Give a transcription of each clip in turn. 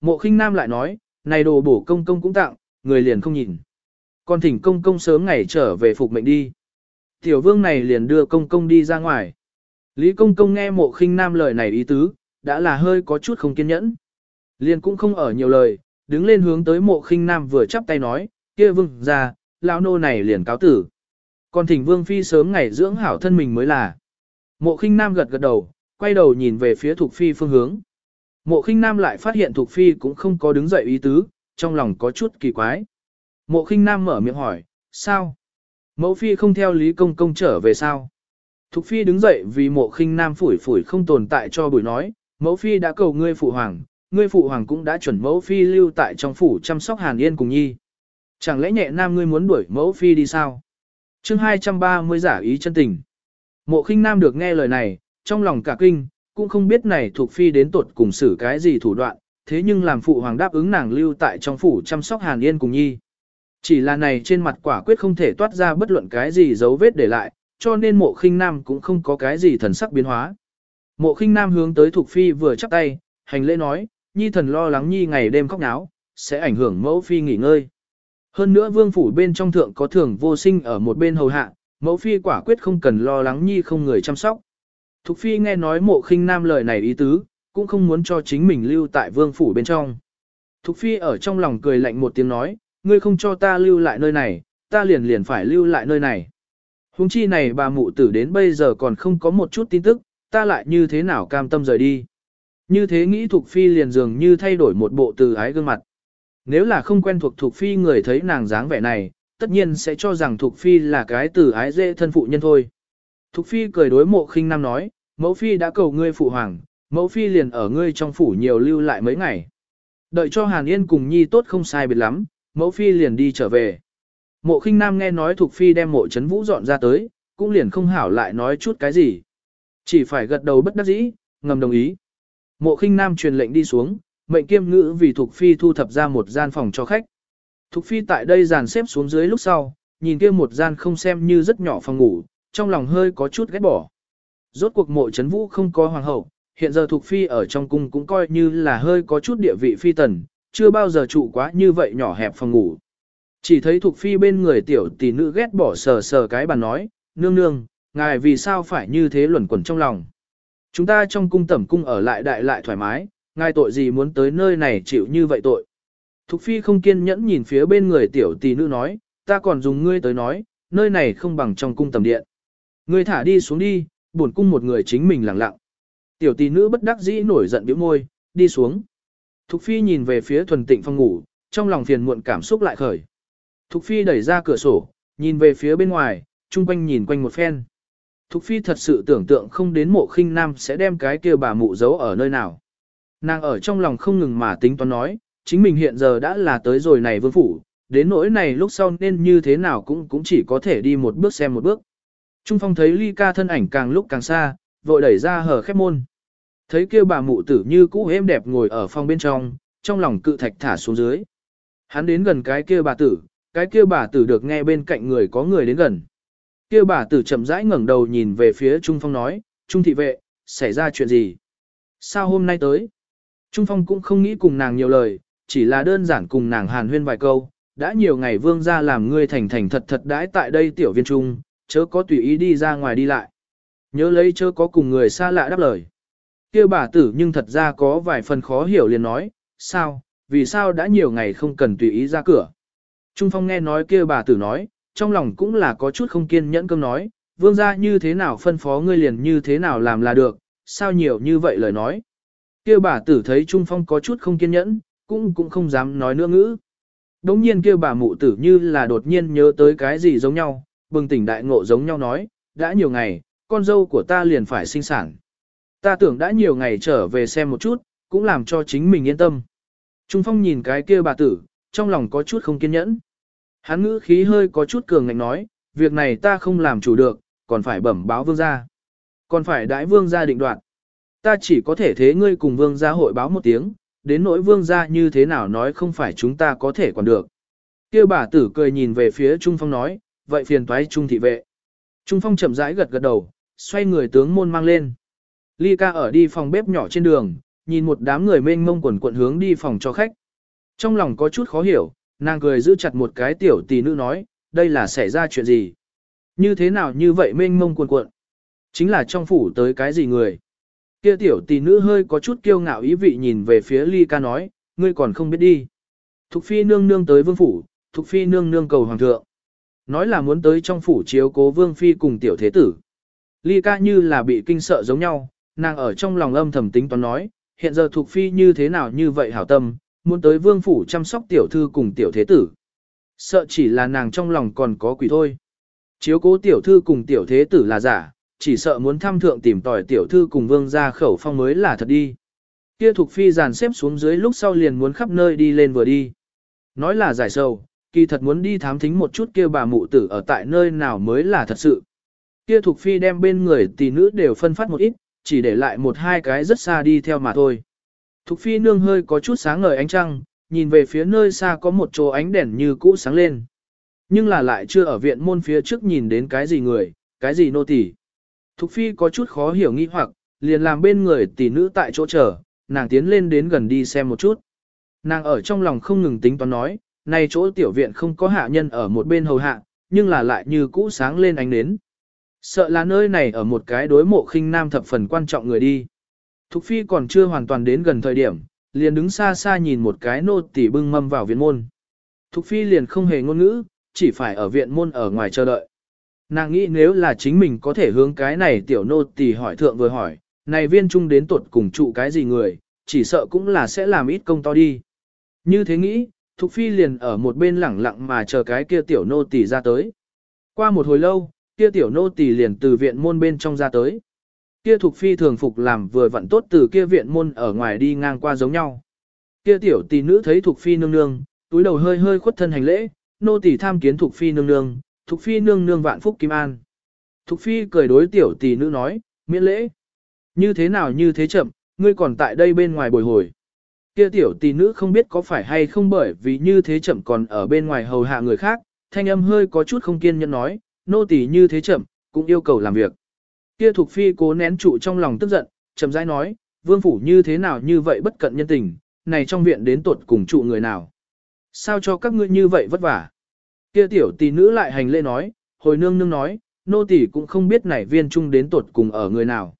Mộ khinh nam lại nói, này đồ bổ công công cũng tặng, người liền không nhìn. Còn thỉnh công công sớm ngày trở về phục mệnh đi. Tiểu vương này liền đưa công công đi ra ngoài. Lý công công nghe mộ khinh nam lời này ý tứ, đã là hơi có chút không kiên nhẫn. Liền cũng không ở nhiều lời, đứng lên hướng tới mộ khinh nam vừa chắp tay nói, kia vương ra, lão nô này liền cáo tử. Còn thỉnh vương phi sớm ngày dưỡng hảo thân mình mới là. Mộ khinh nam gật gật đầu, quay đầu nhìn về phía thuộc phi phương hướng. Mộ khinh nam lại phát hiện Thục phi cũng không có đứng dậy ý tứ, trong lòng có chút kỳ quái. Mộ khinh nam mở miệng hỏi, sao? Mẫu phi không theo lý công công trở về sao? Thục phi đứng dậy vì mộ khinh nam phủi phủi không tồn tại cho buổi nói, mẫu phi đã cầu ngươi phụ hoàng, ngươi phụ hoàng cũng đã chuẩn mẫu phi lưu tại trong phủ chăm sóc hàn yên cùng nhi. Chẳng lẽ nhẹ nam ngươi muốn đuổi mẫu phi đi sao? chương 230 giả ý chân tình. Mộ khinh nam được nghe lời này, trong lòng cả kinh, cũng không biết này thuộc phi đến tột cùng xử cái gì thủ đoạn, thế nhưng làm phụ hoàng đáp ứng nàng lưu tại trong phủ chăm sóc hàn yên cùng nhi. Chỉ là này trên mặt quả quyết không thể toát ra bất luận cái gì dấu vết để lại, cho nên mộ khinh nam cũng không có cái gì thần sắc biến hóa. Mộ khinh nam hướng tới thuộc phi vừa chắp tay, hành lễ nói, nhi thần lo lắng nhi ngày đêm khóc náo, sẽ ảnh hưởng mẫu phi nghỉ ngơi. Hơn nữa vương phủ bên trong thượng có thường vô sinh ở một bên hầu hạ, mẫu phi quả quyết không cần lo lắng nhi không người chăm sóc. Thục phi nghe nói mộ khinh nam lời này ý tứ, cũng không muốn cho chính mình lưu tại vương phủ bên trong. Thục phi ở trong lòng cười lạnh một tiếng nói, ngươi không cho ta lưu lại nơi này, ta liền liền phải lưu lại nơi này. Hùng chi này bà mụ tử đến bây giờ còn không có một chút tin tức, ta lại như thế nào cam tâm rời đi. Như thế nghĩ Thục Phi liền dường như thay đổi một bộ từ ái gương mặt. Nếu là không quen thuộc Thục Phi người thấy nàng dáng vẻ này, tất nhiên sẽ cho rằng Thục Phi là cái từ ái dễ thân phụ nhân thôi. Thục Phi cười đối mộ khinh nam nói, mẫu Phi đã cầu ngươi phụ hoàng, mẫu Phi liền ở ngươi trong phủ nhiều lưu lại mấy ngày. Đợi cho Hàn Yên cùng Nhi tốt không sai biệt lắm, mẫu Phi liền đi trở về. Mộ khinh nam nghe nói Thục Phi đem mộ chấn vũ dọn ra tới, cũng liền không hảo lại nói chút cái gì. Chỉ phải gật đầu bất đắc dĩ, ngầm đồng ý. Mộ khinh nam truyền lệnh đi xuống, mệnh kiêm ngữ vì Thục Phi thu thập ra một gian phòng cho khách. Thục Phi tại đây dàn xếp xuống dưới lúc sau, nhìn kia một gian không xem như rất nhỏ phòng ngủ, trong lòng hơi có chút ghét bỏ. Rốt cuộc mộ chấn vũ không có hoàng hậu, hiện giờ Thục Phi ở trong cung cũng coi như là hơi có chút địa vị phi tần, chưa bao giờ trụ quá như vậy nhỏ hẹp phòng ngủ. Chỉ thấy Thục Phi bên người tiểu tỷ nữ ghét bỏ sờ sờ cái bàn nói, nương nương, ngài vì sao phải như thế luẩn quẩn trong lòng. Chúng ta trong cung tẩm cung ở lại đại lại thoải mái, ngài tội gì muốn tới nơi này chịu như vậy tội. Thục Phi không kiên nhẫn nhìn phía bên người tiểu tỷ nữ nói, ta còn dùng ngươi tới nói, nơi này không bằng trong cung tầm điện. Ngươi thả đi xuống đi, buồn cung một người chính mình lặng lặng. Tiểu tỷ nữ bất đắc dĩ nổi giận bĩu môi, đi xuống. Thục Phi nhìn về phía thuần tịnh phòng ngủ, trong lòng phiền muộn cảm xúc lại khởi. Thục Phi đẩy ra cửa sổ, nhìn về phía bên ngoài, chung quanh nhìn quanh một phen. Thục Phi thật sự tưởng tượng không đến mộ khinh nam sẽ đem cái kia bà mụ giấu ở nơi nào. Nàng ở trong lòng không ngừng mà tính toán nói, chính mình hiện giờ đã là tới rồi này vương phủ, đến nỗi này lúc sau nên như thế nào cũng cũng chỉ có thể đi một bước xem một bước. Trung phong thấy ly ca thân ảnh càng lúc càng xa, vội đẩy ra hở khép môn. Thấy kia bà mụ tử như cũ êm đẹp ngồi ở phòng bên trong, trong lòng cự thạch thả xuống dưới. Hắn đến gần cái kia bà tử, cái kia bà tử được nghe bên cạnh người có người đến gần. Kia bà tử chậm rãi ngẩng đầu nhìn về phía Trung Phong nói, Trung thị vệ, xảy ra chuyện gì? Sao hôm nay tới? Trung Phong cũng không nghĩ cùng nàng nhiều lời, chỉ là đơn giản cùng nàng hàn huyên vài câu, đã nhiều ngày vương gia làm ngươi thành thành thật thật đãi tại đây tiểu viên trung, chớ có tùy ý đi ra ngoài đi lại. Nhớ lấy chớ có cùng người xa lạ đáp lời. Kia bà tử nhưng thật ra có vài phần khó hiểu liền nói, sao, vì sao đã nhiều ngày không cần tùy ý ra cửa. Trung Phong nghe nói kia bà tử nói, trong lòng cũng là có chút không kiên nhẫn cơm nói, vương gia như thế nào phân phó ngươi liền như thế nào làm là được, sao nhiều như vậy lời nói. Kia bà tử thấy Trung Phong có chút không kiên nhẫn, cũng cũng không dám nói nữa ngữ. Đống nhiên kia bà mụ tử như là đột nhiên nhớ tới cái gì giống nhau, bừng tỉnh đại ngộ giống nhau nói, đã nhiều ngày, con dâu của ta liền phải sinh sản. Ta tưởng đã nhiều ngày trở về xem một chút, cũng làm cho chính mình yên tâm. Trung Phong nhìn cái kia bà tử, trong lòng có chút không kiên nhẫn. Hắn ngữ khí hơi có chút cường ngạnh nói, việc này ta không làm chủ được, còn phải bẩm báo vương gia. Còn phải đãi vương gia định đoạt. Ta chỉ có thể thế ngươi cùng vương gia hội báo một tiếng, đến nỗi vương gia như thế nào nói không phải chúng ta có thể quản được. Kêu bà tử cười nhìn về phía Trung Phong nói, vậy phiền toái Trung thị vệ. Trung Phong chậm rãi gật gật đầu, xoay người tướng môn mang lên. Ly ca ở đi phòng bếp nhỏ trên đường, nhìn một đám người mênh mông quần quận hướng đi phòng cho khách. Trong lòng có chút khó hiểu, nàng cười giữ chặt một cái tiểu tỷ nữ nói, đây là xảy ra chuyện gì? Như thế nào như vậy mênh mông quần quận? Chính là trong phủ tới cái gì người? Kia tiểu tỷ nữ hơi có chút kiêu ngạo ý vị nhìn về phía ly ca nói, ngươi còn không biết đi. Thục phi nương nương tới vương phủ, thục phi nương nương cầu hoàng thượng. Nói là muốn tới trong phủ chiếu cố vương phi cùng tiểu thế tử. Ly ca như là bị kinh sợ giống nhau, nàng ở trong lòng âm thầm tính toán nói, hiện giờ thục phi như thế nào như vậy hảo tâm, muốn tới vương phủ chăm sóc tiểu thư cùng tiểu thế tử. Sợ chỉ là nàng trong lòng còn có quỷ thôi. Chiếu cố tiểu thư cùng tiểu thế tử là giả, chỉ sợ muốn thăm thượng tìm tòi tiểu thư cùng vương ra khẩu phong mới là thật đi. Kia thuộc phi dàn xếp xuống dưới lúc sau liền muốn khắp nơi đi lên vừa đi. Nói là giải sầu, kỳ thật muốn đi thám thính một chút kia bà mụ tử ở tại nơi nào mới là thật sự. Kia thuộc phi đem bên người tỷ nữ đều phân phát một ít, chỉ để lại một hai cái rất xa đi theo mà thôi. Thục phi nương hơi có chút sáng ngời ánh trăng, nhìn về phía nơi xa có một chỗ ánh đèn như cũ sáng lên. Nhưng là lại chưa ở viện môn phía trước nhìn đến cái gì người, cái gì nô tỳ. Thục phi có chút khó hiểu nghi hoặc, liền làm bên người tỷ nữ tại chỗ chờ, nàng tiến lên đến gần đi xem một chút. Nàng ở trong lòng không ngừng tính toán nói, này chỗ tiểu viện không có hạ nhân ở một bên hầu hạ, nhưng là lại như cũ sáng lên ánh nến. Sợ là nơi này ở một cái đối mộ khinh nam thập phần quan trọng người đi. Thục phi còn chưa hoàn toàn đến gần thời điểm, liền đứng xa xa nhìn một cái nô tỳ bưng mâm vào viện môn. Thục phi liền không hề ngôn ngữ, chỉ phải ở viện môn ở ngoài chờ đợi. Nàng nghĩ nếu là chính mình có thể hướng cái này tiểu nô tỳ hỏi thượng vừa hỏi, này viên trung đến tuột cùng trụ cái gì người, chỉ sợ cũng là sẽ làm ít công to đi. Như thế nghĩ, Thục Phi liền ở một bên lẳng lặng mà chờ cái kia tiểu nô tỳ ra tới. Qua một hồi lâu, kia tiểu nô tỳ liền từ viện môn bên trong ra tới. Kia Thục Phi thường phục làm vừa vặn tốt từ kia viện môn ở ngoài đi ngang qua giống nhau. Kia tiểu tỷ nữ thấy Thục Phi nương nương, túi đầu hơi hơi khuất thân hành lễ, nô tỳ tham kiến Thục Phi nương nương, Thục Phi nương nương vạn phúc kim an. Thục Phi cười đối tiểu tỷ nữ nói, miễn lễ. Như thế nào như thế chậm, ngươi còn tại đây bên ngoài bồi hồi. Kia tiểu tỷ nữ không biết có phải hay không bởi vì như thế chậm còn ở bên ngoài hầu hạ người khác, thanh âm hơi có chút không kiên nhẫn nói, nô tỳ như thế chậm, cũng yêu cầu làm việc. Kia thuộc phi cố nén trụ trong lòng tức giận, chậm rãi nói, vương phủ như thế nào như vậy bất cận nhân tình, này trong viện đến tuột cùng trụ người nào. Sao cho các ngươi như vậy vất vả? Kia tiểu tỷ nữ lại hành lễ nói, hồi nương nương nói, nô tỳ cũng không biết này viên trung đến tuột cùng ở người nào.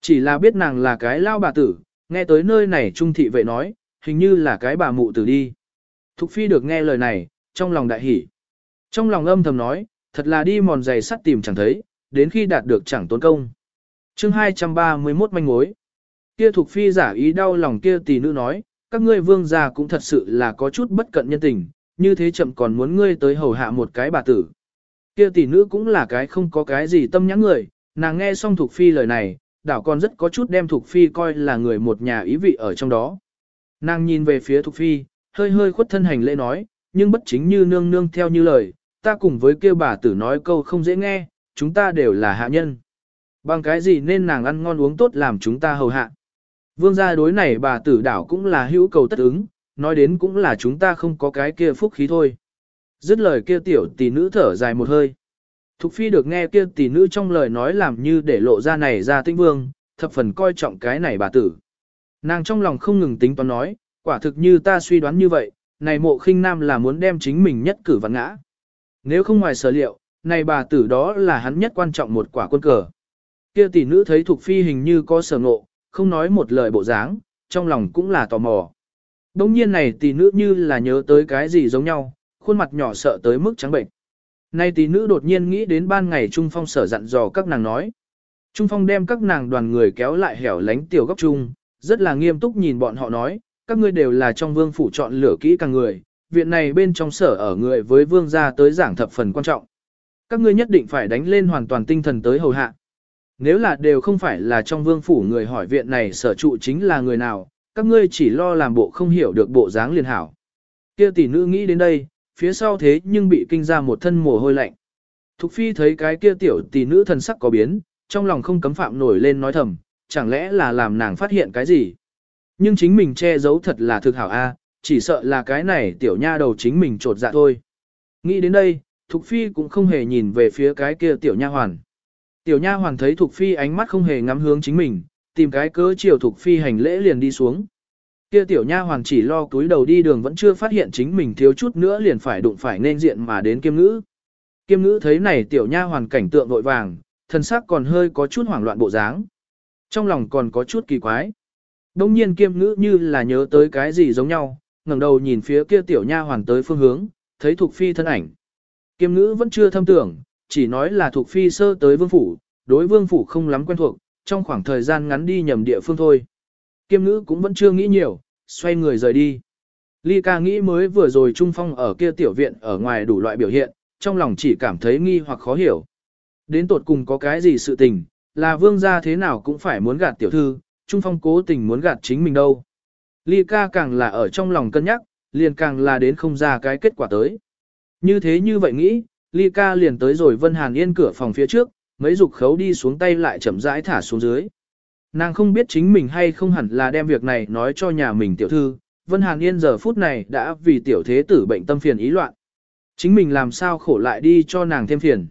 Chỉ là biết nàng là cái lao bà tử, nghe tới nơi này trung thị vệ nói, hình như là cái bà mụ tử đi. Thục phi được nghe lời này, trong lòng đại hỉ. Trong lòng âm thầm nói, thật là đi mòn giày sắt tìm chẳng thấy, đến khi đạt được chẳng tốn công. chương 231 manh mối. Kia Thục phi giả ý đau lòng kia tỷ nữ nói, các ngươi vương gia cũng thật sự là có chút bất cận nhân tình, như thế chậm còn muốn ngươi tới hầu hạ một cái bà tử. Kia tỷ nữ cũng là cái không có cái gì tâm nhãn người, nàng nghe xong Thục phi lời này, đảo còn rất có chút đem Thục Phi coi là người một nhà ý vị ở trong đó. Nàng nhìn về phía Thục Phi, hơi hơi khuất thân hành lễ nói, nhưng bất chính như nương nương theo như lời, ta cùng với kêu bà tử nói câu không dễ nghe, chúng ta đều là hạ nhân. Bằng cái gì nên nàng ăn ngon uống tốt làm chúng ta hầu hạ. Vương gia đối này bà tử đảo cũng là hữu cầu tất ứng, nói đến cũng là chúng ta không có cái kia phúc khí thôi. Dứt lời kia tiểu tỷ nữ thở dài một hơi. Thục phi được nghe kia tỷ nữ trong lời nói làm như để lộ ra này ra tinh vương, thập phần coi trọng cái này bà tử. Nàng trong lòng không ngừng tính toán nói, quả thực như ta suy đoán như vậy, này mộ khinh nam là muốn đem chính mình nhất cử vặn ngã. Nếu không ngoài sở liệu, này bà tử đó là hắn nhất quan trọng một quả quân cờ. Kia tỷ nữ thấy Thục phi hình như có sở ngộ, không nói một lời bộ dáng, trong lòng cũng là tò mò. Đông nhiên này tỷ nữ như là nhớ tới cái gì giống nhau, khuôn mặt nhỏ sợ tới mức trắng bệnh. Nay tỷ nữ đột nhiên nghĩ đến ban ngày Trung Phong sở dặn dò các nàng nói. Trung Phong đem các nàng đoàn người kéo lại hẻo lánh tiểu góc chung, rất là nghiêm túc nhìn bọn họ nói, các ngươi đều là trong vương phủ chọn lửa kỹ càng người, viện này bên trong sở ở người với vương gia tới giảng thập phần quan trọng. Các ngươi nhất định phải đánh lên hoàn toàn tinh thần tới hầu hạ. Nếu là đều không phải là trong vương phủ người hỏi viện này sở trụ chính là người nào, các ngươi chỉ lo làm bộ không hiểu được bộ dáng liền hảo. Kia tỷ nữ nghĩ đến đây, phía sau thế nhưng bị kinh ra một thân mồ hôi lạnh. Thục phi thấy cái kia tiểu tỷ nữ thần sắc có biến, trong lòng không cấm phạm nổi lên nói thầm, chẳng lẽ là làm nàng phát hiện cái gì. Nhưng chính mình che giấu thật là thực hảo a, chỉ sợ là cái này tiểu nha đầu chính mình trột dạ thôi. Nghĩ đến đây, Thục phi cũng không hề nhìn về phía cái kia tiểu nha hoàn. Tiểu nha hoàn thấy Thục phi ánh mắt không hề ngắm hướng chính mình, tìm cái cớ chiều Thục phi hành lễ liền đi xuống. Kia tiểu nha hoàng chỉ lo túi đầu đi đường vẫn chưa phát hiện chính mình thiếu chút nữa liền phải đụng phải nên diện mà đến kiêm ngữ. Kiêm ngữ thấy này tiểu nha hoàn cảnh tượng vội vàng, thân xác còn hơi có chút hoảng loạn bộ dáng. Trong lòng còn có chút kỳ quái. Đông nhiên kiêm ngữ như là nhớ tới cái gì giống nhau, ngẩng đầu nhìn phía kia tiểu nha hoàn tới phương hướng, thấy thuộc phi thân ảnh. Kiêm ngữ vẫn chưa thâm tưởng, chỉ nói là thuộc phi sơ tới vương phủ, đối vương phủ không lắm quen thuộc, trong khoảng thời gian ngắn đi nhầm địa phương thôi. Kiêm ngữ cũng vẫn chưa nghĩ nhiều, xoay người rời đi. Ly ca nghĩ mới vừa rồi Trung Phong ở kia tiểu viện ở ngoài đủ loại biểu hiện, trong lòng chỉ cảm thấy nghi hoặc khó hiểu. Đến tột cùng có cái gì sự tình, là vương gia thế nào cũng phải muốn gạt tiểu thư, Trung Phong cố tình muốn gạt chính mình đâu. Ly ca càng là ở trong lòng cân nhắc, liền càng là đến không ra cái kết quả tới. Như thế như vậy nghĩ, Ly ca liền tới rồi Vân Hàn Yên cửa phòng phía trước, mấy dục khấu đi xuống tay lại chậm rãi thả xuống dưới. Nàng không biết chính mình hay không hẳn là đem việc này nói cho nhà mình tiểu thư, Vân Hàn Yên giờ phút này đã vì tiểu thế tử bệnh tâm phiền ý loạn. Chính mình làm sao khổ lại đi cho nàng thêm phiền.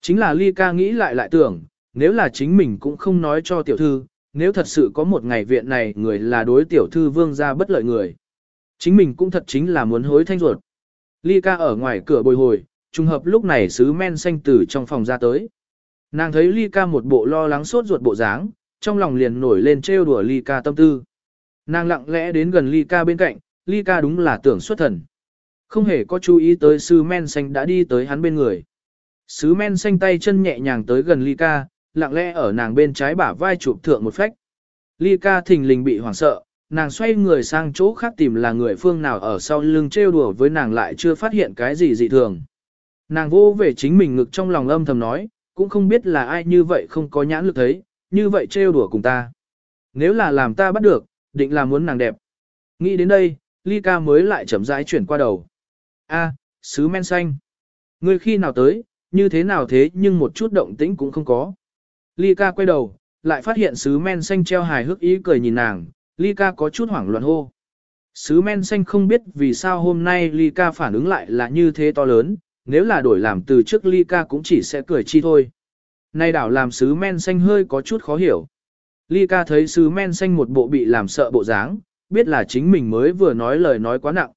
Chính là Ly ca nghĩ lại lại tưởng, nếu là chính mình cũng không nói cho tiểu thư, nếu thật sự có một ngày viện này người là đối tiểu thư vương gia bất lợi người. Chính mình cũng thật chính là muốn hối thanh ruột. Ly ca ở ngoài cửa bồi hồi, trùng hợp lúc này sứ men xanh tử trong phòng ra tới. Nàng thấy Ly ca một bộ lo lắng sốt ruột bộ dáng, trong lòng liền nổi lên trêu đùa Ly ca tâm tư. Nàng lặng lẽ đến gần Ly ca bên cạnh, Ly ca đúng là tưởng xuất thần. Không hề có chú ý tới sứ men xanh đã đi tới hắn bên người. Sứ men xanh tay chân nhẹ nhàng tới gần Ly ca, lặng lẽ ở nàng bên trái bả vai chụp thượng một phách. Ly ca thình lình bị hoảng sợ, nàng xoay người sang chỗ khác tìm là người phương nào ở sau lưng trêu đùa với nàng lại chưa phát hiện cái gì dị thường. Nàng vô về chính mình ngực trong lòng âm thầm nói, cũng không biết là ai như vậy không có nhãn lực thấy, như vậy trêu đùa cùng ta. Nếu là làm ta bắt được, định là muốn nàng đẹp. Nghĩ đến đây, Ly ca mới lại chậm rãi chuyển qua đầu. A, sứ men xanh. Ngươi khi nào tới, như thế nào thế nhưng một chút động tĩnh cũng không có. Ly ca quay đầu, lại phát hiện sứ men xanh treo hài hước ý cười nhìn nàng, Ly ca có chút hoảng loạn hô. Sứ men xanh không biết vì sao hôm nay Ly ca phản ứng lại là như thế to lớn, nếu là đổi làm từ trước Ly ca cũng chỉ sẽ cười chi thôi. Nay đảo làm sứ men xanh hơi có chút khó hiểu. Ly ca thấy sứ men xanh một bộ bị làm sợ bộ dáng, biết là chính mình mới vừa nói lời nói quá nặng.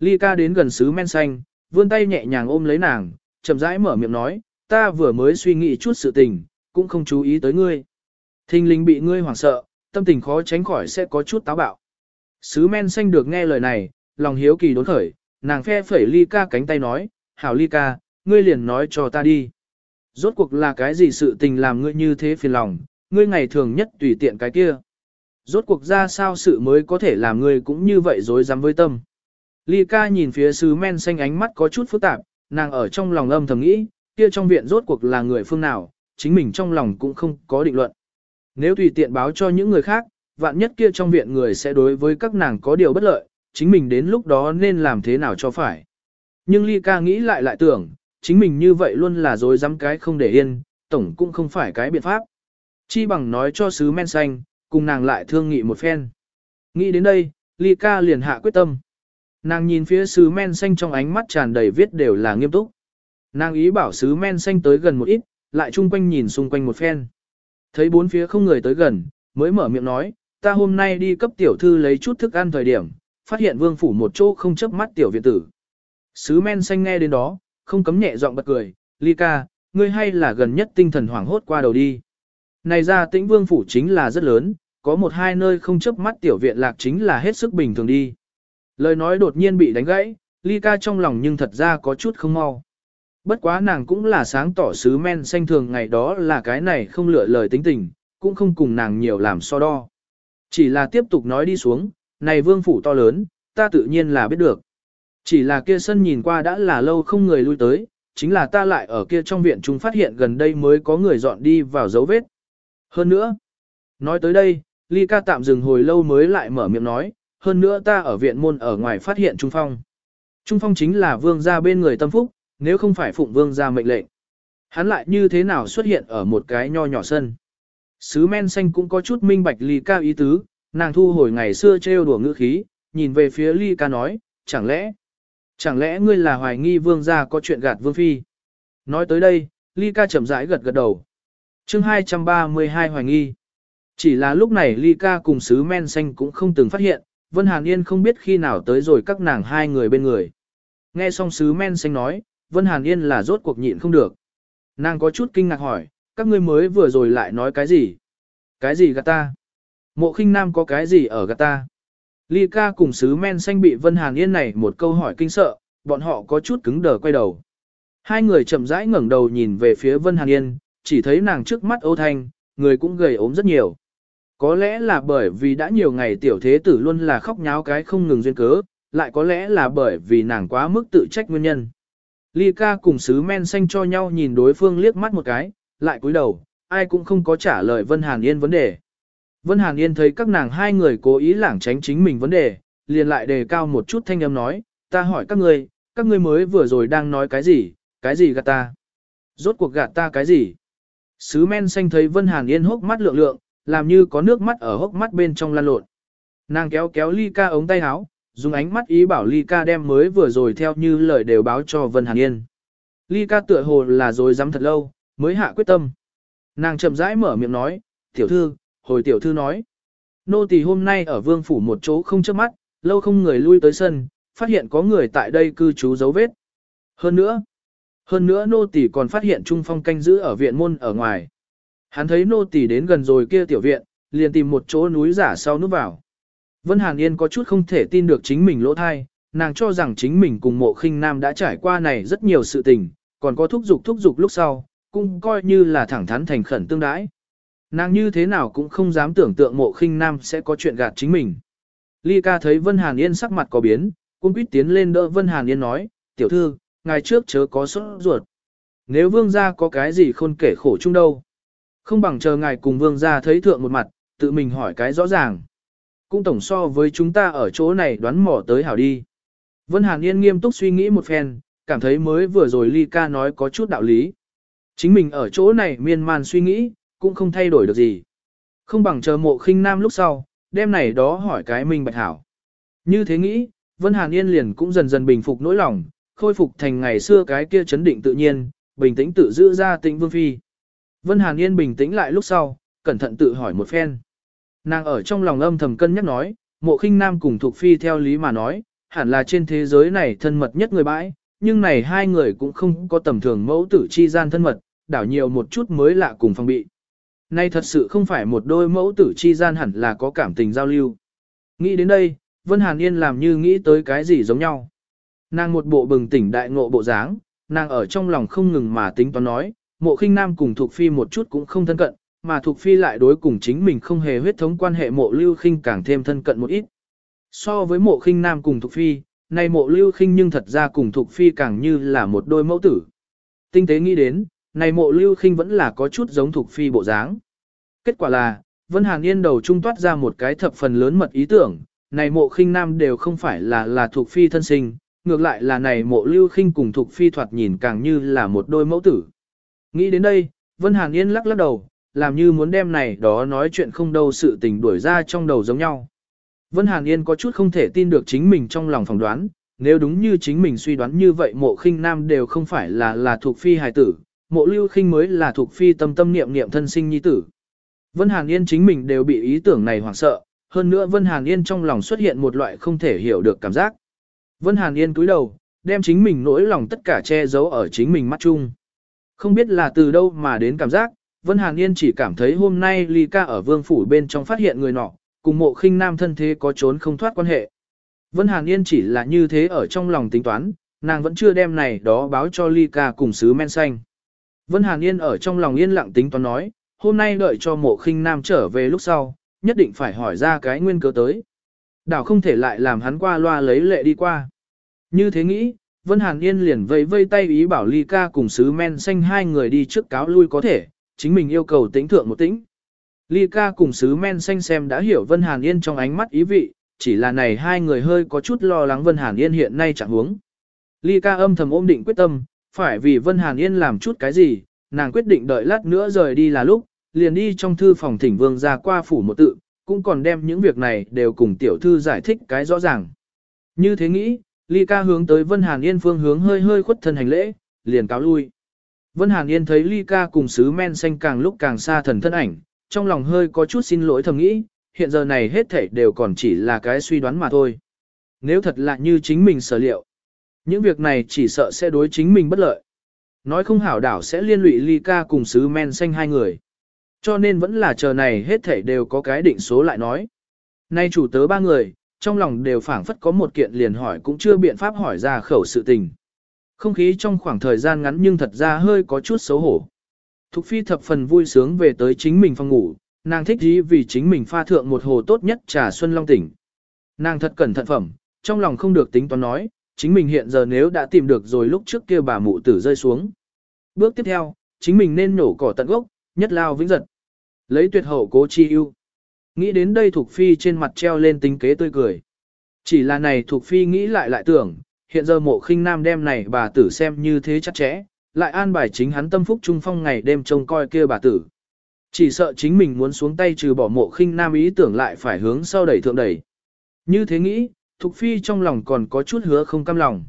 Ly ca đến gần sứ men xanh, vươn tay nhẹ nhàng ôm lấy nàng, chậm rãi mở miệng nói, ta vừa mới suy nghĩ chút sự tình, cũng không chú ý tới ngươi. Thình linh bị ngươi hoảng sợ, tâm tình khó tránh khỏi sẽ có chút táo bạo. Sứ men xanh được nghe lời này, lòng hiếu kỳ đốn khởi, nàng phe phẩy ly ca cánh tay nói, hảo ly ca, ngươi liền nói cho ta đi. Rốt cuộc là cái gì sự tình làm ngươi như thế phiền lòng, ngươi ngày thường nhất tùy tiện cái kia. Rốt cuộc ra sao sự mới có thể làm ngươi cũng như vậy dối dám với tâm. Ly ca nhìn phía sứ men xanh ánh mắt có chút phức tạp, nàng ở trong lòng âm thầm nghĩ, kia trong viện rốt cuộc là người phương nào, chính mình trong lòng cũng không có định luận. Nếu tùy tiện báo cho những người khác, vạn nhất kia trong viện người sẽ đối với các nàng có điều bất lợi, chính mình đến lúc đó nên làm thế nào cho phải. Nhưng Ly ca nghĩ lại lại tưởng, chính mình như vậy luôn là dối dám cái không để yên, tổng cũng không phải cái biện pháp. Chi bằng nói cho sứ men xanh, cùng nàng lại thương nghị một phen. Nghĩ đến đây, Ly ca liền hạ quyết tâm. Nàng nhìn phía sứ men xanh trong ánh mắt tràn đầy viết đều là nghiêm túc. Nàng ý bảo sứ men xanh tới gần một ít, lại chung quanh nhìn xung quanh một phen. Thấy bốn phía không người tới gần, mới mở miệng nói, ta hôm nay đi cấp tiểu thư lấy chút thức ăn thời điểm, phát hiện vương phủ một chỗ không chấp mắt tiểu viện tử. Sứ men xanh nghe đến đó, không cấm nhẹ giọng bật cười, ly ca, ngươi hay là gần nhất tinh thần hoảng hốt qua đầu đi. Này ra tĩnh vương phủ chính là rất lớn, có một hai nơi không chấp mắt tiểu viện lạc chính là hết sức bình thường đi. Lời nói đột nhiên bị đánh gãy, ly ca trong lòng nhưng thật ra có chút không mau. Bất quá nàng cũng là sáng tỏ sứ men xanh thường ngày đó là cái này không lựa lời tính tình, cũng không cùng nàng nhiều làm so đo. Chỉ là tiếp tục nói đi xuống, này vương phủ to lớn, ta tự nhiên là biết được. Chỉ là kia sân nhìn qua đã là lâu không người lui tới, chính là ta lại ở kia trong viện chúng phát hiện gần đây mới có người dọn đi vào dấu vết. Hơn nữa, nói tới đây, Ly ca tạm dừng hồi lâu mới lại mở miệng nói, hơn nữa ta ở viện môn ở ngoài phát hiện Trung Phong. Trung Phong chính là vương gia bên người tâm phúc, nếu không phải phụng vương gia mệnh lệnh. Hắn lại như thế nào xuất hiện ở một cái nho nhỏ sân. Sứ men xanh cũng có chút minh bạch ly ca ý tứ, nàng thu hồi ngày xưa trêu đùa ngữ khí, nhìn về phía ly ca nói, chẳng lẽ, chẳng lẽ ngươi là hoài nghi vương gia có chuyện gạt vương phi. Nói tới đây, ly ca chậm rãi gật gật đầu. chương 232 hoài nghi. Chỉ là lúc này Ly ca cùng sứ men xanh cũng không từng phát hiện, Vân Hàn Yên không biết khi nào tới rồi các nàng hai người bên người. Nghe xong sứ men xanh nói, Vân Hàn Yên là rốt cuộc nhịn không được. Nàng có chút kinh ngạc hỏi, các ngươi mới vừa rồi lại nói cái gì? Cái gì gạt ta? Mộ khinh nam có cái gì ở gạt ta? Ly ca cùng sứ men xanh bị Vân Hàn Yên này một câu hỏi kinh sợ, bọn họ có chút cứng đờ quay đầu. Hai người chậm rãi ngẩng đầu nhìn về phía Vân Hàn Yên, chỉ thấy nàng trước mắt ô thanh, người cũng gầy ốm rất nhiều. Có lẽ là bởi vì đã nhiều ngày tiểu thế tử luôn là khóc nháo cái không ngừng duyên cớ, lại có lẽ là bởi vì nàng quá mức tự trách nguyên nhân. Ly ca cùng sứ men xanh cho nhau nhìn đối phương liếc mắt một cái, lại cúi đầu, ai cũng không có trả lời Vân Hàn Yên vấn đề. Vân Hàn Yên thấy các nàng hai người cố ý lảng tránh chính mình vấn đề, liền lại đề cao một chút thanh âm nói, ta hỏi các ngươi, các ngươi mới vừa rồi đang nói cái gì, cái gì gạt ta? Rốt cuộc gạt ta cái gì? Sứ men xanh thấy Vân Hàn Yên hốc mắt lượng lượng, làm như có nước mắt ở hốc mắt bên trong lan lộn. Nàng kéo kéo ly ca ống tay áo, dùng ánh mắt ý bảo ly ca đem mới vừa rồi theo như lời đều báo cho Vân Hàn Yên. Ly ca tựa hồ là rồi dám thật lâu, mới hạ quyết tâm. Nàng chậm rãi mở miệng nói, tiểu thư, hồi tiểu thư nói. Nô tỳ hôm nay ở vương phủ một chỗ không chớp mắt, lâu không người lui tới sân, phát hiện có người tại đây cư trú dấu vết. Hơn nữa, hơn nữa nô tỳ còn phát hiện Trung Phong canh giữ ở viện môn ở ngoài. Hắn thấy nô tỳ đến gần rồi kia tiểu viện, liền tìm một chỗ núi giả sau núp vào. Vân Hàn Yên có chút không thể tin được chính mình lỗ thai, nàng cho rằng chính mình cùng mộ khinh nam đã trải qua này rất nhiều sự tình, còn có thúc dục thúc dục lúc sau, cũng coi như là thẳng thắn thành khẩn tương đãi. Nàng như thế nào cũng không dám tưởng tượng mộ khinh nam sẽ có chuyện gạt chính mình. Ly ca thấy Vân Hàn Yên sắc mặt có biến, cũng quýt tiến lên đỡ Vân Hàn Yên nói, tiểu thư, ngày trước chớ có sốt ruột. Nếu vương gia có cái gì khôn kể khổ chung đâu. Không bằng chờ ngài cùng vương gia thấy thượng một mặt, tự mình hỏi cái rõ ràng. Cũng tổng so với chúng ta ở chỗ này đoán mò tới hảo đi. Vân Hàn Yên nghiêm túc suy nghĩ một phen, cảm thấy mới vừa rồi Ly ca nói có chút đạo lý. Chính mình ở chỗ này miên man suy nghĩ, cũng không thay đổi được gì. Không bằng chờ mộ khinh nam lúc sau, đêm này đó hỏi cái mình bạch hảo. Như thế nghĩ, Vân Hàn Yên liền cũng dần dần bình phục nỗi lòng, khôi phục thành ngày xưa cái kia chấn định tự nhiên, bình tĩnh tự giữ ra tĩnh vương phi. Vân Hàn Yên bình tĩnh lại lúc sau, cẩn thận tự hỏi một phen. Nàng ở trong lòng âm thầm cân nhắc nói, mộ khinh nam cùng thuộc phi theo lý mà nói, hẳn là trên thế giới này thân mật nhất người bãi, nhưng này hai người cũng không có tầm thường mẫu tử chi gian thân mật, đảo nhiều một chút mới lạ cùng phong bị. Nay thật sự không phải một đôi mẫu tử chi gian hẳn là có cảm tình giao lưu. Nghĩ đến đây, Vân Hàn Yên làm như nghĩ tới cái gì giống nhau. Nàng một bộ bừng tỉnh đại ngộ bộ dáng, nàng ở trong lòng không ngừng mà tính toán nói, mộ khinh nam cùng Thục phi một chút cũng không thân cận, mà Thục phi lại đối cùng chính mình không hề huyết thống quan hệ mộ lưu khinh càng thêm thân cận một ít. So với mộ khinh nam cùng Thục phi, nay mộ lưu khinh nhưng thật ra cùng Thục phi càng như là một đôi mẫu tử. Tinh tế nghĩ đến, này mộ lưu khinh vẫn là có chút giống Thục phi bộ dáng. Kết quả là, Vân Hàn Yên đầu trung toát ra một cái thập phần lớn mật ý tưởng, này mộ khinh nam đều không phải là là thuộc phi thân sinh, ngược lại là này mộ lưu khinh cùng thuộc phi thoạt nhìn càng như là một đôi mẫu tử. Nghĩ đến đây, Vân Hàn Yên lắc lắc đầu, làm như muốn đem này đó nói chuyện không đâu sự tình đuổi ra trong đầu giống nhau. Vân Hàn Yên có chút không thể tin được chính mình trong lòng phỏng đoán, nếu đúng như chính mình suy đoán như vậy mộ khinh nam đều không phải là là thuộc phi hài tử, mộ lưu khinh mới là thuộc phi tâm tâm niệm niệm thân sinh nhi tử. Vân Hàn Yên chính mình đều bị ý tưởng này hoảng sợ, hơn nữa Vân Hàn Yên trong lòng xuất hiện một loại không thể hiểu được cảm giác. Vân Hàn Yên cúi đầu, đem chính mình nỗi lòng tất cả che giấu ở chính mình mắt chung. Không biết là từ đâu mà đến cảm giác, Vân Hàn Yên chỉ cảm thấy hôm nay Ly ca ở vương phủ bên trong phát hiện người nọ, cùng mộ khinh nam thân thế có trốn không thoát quan hệ. Vân Hàn Yên chỉ là như thế ở trong lòng tính toán, nàng vẫn chưa đem này đó báo cho Ly ca cùng sứ men xanh. Vân Hàn Yên ở trong lòng yên lặng tính toán nói, hôm nay đợi cho mộ khinh nam trở về lúc sau, nhất định phải hỏi ra cái nguyên cớ tới. Đảo không thể lại làm hắn qua loa lấy lệ đi qua. Như thế nghĩ, Vân Hàn Yên liền vây vây tay ý bảo Ly ca cùng sứ men xanh hai người đi trước cáo lui có thể, chính mình yêu cầu tĩnh thượng một tĩnh. Ly ca cùng sứ men xanh xem đã hiểu Vân Hàn Yên trong ánh mắt ý vị, chỉ là này hai người hơi có chút lo lắng Vân Hàn Yên hiện nay chẳng huống. Ly ca âm thầm ôm định quyết tâm, phải vì Vân Hàn Yên làm chút cái gì, nàng quyết định đợi lát nữa rời đi là lúc, liền đi trong thư phòng thỉnh vương ra qua phủ một tự, cũng còn đem những việc này đều cùng tiểu thư giải thích cái rõ ràng. Như thế nghĩ, Ly ca hướng tới Vân Hàn Yên phương hướng hơi hơi khuất thân hành lễ, liền cáo lui. Vân Hàn Yên thấy Ly ca cùng sứ men xanh càng lúc càng xa thần thân ảnh, trong lòng hơi có chút xin lỗi thầm nghĩ, hiện giờ này hết thảy đều còn chỉ là cái suy đoán mà thôi. Nếu thật là như chính mình sở liệu, những việc này chỉ sợ sẽ đối chính mình bất lợi. Nói không hảo đảo sẽ liên lụy ly ca cùng sứ men xanh hai người. Cho nên vẫn là chờ này hết thảy đều có cái định số lại nói. Nay chủ tớ ba người, trong lòng đều phảng phất có một kiện liền hỏi cũng chưa biện pháp hỏi ra khẩu sự tình. Không khí trong khoảng thời gian ngắn nhưng thật ra hơi có chút xấu hổ. Thục phi thập phần vui sướng về tới chính mình phòng ngủ, nàng thích gì vì chính mình pha thượng một hồ tốt nhất trà xuân long tỉnh. Nàng thật cẩn thận phẩm, trong lòng không được tính toán nói, chính mình hiện giờ nếu đã tìm được rồi lúc trước kia bà mụ tử rơi xuống. Bước tiếp theo, chính mình nên nổ cỏ tận gốc, nhất lao vĩnh giật. Lấy tuyệt hậu cố chi ưu. Nghĩ đến đây Thục Phi trên mặt treo lên tính kế tươi cười. Chỉ là này Thục Phi nghĩ lại lại tưởng, hiện giờ mộ khinh nam đem này bà tử xem như thế chắc chẽ, lại an bài chính hắn tâm phúc trung phong ngày đêm trông coi kia bà tử. Chỉ sợ chính mình muốn xuống tay trừ bỏ mộ khinh nam ý tưởng lại phải hướng sau đẩy thượng đẩy. Như thế nghĩ, Thục Phi trong lòng còn có chút hứa không cam lòng.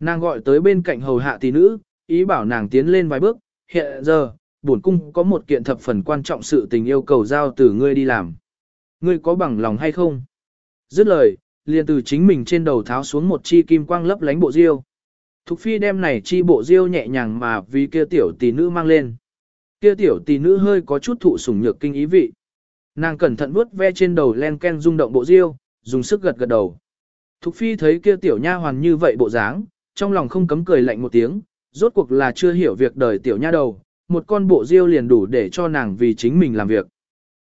Nàng gọi tới bên cạnh hầu hạ tỷ nữ, ý bảo nàng tiến lên vài bước, hiện giờ, bổn cung có một kiện thập phần quan trọng sự tình yêu cầu giao từ ngươi đi làm. Ngươi có bằng lòng hay không? Dứt lời, liền từ chính mình trên đầu tháo xuống một chi kim quang lấp lánh bộ diêu. Thục phi đem này chi bộ diêu nhẹ nhàng mà vì kia tiểu tỷ nữ mang lên. Kia tiểu tỷ nữ hơi có chút thụ sủng nhược kinh ý vị. Nàng cẩn thận vuốt ve trên đầu len ken rung động bộ diêu, dùng sức gật gật đầu. Thục phi thấy kia tiểu nha hoàn như vậy bộ dáng, trong lòng không cấm cười lạnh một tiếng, rốt cuộc là chưa hiểu việc đời tiểu nha đầu, một con bộ diêu liền đủ để cho nàng vì chính mình làm việc.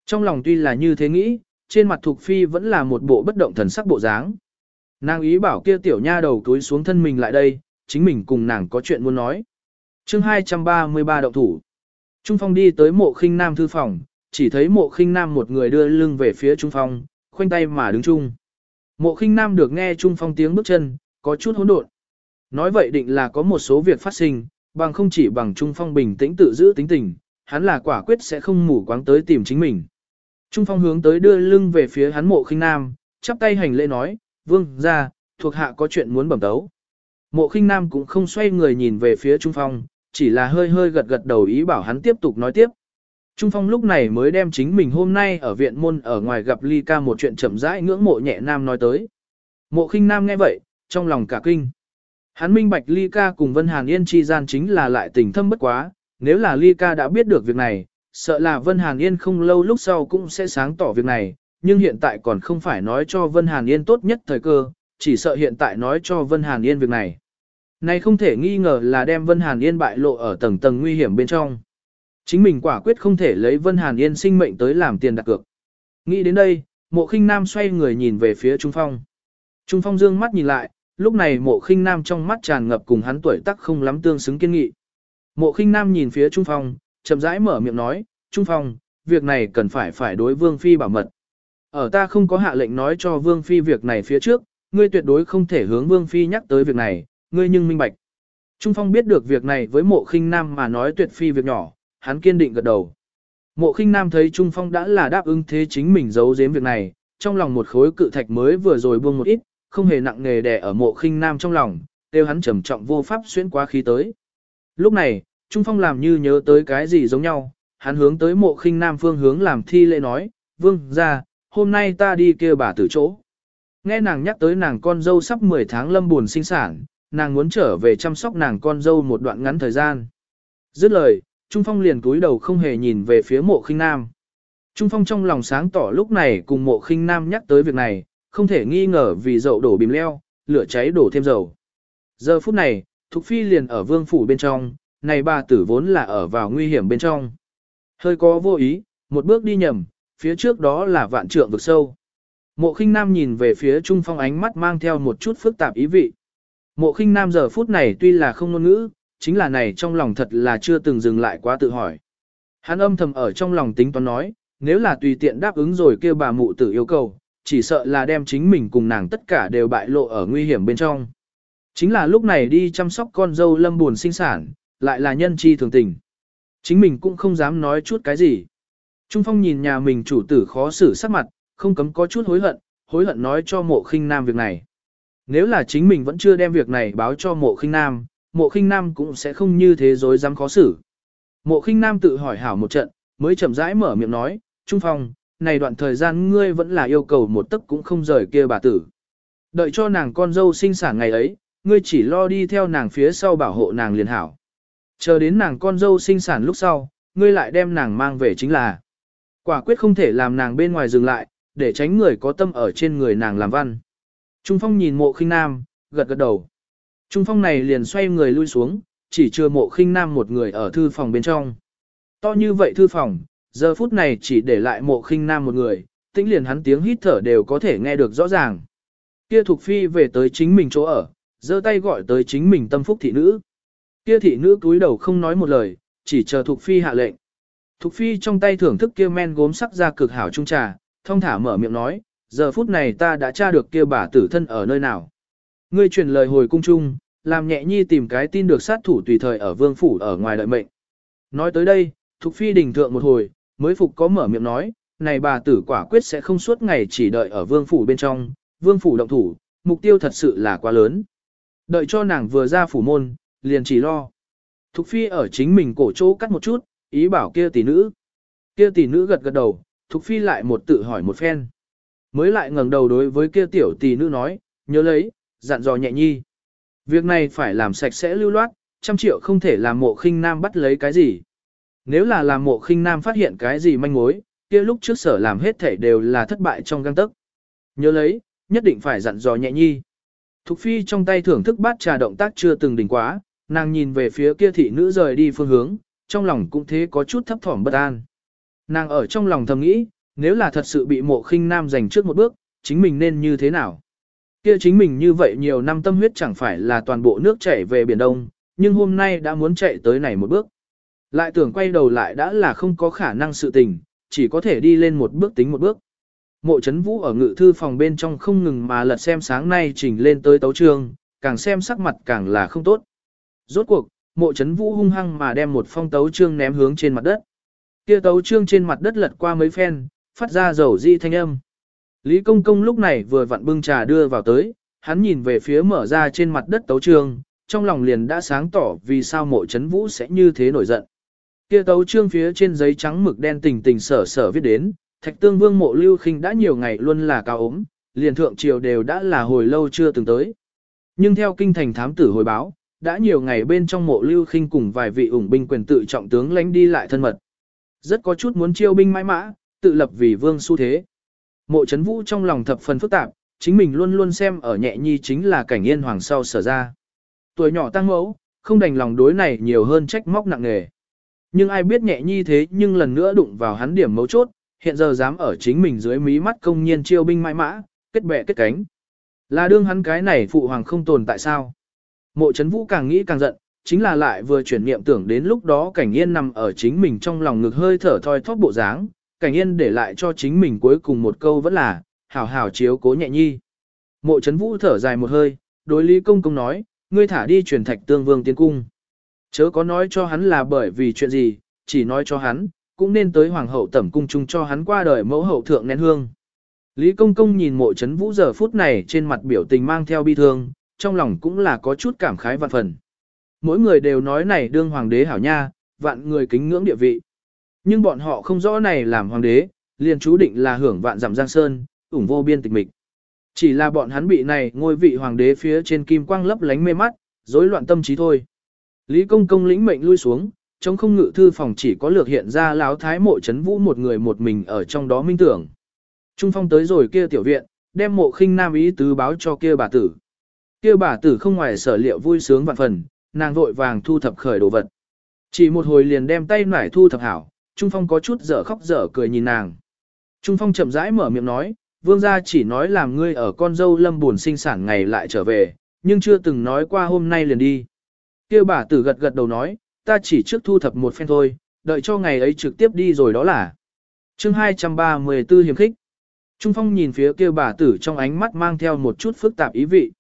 Trong lòng tuy là như thế nghĩ, trên mặt Thục Phi vẫn là một bộ bất động thần sắc bộ dáng. Nàng ý bảo kia tiểu nha đầu túi xuống thân mình lại đây, chính mình cùng nàng có chuyện muốn nói. chương 233 động thủ. Trung Phong đi tới mộ khinh nam thư phòng, chỉ thấy mộ khinh nam một người đưa lưng về phía Trung Phong, khoanh tay mà đứng chung. Mộ khinh nam được nghe Trung Phong tiếng bước chân, có chút hỗn độn. Nói vậy định là có một số việc phát sinh, bằng không chỉ bằng Trung Phong bình tĩnh tự giữ tính tình, hắn là quả quyết sẽ không mù quáng tới tìm chính mình. Trung Phong hướng tới đưa lưng về phía hắn mộ khinh nam, chắp tay hành lễ nói, vương ra, thuộc hạ có chuyện muốn bẩm tấu. Mộ khinh nam cũng không xoay người nhìn về phía Trung Phong, chỉ là hơi hơi gật gật đầu ý bảo hắn tiếp tục nói tiếp. Trung Phong lúc này mới đem chính mình hôm nay ở viện môn ở ngoài gặp Ly ca một chuyện chậm rãi ngưỡng mộ nhẹ nam nói tới. Mộ khinh nam nghe vậy, trong lòng cả kinh. Hắn minh bạch Ly ca cùng Vân Hàn Yên chi gian chính là lại tình thâm bất quá, nếu là Ly ca đã biết được việc này, sợ là Vân Hàn Yên không lâu lúc sau cũng sẽ sáng tỏ việc này, nhưng hiện tại còn không phải nói cho Vân Hàn Yên tốt nhất thời cơ, chỉ sợ hiện tại nói cho Vân Hàn Yên việc này. Này không thể nghi ngờ là đem Vân Hàn Yên bại lộ ở tầng tầng nguy hiểm bên trong. Chính mình quả quyết không thể lấy Vân Hàn Yên sinh mệnh tới làm tiền đặt cược. Nghĩ đến đây, mộ khinh nam xoay người nhìn về phía Trung Phong. Trung Phong dương mắt nhìn lại, lúc này mộ khinh nam trong mắt tràn ngập cùng hắn tuổi tác không lắm tương xứng kiên nghị. Mộ khinh nam nhìn phía Trung Phong, chậm rãi mở miệng nói, Trung Phong, việc này cần phải phải đối Vương Phi bảo mật. Ở ta không có hạ lệnh nói cho Vương Phi việc này phía trước, ngươi tuyệt đối không thể hướng Vương Phi nhắc tới việc này, ngươi nhưng minh bạch. Trung Phong biết được việc này với mộ khinh nam mà nói tuyệt phi việc nhỏ, hắn kiên định gật đầu. Mộ khinh nam thấy Trung Phong đã là đáp ứng thế chính mình giấu giếm việc này, trong lòng một khối cự thạch mới vừa rồi buông một ít, không hề nặng nề đè ở mộ khinh nam trong lòng, đều hắn trầm trọng vô pháp xuyên quá khí tới. Lúc này, Trung Phong làm như nhớ tới cái gì giống nhau, hắn hướng tới mộ khinh nam phương hướng làm thi lễ nói, vương ra, hôm nay ta đi kêu bà tử chỗ. Nghe nàng nhắc tới nàng con dâu sắp 10 tháng lâm buồn sinh sản, nàng muốn trở về chăm sóc nàng con dâu một đoạn ngắn thời gian. Dứt lời, Trung Phong liền cúi đầu không hề nhìn về phía mộ khinh nam. Trung Phong trong lòng sáng tỏ lúc này cùng mộ khinh nam nhắc tới việc này, không thể nghi ngờ vì dậu đổ bìm leo, lửa cháy đổ thêm dầu. Giờ phút này, Thục Phi liền ở vương phủ bên trong, này bà tử vốn là ở vào nguy hiểm bên trong. Hơi có vô ý, một bước đi nhầm, phía trước đó là vạn trượng vực sâu. Mộ khinh nam nhìn về phía trung phong ánh mắt mang theo một chút phức tạp ý vị. Mộ khinh nam giờ phút này tuy là không ngôn ngữ, chính là này trong lòng thật là chưa từng dừng lại quá tự hỏi. Hắn âm thầm ở trong lòng tính toán nói, nếu là tùy tiện đáp ứng rồi kêu bà mụ tử yêu cầu, chỉ sợ là đem chính mình cùng nàng tất cả đều bại lộ ở nguy hiểm bên trong. Chính là lúc này đi chăm sóc con dâu lâm buồn sinh sản, lại là nhân chi thường tình. Chính mình cũng không dám nói chút cái gì. Trung Phong nhìn nhà mình chủ tử khó xử sắc mặt, không cấm có chút hối hận, hối hận nói cho mộ khinh nam việc này. Nếu là chính mình vẫn chưa đem việc này báo cho mộ khinh nam, mộ khinh nam cũng sẽ không như thế dối dám khó xử. Mộ khinh nam tự hỏi hảo một trận, mới chậm rãi mở miệng nói, Trung Phong, này đoạn thời gian ngươi vẫn là yêu cầu một tấc cũng không rời kia bà tử. Đợi cho nàng con dâu sinh sản ngày ấy, ngươi chỉ lo đi theo nàng phía sau bảo hộ nàng liền hảo. Chờ đến nàng con dâu sinh sản lúc sau, ngươi lại đem nàng mang về chính là. Quả quyết không thể làm nàng bên ngoài dừng lại, để tránh người có tâm ở trên người nàng làm văn. Trung Phong nhìn mộ khinh nam, gật gật đầu. Trung Phong này liền xoay người lui xuống, chỉ chưa mộ khinh nam một người ở thư phòng bên trong. To như vậy thư phòng, giờ phút này chỉ để lại mộ khinh nam một người, tĩnh liền hắn tiếng hít thở đều có thể nghe được rõ ràng. Kia Thục Phi về tới chính mình chỗ ở, giơ tay gọi tới chính mình tâm phúc thị nữ. Kia thị nữ cúi đầu không nói một lời, chỉ chờ Thục Phi hạ lệnh. Thục Phi trong tay thưởng thức kia men gốm sắc ra cực hảo trung trà, thông thả mở miệng nói, giờ phút này ta đã tra được kia bà tử thân ở nơi nào. Ngươi truyền lời hồi cung trung, làm nhẹ nhi tìm cái tin được sát thủ tùy thời ở vương phủ ở ngoài đợi mệnh. Nói tới đây, Thục Phi đình thượng một hồi, mới phục có mở miệng nói, này bà tử quả quyết sẽ không suốt ngày chỉ đợi ở vương phủ bên trong, vương phủ động thủ, mục tiêu thật sự là quá lớn. Đợi cho nàng vừa ra phủ môn, liền chỉ lo. Thục Phi ở chính mình cổ chỗ cắt một chút, ý bảo kia tỷ nữ. Kia tỷ nữ gật gật đầu, Thục Phi lại một tự hỏi một phen. Mới lại ngẩng đầu đối với kia tiểu tỷ nữ nói, nhớ lấy, dặn dò nhẹ nhi. Việc này phải làm sạch sẽ lưu loát, trăm triệu không thể làm mộ khinh nam bắt lấy cái gì. Nếu là làm mộ khinh nam phát hiện cái gì manh mối, kia lúc trước sở làm hết thể đều là thất bại trong găng tấc. Nhớ lấy, nhất định phải dặn dò nhẹ nhi. Thục phi trong tay thưởng thức bát trà động tác chưa từng đỉnh quá, nàng nhìn về phía kia thị nữ rời đi phương hướng, trong lòng cũng thế có chút thấp thỏm bất an. Nàng ở trong lòng thầm nghĩ, nếu là thật sự bị mộ khinh nam giành trước một bước, chính mình nên như thế nào? Kia chính mình như vậy nhiều năm tâm huyết chẳng phải là toàn bộ nước chảy về Biển Đông, nhưng hôm nay đã muốn chạy tới này một bước. Lại tưởng quay đầu lại đã là không có khả năng sự tình, chỉ có thể đi lên một bước tính một bước. Mộ chấn vũ ở ngự thư phòng bên trong không ngừng mà lật xem sáng nay trình lên tới tấu trường, càng xem sắc mặt càng là không tốt. Rốt cuộc, mộ chấn vũ hung hăng mà đem một phong tấu trương ném hướng trên mặt đất. Kia tấu trương trên mặt đất lật qua mấy phen, phát ra dầu di thanh âm. Lý Công Công lúc này vừa vặn bưng trà đưa vào tới, hắn nhìn về phía mở ra trên mặt đất tấu trương, trong lòng liền đã sáng tỏ vì sao mộ chấn vũ sẽ như thế nổi giận. Kia tấu trương phía trên giấy trắng mực đen tình tình sở sở viết đến, thạch tương vương mộ lưu khinh đã nhiều ngày luôn là cao ốm, liền thượng triều đều đã là hồi lâu chưa từng tới. Nhưng theo kinh thành thám tử hồi báo, đã nhiều ngày bên trong mộ lưu khinh cùng vài vị ủng binh quyền tự trọng tướng lánh đi lại thân mật. Rất có chút muốn chiêu binh mãi mã, tự lập vì vương xu thế. Mộ chấn vũ trong lòng thập phần phức tạp, chính mình luôn luôn xem ở nhẹ nhi chính là cảnh yên hoàng sau sở ra. Tuổi nhỏ tăng mẫu, không đành lòng đối này nhiều hơn trách móc nặng nề. Nhưng ai biết nhẹ nhi thế nhưng lần nữa đụng vào hắn điểm mấu chốt, hiện giờ dám ở chính mình dưới mí mắt công nhiên chiêu binh mãi mã, kết bè kết cánh. Là đương hắn cái này phụ hoàng không tồn tại sao? Mộ chấn vũ càng nghĩ càng giận, chính là lại vừa chuyển niệm tưởng đến lúc đó cảnh yên nằm ở chính mình trong lòng ngực hơi thở thoi thóp bộ dáng, cảnh yên để lại cho chính mình cuối cùng một câu vẫn là, hảo hảo chiếu cố nhẹ nhi. Mộ chấn vũ thở dài một hơi, đối lý công công nói, ngươi thả đi truyền thạch tương vương tiến cung. Chớ có nói cho hắn là bởi vì chuyện gì, chỉ nói cho hắn, cũng nên tới hoàng hậu tẩm cung chung cho hắn qua đời mẫu hậu thượng nén hương. Lý công công nhìn mộ chấn vũ giờ phút này trên mặt biểu tình mang theo bi thương, trong lòng cũng là có chút cảm khái vạn phần. Mỗi người đều nói này đương hoàng đế hảo nha, vạn người kính ngưỡng địa vị. Nhưng bọn họ không rõ này làm hoàng đế, liền chú định là hưởng vạn giảm giang sơn, ủng vô biên tịch mịch. Chỉ là bọn hắn bị này ngôi vị hoàng đế phía trên kim quang lấp lánh mê mắt, rối loạn tâm trí thôi. Lý công công lĩnh mệnh lui xuống, trong không ngự thư phòng chỉ có lược hiện ra láo thái mộ chấn vũ một người một mình ở trong đó minh tưởng. Trung phong tới rồi kia tiểu viện, đem mộ khinh nam ý tứ báo cho kia bà tử. Kia bà tử không ngoài sở liệu vui sướng vạn phần, nàng vội vàng thu thập khởi đồ vật. Chỉ một hồi liền đem tay nải thu thập hảo, Trung Phong có chút dở khóc dở cười nhìn nàng. Trung Phong chậm rãi mở miệng nói, vương gia chỉ nói làm ngươi ở con dâu lâm buồn sinh sản ngày lại trở về, nhưng chưa từng nói qua hôm nay liền đi. Kia bà tử gật gật đầu nói, ta chỉ trước thu thập một phen thôi, đợi cho ngày ấy trực tiếp đi rồi đó là. chương 234 hiểm khích. Trung Phong nhìn phía kia bà tử trong ánh mắt mang theo một chút phức tạp ý vị.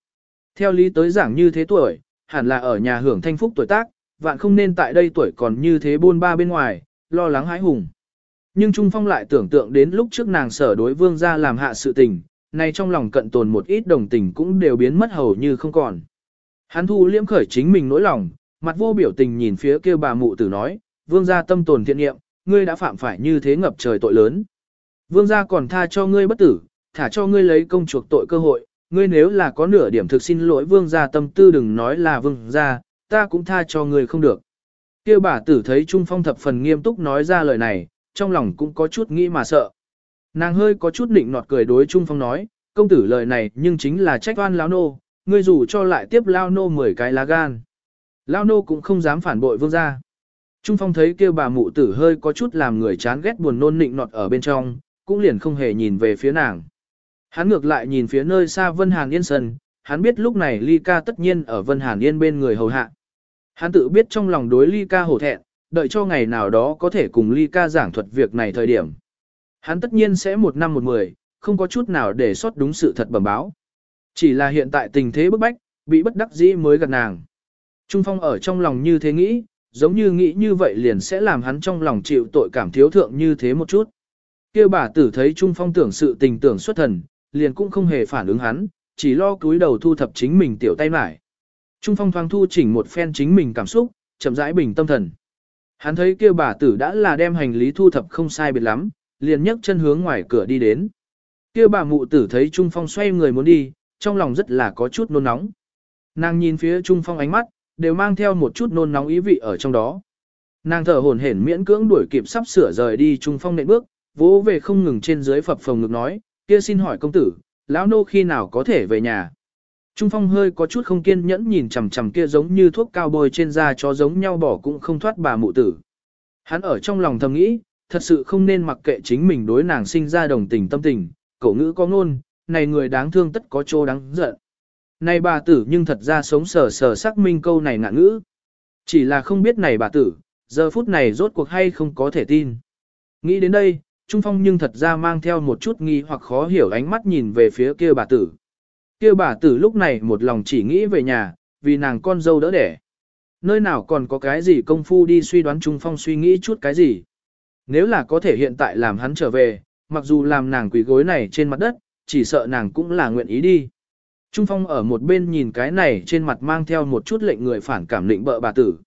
Theo lý tới giảng như thế tuổi, hẳn là ở nhà hưởng thanh phúc tuổi tác, vạn không nên tại đây tuổi còn như thế buôn ba bên ngoài, lo lắng hãi hùng. Nhưng Trung Phong lại tưởng tượng đến lúc trước nàng sở đối vương ra làm hạ sự tình, nay trong lòng cận tồn một ít đồng tình cũng đều biến mất hầu như không còn. Hắn thu liễm khởi chính mình nỗi lòng, mặt vô biểu tình nhìn phía kia bà mụ tử nói, vương gia tâm tồn thiện nghiệm, ngươi đã phạm phải như thế ngập trời tội lớn. Vương gia còn tha cho ngươi bất tử, thả cho ngươi lấy công chuộc tội cơ hội, ngươi nếu là có nửa điểm thực xin lỗi vương gia tâm tư đừng nói là vương gia, ta cũng tha cho ngươi không được. Kêu bà tử thấy Trung Phong thập phần nghiêm túc nói ra lời này, trong lòng cũng có chút nghĩ mà sợ. Nàng hơi có chút định nọt cười đối Trung Phong nói, công tử lời này nhưng chính là trách oan lão nô, ngươi dù cho lại tiếp lao nô 10 cái lá gan. Lao nô cũng không dám phản bội vương gia. Trung Phong thấy kêu bà mụ tử hơi có chút làm người chán ghét buồn nôn nịnh nọt ở bên trong, cũng liền không hề nhìn về phía nàng. Hắn ngược lại nhìn phía nơi xa Vân Hàn Yên sân, hắn biết lúc này Ly Ca tất nhiên ở Vân Hàn Yên bên người hầu hạ. Hắn tự biết trong lòng đối Ly Ca hổ thẹn, đợi cho ngày nào đó có thể cùng Ly Ca giảng thuật việc này thời điểm. Hắn tất nhiên sẽ một năm một mười, không có chút nào để sót đúng sự thật bẩm báo. Chỉ là hiện tại tình thế bức bách, bị bất đắc dĩ mới gặp nàng. Trung Phong ở trong lòng như thế nghĩ, giống như nghĩ như vậy liền sẽ làm hắn trong lòng chịu tội cảm thiếu thượng như thế một chút. Kêu bà tử thấy Trung Phong tưởng sự tình tưởng xuất thần, liền cũng không hề phản ứng hắn, chỉ lo cúi đầu thu thập chính mình tiểu tay mải. Trung Phong thoáng thu chỉnh một phen chính mình cảm xúc, chậm rãi bình tâm thần. Hắn thấy kêu bà tử đã là đem hành lý thu thập không sai biệt lắm, liền nhấc chân hướng ngoài cửa đi đến. Kêu bà mụ tử thấy Trung Phong xoay người muốn đi, trong lòng rất là có chút nôn nóng. Nàng nhìn phía Trung Phong ánh mắt, đều mang theo một chút nôn nóng ý vị ở trong đó. Nàng thở hổn hển miễn cưỡng đuổi kịp sắp sửa rời đi Trung Phong nện bước, vỗ về không ngừng trên dưới phập phồng ngực nói, kia xin hỏi công tử, lão nô khi nào có thể về nhà. Trung Phong hơi có chút không kiên nhẫn nhìn chằm chằm kia giống như thuốc cao bôi trên da cho giống nhau bỏ cũng không thoát bà mụ tử. Hắn ở trong lòng thầm nghĩ, thật sự không nên mặc kệ chính mình đối nàng sinh ra đồng tình tâm tình, cậu ngữ có ngôn, này người đáng thương tất có chỗ đáng giận. Này bà tử nhưng thật ra sống sờ sờ xác minh câu này ngạn ngữ. Chỉ là không biết này bà tử, giờ phút này rốt cuộc hay không có thể tin. Nghĩ đến đây, Trung Phong nhưng thật ra mang theo một chút nghi hoặc khó hiểu ánh mắt nhìn về phía kia bà tử. Kia bà tử lúc này một lòng chỉ nghĩ về nhà, vì nàng con dâu đỡ đẻ. Nơi nào còn có cái gì công phu đi suy đoán Trung Phong suy nghĩ chút cái gì. Nếu là có thể hiện tại làm hắn trở về, mặc dù làm nàng quỷ gối này trên mặt đất, chỉ sợ nàng cũng là nguyện ý đi. Trung Phong ở một bên nhìn cái này trên mặt mang theo một chút lệnh người phản cảm lệnh bợ bà tử.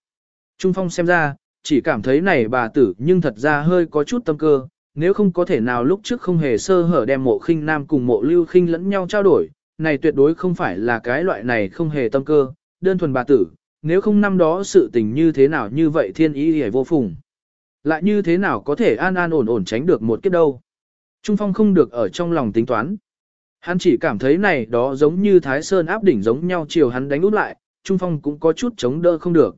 Trung Phong xem ra, chỉ cảm thấy này bà tử nhưng thật ra hơi có chút tâm cơ, nếu không có thể nào lúc trước không hề sơ hở đem mộ khinh nam cùng mộ lưu khinh lẫn nhau trao đổi, này tuyệt đối không phải là cái loại này không hề tâm cơ, đơn thuần bà tử, nếu không năm đó sự tình như thế nào như vậy thiên ý hề vô phùng. Lại như thế nào có thể an an ổn ổn tránh được một kiếp đâu. Trung Phong không được ở trong lòng tính toán. Hắn chỉ cảm thấy này đó giống như Thái Sơn áp đỉnh giống nhau chiều hắn đánh út lại, Trung Phong cũng có chút chống đỡ không được.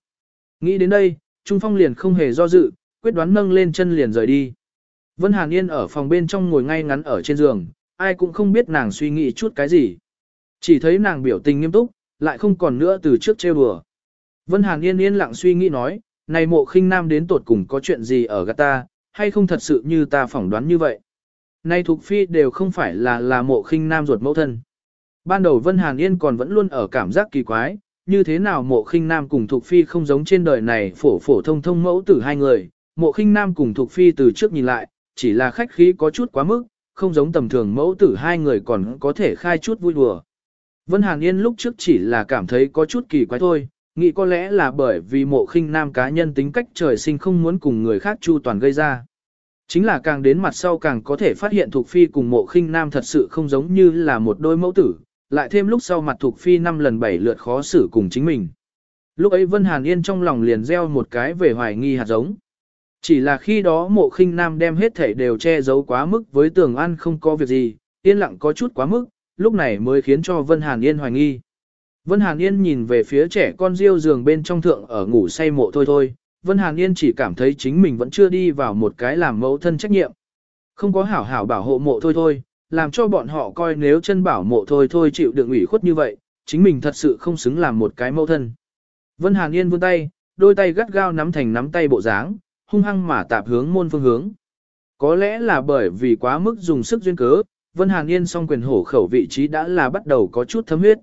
Nghĩ đến đây, Trung Phong liền không hề do dự, quyết đoán nâng lên chân liền rời đi. Vân Hàn Yên ở phòng bên trong ngồi ngay ngắn ở trên giường, ai cũng không biết nàng suy nghĩ chút cái gì. Chỉ thấy nàng biểu tình nghiêm túc, lại không còn nữa từ trước trêu đùa. Vân Hàn Yên yên lặng suy nghĩ nói, này mộ khinh nam đến tột cùng có chuyện gì ở gạt ta, hay không thật sự như ta phỏng đoán như vậy. Nay thuộc Phi đều không phải là là mộ khinh nam ruột mẫu thân. Ban đầu Vân Hàn Yên còn vẫn luôn ở cảm giác kỳ quái, như thế nào mộ khinh nam cùng thuộc Phi không giống trên đời này phổ phổ thông thông mẫu tử hai người, mộ khinh nam cùng thuộc Phi từ trước nhìn lại, chỉ là khách khí có chút quá mức, không giống tầm thường mẫu tử hai người còn có thể khai chút vui đùa. Vân Hàn Yên lúc trước chỉ là cảm thấy có chút kỳ quái thôi, nghĩ có lẽ là bởi vì mộ khinh nam cá nhân tính cách trời sinh không muốn cùng người khác chu toàn gây ra. Chính là càng đến mặt sau càng có thể phát hiện Thục Phi cùng mộ khinh nam thật sự không giống như là một đôi mẫu tử, lại thêm lúc sau mặt Thục Phi năm lần bảy lượt khó xử cùng chính mình. Lúc ấy Vân Hàn Yên trong lòng liền gieo một cái về hoài nghi hạt giống. Chỉ là khi đó mộ khinh nam đem hết thảy đều che giấu quá mức với tường ăn không có việc gì, yên lặng có chút quá mức, lúc này mới khiến cho Vân Hàn Yên hoài nghi. Vân Hàn Yên nhìn về phía trẻ con riêu giường bên trong thượng ở ngủ say mộ thôi thôi, Vân Hàn Yên chỉ cảm thấy chính mình vẫn chưa đi vào một cái làm mẫu thân trách nhiệm. Không có hảo hảo bảo hộ mộ thôi thôi, làm cho bọn họ coi nếu chân bảo mộ thôi thôi chịu đựng ủy khuất như vậy, chính mình thật sự không xứng làm một cái mẫu thân. Vân Hàn Yên vươn tay, đôi tay gắt gao nắm thành nắm tay bộ dáng, hung hăng mà tạp hướng môn phương hướng. Có lẽ là bởi vì quá mức dùng sức duyên cớ, Vân Hàn Yên song quyền hổ khẩu vị trí đã là bắt đầu có chút thấm huyết.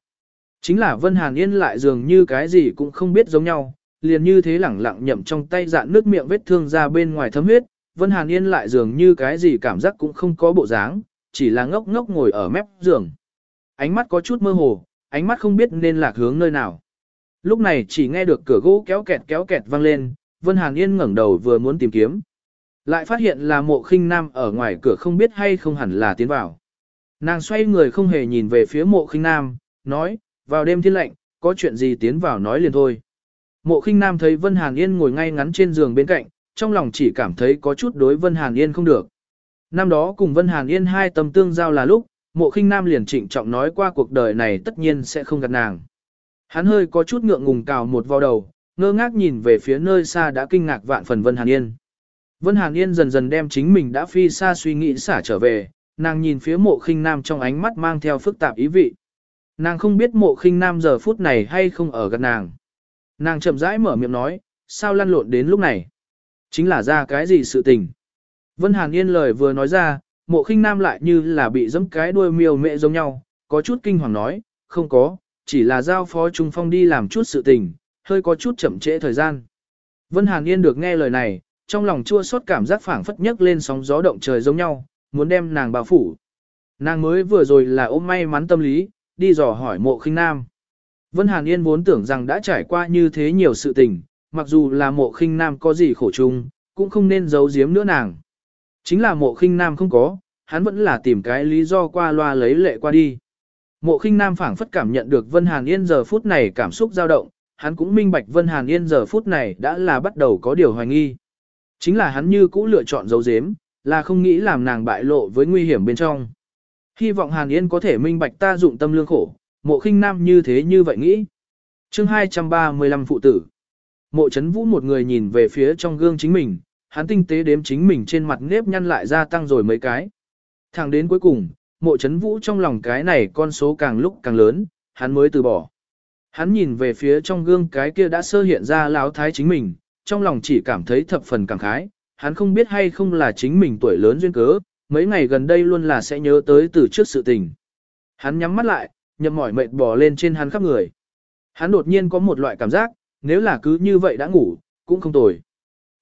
Chính là Vân Hàn Yên lại dường như cái gì cũng không biết giống nhau, liền như thế lẳng lặng nhậm trong tay dạn nước miệng vết thương ra bên ngoài thấm huyết, Vân Hàn Yên lại dường như cái gì cảm giác cũng không có bộ dáng, chỉ là ngốc ngốc ngồi ở mép giường. Ánh mắt có chút mơ hồ, ánh mắt không biết nên lạc hướng nơi nào. Lúc này chỉ nghe được cửa gỗ kéo kẹt kéo kẹt vang lên, Vân Hàn Yên ngẩng đầu vừa muốn tìm kiếm. Lại phát hiện là mộ khinh nam ở ngoài cửa không biết hay không hẳn là tiến vào. Nàng xoay người không hề nhìn về phía mộ khinh nam, nói, vào đêm thiên lạnh có chuyện gì tiến vào nói liền thôi. Mộ khinh nam thấy Vân Hàn Yên ngồi ngay ngắn trên giường bên cạnh, trong lòng chỉ cảm thấy có chút đối Vân Hàn Yên không được. Năm đó cùng Vân Hàn Yên hai tâm tương giao là lúc, mộ khinh nam liền trịnh trọng nói qua cuộc đời này tất nhiên sẽ không gặp nàng. Hắn hơi có chút ngượng ngùng cào một vào đầu, ngơ ngác nhìn về phía nơi xa đã kinh ngạc vạn phần Vân Hàn Yên. Vân Hàn Yên dần dần đem chính mình đã phi xa suy nghĩ xả trở về, nàng nhìn phía mộ khinh nam trong ánh mắt mang theo phức tạp ý vị. Nàng không biết mộ khinh nam giờ phút này hay không ở gần nàng. Nàng chậm rãi mở miệng nói, sao lăn lộn đến lúc này? Chính là ra cái gì sự tình? Vân Hàn Yên lời vừa nói ra, mộ khinh nam lại như là bị dẫm cái đuôi miêu mẹ giống nhau, có chút kinh hoàng nói, không có, chỉ là giao phó Trung Phong đi làm chút sự tình, hơi có chút chậm trễ thời gian. Vân Hàn Yên được nghe lời này, trong lòng chua xót cảm giác phảng phất nhấc lên sóng gió động trời giống nhau, muốn đem nàng bao phủ. Nàng mới vừa rồi là ôm may mắn tâm lý, đi dò hỏi mộ khinh nam. Vân Hàn Yên vốn tưởng rằng đã trải qua như thế nhiều sự tình, mặc dù là mộ khinh nam có gì khổ chung, cũng không nên giấu giếm nữa nàng. Chính là mộ khinh nam không có, hắn vẫn là tìm cái lý do qua loa lấy lệ qua đi. Mộ khinh nam phảng phất cảm nhận được Vân Hàn Yên giờ phút này cảm xúc dao động, hắn cũng minh bạch Vân Hàn Yên giờ phút này đã là bắt đầu có điều hoài nghi. Chính là hắn như cũ lựa chọn giấu giếm, là không nghĩ làm nàng bại lộ với nguy hiểm bên trong. Hy vọng Hàn Yên có thể minh bạch ta dụng tâm lương khổ, mộ khinh nam như thế như vậy nghĩ. chương 235 phụ tử. Mộ chấn vũ một người nhìn về phía trong gương chính mình, hắn tinh tế đếm chính mình trên mặt nếp nhăn lại gia tăng rồi mấy cái. Thẳng đến cuối cùng, mộ chấn vũ trong lòng cái này con số càng lúc càng lớn, hắn mới từ bỏ. Hắn nhìn về phía trong gương cái kia đã sơ hiện ra láo thái chính mình, trong lòng chỉ cảm thấy thập phần cảm khái, hắn không biết hay không là chính mình tuổi lớn duyên cớ, mấy ngày gần đây luôn là sẽ nhớ tới từ trước sự tình. Hắn nhắm mắt lại, nhậm mỏi mệt bò lên trên hắn khắp người. Hắn đột nhiên có một loại cảm giác, nếu là cứ như vậy đã ngủ, cũng không tồi.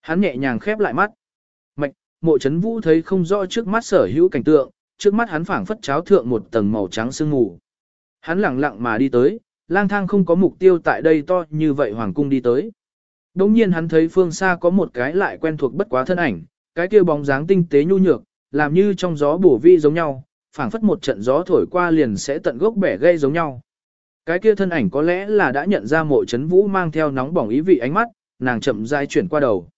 Hắn nhẹ nhàng khép lại mắt. Mạch, mộ chấn vũ thấy không rõ trước mắt sở hữu cảnh tượng, trước mắt hắn phảng phất cháo thượng một tầng màu trắng sương mù. Hắn lặng lặng mà đi tới, lang thang không có mục tiêu tại đây to như vậy hoàng cung đi tới. Đồng nhiên hắn thấy phương xa có một cái lại quen thuộc bất quá thân ảnh, cái kia bóng dáng tinh tế nhu nhược, làm như trong gió bổ vi giống nhau, phảng phất một trận gió thổi qua liền sẽ tận gốc bẻ gây giống nhau. Cái kia thân ảnh có lẽ là đã nhận ra mộ chấn vũ mang theo nóng bỏng ý vị ánh mắt, nàng chậm rãi chuyển qua đầu.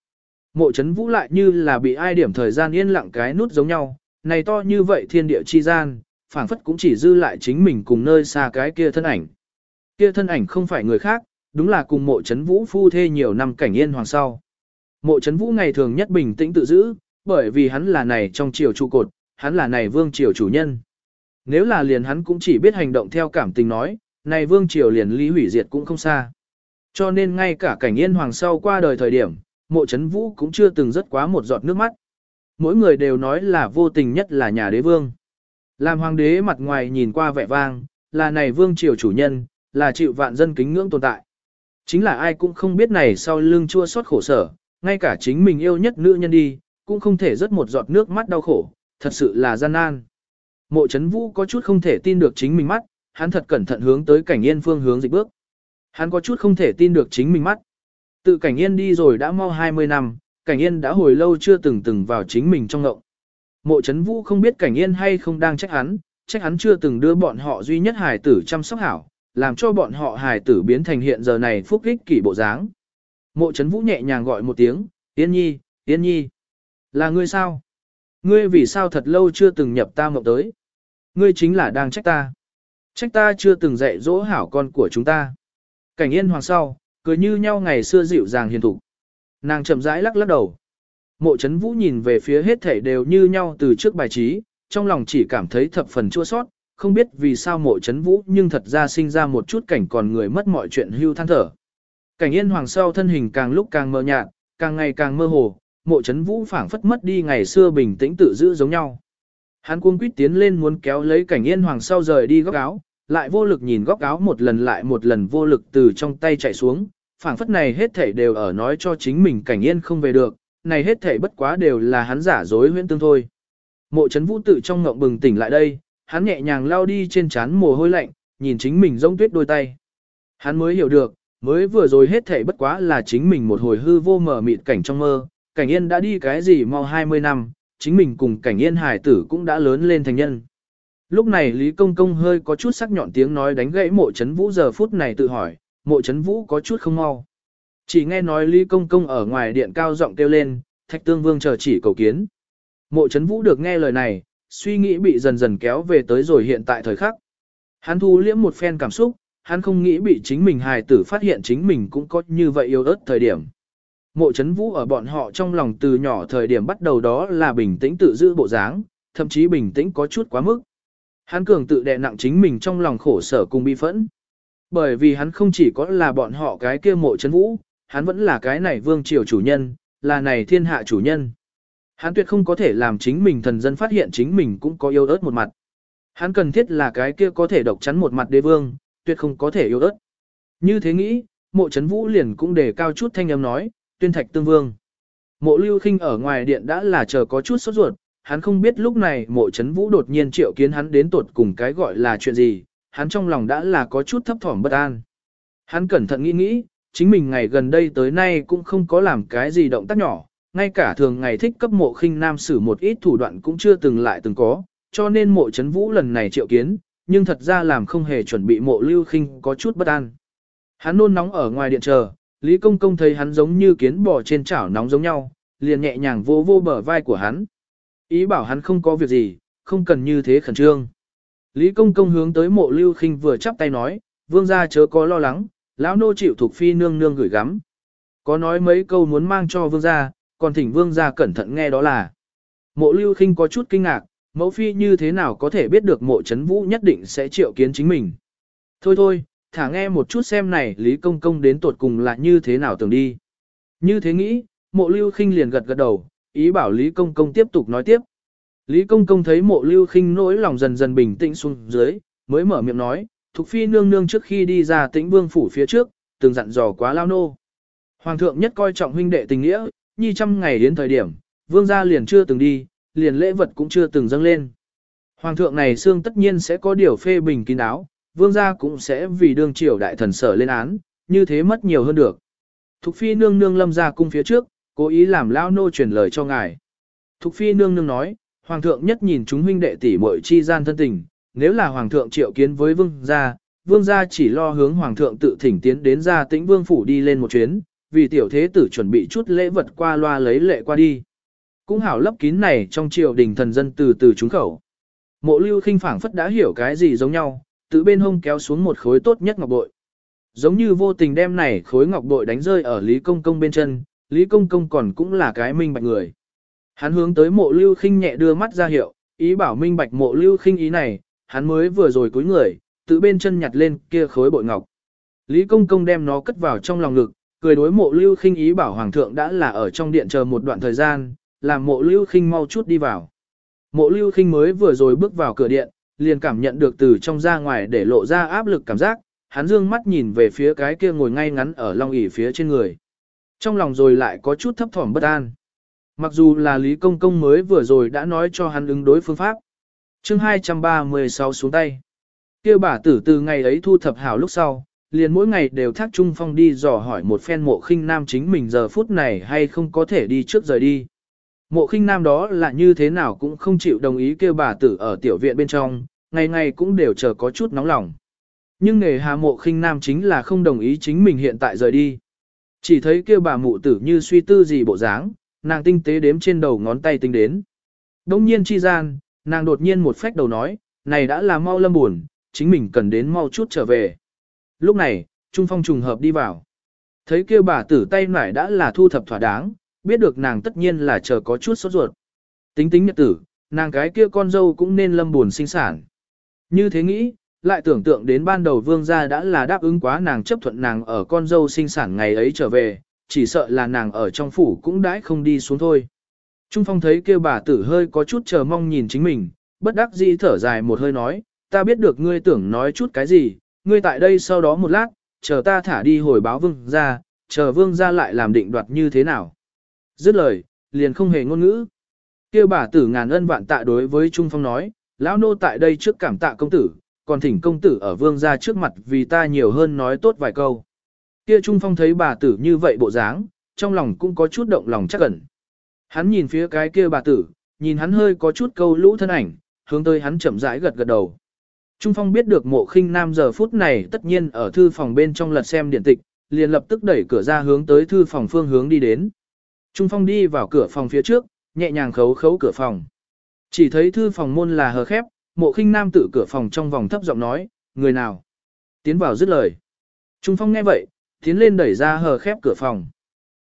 Mộ chấn vũ lại như là bị ai điểm thời gian yên lặng cái nút giống nhau, này to như vậy thiên địa chi gian, phảng phất cũng chỉ dư lại chính mình cùng nơi xa cái kia thân ảnh. Kia thân ảnh không phải người khác, đúng là cùng mộ chấn vũ phu thê nhiều năm cảnh yên hoàng sau. Mộ chấn vũ ngày thường nhất bình tĩnh tự giữ, bởi vì hắn là này trong triều trụ cột, hắn là này vương triều chủ nhân. Nếu là liền hắn cũng chỉ biết hành động theo cảm tình nói, này vương triều liền lý hủy diệt cũng không xa. Cho nên ngay cả cảnh yên hoàng sau qua đời thời điểm, mộ chấn vũ cũng chưa từng rất quá một giọt nước mắt. Mỗi người đều nói là vô tình nhất là nhà đế vương. Làm hoàng đế mặt ngoài nhìn qua vẻ vang, là này vương triều chủ nhân, là chịu vạn dân kính ngưỡng tồn tại. Chính là ai cũng không biết này sau lưng chua xót khổ sở, ngay cả chính mình yêu nhất nữ nhân đi, cũng không thể rớt một giọt nước mắt đau khổ, thật sự là gian nan. Mộ chấn vũ có chút không thể tin được chính mình mắt, hắn thật cẩn thận hướng tới cảnh yên phương hướng dịch bước. Hắn có chút không thể tin được chính mình mắt. Tự cảnh yên đi rồi đã mau 20 năm, cảnh yên đã hồi lâu chưa từng từng vào chính mình trong ngộng. Mộ chấn vũ không biết cảnh yên hay không đang trách hắn, trách hắn chưa từng đưa bọn họ duy nhất hài tử chăm sóc hảo, làm cho bọn họ hài tử biến thành hiện giờ này phúc ích kỷ bộ dáng. Mộ chấn vũ nhẹ nhàng gọi một tiếng, Yên Nhi, Yên Nhi. Là ngươi sao? Ngươi vì sao thật lâu chưa từng nhập ta mộng tới? Ngươi chính là đang trách ta. Trách ta chưa từng dạy dỗ hảo con của chúng ta. Cảnh yên hoàng sau, cười như nhau ngày xưa dịu dàng hiền thục. Nàng chậm rãi lắc lắc đầu. Mộ chấn vũ nhìn về phía hết thảy đều như nhau từ trước bài trí, trong lòng chỉ cảm thấy thập phần chua sót, không biết vì sao mộ chấn vũ nhưng thật ra sinh ra một chút cảnh còn người mất mọi chuyện hưu than thở. Cảnh yên hoàng sau thân hình càng lúc càng mơ nhạt, càng ngày càng mơ hồ, mộ chấn vũ phảng phất mất đi ngày xưa bình tĩnh tự giữ giống nhau. Hắn cuống quýt tiến lên muốn kéo lấy cảnh yên hoàng sau rời đi góc áo, lại vô lực nhìn góc áo một lần lại một lần vô lực từ trong tay chạy xuống, phảng phất này hết thảy đều ở nói cho chính mình cảnh yên không về được, này hết thảy bất quá đều là hắn giả dối huyễn tương thôi. Mộ chấn vũ tự trong ngộng bừng tỉnh lại đây, hắn nhẹ nhàng lao đi trên trán mồ hôi lạnh, nhìn chính mình rông tuyết đôi tay. Hắn mới hiểu được, mới vừa rồi hết thảy bất quá là chính mình một hồi hư vô mở mịt cảnh trong mơ, cảnh yên đã đi cái gì mau 20 năm, chính mình cùng cảnh yên hải tử cũng đã lớn lên thành nhân. Lúc này Lý Công Công hơi có chút sắc nhọn tiếng nói đánh gãy mộ chấn vũ giờ phút này tự hỏi, mộ chấn vũ có chút không mau. Chỉ nghe nói Lý Công Công ở ngoài điện cao giọng kêu lên, thạch tương vương chờ chỉ cầu kiến. Mộ chấn vũ được nghe lời này, suy nghĩ bị dần dần kéo về tới rồi hiện tại thời khắc. Hắn thu liễm một phen cảm xúc, hắn không nghĩ bị chính mình hài tử phát hiện chính mình cũng có như vậy yêu ớt thời điểm. Mộ chấn vũ ở bọn họ trong lòng từ nhỏ thời điểm bắt đầu đó là bình tĩnh tự giữ bộ dáng, thậm chí bình tĩnh có chút quá mức. Hắn cường tự đè nặng chính mình trong lòng khổ sở cùng bi phẫn. Bởi vì hắn không chỉ có là bọn họ cái kia mộ chấn vũ, hắn vẫn là cái này vương triều chủ nhân, là này thiên hạ chủ nhân. Hắn tuyệt không có thể làm chính mình thần dân phát hiện chính mình cũng có yêu ớt một mặt. Hắn cần thiết là cái kia có thể độc chắn một mặt đế vương, tuyệt không có thể yêu ớt. Như thế nghĩ, mộ chấn vũ liền cũng đề cao chút thanh âm nói, tuyên thạch tương vương. Mộ lưu khinh ở ngoài điện đã là chờ có chút sốt ruột, hắn không biết lúc này mộ chấn vũ đột nhiên triệu kiến hắn đến tột cùng cái gọi là chuyện gì, hắn trong lòng đã là có chút thấp thỏm bất an. Hắn cẩn thận nghĩ nghĩ, chính mình ngày gần đây tới nay cũng không có làm cái gì động tác nhỏ, ngay cả thường ngày thích cấp mộ khinh nam sử một ít thủ đoạn cũng chưa từng lại từng có, cho nên mộ chấn vũ lần này triệu kiến, nhưng thật ra làm không hề chuẩn bị mộ lưu khinh có chút bất an. Hắn nôn nóng ở ngoài điện chờ, Lý Công Công thấy hắn giống như kiến bò trên chảo nóng giống nhau, liền nhẹ nhàng vô vô bờ vai của hắn. Ý bảo hắn không có việc gì, không cần như thế khẩn trương. Lý Công Công hướng tới mộ lưu khinh vừa chắp tay nói, vương gia chớ có lo lắng, lão nô chịu thuộc phi nương nương gửi gắm. Có nói mấy câu muốn mang cho vương gia, còn thỉnh vương gia cẩn thận nghe đó là. Mộ lưu khinh có chút kinh ngạc, mẫu phi như thế nào có thể biết được mộ chấn vũ nhất định sẽ triệu kiến chính mình. Thôi thôi, thả nghe một chút xem này Lý Công Công đến tuột cùng là như thế nào tưởng đi. Như thế nghĩ, mộ lưu khinh liền gật gật đầu, ý bảo Lý Công Công tiếp tục nói tiếp. Lý Công Công thấy mộ lưu khinh nỗi lòng dần dần bình tĩnh xuống dưới, mới mở miệng nói, Thục Phi nương nương trước khi đi ra tĩnh vương phủ phía trước, từng dặn dò quá lao nô. Hoàng thượng nhất coi trọng huynh đệ tình nghĩa, nhi trăm ngày đến thời điểm, vương gia liền chưa từng đi, liền lễ vật cũng chưa từng dâng lên. Hoàng thượng này xương tất nhiên sẽ có điều phê bình kín đáo, vương gia cũng sẽ vì đương triều đại thần sở lên án, như thế mất nhiều hơn được. Thục phi nương nương lâm ra cung phía trước, cố ý làm lao nô truyền lời cho ngài. Thục phi nương nương nói, hoàng thượng nhất nhìn chúng huynh đệ tỷ muội chi gian thân tình, nếu là hoàng thượng triệu kiến với vương gia, vương gia chỉ lo hướng hoàng thượng tự thỉnh tiến đến gia tĩnh vương phủ đi lên một chuyến, vì tiểu thế tử chuẩn bị chút lễ vật qua loa lấy lệ qua đi. Cũng hảo lấp kín này trong triều đình thần dân từ từ trúng khẩu. Mộ lưu khinh phảng phất đã hiểu cái gì giống nhau, tự bên hông kéo xuống một khối tốt nhất ngọc bội. Giống như vô tình đem này khối ngọc bội đánh rơi ở Lý Công Công bên chân, Lý Công Công còn cũng là cái minh bạch người. Hắn hướng tới mộ lưu khinh nhẹ đưa mắt ra hiệu, ý bảo minh bạch mộ lưu khinh ý này, hắn mới vừa rồi cúi người, tự bên chân nhặt lên kia khối bội ngọc. Lý Công Công đem nó cất vào trong lòng ngực, cười đối mộ lưu khinh ý bảo Hoàng thượng đã là ở trong điện chờ một đoạn thời gian, làm mộ lưu khinh mau chút đi vào. Mộ lưu khinh mới vừa rồi bước vào cửa điện, liền cảm nhận được từ trong ra ngoài để lộ ra áp lực cảm giác, hắn dương mắt nhìn về phía cái kia ngồi ngay ngắn ở long ỷ phía trên người. Trong lòng rồi lại có chút thấp thỏm bất an. Mặc dù là Lý Công Công mới vừa rồi đã nói cho hắn ứng đối phương pháp. chương 236 xuống tay. kia bà tử từ ngày ấy thu thập hảo lúc sau, liền mỗi ngày đều thác Trung Phong đi dò hỏi một phen mộ khinh nam chính mình giờ phút này hay không có thể đi trước rời đi. Mộ khinh nam đó là như thế nào cũng không chịu đồng ý kêu bà tử ở tiểu viện bên trong, ngày ngày cũng đều chờ có chút nóng lòng. Nhưng nghề hà mộ khinh nam chính là không đồng ý chính mình hiện tại rời đi. Chỉ thấy kêu bà mụ tử như suy tư gì bộ dáng, nàng tinh tế đếm trên đầu ngón tay tính đến. Đông nhiên chi gian, nàng đột nhiên một phách đầu nói, này đã là mau lâm buồn, chính mình cần đến mau chút trở về. Lúc này, Trung Phong trùng hợp đi vào. Thấy kêu bà tử tay nải đã là thu thập thỏa đáng, biết được nàng tất nhiên là chờ có chút sốt ruột. Tính tính nhật tử, nàng cái kia con dâu cũng nên lâm buồn sinh sản. Như thế nghĩ, lại tưởng tượng đến ban đầu vương gia đã là đáp ứng quá nàng chấp thuận nàng ở con dâu sinh sản ngày ấy trở về, chỉ sợ là nàng ở trong phủ cũng đãi không đi xuống thôi. Trung Phong thấy kêu bà tử hơi có chút chờ mong nhìn chính mình, bất đắc dĩ thở dài một hơi nói, ta biết được ngươi tưởng nói chút cái gì, ngươi tại đây sau đó một lát, chờ ta thả đi hồi báo vương gia, chờ vương gia lại làm định đoạt như thế nào. Dứt lời, liền không hề ngôn ngữ. Kêu bà tử ngàn ân vạn tạ đối với Trung Phong nói, lão nô tại đây trước cảm tạ công tử, còn thỉnh công tử ở vương gia trước mặt vì ta nhiều hơn nói tốt vài câu. Kia Trung Phong thấy bà tử như vậy bộ dáng, trong lòng cũng có chút động lòng chắc ẩn. Hắn nhìn phía cái kia bà tử, nhìn hắn hơi có chút câu lũ thân ảnh, hướng tới hắn chậm rãi gật gật đầu. Trung Phong biết được mộ khinh nam giờ phút này tất nhiên ở thư phòng bên trong lật xem điện tịch, liền lập tức đẩy cửa ra hướng tới thư phòng phương hướng đi đến. Trung Phong đi vào cửa phòng phía trước, nhẹ nhàng khấu khấu cửa phòng. Chỉ thấy thư phòng môn là hờ khép, mộ khinh nam tự cửa phòng trong vòng thấp giọng nói, người nào? Tiến vào dứt lời. Trung Phong nghe vậy, tiến lên đẩy ra hờ khép cửa phòng.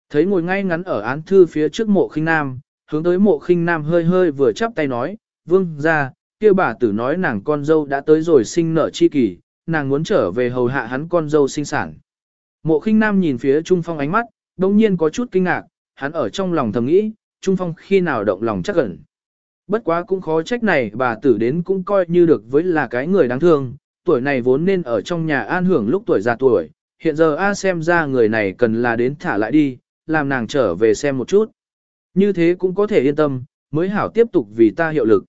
Thấy ngồi ngay ngắn ở án thư phía trước mộ khinh nam, hướng tới mộ khinh nam hơi hơi vừa chắp tay nói, vương ra, kia bà tử nói nàng con dâu đã tới rồi sinh nở chi kỳ, nàng muốn trở về hầu hạ hắn con dâu sinh sản. Mộ khinh nam nhìn phía Trung Phong ánh mắt, đồng nhiên có chút kinh ngạc, hắn ở trong lòng thầm nghĩ, Trung Phong khi nào động lòng chắc ẩn. Bất quá cũng khó trách này bà tử đến cũng coi như được với là cái người đáng thương, tuổi này vốn nên ở trong nhà an hưởng lúc tuổi già tuổi, hiện giờ A xem ra người này cần là đến thả lại đi, làm nàng trở về xem một chút. Như thế cũng có thể yên tâm, mới hảo tiếp tục vì ta hiệu lực.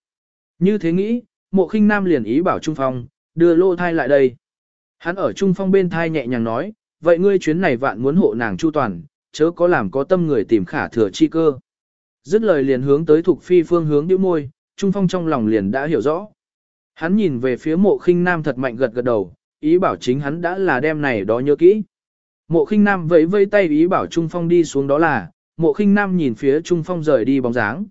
Như thế nghĩ, mộ khinh nam liền ý bảo Trung Phong, đưa lô thai lại đây. Hắn ở Trung Phong bên thai nhẹ nhàng nói, vậy ngươi chuyến này vạn muốn hộ nàng chu toàn, chớ có làm có tâm người tìm khả thừa chi cơ. Dứt lời liền hướng tới thuộc phi phương hướng điệu môi, Trung Phong trong lòng liền đã hiểu rõ. Hắn nhìn về phía mộ khinh nam thật mạnh gật gật đầu, ý bảo chính hắn đã là đem này đó nhớ kỹ. Mộ khinh nam vẫy vây tay ý bảo Trung Phong đi xuống đó là, mộ khinh nam nhìn phía Trung Phong rời đi bóng dáng.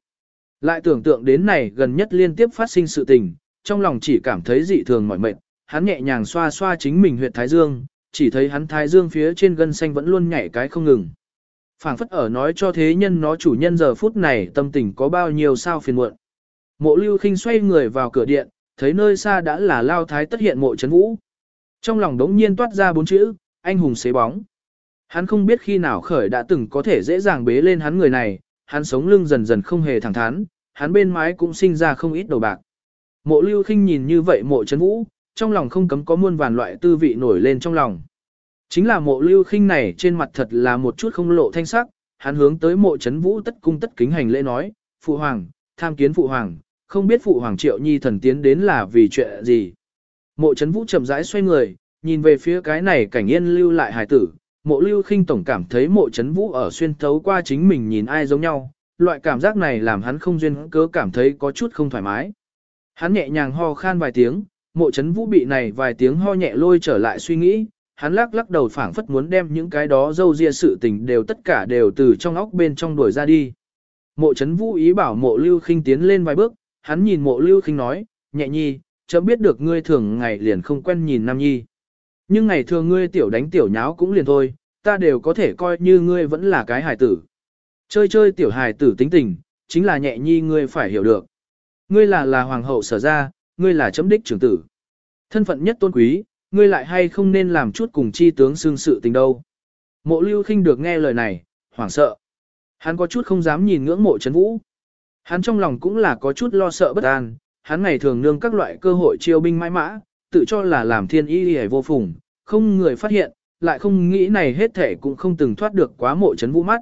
Lại tưởng tượng đến này gần nhất liên tiếp phát sinh sự tình, trong lòng chỉ cảm thấy dị thường mỏi mệt, hắn nhẹ nhàng xoa xoa chính mình huyệt thái dương, chỉ thấy hắn thái dương phía trên gân xanh vẫn luôn nhảy cái không ngừng phảng phất ở nói cho thế nhân nó chủ nhân giờ phút này tâm tình có bao nhiêu sao phiền muộn. Mộ lưu khinh xoay người vào cửa điện, thấy nơi xa đã là lao thái tất hiện mộ chấn vũ. Trong lòng đống nhiên toát ra bốn chữ, anh hùng xế bóng. Hắn không biết khi nào khởi đã từng có thể dễ dàng bế lên hắn người này, hắn sống lưng dần dần không hề thẳng thắn, hắn bên mái cũng sinh ra không ít đồ bạc. Mộ lưu khinh nhìn như vậy mộ chấn vũ, trong lòng không cấm có muôn vàn loại tư vị nổi lên trong lòng. Chính là mộ lưu khinh này trên mặt thật là một chút không lộ thanh sắc, hắn hướng tới mộ chấn vũ tất cung tất kính hành lễ nói, Phụ Hoàng, tham kiến Phụ Hoàng, không biết Phụ Hoàng triệu nhi thần tiến đến là vì chuyện gì. Mộ chấn vũ chậm rãi xoay người, nhìn về phía cái này cảnh yên lưu lại hài tử, mộ lưu khinh tổng cảm thấy mộ chấn vũ ở xuyên thấu qua chính mình nhìn ai giống nhau, loại cảm giác này làm hắn không duyên cớ cảm thấy có chút không thoải mái. Hắn nhẹ nhàng ho khan vài tiếng, mộ chấn vũ bị này vài tiếng ho nhẹ lôi trở lại suy nghĩ, hắn lắc lắc đầu phảng phất muốn đem những cái đó dâu ria sự tình đều tất cả đều từ trong óc bên trong đuổi ra đi. Mộ chấn vũ ý bảo mộ lưu khinh tiến lên vài bước, hắn nhìn mộ lưu khinh nói, nhẹ nhi, chấm biết được ngươi thường ngày liền không quen nhìn nam nhi. Nhưng ngày thường ngươi tiểu đánh tiểu nháo cũng liền thôi, ta đều có thể coi như ngươi vẫn là cái hài tử. Chơi chơi tiểu hài tử tính tình, chính là nhẹ nhi ngươi phải hiểu được. Ngươi là là hoàng hậu sở ra, ngươi là chấm đích trưởng tử. Thân phận nhất tôn quý, ngươi lại hay không nên làm chút cùng chi tướng xương sự tình đâu. Mộ lưu khinh được nghe lời này, hoảng sợ. Hắn có chút không dám nhìn ngưỡng mộ chấn vũ. Hắn trong lòng cũng là có chút lo sợ bất an, hắn ngày thường nương các loại cơ hội chiêu binh mãi mã, tự cho là làm thiên y hề vô phùng, không người phát hiện, lại không nghĩ này hết thể cũng không từng thoát được quá mộ chấn vũ mắt.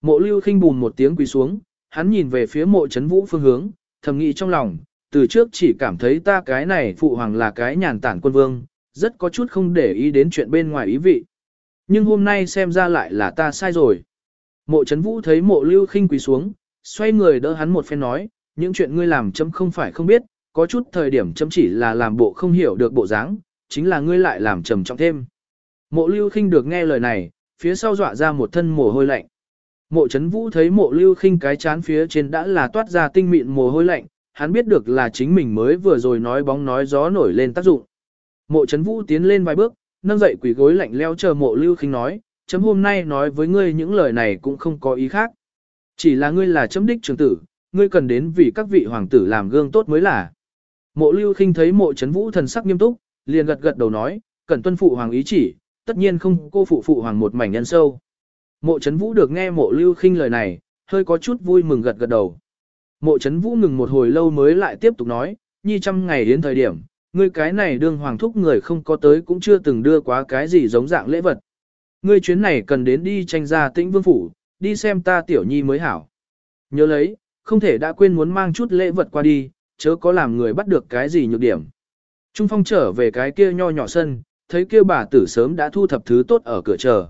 Mộ lưu khinh bùn một tiếng quỳ xuống, hắn nhìn về phía mộ chấn vũ phương hướng, thầm nghĩ trong lòng, từ trước chỉ cảm thấy ta cái này phụ hoàng là cái nhàn tản quân vương, rất có chút không để ý đến chuyện bên ngoài ý vị. Nhưng hôm nay xem ra lại là ta sai rồi. Mộ Trấn vũ thấy mộ lưu khinh quỳ xuống, xoay người đỡ hắn một phen nói, những chuyện ngươi làm chấm không phải không biết, có chút thời điểm chấm chỉ là làm bộ không hiểu được bộ dáng, chính là ngươi lại làm trầm trọng thêm. Mộ lưu khinh được nghe lời này, phía sau dọa ra một thân mồ hôi lạnh. Mộ Trấn vũ thấy mộ lưu khinh cái chán phía trên đã là toát ra tinh mịn mồ hôi lạnh, hắn biết được là chính mình mới vừa rồi nói bóng nói gió nổi lên tác dụng. Mộ chấn vũ tiến lên vài bước, nâng dậy quỷ gối lạnh leo chờ mộ lưu khinh nói, chấm hôm nay nói với ngươi những lời này cũng không có ý khác. Chỉ là ngươi là chấm đích trường tử, ngươi cần đến vì các vị hoàng tử làm gương tốt mới là. Mộ lưu khinh thấy mộ chấn vũ thần sắc nghiêm túc, liền gật gật đầu nói, cần tuân phụ hoàng ý chỉ, tất nhiên không cô phụ phụ hoàng một mảnh nhân sâu. Mộ chấn vũ được nghe mộ lưu khinh lời này, hơi có chút vui mừng gật gật đầu. Mộ chấn vũ ngừng một hồi lâu mới lại tiếp tục nói, nhi trăm ngày đến thời điểm, ngươi cái này đương hoàng thúc người không có tới cũng chưa từng đưa quá cái gì giống dạng lễ vật. Ngươi chuyến này cần đến đi tranh ra tĩnh vương phủ, đi xem ta tiểu nhi mới hảo. Nhớ lấy, không thể đã quên muốn mang chút lễ vật qua đi, chớ có làm người bắt được cái gì nhược điểm. Trung Phong trở về cái kia nho nhỏ sân, thấy kia bà tử sớm đã thu thập thứ tốt ở cửa chờ.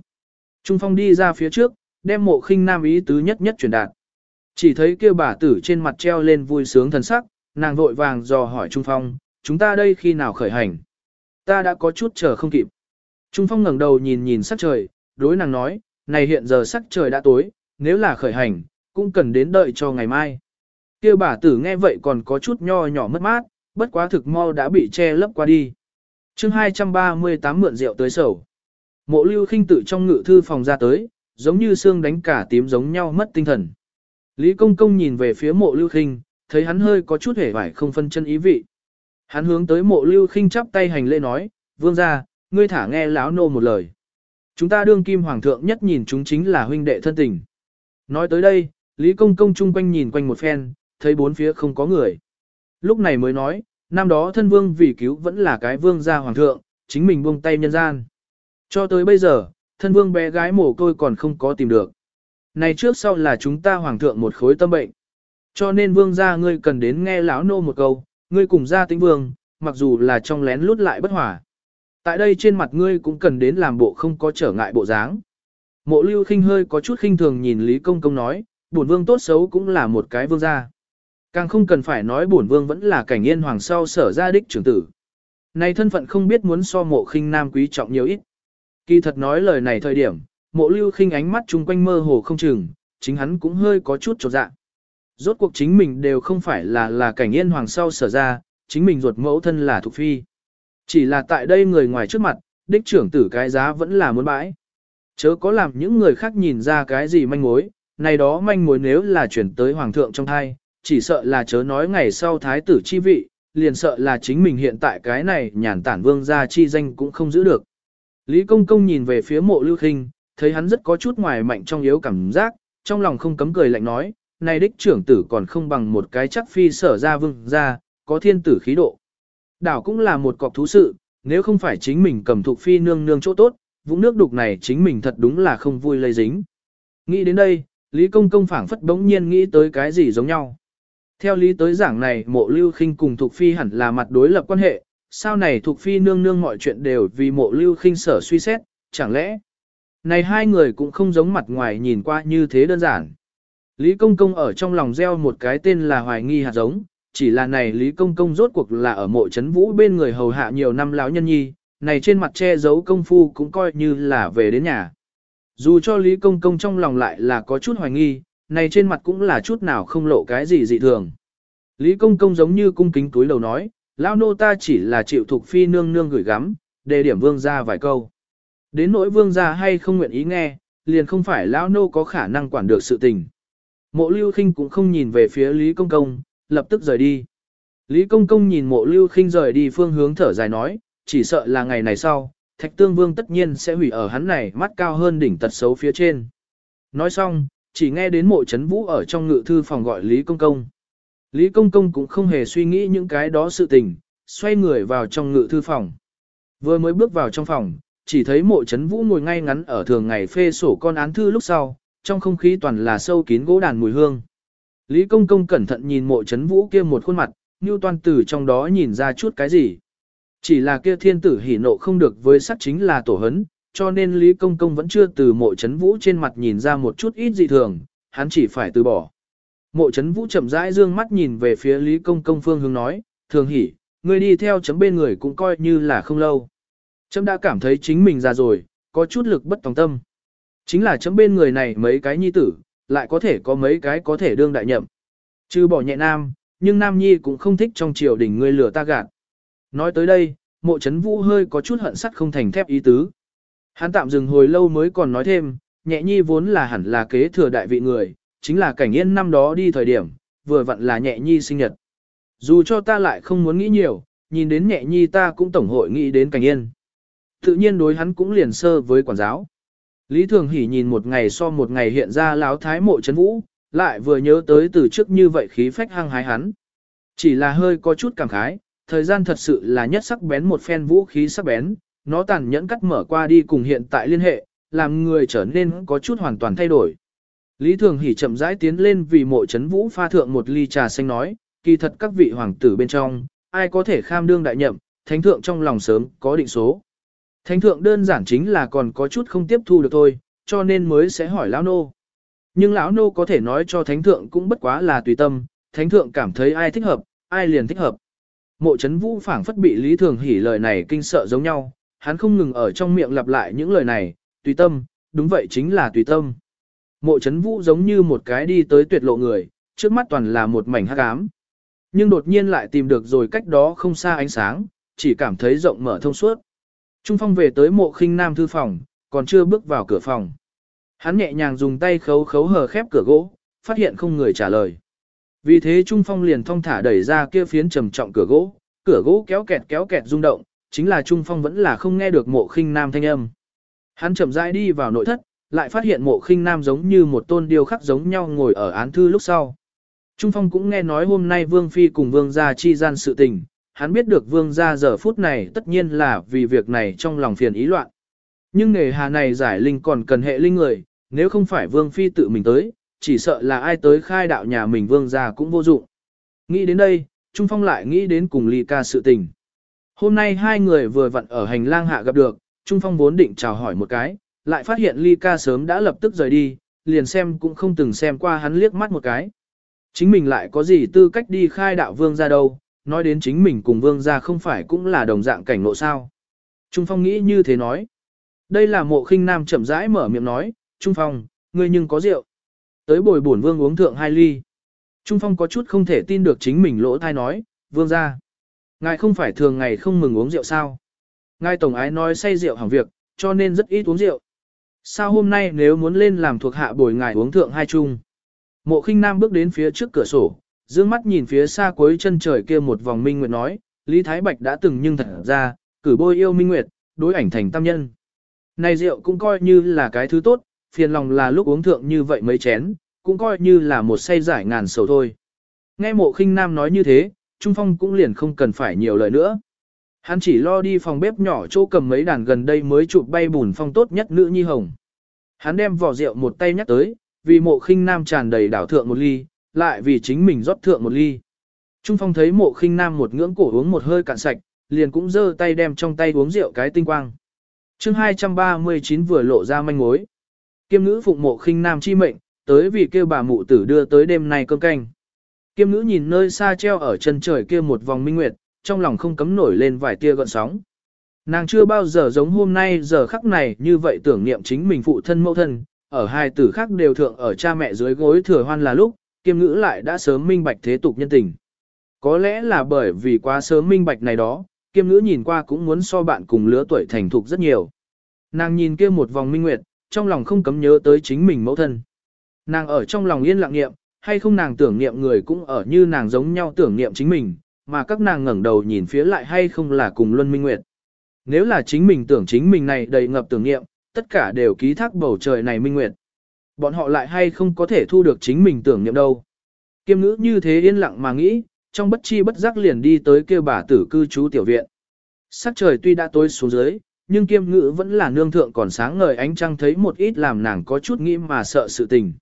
Trung Phong đi ra phía trước, đem mộ khinh nam ý tứ nhất nhất truyền đạt. Chỉ thấy kia bà tử trên mặt treo lên vui sướng thần sắc, nàng vội vàng dò hỏi Trung Phong, chúng ta đây khi nào khởi hành? Ta đã có chút chờ không kịp. Trung Phong ngẩng đầu nhìn nhìn sắc trời, đối nàng nói, này hiện giờ sắc trời đã tối, nếu là khởi hành, cũng cần đến đợi cho ngày mai. Kia bà tử nghe vậy còn có chút nho nhỏ mất mát, bất quá thực mau đã bị che lấp qua đi. chương 238 mượn rượu tới sầu. Mộ lưu khinh tự trong ngự thư phòng ra tới, giống như xương đánh cả tím giống nhau mất tinh thần. Lý công công nhìn về phía mộ lưu khinh, thấy hắn hơi có chút hề vải không phân chân ý vị. Hắn hướng tới mộ lưu khinh chắp tay hành lễ nói, vương gia ngươi thả nghe lão nô một lời. Chúng ta đương kim hoàng thượng nhất nhìn chúng chính là huynh đệ thân tình. Nói tới đây, Lý công công chung quanh nhìn quanh một phen, thấy bốn phía không có người. Lúc này mới nói, năm đó thân vương vì cứu vẫn là cái vương gia hoàng thượng, chính mình buông tay nhân gian. Cho tới bây giờ, thân vương bé gái mồ côi còn không có tìm được. Này trước sau là chúng ta hoàng thượng một khối tâm bệnh. Cho nên vương gia ngươi cần đến nghe lão nô một câu, ngươi cùng gia tĩnh vương, mặc dù là trong lén lút lại bất hòa. Tại đây trên mặt ngươi cũng cần đến làm bộ không có trở ngại bộ dáng. Mộ lưu khinh hơi có chút khinh thường nhìn Lý Công Công nói, bổn vương tốt xấu cũng là một cái vương gia. Càng không cần phải nói bổn vương vẫn là cảnh yên hoàng sau sở gia đích trưởng tử. Này thân phận không biết muốn so mộ khinh nam quý trọng nhiều ít. Kỳ thật nói lời này thời điểm, mộ lưu khinh ánh mắt chung quanh mơ hồ không chừng, chính hắn cũng hơi có chút trột dạ. Rốt cuộc chính mình đều không phải là là cảnh yên hoàng sau sở ra, chính mình ruột mẫu thân là thuộc phi. Chỉ là tại đây người ngoài trước mặt, đích trưởng tử cái giá vẫn là muốn bãi. Chớ có làm những người khác nhìn ra cái gì manh mối, này đó manh mối nếu là chuyển tới hoàng thượng trong thai, chỉ sợ là chớ nói ngày sau thái tử chi vị, liền sợ là chính mình hiện tại cái này nhàn tản vương gia chi danh cũng không giữ được. Lý Công Công nhìn về phía mộ lưu khinh, thấy hắn rất có chút ngoài mạnh trong yếu cảm giác, trong lòng không cấm cười lạnh nói, này đích trưởng tử còn không bằng một cái chắc phi sở ra vương ra, có thiên tử khí độ. Đảo cũng là một cọc thú sự, nếu không phải chính mình cầm thuộc phi nương nương chỗ tốt, vũng nước đục này chính mình thật đúng là không vui lây dính. Nghĩ đến đây, Lý Công Công phảng phất đống nhiên nghĩ tới cái gì giống nhau. Theo lý tới giảng này mộ lưu khinh cùng thuộc phi hẳn là mặt đối lập quan hệ, sao này thuộc phi nương nương mọi chuyện đều vì mộ lưu khinh sở suy xét, chẳng lẽ này hai người cũng không giống mặt ngoài nhìn qua như thế đơn giản. Lý Công Công ở trong lòng gieo một cái tên là hoài nghi hạt giống, chỉ là này Lý Công Công rốt cuộc là ở mộ chấn vũ bên người hầu hạ nhiều năm lão nhân nhi, này trên mặt che giấu công phu cũng coi như là về đến nhà. Dù cho Lý Công Công trong lòng lại là có chút hoài nghi, này trên mặt cũng là chút nào không lộ cái gì dị thường. Lý Công Công giống như cung kính túi lầu nói, lão nô ta chỉ là chịu thuộc phi nương nương gửi gắm, đề điểm vương ra vài câu. Đến nỗi vương gia hay không nguyện ý nghe, liền không phải lão nô có khả năng quản được sự tình. Mộ lưu khinh cũng không nhìn về phía Lý Công Công, lập tức rời đi. Lý Công Công nhìn mộ lưu khinh rời đi phương hướng thở dài nói, chỉ sợ là ngày này sau, thạch tương vương tất nhiên sẽ hủy ở hắn này mắt cao hơn đỉnh tật xấu phía trên. Nói xong, chỉ nghe đến mộ chấn vũ ở trong ngự thư phòng gọi Lý Công Công. Lý Công Công cũng không hề suy nghĩ những cái đó sự tình, xoay người vào trong ngự thư phòng. Vừa mới bước vào trong phòng, chỉ thấy mộ chấn vũ ngồi ngay ngắn ở thường ngày phê sổ con án thư lúc sau, trong không khí toàn là sâu kín gỗ đàn mùi hương. Lý Công Công cẩn thận nhìn mộ chấn vũ kia một khuôn mặt, như toàn tử trong đó nhìn ra chút cái gì. Chỉ là kia thiên tử hỉ nộ không được với sắc chính là tổ hấn, cho nên Lý Công Công vẫn chưa từ mộ chấn vũ trên mặt nhìn ra một chút ít dị thường, hắn chỉ phải từ bỏ. Mộ chấn vũ chậm rãi dương mắt nhìn về phía Lý Công Công phương hướng nói, thường hỉ, người đi theo chấm bên người cũng coi như là không lâu. Chấm đã cảm thấy chính mình già rồi, có chút lực bất tòng tâm. Chính là chấm bên người này mấy cái nhi tử, lại có thể có mấy cái có thể đương đại nhậm. Chứ bỏ nhẹ nam, nhưng nam nhi cũng không thích trong triều đình ngươi lừa ta gạt. Nói tới đây, mộ chấn vũ hơi có chút hận sắt không thành thép ý tứ. Hắn tạm dừng hồi lâu mới còn nói thêm, nhẹ nhi vốn là hẳn là kế thừa đại vị người, chính là cảnh yên năm đó đi thời điểm, vừa vặn là nhẹ nhi sinh nhật. Dù cho ta lại không muốn nghĩ nhiều, nhìn đến nhẹ nhi ta cũng tổng hội nghĩ đến cảnh yên. Tự nhiên đối hắn cũng liền sơ với quản giáo. Lý Thường Hỷ nhìn một ngày so một ngày hiện ra láo thái mộ chấn vũ, lại vừa nhớ tới từ trước như vậy khí phách hăng hái hắn. Chỉ là hơi có chút cảm khái, thời gian thật sự là nhất sắc bén một phen vũ khí sắc bén, nó tàn nhẫn cắt mở qua đi cùng hiện tại liên hệ, làm người trở nên có chút hoàn toàn thay đổi. Lý Thường Hỷ chậm rãi tiến lên vì mộ chấn vũ pha thượng một ly trà xanh nói, kỳ thật các vị hoàng tử bên trong, ai có thể kham đương đại nhậm, thánh thượng trong lòng sớm có định số. Thánh thượng đơn giản chính là còn có chút không tiếp thu được thôi, cho nên mới sẽ hỏi lão nô. Nhưng lão nô có thể nói cho thánh thượng cũng bất quá là tùy tâm, thánh thượng cảm thấy ai thích hợp, ai liền thích hợp. Mộ chấn vũ phảng phất bị Lý Thường hỉ lời này kinh sợ giống nhau, hắn không ngừng ở trong miệng lặp lại những lời này, tùy tâm, đúng vậy chính là tùy tâm. Mộ chấn vũ giống như một cái đi tới tuyệt lộ người, trước mắt toàn là một mảnh hắc ám. Nhưng đột nhiên lại tìm được rồi cách đó không xa ánh sáng, chỉ cảm thấy rộng mở thông suốt. Trung Phong về tới mộ khinh nam thư phòng, còn chưa bước vào cửa phòng. Hắn nhẹ nhàng dùng tay khấu khấu hờ khép cửa gỗ, phát hiện không người trả lời. Vì thế Trung Phong liền thong thả đẩy ra kia phiến trầm trọng cửa gỗ, cửa gỗ kéo kẹt kéo kẹt rung động, chính là Trung Phong vẫn là không nghe được mộ khinh nam thanh âm. Hắn chậm rãi đi vào nội thất, lại phát hiện mộ khinh nam giống như một tôn điêu khắc giống nhau ngồi ở án thư lúc sau. Trung Phong cũng nghe nói hôm nay Vương Phi cùng Vương gia chi gian sự tình, hắn biết được Vương gia giờ phút này tất nhiên là vì việc này trong lòng phiền ý loạn. Nhưng nghề hà này giải linh còn cần hệ linh người, nếu không phải Vương Phi tự mình tới, chỉ sợ là ai tới khai đạo nhà mình Vương gia cũng vô dụng. Nghĩ đến đây, Trung Phong lại nghĩ đến cùng Ly ca sự tình. Hôm nay hai người vừa vặn ở hành lang hạ gặp được, Trung Phong vốn định chào hỏi một cái, lại phát hiện Ly ca sớm đã lập tức rời đi, liền xem cũng không từng xem qua hắn liếc mắt một cái. Chính mình lại có gì tư cách đi khai đạo vương ra đâu, nói đến chính mình cùng vương gia không phải cũng là đồng dạng cảnh ngộ sao. Trung Phong nghĩ như thế nói. Đây là mộ khinh nam chậm rãi mở miệng nói, Trung Phong, ngươi nhưng có rượu. Tới bồi bổn vương uống thượng hai ly. Trung Phong có chút không thể tin được chính mình lỗ thai nói, vương gia, Ngài không phải thường ngày không mừng uống rượu sao? Ngài tổng ái nói say rượu hỏng việc, cho nên rất ít uống rượu. Sao hôm nay nếu muốn lên làm thuộc hạ bồi ngài uống thượng hai chung? Mộ khinh nam bước đến phía trước cửa sổ, dương mắt nhìn phía xa cuối chân trời kia một vòng minh nguyệt nói, Lý Thái Bạch đã từng nhưng thật ra, cử bôi yêu minh nguyệt, đối ảnh thành tam nhân. Này rượu cũng coi như là cái thứ tốt, phiền lòng là lúc uống thượng như vậy mấy chén, cũng coi như là một say giải ngàn sầu thôi. Nghe mộ khinh nam nói như thế, Trung Phong cũng liền không cần phải nhiều lời nữa. Hắn chỉ lo đi phòng bếp nhỏ chỗ cầm mấy đàn gần đây mới chụp bay bùn phong tốt nhất nữ nhi hồng. Hắn đem vỏ rượu một tay nhắc tới, vì mộ khinh nam tràn đầy đảo thượng một ly, lại vì chính mình rót thượng một ly. Trung Phong thấy mộ khinh nam một ngưỡng cổ uống một hơi cạn sạch, liền cũng giơ tay đem trong tay uống rượu cái tinh quang. chương 239 vừa lộ ra manh mối. Kiêm ngữ phụng mộ khinh nam chi mệnh, tới vì kêu bà mụ tử đưa tới đêm nay cơm canh. Kiêm ngữ nhìn nơi xa treo ở chân trời kia một vòng minh nguyệt, trong lòng không cấm nổi lên vài tia gợn sóng. Nàng chưa bao giờ giống hôm nay giờ khắc này như vậy tưởng niệm chính mình phụ thân mẫu thân, ở hai tử khác đều thượng ở cha mẹ dưới gối thừa hoan là lúc, kiêm ngữ lại đã sớm minh bạch thế tục nhân tình. Có lẽ là bởi vì quá sớm minh bạch này đó, kiêm ngữ nhìn qua cũng muốn so bạn cùng lứa tuổi thành thục rất nhiều. Nàng nhìn kia một vòng minh nguyệt, trong lòng không cấm nhớ tới chính mình mẫu thân. Nàng ở trong lòng yên lặng niệm, hay không nàng tưởng niệm người cũng ở như nàng giống nhau tưởng niệm chính mình, mà các nàng ngẩng đầu nhìn phía lại hay không là cùng Luân Minh Nguyệt. Nếu là chính mình tưởng chính mình này đầy ngập tưởng niệm, tất cả đều ký thác bầu trời này Minh Nguyệt. Bọn họ lại hay không có thể thu được chính mình tưởng niệm đâu. Kiêm ngữ như thế yên lặng mà nghĩ, trong bất chi bất giác liền đi tới kêu bà tử cư trú tiểu viện. Sắc trời tuy đã tối xuống dưới, nhưng kiêm ngữ vẫn là nương thượng còn sáng ngời ánh trăng thấy một ít làm nàng có chút nghĩ mà sợ sự tình.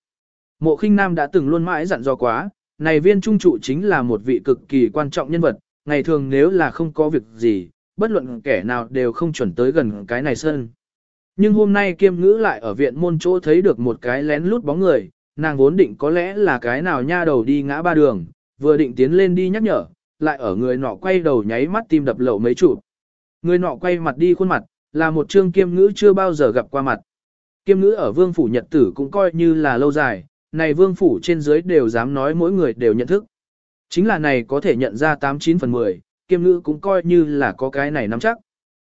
Mộ khinh nam đã từng luôn mãi dặn dò quá, này viên trung trụ chính là một vị cực kỳ quan trọng nhân vật, ngày thường nếu là không có việc gì, bất luận kẻ nào đều không chuẩn tới gần cái này sân. Nhưng hôm nay kiêm ngữ lại ở viện môn chỗ thấy được một cái lén lút bóng người, nàng vốn định có lẽ là cái nào nha đầu đi ngã ba đường, vừa định tiến lên đi nhắc nhở, lại ở người nọ quay đầu nháy mắt tim đập lậu mấy chụp. Người nọ quay mặt đi khuôn mặt, là một trương kiêm ngữ chưa bao giờ gặp qua mặt. Kiêm ngữ ở vương phủ nhật tử cũng coi như là lâu dài, này vương phủ trên dưới đều dám nói mỗi người đều nhận thức. Chính là này có thể nhận ra 89 phần 10, kiêm ngữ cũng coi như là có cái này nắm chắc.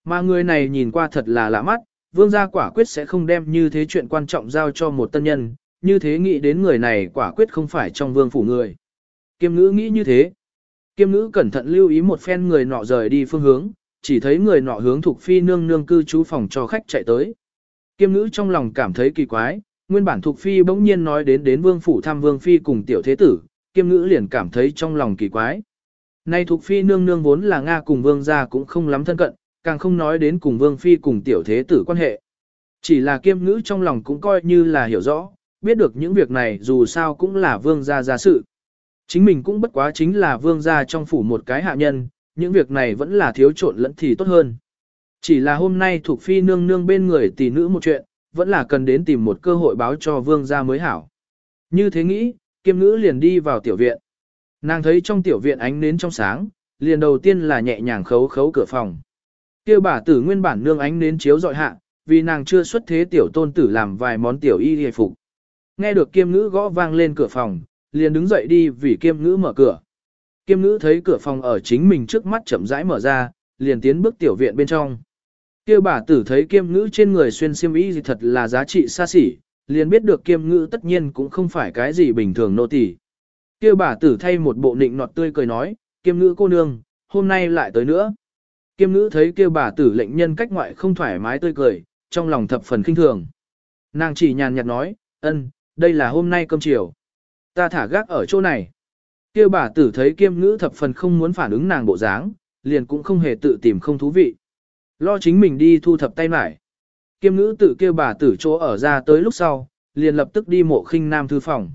Mà người này nhìn qua thật là lạ mắt, vương gia quả quyết sẽ không đem như thế chuyện quan trọng giao cho một tân nhân, như thế nghĩ đến người này quả quyết không phải trong vương phủ người. Kiêm ngữ nghĩ như thế. Kiêm ngữ cẩn thận lưu ý một phen người nọ rời đi phương hướng, chỉ thấy người nọ hướng thuộc phi nương nương cư trú phòng cho khách chạy tới. Kiêm ngữ trong lòng cảm thấy kỳ quái, Nguyên bản thuộc Phi bỗng nhiên nói đến đến Vương Phủ thăm Vương Phi cùng tiểu thế tử, kiêm ngữ liền cảm thấy trong lòng kỳ quái. Nay thuộc Phi nương nương vốn là Nga cùng Vương gia cũng không lắm thân cận, càng không nói đến cùng Vương Phi cùng tiểu thế tử quan hệ. Chỉ là kiêm ngữ trong lòng cũng coi như là hiểu rõ, biết được những việc này dù sao cũng là Vương gia gia sự. Chính mình cũng bất quá chính là Vương gia trong phủ một cái hạ nhân, những việc này vẫn là thiếu trộn lẫn thì tốt hơn. Chỉ là hôm nay thuộc phi nương nương bên người tỷ nữ một chuyện, vẫn là cần đến tìm một cơ hội báo cho vương gia mới hảo. Như thế nghĩ, kiêm ngữ liền đi vào tiểu viện. Nàng thấy trong tiểu viện ánh nến trong sáng, liền đầu tiên là nhẹ nhàng khấu khấu cửa phòng kia bà tử nguyên bản nương ánh nến chiếu dọi hạ, vì nàng chưa xuất thế tiểu tôn tử làm vài món tiểu y hề phục. Nghe được kiêm ngữ gõ vang lên cửa phòng, liền đứng dậy đi vì kiêm ngữ mở cửa. Kiêm ngữ thấy cửa phòng ở chính mình trước mắt chậm rãi mở ra, liền tiến bước tiểu viện bên trong. Kêu bà tử thấy kiêm ngữ trên người xuyên xiêm y gì thật là giá trị xa xỉ, liền biết được kiêm ngữ tất nhiên cũng không phải cái gì bình thường nô tỳ. Kêu bà tử thay một bộ nịnh nọt tươi cười nói, kiêm ngữ cô nương, hôm nay lại tới nữa. Kiêm ngữ thấy kêu bà tử lệnh nhân cách ngoại không thoải mái tươi cười, trong lòng thập phần kinh thường. Nàng chỉ nhàn nhạt nói, ân, đây là hôm nay cơm chiều. Ta thả gác ở chỗ này. Kêu bà tử thấy kiêm ngữ thập phần không muốn phản ứng nàng bộ dáng, liền cũng không hề tự tìm không thú vị. Lo chính mình đi thu thập tay mải. Kiêm ngữ tự kêu bà tử chỗ ở ra tới lúc sau, liền lập tức đi mộ khinh nam thư phòng.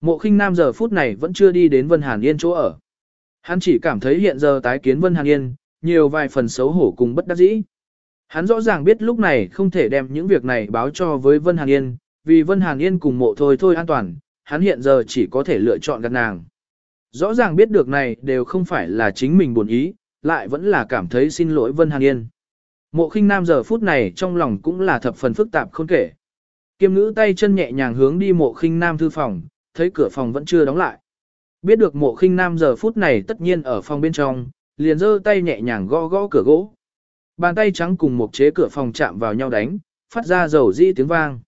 Mộ khinh nam giờ phút này vẫn chưa đi đến Vân Hàn Yên chỗ ở. Hắn chỉ cảm thấy hiện giờ tái kiến Vân Hàn Yên, nhiều vài phần xấu hổ cùng bất đắc dĩ. Hắn rõ ràng biết lúc này không thể đem những việc này báo cho với Vân Hàn Yên, vì Vân Hàn Yên cùng mộ thôi thôi an toàn, hắn hiện giờ chỉ có thể lựa chọn gặp nàng. Rõ ràng biết được này đều không phải là chính mình buồn ý, lại vẫn là cảm thấy xin lỗi Vân Hàn Yên. Mộ khinh nam giờ phút này trong lòng cũng là thập phần phức tạp không kể. Kiêm ngữ tay chân nhẹ nhàng hướng đi mộ khinh nam thư phòng, thấy cửa phòng vẫn chưa đóng lại. Biết được mộ khinh nam giờ phút này tất nhiên ở phòng bên trong, liền giơ tay nhẹ nhàng gõ gõ cửa gỗ. Bàn tay trắng cùng một chế cửa phòng chạm vào nhau đánh, phát ra dầu di tiếng vang.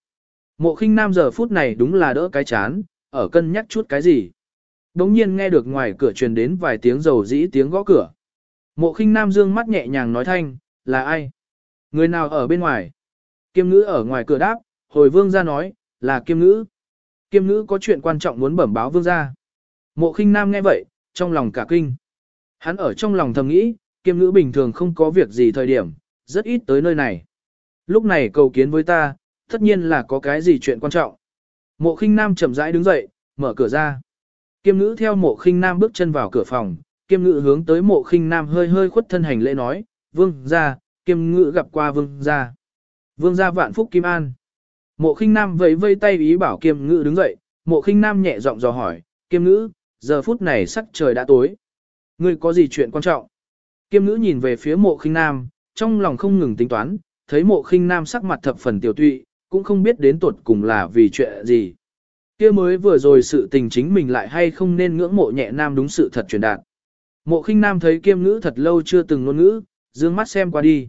Mộ khinh nam giờ phút này đúng là đỡ cái chán, ở cân nhắc chút cái gì. Đống nhiên nghe được ngoài cửa truyền đến vài tiếng dầu dĩ tiếng gõ cửa. Mộ khinh nam dương mắt nhẹ nhàng nói thanh, là ai? Người nào ở bên ngoài? Kiêm ngữ ở ngoài cửa đáp, hồi vương ra nói, là kiêm ngữ. Kiêm ngữ có chuyện quan trọng muốn bẩm báo vương ra. Mộ khinh nam nghe vậy, trong lòng cả kinh. Hắn ở trong lòng thầm nghĩ, kiêm ngữ bình thường không có việc gì thời điểm, rất ít tới nơi này. Lúc này cầu kiến với ta, tất nhiên là có cái gì chuyện quan trọng. Mộ khinh nam chậm rãi đứng dậy, mở cửa ra. Kiêm ngữ theo mộ khinh nam bước chân vào cửa phòng, kiêm ngữ hướng tới mộ khinh nam hơi hơi khuất thân hành lễ nói, vương ra, kiêm ngữ gặp qua vương ra. Vương ra vạn phúc kim an. Mộ khinh nam vẫy vây tay ý bảo kiêm ngữ đứng dậy, mộ khinh nam nhẹ giọng dò hỏi, kiêm ngữ, giờ phút này sắc trời đã tối. Ngươi có gì chuyện quan trọng? Kiêm ngữ nhìn về phía mộ khinh nam, trong lòng không ngừng tính toán, thấy mộ khinh nam sắc mặt thập phần tiểu tụy, cũng không biết đến tuột cùng là vì chuyện gì. Kia mới vừa rồi sự tình chính mình lại hay không nên ngưỡng mộ nhẹ nam đúng sự thật truyền đạt. Mộ khinh nam thấy kiêm ngữ thật lâu chưa từng ngôn ngữ, dương mắt xem qua đi.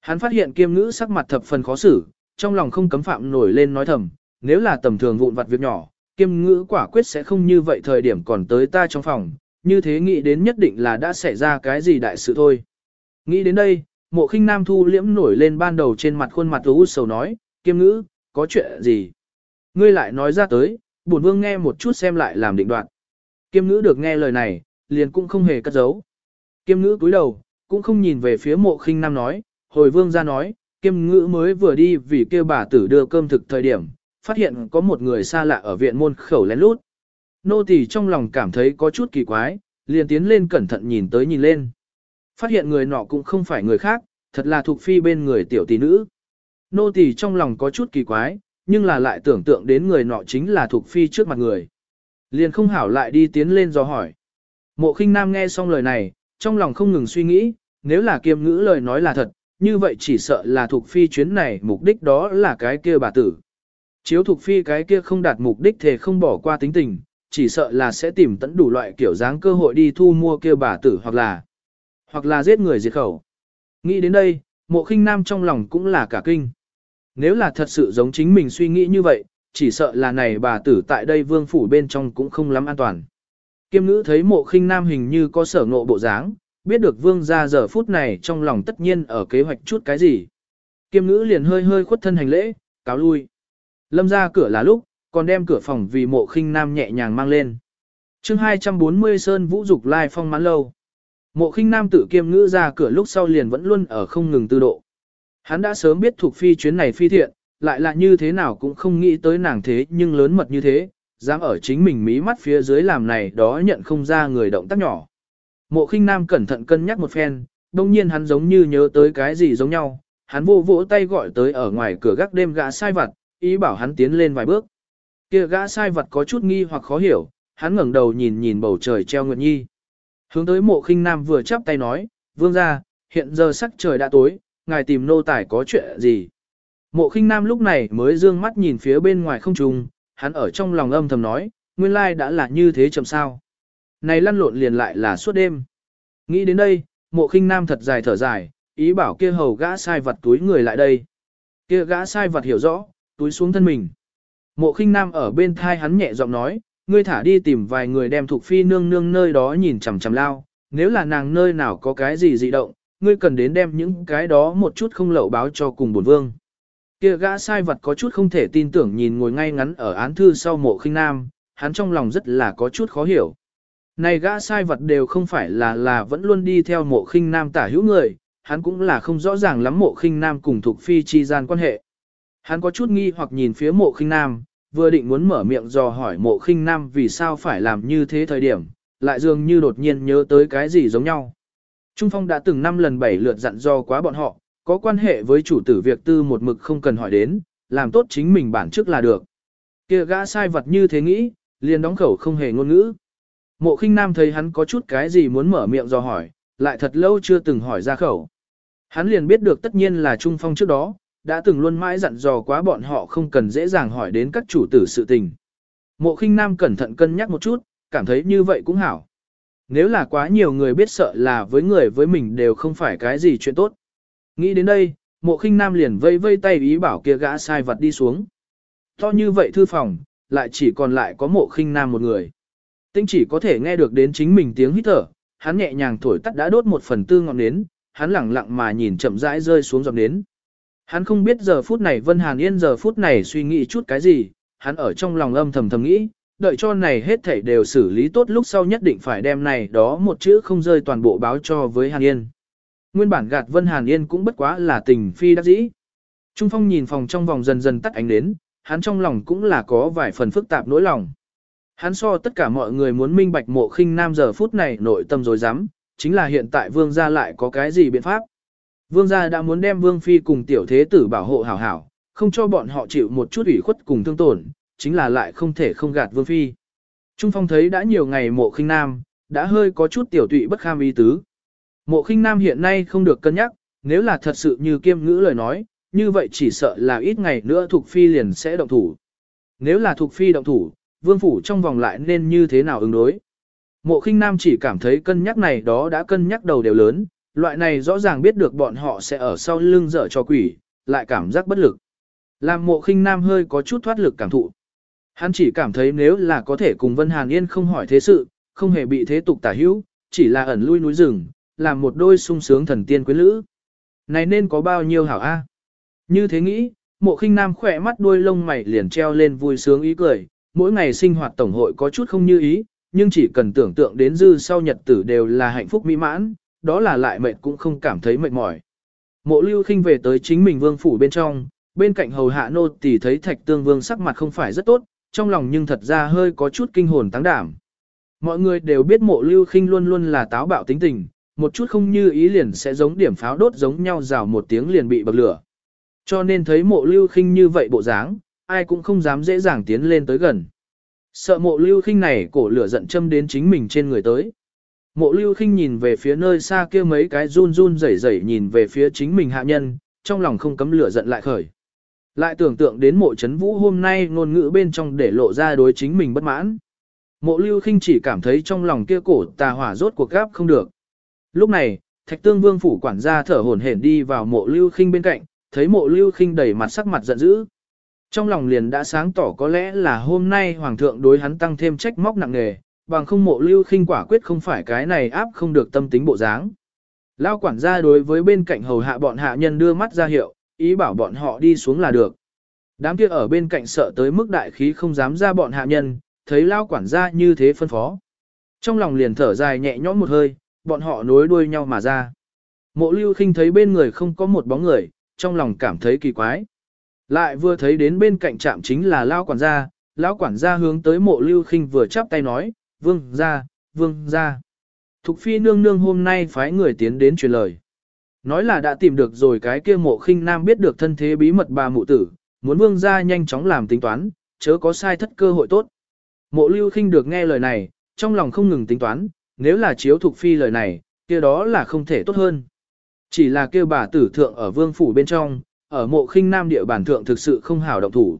Hắn phát hiện kiêm ngữ sắc mặt thập phần khó xử, trong lòng không cấm phạm nổi lên nói thầm, nếu là tầm thường vụn vặt việc nhỏ, kiêm ngữ quả quyết sẽ không như vậy thời điểm còn tới ta trong phòng, như thế nghĩ đến nhất định là đã xảy ra cái gì đại sự thôi. Nghĩ đến đây, mộ khinh nam thu liễm nổi lên ban đầu trên mặt khuôn mặt u sầu nói, kiêm ngữ, có chuyện gì? Ngươi lại nói ra tới, bổn vương nghe một chút xem lại làm định đoạn. Kiêm ngữ được nghe lời này, liền cũng không hề cất giấu. Kiêm ngữ cúi đầu, cũng không nhìn về phía mộ khinh nam nói, hồi vương ra nói, kiêm ngữ mới vừa đi vì kêu bà tử đưa cơm thực thời điểm, phát hiện có một người xa lạ ở viện môn khẩu lén lút. Nô tỳ trong lòng cảm thấy có chút kỳ quái, liền tiến lên cẩn thận nhìn tới nhìn lên. Phát hiện người nọ cũng không phải người khác, thật là thuộc phi bên người tiểu tỷ nữ. Nô tỳ trong lòng có chút kỳ quái, nhưng là lại tưởng tượng đến người nọ chính là thuộc phi trước mặt người. Liền không hảo lại đi tiến lên do hỏi. Mộ khinh nam nghe xong lời này, trong lòng không ngừng suy nghĩ, nếu là kiêm ngữ lời nói là thật, như vậy chỉ sợ là thuộc phi chuyến này mục đích đó là cái kia bà tử. Chiếu thuộc phi cái kia không đạt mục đích thì không bỏ qua tính tình, chỉ sợ là sẽ tìm tận đủ loại kiểu dáng cơ hội đi thu mua kia bà tử hoặc là hoặc là giết người diệt khẩu. Nghĩ đến đây, mộ khinh nam trong lòng cũng là cả kinh. Nếu là thật sự giống chính mình suy nghĩ như vậy, chỉ sợ là này bà tử tại đây vương phủ bên trong cũng không lắm an toàn. Kiêm ngữ thấy mộ khinh nam hình như có sở ngộ bộ dáng, biết được vương ra giờ phút này trong lòng tất nhiên ở kế hoạch chút cái gì. Kiêm ngữ liền hơi hơi khuất thân hành lễ, cáo lui. Lâm ra cửa là lúc, còn đem cửa phòng vì mộ khinh nam nhẹ nhàng mang lên. chương 240 Sơn Vũ Dục Lai Phong mãn lâu. Mộ khinh nam tự kiêm ngữ ra cửa lúc sau liền vẫn luôn ở không ngừng tư độ. Hắn đã sớm biết thuộc phi chuyến này phi thiện, lại là như thế nào cũng không nghĩ tới nàng thế nhưng lớn mật như thế, dám ở chính mình mí mắt phía dưới làm này đó nhận không ra người động tác nhỏ. Mộ khinh nam cẩn thận cân nhắc một phen, đồng nhiên hắn giống như nhớ tới cái gì giống nhau, hắn vô vỗ tay gọi tới ở ngoài cửa gác đêm gã sai vặt, ý bảo hắn tiến lên vài bước. Kia gã sai vật có chút nghi hoặc khó hiểu, hắn ngẩng đầu nhìn nhìn bầu trời treo nguyệt nhi. Hướng tới mộ khinh nam vừa chắp tay nói, vương ra, hiện giờ sắc trời đã tối, ngài tìm nô tài có chuyện gì. Mộ khinh nam lúc này mới dương mắt nhìn phía bên ngoài không trùng, hắn ở trong lòng âm thầm nói, nguyên lai đã là như thế chậm sao. Này lăn lộn liền lại là suốt đêm. Nghĩ đến đây, mộ khinh nam thật dài thở dài, ý bảo kia hầu gã sai vật túi người lại đây. Kia gã sai vật hiểu rõ, túi xuống thân mình. Mộ khinh nam ở bên thai hắn nhẹ giọng nói, ngươi thả đi tìm vài người đem thuộc phi nương nương nơi đó nhìn chằm chằm lao, nếu là nàng nơi nào có cái gì dị động, ngươi cần đến đem những cái đó một chút không lậu báo cho cùng bổn vương. Kia gã sai vật có chút không thể tin tưởng nhìn ngồi ngay ngắn ở án thư sau mộ khinh nam, hắn trong lòng rất là có chút khó hiểu. Này gã sai vật đều không phải là là vẫn luôn đi theo mộ khinh nam tả hữu người, hắn cũng là không rõ ràng lắm mộ khinh nam cùng thuộc phi chi gian quan hệ. Hắn có chút nghi hoặc nhìn phía mộ khinh nam, vừa định muốn mở miệng dò hỏi mộ khinh nam vì sao phải làm như thế thời điểm, lại dường như đột nhiên nhớ tới cái gì giống nhau. Trung Phong đã từng năm lần bảy lượt dặn dò quá bọn họ, có quan hệ với chủ tử việc tư một mực không cần hỏi đến, làm tốt chính mình bản trước là được. kia gã sai vật như thế nghĩ, liền đóng khẩu không hề ngôn ngữ. Mộ khinh nam thấy hắn có chút cái gì muốn mở miệng dò hỏi, lại thật lâu chưa từng hỏi ra khẩu. Hắn liền biết được tất nhiên là Trung Phong trước đó, đã từng luôn mãi dặn dò quá bọn họ không cần dễ dàng hỏi đến các chủ tử sự tình. Mộ khinh nam cẩn thận cân nhắc một chút, cảm thấy như vậy cũng hảo. Nếu là quá nhiều người biết sợ là với người với mình đều không phải cái gì chuyện tốt. Nghĩ đến đây, mộ khinh nam liền vây vây tay ý bảo kia gã sai vật đi xuống. To như vậy thư phòng, lại chỉ còn lại có mộ khinh nam một người. Tinh chỉ có thể nghe được đến chính mình tiếng hít thở, hắn nhẹ nhàng thổi tắt đã đốt một phần tư ngọn nến, hắn lẳng lặng mà nhìn chậm rãi rơi xuống giọt nến. Hắn không biết giờ phút này Vân Hàn Yên giờ phút này suy nghĩ chút cái gì, hắn ở trong lòng âm thầm thầm nghĩ, đợi cho này hết thảy đều xử lý tốt lúc sau nhất định phải đem này đó một chữ không rơi toàn bộ báo cho với Hàn Yên. Nguyên bản gạt Vân Hàn Yên cũng bất quá là tình phi đắc dĩ. Trung Phong nhìn phòng trong vòng dần dần tắt ánh đến, hắn trong lòng cũng là có vài phần phức tạp nỗi lòng. Hắn so tất cả mọi người muốn minh bạch mộ khinh nam giờ phút này nội tâm rồi dám, chính là hiện tại vương gia lại có cái gì biện pháp. Vương gia đã muốn đem vương phi cùng tiểu thế tử bảo hộ hảo hảo, không cho bọn họ chịu một chút ủy khuất cùng thương tổn, chính là lại không thể không gạt vương phi. Trung phong thấy đã nhiều ngày mộ khinh nam, đã hơi có chút tiểu tụy bất kham ý tứ. Mộ khinh nam hiện nay không được cân nhắc, nếu là thật sự như kiêm ngữ lời nói, như vậy chỉ sợ là ít ngày nữa thuộc phi liền sẽ động thủ. Nếu là thuộc phi động thủ, vương phủ trong vòng lại nên như thế nào ứng đối. Mộ khinh nam chỉ cảm thấy cân nhắc này đó đã cân nhắc đầu đều lớn, loại này rõ ràng biết được bọn họ sẽ ở sau lưng dở cho quỷ, lại cảm giác bất lực. Làm mộ khinh nam hơi có chút thoát lực cảm thụ. Hắn chỉ cảm thấy nếu là có thể cùng Vân Hàn Yên không hỏi thế sự, không hề bị thế tục tả hữu, chỉ là ẩn lui núi rừng, làm một đôi sung sướng thần tiên quyến lữ. Này nên có bao nhiêu hảo a? Như thế nghĩ, mộ khinh nam khỏe mắt đuôi lông mày liền treo lên vui sướng ý cười, mỗi ngày sinh hoạt tổng hội có chút không như ý, nhưng chỉ cần tưởng tượng đến dư sau nhật tử đều là hạnh phúc mỹ mãn, đó là lại mệt cũng không cảm thấy mệt mỏi. Mộ lưu khinh về tới chính mình vương phủ bên trong, bên cạnh hầu hạ nô tỳ thấy thạch tương vương sắc mặt không phải rất tốt, trong lòng nhưng thật ra hơi có chút kinh hồn tăng đảm. Mọi người đều biết mộ lưu khinh luôn luôn là táo bạo tính tình, một chút không như ý liền sẽ giống điểm pháo đốt giống nhau rào một tiếng liền bị bậc lửa. Cho nên thấy mộ lưu khinh như vậy bộ dáng, ai cũng không dám dễ dàng tiến lên tới gần. Sợ mộ lưu khinh này cổ lửa giận châm đến chính mình trên người tới. Mộ lưu khinh nhìn về phía nơi xa kia mấy cái run run rẩy rẩy nhìn về phía chính mình hạ nhân, trong lòng không cấm lửa giận lại khởi. Lại tưởng tượng đến mộ chấn vũ hôm nay ngôn ngữ bên trong để lộ ra đối chính mình bất mãn. Mộ lưu khinh chỉ cảm thấy trong lòng kia cổ tà hỏa rốt cuộc gáp không được. Lúc này, thạch tương vương phủ quản gia thở hổn hển đi vào mộ lưu khinh bên cạnh, thấy mộ lưu khinh đầy mặt sắc mặt giận dữ. Trong lòng liền đã sáng tỏ có lẽ là hôm nay hoàng thượng đối hắn tăng thêm trách móc nặng nề, bằng không mộ lưu khinh quả quyết không phải cái này áp không được tâm tính bộ dáng. Lao quản gia đối với bên cạnh hầu hạ bọn hạ nhân đưa mắt ra hiệu, ý bảo bọn họ đi xuống là được. Đám kia ở bên cạnh sợ tới mức đại khí không dám ra bọn hạ nhân, thấy lao quản gia như thế phân phó. Trong lòng liền thở dài nhẹ nhõm một hơi, bọn họ nối đuôi nhau mà ra. Mộ lưu khinh thấy bên người không có một bóng người, trong lòng cảm thấy kỳ quái. Lại vừa thấy đến bên cạnh trạm chính là lao quản gia, lão quản gia hướng tới mộ lưu khinh vừa chắp tay nói, vương ra, vương ra. Thục phi nương nương hôm nay phái người tiến đến truyền lời. Nói là đã tìm được rồi cái kia mộ khinh nam biết được thân thế bí mật bà mụ tử, muốn vương ra nhanh chóng làm tính toán, chớ có sai thất cơ hội tốt. Mộ lưu khinh được nghe lời này, trong lòng không ngừng tính toán, nếu là chiếu Thục phi lời này, kia đó là không thể tốt hơn. Chỉ là kêu bà tử thượng ở vương phủ bên trong, ở mộ khinh nam địa bản thượng thực sự không hảo động thủ.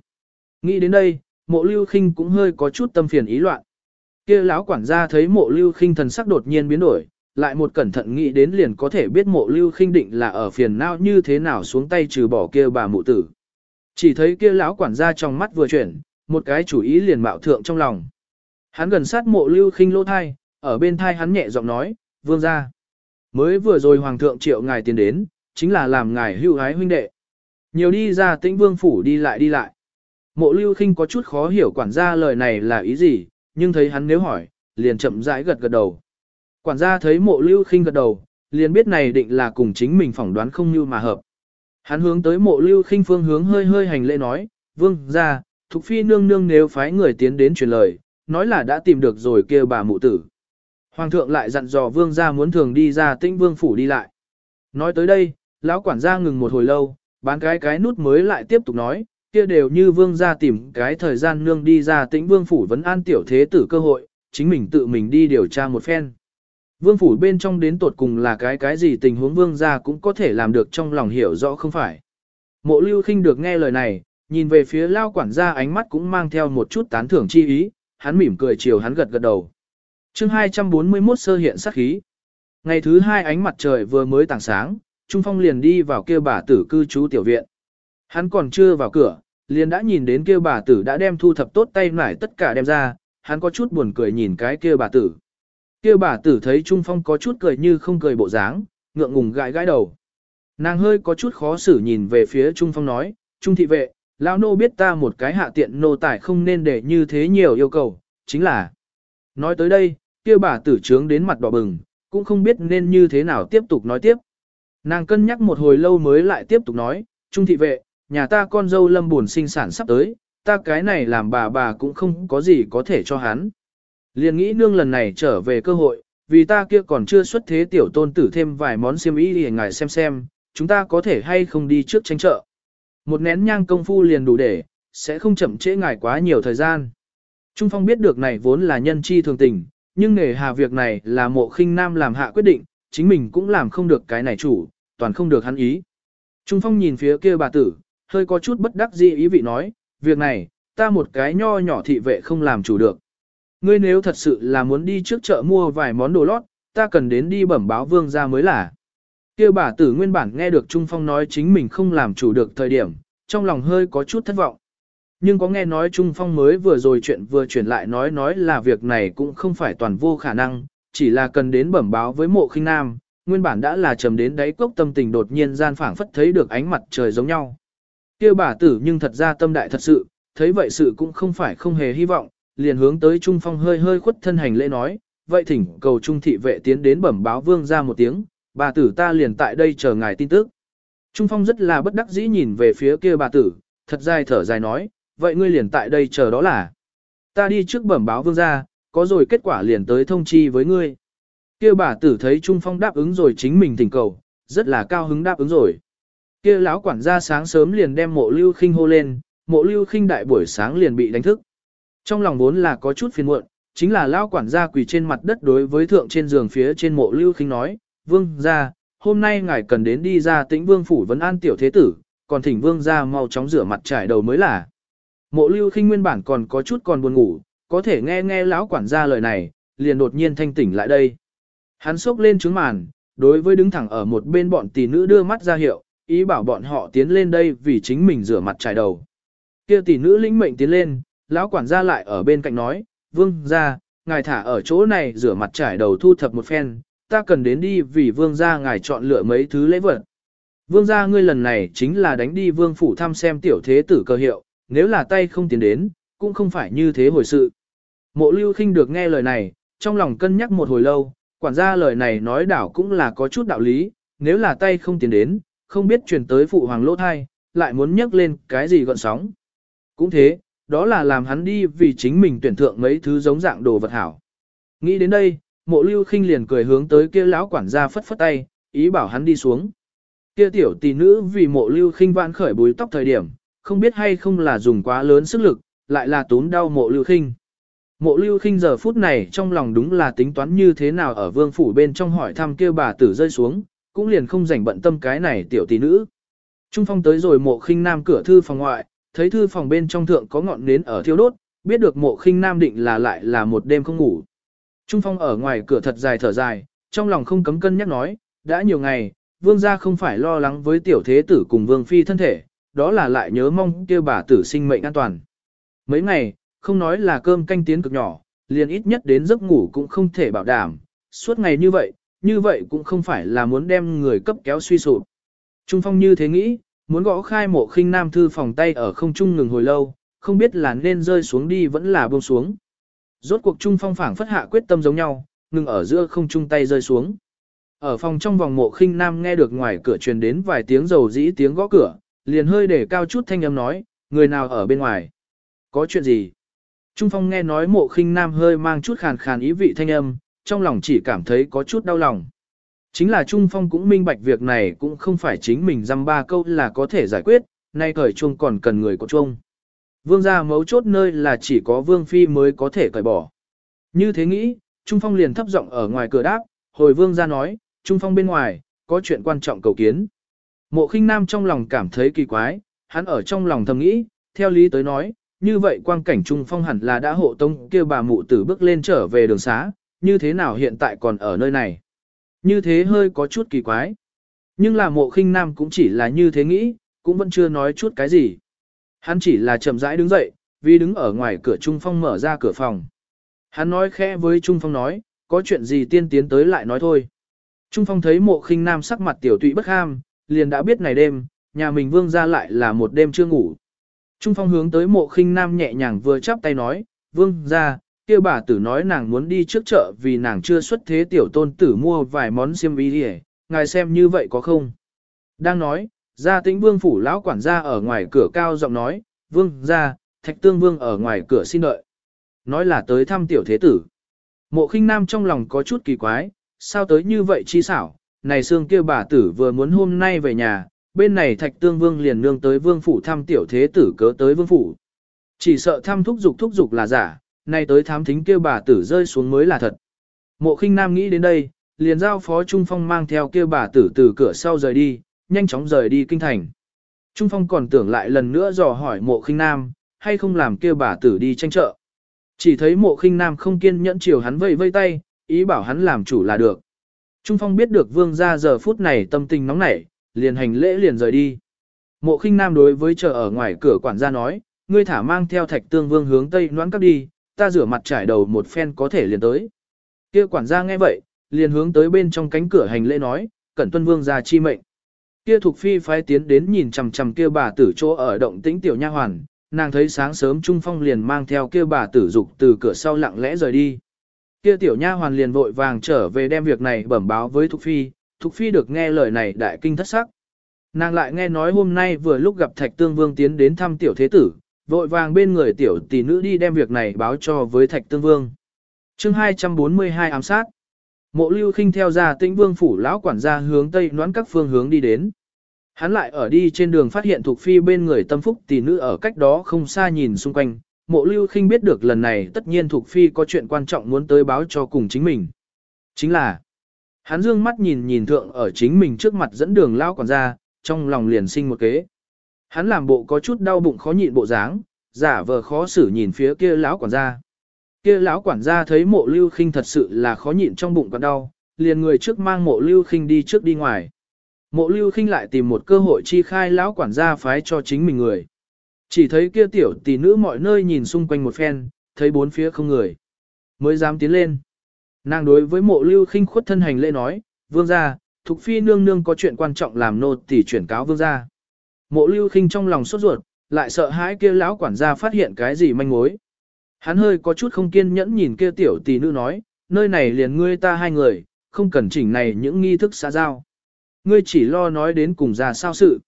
Nghĩ đến đây, mộ lưu khinh cũng hơi có chút tâm phiền ý loạn. Kia lão quản gia thấy mộ lưu khinh thần sắc đột nhiên biến đổi, lại một cẩn thận nghĩ đến liền có thể biết mộ lưu khinh định là ở phiền não như thế nào xuống tay trừ bỏ kia bà mụ tử. Chỉ thấy kia lão quản gia trong mắt vừa chuyển, một cái chủ ý liền mạo thượng trong lòng. Hắn gần sát mộ lưu khinh lỗ thai, ở bên thai hắn nhẹ giọng nói, vương gia. Mới vừa rồi hoàng thượng triệu ngài tiến đến, chính là làm ngài hưu hái huynh đệ. Nhiều đi ra tĩnh vương phủ đi lại đi lại. Mộ lưu khinh có chút khó hiểu quản gia lời này là ý gì, nhưng thấy hắn nếu hỏi, liền chậm rãi gật gật đầu. Quản gia thấy mộ lưu khinh gật đầu, liền biết này định là cùng chính mình phỏng đoán không như mà hợp. Hắn hướng tới mộ lưu khinh phương hướng hơi hơi hành lễ nói, vương ra, thục phi nương nương nếu phái người tiến đến truyền lời, nói là đã tìm được rồi kêu bà mụ tử. Hoàng thượng lại dặn dò vương gia muốn thường đi ra tĩnh vương phủ đi lại. Nói tới đây, lão quản gia ngừng một hồi lâu, bán cái cái nút mới lại tiếp tục nói, kia đều như vương gia tìm cái thời gian nương đi ra tĩnh vương phủ vẫn an tiểu thế tử cơ hội, chính mình tự mình đi điều tra một phen. Vương phủ bên trong đến tột cùng là cái cái gì tình huống vương gia cũng có thể làm được trong lòng hiểu rõ không phải. Mộ lưu khinh được nghe lời này, nhìn về phía lao quản gia ánh mắt cũng mang theo một chút tán thưởng chi ý, hắn mỉm cười chiều hắn gật gật đầu. chương 241 sơ hiện sắc khí. Ngày thứ hai ánh mặt trời vừa mới tảng sáng, Trung Phong liền đi vào kêu bà tử cư trú tiểu viện. Hắn còn chưa vào cửa, liền đã nhìn đến kêu bà tử đã đem thu thập tốt tay nải tất cả đem ra, hắn có chút buồn cười nhìn cái kêu bà tử. Kêu bà tử thấy Trung Phong có chút cười như không cười bộ dáng, ngượng ngùng gãi gãi đầu. Nàng hơi có chút khó xử nhìn về phía Trung Phong nói, Trung thị vệ, lão nô biết ta một cái hạ tiện nô tài không nên để như thế nhiều yêu cầu, chính là. Nói tới đây, kêu bà tử trướng đến mặt đỏ bừng, cũng không biết nên như thế nào tiếp tục nói tiếp. Nàng cân nhắc một hồi lâu mới lại tiếp tục nói, Trung thị vệ, nhà ta con dâu lâm buồn sinh sản sắp tới, ta cái này làm bà bà cũng không có gì có thể cho hắn. Liền nghĩ nương lần này trở về cơ hội, vì ta kia còn chưa xuất thế tiểu tôn tử thêm vài món xiêm y để ngài xem xem, chúng ta có thể hay không đi trước tranh chợ. Một nén nhang công phu liền đủ để, sẽ không chậm trễ ngài quá nhiều thời gian. Trung Phong biết được này vốn là nhân chi thường tình, nhưng nghề hà việc này là mộ khinh nam làm hạ quyết định, chính mình cũng làm không được cái này chủ, toàn không được hắn ý. Trung Phong nhìn phía kia bà tử, hơi có chút bất đắc dĩ ý vị nói, việc này, ta một cái nho nhỏ thị vệ không làm chủ được. Ngươi nếu thật sự là muốn đi trước chợ mua vài món đồ lót, ta cần đến đi bẩm báo vương ra mới là. Kia bà tử nguyên bản nghe được Trung Phong nói chính mình không làm chủ được thời điểm, trong lòng hơi có chút thất vọng. Nhưng có nghe nói Trung Phong mới vừa rồi chuyện vừa chuyển lại nói nói là việc này cũng không phải toàn vô khả năng, chỉ là cần đến bẩm báo với mộ khinh nam, nguyên bản đã là trầm đến đáy cốc tâm tình đột nhiên gian phảng phất thấy được ánh mặt trời giống nhau. Kia bà tử nhưng thật ra tâm đại thật sự, thấy vậy sự cũng không phải không hề hy vọng, liền hướng tới Trung Phong hơi hơi khuất thân hành lễ nói, vậy thỉnh cầu Trung thị vệ tiến đến bẩm báo vương ra một tiếng, bà tử ta liền tại đây chờ ngài tin tức. Trung Phong rất là bất đắc dĩ nhìn về phía kia bà tử, thật dài thở dài nói, vậy ngươi liền tại đây chờ đó là. Ta đi trước bẩm báo vương ra, có rồi kết quả liền tới thông chi với ngươi. Kia bà tử thấy Trung Phong đáp ứng rồi chính mình thỉnh cầu, rất là cao hứng đáp ứng rồi. Kia lão quản gia sáng sớm liền đem mộ lưu khinh hô lên, mộ lưu khinh đại buổi sáng liền bị đánh thức. Trong lòng vốn là có chút phiền muộn, chính là lão quản gia quỳ trên mặt đất đối với thượng trên giường phía trên mộ lưu khinh nói, vương gia, hôm nay ngài cần đến đi ra tĩnh vương phủ vấn an tiểu thế tử, còn thỉnh vương gia mau chóng rửa mặt trải đầu mới là. Mộ lưu khinh nguyên bản còn có chút còn buồn ngủ, có thể nghe nghe lão quản gia lời này, liền đột nhiên thanh tỉnh lại đây. Hắn sốc lên trứng màn, đối với đứng thẳng ở một bên bọn tỷ nữ đưa mắt ra hiệu, ý bảo bọn họ tiến lên đây vì chính mình rửa mặt trải đầu. Kia tỷ nữ lĩnh mệnh tiến lên, lão quản gia lại ở bên cạnh nói, vương gia, ngài thả ở chỗ này rửa mặt trải đầu thu thập một phen, ta cần đến đi vì vương gia ngài chọn lựa mấy thứ lễ vật. Vương gia ngươi lần này chính là đánh đi vương phủ thăm xem tiểu thế tử cơ hiệu, nếu là tay không tiến đến, cũng không phải như thế hồi sự. Mộ lưu khinh được nghe lời này, trong lòng cân nhắc một hồi lâu, quản gia lời này nói đảo cũng là có chút đạo lý, nếu là tay không tiến đến, không biết truyền tới phụ hoàng lỗ thai, lại muốn nhắc lên cái gì gọn sóng. Cũng thế, đó là làm hắn đi vì chính mình tuyển thượng mấy thứ giống dạng đồ vật hảo. Nghĩ đến đây, mộ lưu khinh liền cười hướng tới kia lão quản gia phất phất tay, ý bảo hắn đi xuống. Kia tiểu tỷ nữ vì mộ lưu khinh vãn khởi bùi tóc thời điểm, không biết hay không là dùng quá lớn sức lực, lại là tốn đau mộ lưu khinh. Mộ lưu khinh giờ phút này trong lòng đúng là tính toán như thế nào ở vương phủ bên trong hỏi thăm kêu bà tử rơi xuống, cũng liền không rảnh bận tâm cái này tiểu tỷ nữ. Trung phong tới rồi mộ khinh nam cửa thư phòng ngoại, thấy thư phòng bên trong thượng có ngọn nến ở thiêu đốt, biết được mộ khinh nam định là lại là một đêm không ngủ. Trung phong ở ngoài cửa thật dài thở dài, trong lòng không cấm cân nhắc nói, đã nhiều ngày, vương gia không phải lo lắng với tiểu thế tử cùng vương phi thân thể, đó là lại nhớ mong kêu bà tử sinh mệnh an toàn. Mấy ngày, không nói là cơm canh tiến cực nhỏ, liền ít nhất đến giấc ngủ cũng không thể bảo đảm, suốt ngày như vậy, như vậy cũng không phải là muốn đem người cấp kéo suy sụp. Trung phong như thế nghĩ, muốn gõ khai mộ khinh nam thư phòng tay ở không trung ngừng hồi lâu, không biết là nên rơi xuống đi vẫn là buông xuống. Rốt cuộc Trung phong phảng phất hạ quyết tâm giống nhau, ngừng ở giữa không trung tay rơi xuống. Ở phòng trong vòng mộ khinh nam nghe được ngoài cửa truyền đến vài tiếng dầu dĩ tiếng gõ cửa, liền hơi để cao chút thanh âm nói, người nào ở bên ngoài? Có chuyện gì? Trung phong nghe nói mộ khinh nam hơi mang chút khàn khàn ý vị thanh âm, trong lòng chỉ cảm thấy có chút đau lòng. Chính là Trung phong cũng minh bạch việc này cũng không phải chính mình dăm ba câu là có thể giải quyết, nay cởi chuông còn cần người có chuông. Vương gia mấu chốt nơi là chỉ có vương phi mới có thể cởi bỏ. Như thế nghĩ, Trung phong liền thấp giọng ở ngoài cửa đáp, hồi vương gia nói, Trung phong bên ngoài, có chuyện quan trọng cầu kiến. Mộ khinh nam trong lòng cảm thấy kỳ quái, hắn ở trong lòng thầm nghĩ, theo lý tới nói, như vậy quang cảnh Trung phong hẳn là đã hộ tông kêu bà mụ tử bước lên trở về đường xá, như thế nào hiện tại còn ở nơi này. Như thế hơi có chút kỳ quái. Nhưng là mộ khinh nam cũng chỉ là như thế nghĩ, cũng vẫn chưa nói chút cái gì. Hắn chỉ là chậm rãi đứng dậy, vì đứng ở ngoài cửa Trung Phong mở ra cửa phòng. Hắn nói khẽ với Trung Phong nói, có chuyện gì tiên tiến tới lại nói thôi. Trung Phong thấy mộ khinh nam sắc mặt tiểu tụy bất ham, liền đã biết ngày đêm, nhà mình vương ra lại là một đêm chưa ngủ. Trung Phong hướng tới mộ khinh nam nhẹ nhàng vừa chắp tay nói, vương ra, kia bà tử nói nàng muốn đi trước chợ vì nàng chưa xuất thế tiểu tôn tử mua vài món xiêm y đi ngài xem như vậy có không? Đang nói, gia tĩnh vương phủ lão quản gia ở ngoài cửa cao giọng nói, vương gia, thạch tương vương ở ngoài cửa xin đợi. Nói là tới thăm tiểu thế tử. Mộ khinh nam trong lòng có chút kỳ quái, sao tới như vậy chi xảo, này xương kia bà tử vừa muốn hôm nay về nhà, bên này thạch tương vương liền nương tới vương phủ thăm tiểu thế tử cớ tới vương phủ. Chỉ sợ thăm thúc dục thúc dục là giả, nay tới thám thính kia bà tử rơi xuống mới là thật. Mộ khinh nam nghĩ đến đây, liền giao phó Trung Phong mang theo kia bà tử từ cửa sau rời đi, nhanh chóng rời đi kinh thành. Trung Phong còn tưởng lại lần nữa dò hỏi mộ khinh nam, hay không làm kia bà tử đi tranh chợ. Chỉ thấy mộ khinh nam không kiên nhẫn chiều hắn vây vây tay, ý bảo hắn làm chủ là được. Trung Phong biết được vương gia giờ phút này tâm tình nóng nảy, liền hành lễ liền rời đi. Mộ khinh nam đối với chờ ở ngoài cửa quản gia nói, ngươi thả mang theo thạch tương vương hướng tây noãn các đi, ta rửa mặt trải đầu một phen có thể liền tới. Kia quản gia nghe vậy, liền hướng tới bên trong cánh cửa hành lễ nói, cẩn tuân vương gia chi mệnh. Kia thuộc phi phái tiến đến nhìn chằm chằm kia bà tử chỗ ở động tĩnh tiểu nha hoàn, nàng thấy sáng sớm Trung Phong liền mang theo kia bà tử dục từ cửa sau lặng lẽ rời đi. Kia tiểu nha hoàn liền vội vàng trở về đem việc này bẩm báo với Thục Phi, Thục Phi được nghe lời này đại kinh thất sắc. Nàng lại nghe nói hôm nay vừa lúc gặp Thạch Tương Vương tiến đến thăm tiểu thế tử, vội vàng bên người tiểu tỷ nữ đi đem việc này báo cho với Thạch Tương Vương. chương 242 ám sát. Mộ lưu khinh theo ra tĩnh vương phủ lão quản gia hướng tây noãn các phương hướng đi đến. Hắn lại ở đi trên đường phát hiện thuộc phi bên người tâm phúc tỷ nữ ở cách đó không xa nhìn xung quanh. Mộ lưu khinh biết được lần này tất nhiên thuộc phi có chuyện quan trọng muốn tới báo cho cùng chính mình. Chính là, hắn dương mắt nhìn nhìn thượng ở chính mình trước mặt dẫn đường lão quản gia, trong lòng liền sinh một kế. Hắn làm bộ có chút đau bụng khó nhịn bộ dáng, giả vờ khó xử nhìn phía kia lão quản gia. Kia lão quản gia thấy mộ lưu khinh thật sự là khó nhịn trong bụng còn đau, liền người trước mang mộ lưu khinh đi trước đi ngoài. Mộ lưu khinh lại tìm một cơ hội chi khai lão quản gia phái cho chính mình người. Chỉ thấy kia tiểu tỷ nữ mọi nơi nhìn xung quanh một phen, thấy bốn phía không người. Mới dám tiến lên. Nàng đối với mộ lưu khinh khuất thân hành lễ nói, vương gia, thục phi nương nương có chuyện quan trọng làm nô tỷ chuyển cáo vương gia. Mộ lưu khinh trong lòng sốt ruột, lại sợ hãi kia lão quản gia phát hiện cái gì manh mối. Hắn hơi có chút không kiên nhẫn nhìn kia tiểu tỷ nữ nói, nơi này liền ngươi ta hai người, không cần chỉnh này những nghi thức xã giao. Ngươi chỉ lo nói đến cùng ra sao sự.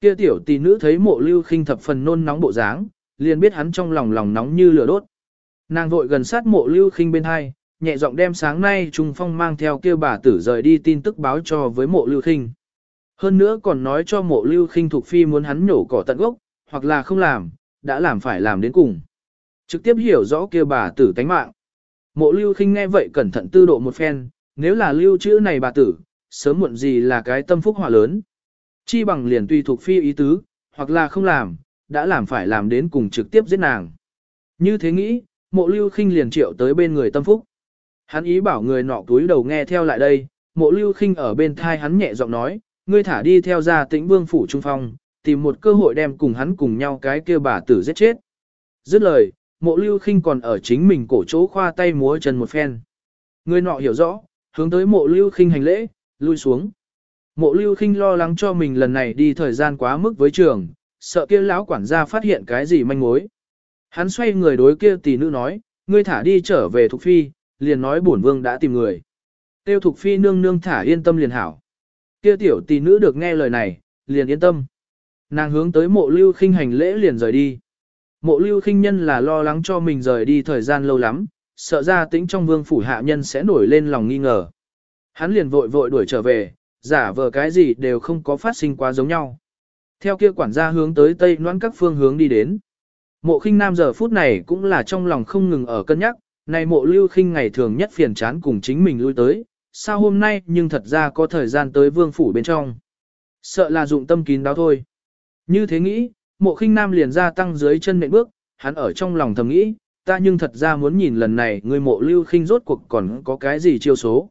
Kia tiểu tỷ nữ thấy mộ lưu khinh thập phần nôn nóng bộ dáng, liền biết hắn trong lòng lòng nóng như lửa đốt. Nàng vội gần sát mộ lưu khinh bên hai, nhẹ giọng đem sáng nay Trung Phong mang theo kia bà tử rời đi tin tức báo cho với mộ lưu khinh. Hơn nữa còn nói cho mộ lưu khinh thuộc phi muốn hắn nhổ cỏ tận gốc, hoặc là không làm, đã làm phải làm đến cùng. Trực tiếp hiểu rõ kia bà tử tánh mạng. Mộ lưu khinh nghe vậy cẩn thận tư độ một phen, nếu là lưu chữ này bà tử, sớm muộn gì là cái tâm phúc hỏa lớn. Chi bằng liền tùy thuộc phi ý tứ, hoặc là không làm, đã làm phải làm đến cùng trực tiếp giết nàng. Như thế nghĩ, mộ lưu khinh liền triệu tới bên người tâm phúc. Hắn ý bảo người nọ túi đầu nghe theo lại đây, mộ lưu khinh ở bên thai hắn nhẹ giọng nói, ngươi thả đi theo ra tĩnh vương phủ trung phong, tìm một cơ hội đem cùng hắn cùng nhau cái kia bà tử giết chết. Dứt lời, mộ lưu khinh còn ở chính mình cổ chỗ khoa tay múa chân một phen. Người nọ hiểu rõ, hướng tới mộ lưu khinh hành lễ, lui xuống. Mộ lưu khinh lo lắng cho mình lần này đi thời gian quá mức với trường, sợ kia lão quản gia phát hiện cái gì manh mối. Hắn xoay người đối kia tỷ nữ nói, ngươi thả đi trở về Thục Phi, liền nói bổn vương đã tìm người. Tiêu Thục Phi nương nương thả yên tâm liền hảo. Kia tiểu tỷ nữ được nghe lời này, liền yên tâm. Nàng hướng tới mộ lưu khinh hành lễ liền rời đi. Mộ lưu khinh nhân là lo lắng cho mình rời đi thời gian lâu lắm, sợ ra tính trong vương phủ hạ nhân sẽ nổi lên lòng nghi ngờ. Hắn liền vội vội đuổi trở về, giả vờ cái gì đều không có phát sinh quá giống nhau. Theo kia quản gia hướng tới tây noãn các phương hướng đi đến. Mộ khinh nam giờ phút này cũng là trong lòng không ngừng ở cân nhắc, này mộ lưu khinh ngày thường nhất phiền chán cùng chính mình lui tới, sao hôm nay nhưng thật ra có thời gian tới vương phủ bên trong. Sợ là dụng tâm kín đáo thôi. Như thế nghĩ, mộ khinh nam liền ra tăng dưới chân nệm bước, hắn ở trong lòng thầm nghĩ, ta nhưng thật ra muốn nhìn lần này người mộ lưu khinh rốt cuộc còn có cái gì chiêu số.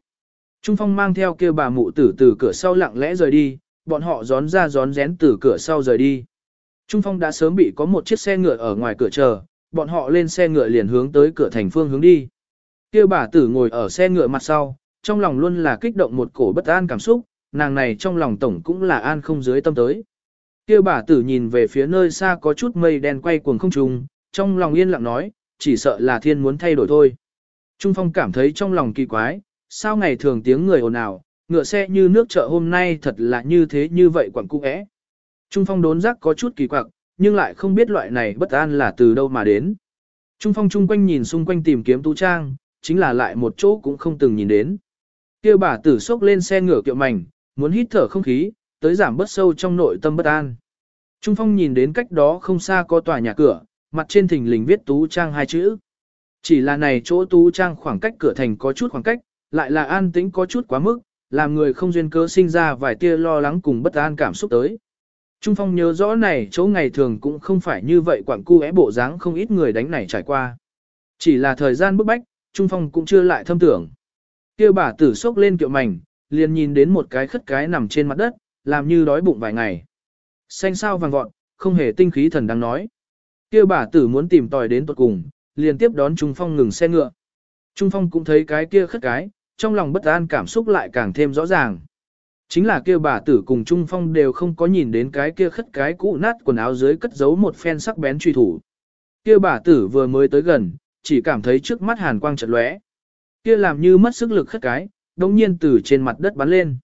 Trung phong mang theo kia bà mụ tử từ cửa sau lặng lẽ rời đi, bọn họ gión ra gión rén từ cửa sau rời đi. Trung phong đã sớm bị có một chiếc xe ngựa ở ngoài cửa chờ, bọn họ lên xe ngựa liền hướng tới cửa thành phương hướng đi. Kia bà tử ngồi ở xe ngựa mặt sau, trong lòng luôn là kích động một cổ bất an cảm xúc, nàng này trong lòng tổng cũng là an không dưới tâm tới. Kia bà tử nhìn về phía nơi xa có chút mây đen quay cuồng không trùng, trong lòng yên lặng nói, chỉ sợ là thiên muốn thay đổi thôi. Trung Phong cảm thấy trong lòng kỳ quái, sao ngày thường tiếng người ồn ào, ngựa xe như nước chợ hôm nay thật là như thế như vậy quẳng cung ẽ. Trung Phong đốn giác có chút kỳ quặc, nhưng lại không biết loại này bất an là từ đâu mà đến. Trung Phong chung quanh nhìn xung quanh tìm kiếm Tu trang, chính là lại một chỗ cũng không từng nhìn đến. Kia bà tử sốc lên xe ngựa kiệu mảnh, muốn hít thở không khí, tới giảm bớt sâu trong nội tâm bất an. Trung Phong nhìn đến cách đó không xa có tòa nhà cửa, mặt trên thình lình viết tú trang hai chữ. Chỉ là này chỗ tú trang khoảng cách cửa thành có chút khoảng cách, lại là an tĩnh có chút quá mức, làm người không duyên cớ sinh ra vài tia lo lắng cùng bất an cảm xúc tới. Trung Phong nhớ rõ này chỗ ngày thường cũng không phải như vậy quảng cu é bộ dáng không ít người đánh này trải qua. Chỉ là thời gian bức bách, Trung Phong cũng chưa lại thâm tưởng kia bà tử sốc lên kiệu mảnh, liền nhìn đến một cái khất cái nằm trên mặt đất, làm như đói bụng vài ngày. Xanh sao vàng vọt, không hề tinh khí thần đang nói. kia bà tử muốn tìm tòi đến tuột cùng, liền tiếp đón Trung Phong ngừng xe ngựa. Trung Phong cũng thấy cái kia khất cái, trong lòng bất an cảm xúc lại càng thêm rõ ràng. Chính là kia bà tử cùng Trung Phong đều không có nhìn đến cái kia khất cái cũ nát quần áo dưới cất giấu một phen sắc bén truy thủ. Kia bà tử vừa mới tới gần, chỉ cảm thấy trước mắt hàn quang chợt lóe. Kia làm như mất sức lực khất cái, đồng nhiên từ trên mặt đất bắn lên.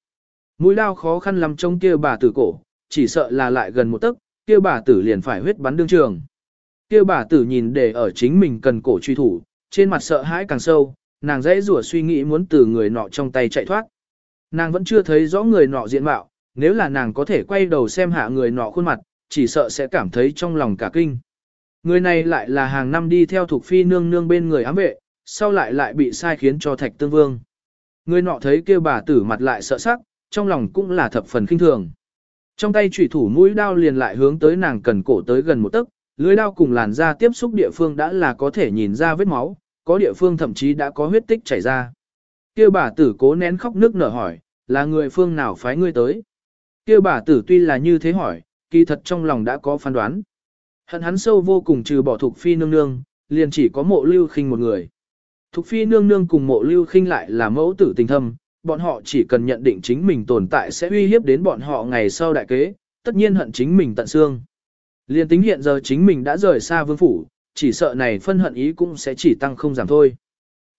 Mũi lao khó khăn lắm trông kia bà tử cổ, chỉ sợ là lại gần một tấc, kia bà tử liền phải huyết bắn đương trường. Kia bà tử nhìn để ở chính mình cần cổ truy thủ, trên mặt sợ hãi càng sâu, nàng dãy rủa suy nghĩ muốn từ người nọ trong tay chạy thoát. Nàng vẫn chưa thấy rõ người nọ diện mạo, nếu là nàng có thể quay đầu xem hạ người nọ khuôn mặt, chỉ sợ sẽ cảm thấy trong lòng cả kinh. Người này lại là hàng năm đi theo thuộc phi nương nương bên người ám vệ, sau lại lại bị sai khiến cho thạch tương vương. Người nọ thấy kêu bà tử mặt lại sợ sắc, trong lòng cũng là thập phần kinh thường. Trong tay chủy thủ mũi đao liền lại hướng tới nàng cần cổ tới gần một tấc, lưới đao cùng làn da tiếp xúc địa phương đã là có thể nhìn ra vết máu, có địa phương thậm chí đã có huyết tích chảy ra. Kêu bà tử cố nén khóc nước nở hỏi, là người phương nào phái ngươi tới? Kêu bà tử tuy là như thế hỏi, kỳ thật trong lòng đã có phán đoán. Hận hắn sâu vô cùng trừ bỏ thuộc phi nương nương, liền chỉ có mộ lưu khinh một người. Thục phi nương nương cùng mộ lưu khinh lại là mẫu tử tình thâm, bọn họ chỉ cần nhận định chính mình tồn tại sẽ uy hiếp đến bọn họ ngày sau đại kế, tất nhiên hận chính mình tận xương. Liên tính hiện giờ chính mình đã rời xa vương phủ, chỉ sợ này phân hận ý cũng sẽ chỉ tăng không giảm thôi.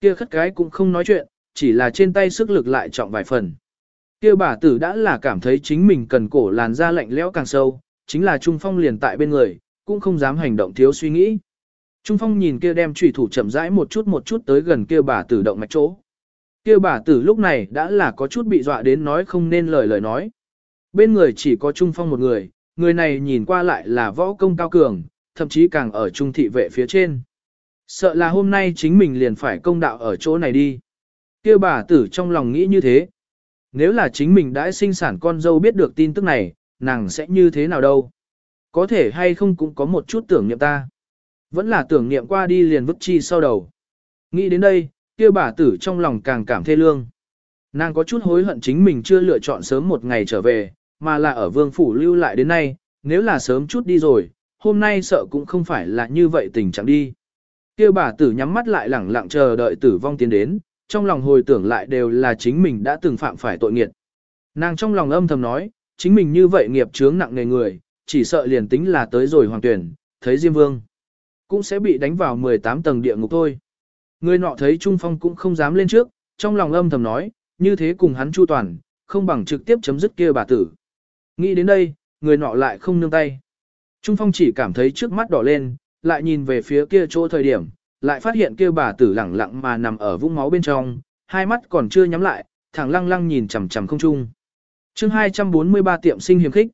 Kia khất cái cũng không nói chuyện, chỉ là trên tay sức lực lại trọng vài phần. Kia bà tử đã là cảm thấy chính mình cần cổ làn da lạnh lẽo càng sâu, chính là Trung Phong liền tại bên người, cũng không dám hành động thiếu suy nghĩ. Trung Phong nhìn kia đem chủy thủ chậm rãi một chút một chút tới gần kia bà tử động mạch chỗ. Kia bà tử lúc này đã là có chút bị dọa đến nói không nên lời lời nói. Bên người chỉ có Trung Phong một người, người này nhìn qua lại là võ công cao cường, thậm chí càng ở trung thị vệ phía trên. Sợ là hôm nay chính mình liền phải công đạo ở chỗ này đi. Kia bà tử trong lòng nghĩ như thế. Nếu là chính mình đã sinh sản con dâu biết được tin tức này, nàng sẽ như thế nào đâu. Có thể hay không cũng có một chút tưởng niệm ta. Vẫn là tưởng niệm qua đi liền vứt chi sau đầu. Nghĩ đến đây, kia bà tử trong lòng càng cảm thê lương. Nàng có chút hối hận chính mình chưa lựa chọn sớm một ngày trở về, mà là ở vương phủ lưu lại đến nay, nếu là sớm chút đi rồi, hôm nay sợ cũng không phải là như vậy tình trạng đi. Kia bà tử nhắm mắt lại lẳng lặng chờ đợi tử vong tiến đến, trong lòng hồi tưởng lại đều là chính mình đã từng phạm phải tội nghiệt. Nàng trong lòng âm thầm nói, chính mình như vậy nghiệp chướng nặng nề người, chỉ sợ liền tính là tới rồi hoàng tuyển, thấy Diêm Vương, cũng sẽ bị đánh vào 18 tầng địa ngục thôi. Người nọ thấy Trung Phong cũng không dám lên trước, trong lòng âm thầm nói, như thế cùng hắn chu toàn, không bằng trực tiếp chấm dứt kia bà tử. Nghĩ đến đây, người nọ lại không nương tay. Trung Phong chỉ cảm thấy trước mắt đỏ lên, lại nhìn về phía kia chỗ thời điểm, lại phát hiện kia bà tử lẳng lặng mà nằm ở vũng máu bên trong, hai mắt còn chưa nhắm lại, thẳng lăng lăng nhìn chằm chằm không trung. Chương 243 tiệm sinh hiểm khích.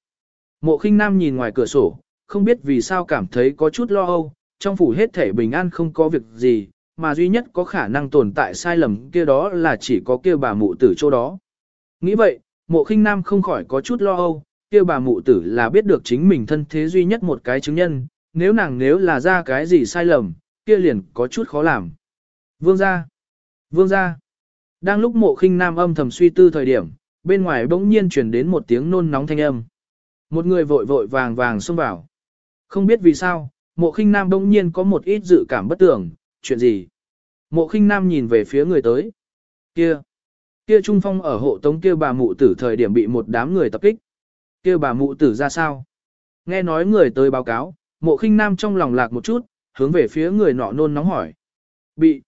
Mộ Khinh Nam nhìn ngoài cửa sổ, không biết vì sao cảm thấy có chút lo âu, trong phủ hết thể bình an không có việc gì, mà duy nhất có khả năng tồn tại sai lầm kia đó là chỉ có kia bà mụ tử chỗ đó. Nghĩ vậy, Mộ Khinh Nam không khỏi có chút lo âu, kia bà mụ tử là biết được chính mình thân thế duy nhất một cái chứng nhân, nếu nàng nếu là ra cái gì sai lầm, kia liền có chút khó làm. Vương gia, vương gia. Đang lúc mộ khinh nam âm thầm suy tư thời điểm, bên ngoài bỗng nhiên truyền đến một tiếng nôn nóng thanh âm. Một người vội vội vàng vàng xông vào. Không biết vì sao, mộ khinh nam đông nhiên có một ít dự cảm bất tưởng, chuyện gì? Mộ khinh nam nhìn về phía người tới. Kia, kia trung phong ở hộ tống kia bà mụ tử thời điểm bị một đám người tập kích. Kia bà mụ tử ra sao? Nghe nói người tới báo cáo, mộ khinh nam trong lòng lạc một chút, hướng về phía người nọ nôn nóng hỏi. Bị,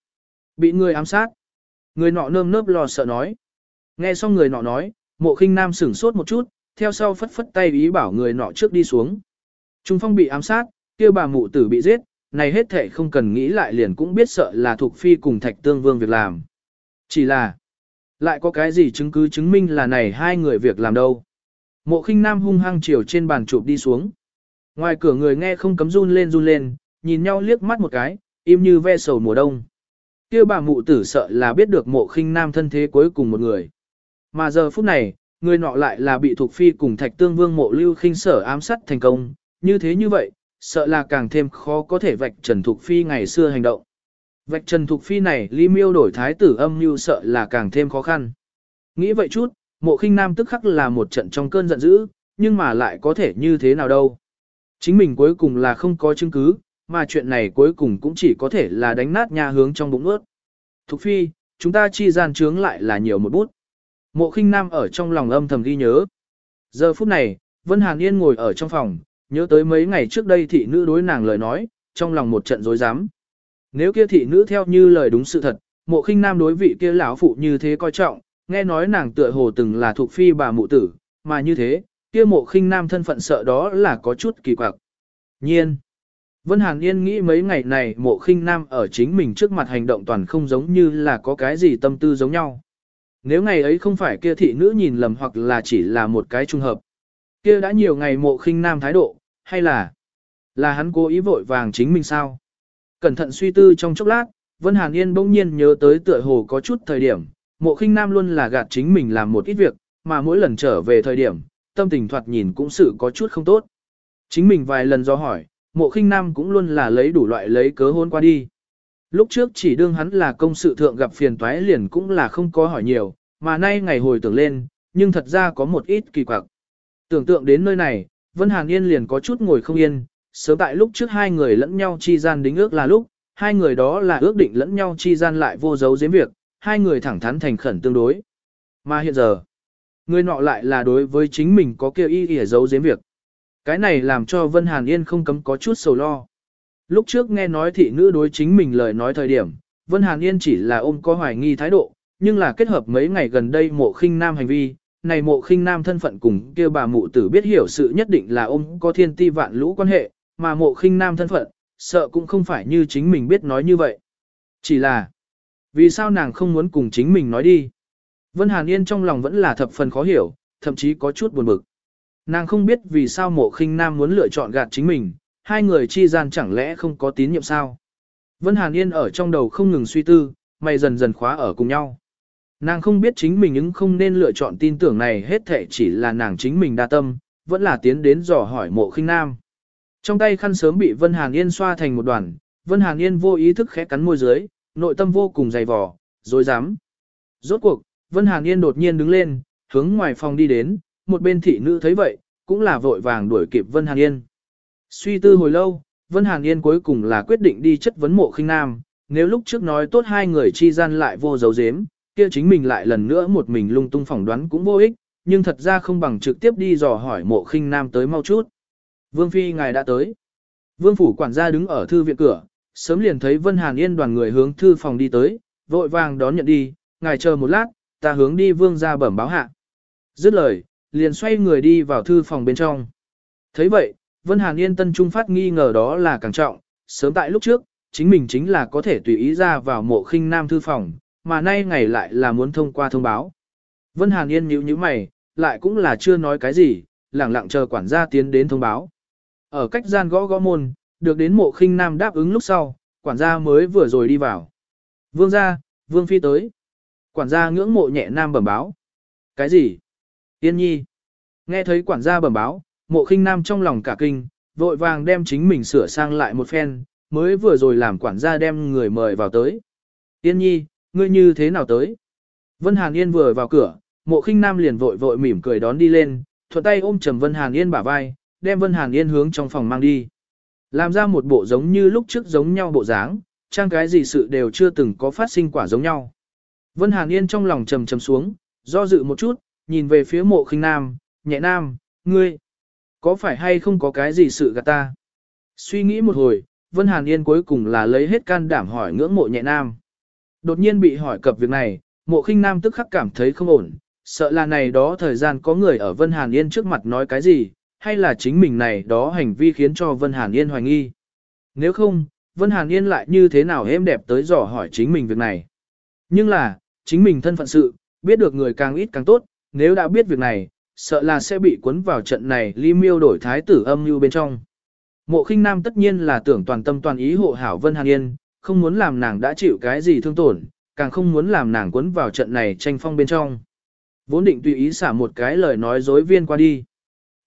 bị người ám sát. Người nọ nơm nớp lo sợ nói. Nghe xong người nọ nói, mộ khinh nam sửng sốt một chút, theo sau phất phất tay ý bảo người nọ trước đi xuống. Trung phong bị ám sát, kia bà mụ tử bị giết, này hết thể không cần nghĩ lại liền cũng biết sợ là thuộc phi cùng thạch tương vương việc làm. Chỉ là, lại có cái gì chứng cứ chứng minh là này hai người việc làm đâu. Mộ khinh nam hung hăng chiều trên bàn chụp đi xuống. Ngoài cửa người nghe không cấm run lên run lên, nhìn nhau liếc mắt một cái, im như ve sầu mùa đông. Kia bà mụ tử sợ là biết được mộ khinh nam thân thế cuối cùng một người. Mà giờ phút này, người nọ lại là bị thuộc phi cùng thạch tương vương mộ lưu khinh sở ám sát thành công, như thế như vậy, sợ là càng thêm khó có thể vạch trần Thục phi ngày xưa hành động. Vạch trần Thục phi này Lý miêu đổi thái tử âm như sợ là càng thêm khó khăn. Nghĩ vậy chút, mộ khinh nam tức khắc là một trận trong cơn giận dữ, nhưng mà lại có thể như thế nào đâu. Chính mình cuối cùng là không có chứng cứ, mà chuyện này cuối cùng cũng chỉ có thể là đánh nát nhà hướng trong bụng ướt. Thục phi, chúng ta chi gian trướng lại là nhiều một bút. Mộ khinh nam ở trong lòng âm thầm ghi nhớ. Giờ phút này, Vân Hàn Yên ngồi ở trong phòng, nhớ tới mấy ngày trước đây thị nữ đối nàng lời nói, trong lòng một trận rối rắm. Nếu kia thị nữ theo như lời đúng sự thật, mộ khinh nam đối vị kia lão phụ như thế coi trọng, nghe nói nàng tựa hồ từng là thuộc phi bà mụ tử, mà như thế, kia mộ khinh nam thân phận sợ đó là có chút kỳ quặc. Nhiên. Vân Hàn Yên nghĩ mấy ngày này mộ khinh nam ở chính mình trước mặt hành động toàn không giống như là có cái gì tâm tư giống nhau. Nếu ngày ấy không phải kia thị nữ nhìn lầm hoặc là chỉ là một cái trùng hợp. Kia đã nhiều ngày mộ khinh nam thái độ, hay là là hắn cố ý vội vàng chính mình sao? Cẩn thận suy tư trong chốc lát, Vân Hàn Yên bỗng nhiên nhớ tới tựa hồ có chút thời điểm, mộ khinh nam luôn là gạt chính mình làm một ít việc, mà mỗi lần trở về thời điểm, tâm tình thoạt nhìn cũng sự có chút không tốt. Chính mình vài lần do hỏi, mộ khinh nam cũng luôn là lấy đủ loại lấy cớ hôn qua đi. Lúc trước chỉ đương hắn là công sự thượng gặp phiền toái liền cũng là không có hỏi nhiều, mà nay ngày hồi tưởng lên, nhưng thật ra có một ít kỳ quặc. Tưởng tượng đến nơi này, Vân Hàn Yên liền có chút ngồi không yên, sớm tại lúc trước hai người lẫn nhau chi gian đính ước là lúc, hai người đó là ước định lẫn nhau chi gian lại vô dấu giếm việc, hai người thẳng thắn thành khẩn tương đối. Mà hiện giờ, người nọ lại là đối với chính mình có kêu y ỉa giấu giếm việc. Cái này làm cho Vân Hàn Yên không cấm có chút sầu lo. Lúc trước nghe nói thị nữ đối chính mình lời nói thời điểm, Vân Hàn Yên chỉ là ôm có hoài nghi thái độ, nhưng là kết hợp mấy ngày gần đây mộ khinh nam hành vi, này mộ khinh nam thân phận cùng kia bà mụ tử biết hiểu sự nhất định là ôm có thiên ti vạn lũ quan hệ, mà mộ khinh nam thân phận, sợ cũng không phải như chính mình biết nói như vậy. Chỉ là, vì sao nàng không muốn cùng chính mình nói đi? Vân Hàn Yên trong lòng vẫn là thập phần khó hiểu, thậm chí có chút buồn bực. Nàng không biết vì sao mộ khinh nam muốn lựa chọn gạt chính mình, hai người chi gian chẳng lẽ không có tín nhiệm sao. Vân Hàn Yên ở trong đầu không ngừng suy tư, mày dần dần khóa ở cùng nhau. Nàng không biết chính mình ứng không nên lựa chọn tin tưởng này hết thệ chỉ là nàng chính mình đa tâm, vẫn là tiến đến dò hỏi mộ khinh nam. Trong tay khăn sớm bị Vân Hàn Yên xoa thành một đoàn, Vân Hàn Yên vô ý thức khẽ cắn môi dưới, nội tâm vô cùng dày vò, dối dám. Rốt cuộc, Vân Hàn Yên đột nhiên đứng lên, hướng ngoài phòng đi đến, một bên thị nữ thấy vậy, cũng là vội vàng đuổi kịp Vân Hàn Yên. Suy tư hồi lâu, Vân Hàn Yên cuối cùng là quyết định đi chất vấn mộ khinh nam, nếu lúc trước nói tốt hai người chi gian lại vô dấu dếm, kia chính mình lại lần nữa một mình lung tung phỏng đoán cũng vô ích, nhưng thật ra không bằng trực tiếp đi dò hỏi mộ khinh nam tới mau chút. Vương Phi ngài đã tới. Vương Phủ quản gia đứng ở thư viện cửa, sớm liền thấy Vân Hàn Yên đoàn người hướng thư phòng đi tới, vội vàng đón nhận đi, ngài chờ một lát, ta hướng đi Vương ra bẩm báo hạ. Dứt lời, liền xoay người đi vào thư phòng bên trong. thấy vậy, Vân Hàn Yên tân trung phát nghi ngờ đó là càng trọng, sớm tại lúc trước, chính mình chính là có thể tùy ý ra vào mộ khinh nam thư phòng, mà nay ngày lại là muốn thông qua thông báo. Vân Hàn Yên nhíu nhíu mày, lại cũng là chưa nói cái gì, lẳng lặng chờ quản gia tiến đến thông báo. Ở cách gian gõ gõ môn, được đến mộ khinh nam đáp ứng lúc sau, quản gia mới vừa rồi đi vào. Vương gia, vương phi tới. Quản gia ngưỡng mộ nhẹ nam bẩm báo. Cái gì? Yên nhi. Nghe thấy quản gia bẩm báo, mộ khinh nam trong lòng cả kinh, vội vàng đem chính mình sửa sang lại một phen, mới vừa rồi làm quản gia đem người mời vào tới. Yên nhi, ngươi như thế nào tới? Vân Hàn Yên vừa vào cửa, mộ khinh nam liền vội vội mỉm cười đón đi lên, thuận tay ôm trầm Vân Hàn Yên bả vai, đem Vân Hàn Yên hướng trong phòng mang đi. Làm ra một bộ giống như lúc trước giống nhau bộ dáng, trang cái gì sự đều chưa từng có phát sinh quả giống nhau. Vân Hàn Yên trong lòng trầm trầm xuống, do dự một chút, nhìn về phía mộ khinh nam, nhẹ nam, ngươi, có phải hay không có cái gì sự gạt ta? Suy nghĩ một hồi, Vân Hàn Yên cuối cùng là lấy hết can đảm hỏi ngưỡng mộ nhẹ nam. Đột nhiên bị hỏi cập việc này, mộ khinh nam tức khắc cảm thấy không ổn, sợ là này đó thời gian có người ở Vân Hàn Yên trước mặt nói cái gì, hay là chính mình này đó hành vi khiến cho Vân Hàn Yên hoài nghi. Nếu không, Vân Hàn Yên lại như thế nào êm đẹp tới dò hỏi chính mình việc này. Nhưng là, chính mình thân phận sự, biết được người càng ít càng tốt, nếu đã biết việc này, sợ là sẽ bị cuốn vào trận này ly miêu đổi thái tử âm mưu bên trong. Mộ khinh nam tất nhiên là tưởng toàn tâm toàn ý hộ hảo Vân Hàn Yên, không muốn làm nàng đã chịu cái gì thương tổn, càng không muốn làm nàng cuốn vào trận này tranh phong bên trong. Vốn định tùy ý xả một cái lời nói dối viên qua đi.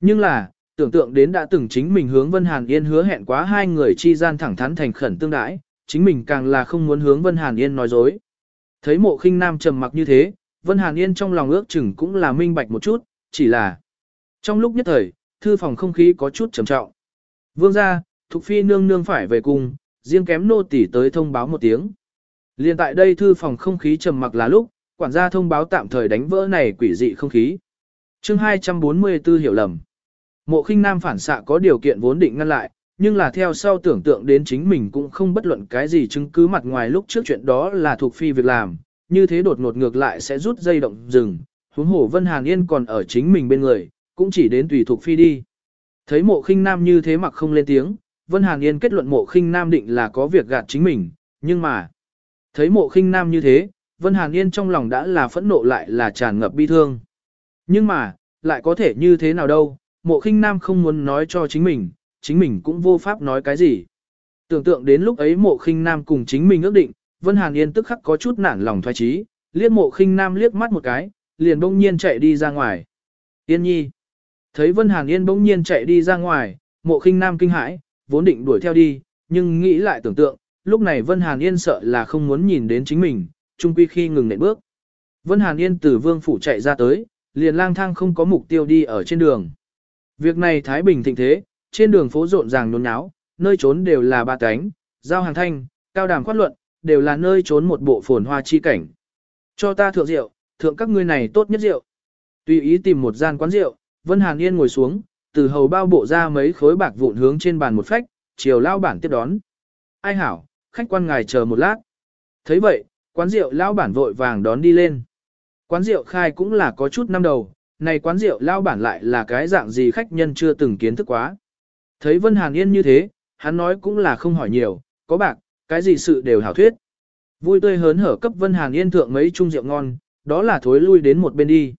Nhưng là, tưởng tượng đến đã từng chính mình hướng Vân Hàn Yên hứa hẹn quá hai người chi gian thẳng thắn thành khẩn tương đãi, chính mình càng là không muốn hướng Vân Hàn Yên nói dối. Thấy mộ khinh nam trầm mặc như thế, Vân Hàn Yên trong lòng ước chừng cũng là minh bạch một chút, chỉ là trong lúc nhất thời, thư phòng không khí có chút trầm trọng. Vương gia, Thục Phi nương nương phải về cùng riêng kém nô tỳ tới thông báo một tiếng. Liên tại đây thư phòng không khí trầm mặc là lúc, quản gia thông báo tạm thời đánh vỡ này quỷ dị không khí. Chương 244 hiểu lầm. Mộ khinh nam phản xạ có điều kiện vốn định ngăn lại, nhưng là theo sau tưởng tượng đến chính mình cũng không bất luận cái gì chứng cứ mặt ngoài lúc trước chuyện đó là thuộc phi việc làm, như thế đột ngột ngược lại sẽ rút dây động rừng, huống hổ Vân Hàn Yên còn ở chính mình bên người, cũng chỉ đến tùy thuộc phi đi. Thấy mộ khinh nam như thế mặc không lên tiếng, Vân Hàn Yên kết luận mộ khinh nam định là có việc gạt chính mình, nhưng mà, thấy mộ khinh nam như thế, Vân Hàn Yên trong lòng đã là phẫn nộ lại là tràn ngập bi thương. Nhưng mà, lại có thể như thế nào đâu, mộ khinh nam không muốn nói cho chính mình, chính mình cũng vô pháp nói cái gì. Tưởng tượng đến lúc ấy mộ khinh nam cùng chính mình ước định, Vân Hàn Yên tức khắc có chút nản lòng thoái trí, liếc mộ khinh nam liếc mắt một cái, liền bỗng nhiên chạy đi ra ngoài. Yên nhi. Thấy Vân Hàn Yên bỗng nhiên chạy đi ra ngoài, mộ khinh nam kinh hãi, vốn định đuổi theo đi, nhưng nghĩ lại tưởng tượng, lúc này Vân Hàn Yên sợ là không muốn nhìn đến chính mình, chung quy khi ngừng nệm bước. Vân Hàn Yên từ vương phủ chạy ra tới, liền lang thang không có mục tiêu đi ở trên đường. Việc này Thái Bình thịnh thế, trên đường phố rộn ràng nôn náo, nơi trốn đều là ba cánh, giao hàng thanh, cao đàm khoát luận, đều là nơi trốn một bộ phồn hoa chi cảnh. Cho ta thượng rượu, thượng các ngươi này tốt nhất rượu. Tùy ý tìm một gian quán rượu, Vân Hàn Yên ngồi xuống, từ hầu bao bộ ra mấy khối bạc vụn hướng trên bàn một phách, chiều lao bản tiếp đón. Ai hảo, khách quan ngài chờ một lát. thấy vậy, quán rượu lao bản vội vàng đón đi lên. Quán rượu khai cũng là có chút năm đầu, này quán rượu lao bản lại là cái dạng gì khách nhân chưa từng kiến thức quá. Thấy Vân Hàn Yên như thế, hắn nói cũng là không hỏi nhiều, có bạc, cái gì sự đều hảo thuyết. Vui tươi hớn hở cấp Vân Hàn Yên thượng mấy chung rượu ngon, đó là thối lui đến một bên đi.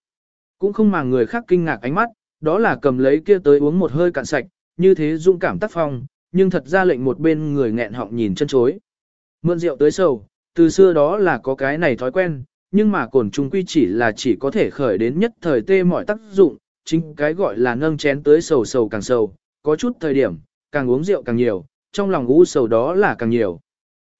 Cũng không mà người khác kinh ngạc ánh mắt, đó là cầm lấy kia tới uống một hơi cạn sạch, như thế dũng cảm tác phong, nhưng thật ra lệnh một bên người nghẹn họng nhìn chân chối. Mượn rượu tới sầu, từ xưa đó là có cái này thói quen, nhưng mà cồn trung quy chỉ là chỉ có thể khởi đến nhất thời tê mọi tác dụng, chính cái gọi là nâng chén tới sầu sầu càng sầu, có chút thời điểm, càng uống rượu càng nhiều, trong lòng u sầu đó là càng nhiều.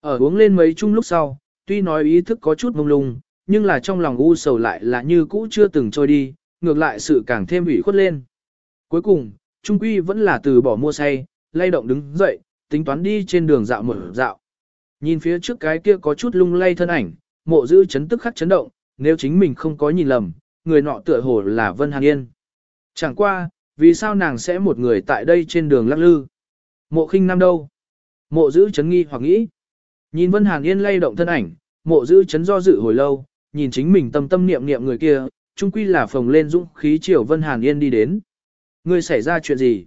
Ở uống lên mấy chung lúc sau, tuy nói ý thức có chút mông lung, nhưng là trong lòng u sầu lại là như cũ chưa từng trôi đi, ngược lại sự càng thêm ủy khuất lên. Cuối cùng, Trung Quy vẫn là từ bỏ mua say, lay động đứng dậy, tính toán đi trên đường dạo một dạo. Nhìn phía trước cái kia có chút lung lay thân ảnh, mộ giữ chấn tức khắc chấn động, nếu chính mình không có nhìn lầm, người nọ tựa hồ là Vân Hàn Yên. Chẳng qua, vì sao nàng sẽ một người tại đây trên đường lắc lư? Mộ khinh năm đâu? Mộ giữ chấn nghi hoặc nghĩ. Nhìn Vân Hàn Yên lay động thân ảnh, mộ giữ chấn do dự hồi lâu, nhìn chính mình tâm tâm niệm niệm người kia, chung quy là phồng lên dũng khí chiều Vân Hàn Yên đi đến. Ngươi xảy ra chuyện gì?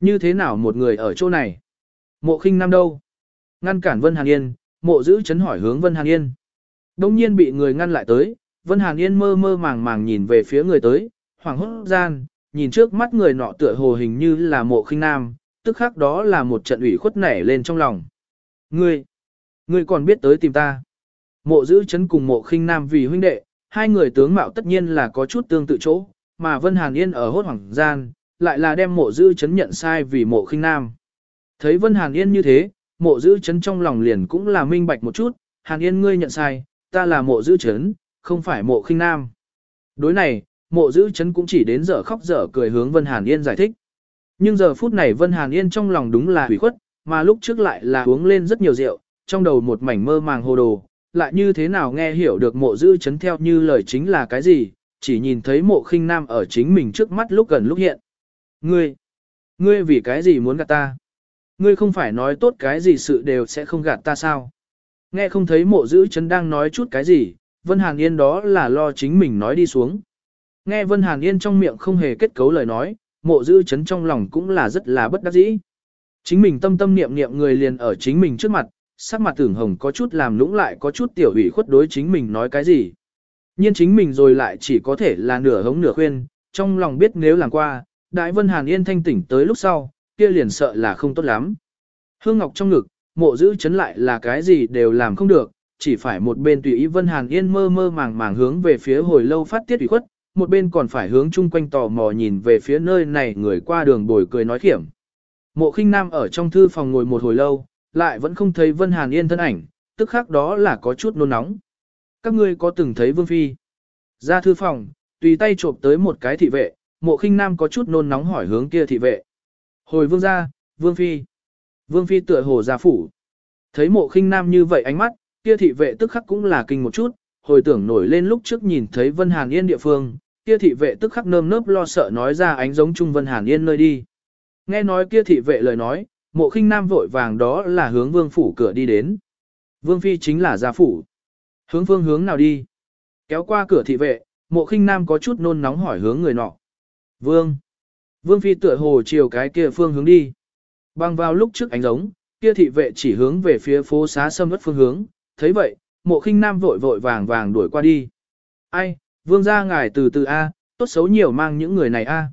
Như thế nào một người ở chỗ này? Mộ khinh năm đâu? Ngăn cản Vân Hàn Yên, mộ giữ chấn hỏi hướng Vân Hàn Yên. Đông nhiên bị người ngăn lại tới, Vân Hàn Yên mơ mơ màng màng nhìn về phía người tới, hoảng hốt gian, nhìn trước mắt người nọ tựa hồ hình như là mộ khinh nam, tức khắc đó là một trận ủy khuất nảy lên trong lòng. Ngươi, ngươi còn biết tới tìm ta. Mộ giữ chấn cùng mộ khinh nam vì huynh đệ, hai người tướng mạo tất nhiên là có chút tương tự chỗ, mà Vân Hàn Yên ở hốt hoảng gian, lại là đem mộ dư chấn nhận sai vì mộ khinh nam. Thấy Vân Hàn Yên như thế, mộ dư chấn trong lòng liền cũng là minh bạch một chút, Hàn Yên ngươi nhận sai, ta là mộ dư chấn, không phải mộ khinh nam. Đối này, mộ dư chấn cũng chỉ đến giờ khóc dở cười hướng Vân Hàn Yên giải thích. Nhưng giờ phút này Vân Hàn Yên trong lòng đúng là hủy khuất, mà lúc trước lại là uống lên rất nhiều rượu, trong đầu một mảnh mơ màng hồ đồ, lại như thế nào nghe hiểu được mộ dư chấn theo như lời chính là cái gì, chỉ nhìn thấy mộ khinh nam ở chính mình trước mắt lúc gần lúc hiện. Ngươi, ngươi vì cái gì muốn gạt ta? Ngươi không phải nói tốt cái gì sự đều sẽ không gạt ta sao? Nghe không thấy mộ dữ chấn đang nói chút cái gì, Vân Hàn Yên đó là lo chính mình nói đi xuống. Nghe Vân Hàn Yên trong miệng không hề kết cấu lời nói, mộ dữ chấn trong lòng cũng là rất là bất đắc dĩ. Chính mình tâm tâm niệm niệm người liền ở chính mình trước mặt, sắc mặt tưởng hồng có chút làm lũng lại có chút tiểu ủy khuất đối chính mình nói cái gì. nhiên chính mình rồi lại chỉ có thể là nửa hống nửa khuyên, trong lòng biết nếu làm qua, đại vân hàn yên thanh tỉnh tới lúc sau, kia liền sợ là không tốt lắm. Hương Ngọc trong ngực, mộ giữ chấn lại là cái gì đều làm không được, chỉ phải một bên tùy ý vân hàn yên mơ mơ màng màng hướng về phía hồi lâu phát tiết ủy khuất, một bên còn phải hướng chung quanh tò mò nhìn về phía nơi này người qua đường bồi cười nói khiểm. Mộ khinh nam ở trong thư phòng ngồi một hồi lâu, lại vẫn không thấy Vân Hàn Yên thân ảnh, tức khác đó là có chút nôn nóng. Các ngươi có từng thấy Vương Phi? Ra thư phòng, tùy tay trộm tới một cái thị vệ, mộ khinh nam có chút nôn nóng hỏi hướng kia thị vệ. Hồi vương ra, Vương Phi. Vương Phi tựa hồ ra phủ. Thấy mộ khinh nam như vậy ánh mắt, kia thị vệ tức khắc cũng là kinh một chút, hồi tưởng nổi lên lúc trước nhìn thấy Vân Hàn Yên địa phương, kia thị vệ tức khắc nơm nớp lo sợ nói ra ánh giống Trung Vân Hàn Yên nơi đi. Nghe nói kia thị vệ lời nói, mộ khinh nam vội vàng đó là hướng vương phủ cửa đi đến. Vương phi chính là gia phủ. Hướng phương hướng nào đi? Kéo qua cửa thị vệ, mộ khinh nam có chút nôn nóng hỏi hướng người nọ. Vương. Vương phi tựa hồ chiều cái kia phương hướng đi. Băng vào lúc trước ánh giống, kia thị vệ chỉ hướng về phía phố xá sâm đất phương hướng. thấy vậy, mộ khinh nam vội vội vàng vàng đuổi qua đi. Ai, vương gia ngài từ từ A, tốt xấu nhiều mang những người này A.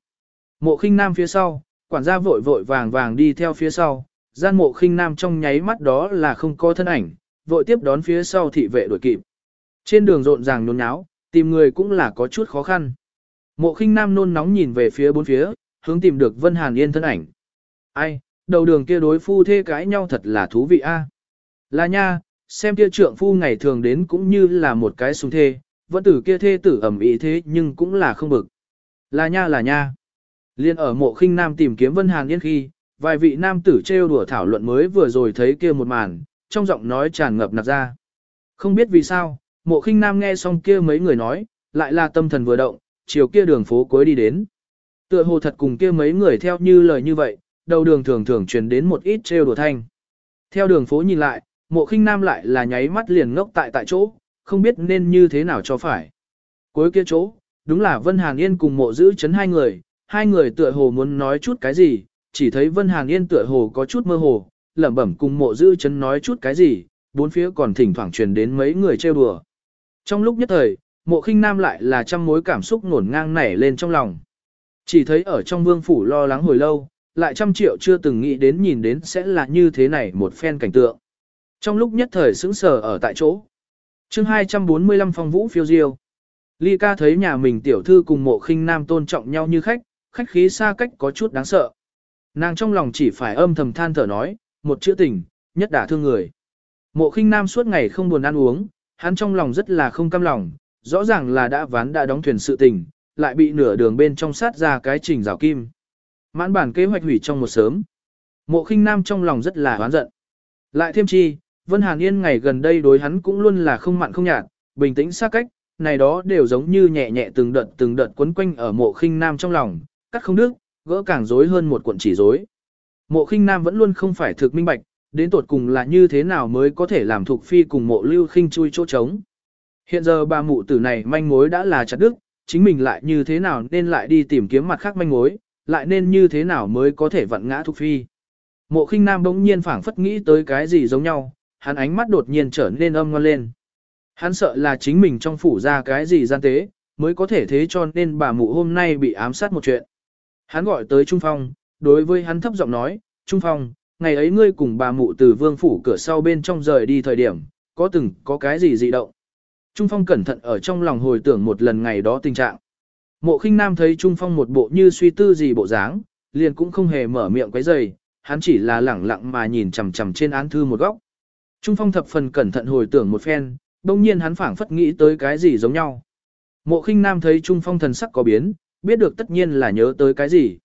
Mộ khinh nam phía sau, quản gia vội vội vàng vàng đi theo phía sau, gian mộ khinh nam trong nháy mắt đó là không có thân ảnh, vội tiếp đón phía sau thị vệ đuổi kịp. Trên đường rộn ràng nôn náo, tìm người cũng là có chút khó khăn. Mộ khinh nam nôn nóng nhìn về phía bốn phía, hướng tìm được Vân Hàn Yên thân ảnh. Ai, đầu đường kia đối phu thê cãi nhau thật là thú vị a. À? Là nha, xem kia trượng phu ngày thường đến cũng như là một cái súng thê, vẫn tử kia thê tử ẩm ý thế nhưng cũng là không bực. Là nha là nha. Liên ở mộ khinh nam tìm kiếm Vân Hàn Yên khi, vài vị nam tử trêu đùa thảo luận mới vừa rồi thấy kia một màn, trong giọng nói tràn ngập nạc ra. Không biết vì sao, mộ khinh nam nghe xong kia mấy người nói, lại là tâm thần vừa động, chiều kia đường phố cuối đi đến. Tựa hồ thật cùng kia mấy người theo như lời như vậy, đầu đường thường thường truyền đến một ít trêu đùa thanh. Theo đường phố nhìn lại, mộ khinh nam lại là nháy mắt liền ngốc tại tại chỗ, không biết nên như thế nào cho phải. Cuối kia chỗ, đúng là Vân Hàn Yên cùng mộ giữ chấn hai người, hai người tựa hồ muốn nói chút cái gì, chỉ thấy Vân Hàn Yên tựa hồ có chút mơ hồ, lẩm bẩm cùng mộ dư chấn nói chút cái gì, bốn phía còn thỉnh thoảng truyền đến mấy người trêu đùa. Trong lúc nhất thời, mộ khinh nam lại là trăm mối cảm xúc nổn ngang nảy lên trong lòng. Chỉ thấy ở trong vương phủ lo lắng hồi lâu, lại trăm triệu chưa từng nghĩ đến nhìn đến sẽ là như thế này một phen cảnh tượng. Trong lúc nhất thời sững sờ ở tại chỗ. chương 245 phong vũ phiêu diêu. Ly ca thấy nhà mình tiểu thư cùng mộ khinh nam tôn trọng nhau như khách, khách khí xa cách có chút đáng sợ. Nàng trong lòng chỉ phải âm thầm than thở nói, một chữ tình, nhất đả thương người. Mộ khinh nam suốt ngày không buồn ăn uống, hắn trong lòng rất là không cam lòng, rõ ràng là đã ván đã đóng thuyền sự tình, lại bị nửa đường bên trong sát ra cái trình rào kim. Mãn bản kế hoạch hủy trong một sớm. Mộ khinh nam trong lòng rất là oán giận. Lại thêm chi, Vân Hàn Yên ngày gần đây đối hắn cũng luôn là không mặn không nhạt, bình tĩnh xa cách, này đó đều giống như nhẹ nhẹ từng đợt từng đợt quấn quanh ở mộ khinh nam trong lòng, cắt không đứt, gỡ càng rối hơn một cuộn chỉ rối. Mộ khinh nam vẫn luôn không phải thực minh bạch, đến tột cùng là như thế nào mới có thể làm thuộc phi cùng mộ lưu khinh chui chỗ trống. Hiện giờ bà mụ tử này manh mối đã là chặt đức, chính mình lại như thế nào nên lại đi tìm kiếm mặt khác manh mối, lại nên như thế nào mới có thể vặn ngã thuộc phi. Mộ khinh nam bỗng nhiên phảng phất nghĩ tới cái gì giống nhau, hắn ánh mắt đột nhiên trở nên âm ngon lên. Hắn sợ là chính mình trong phủ ra cái gì gian tế, mới có thể thế cho nên bà mụ hôm nay bị ám sát một chuyện. Hắn gọi tới Trung Phong, đối với hắn thấp giọng nói, Trung Phong, ngày ấy ngươi cùng bà mụ từ vương phủ cửa sau bên trong rời đi thời điểm, có từng có cái gì dị động. Trung Phong cẩn thận ở trong lòng hồi tưởng một lần ngày đó tình trạng. Mộ khinh nam thấy Trung Phong một bộ như suy tư gì bộ dáng, liền cũng không hề mở miệng quấy rầy, hắn chỉ là lẳng lặng mà nhìn chằm chằm trên án thư một góc. Trung Phong thập phần cẩn thận hồi tưởng một phen, đông nhiên hắn phảng phất nghĩ tới cái gì giống nhau. Mộ khinh nam thấy Trung Phong thần sắc có biến, biết được tất nhiên là nhớ tới cái gì.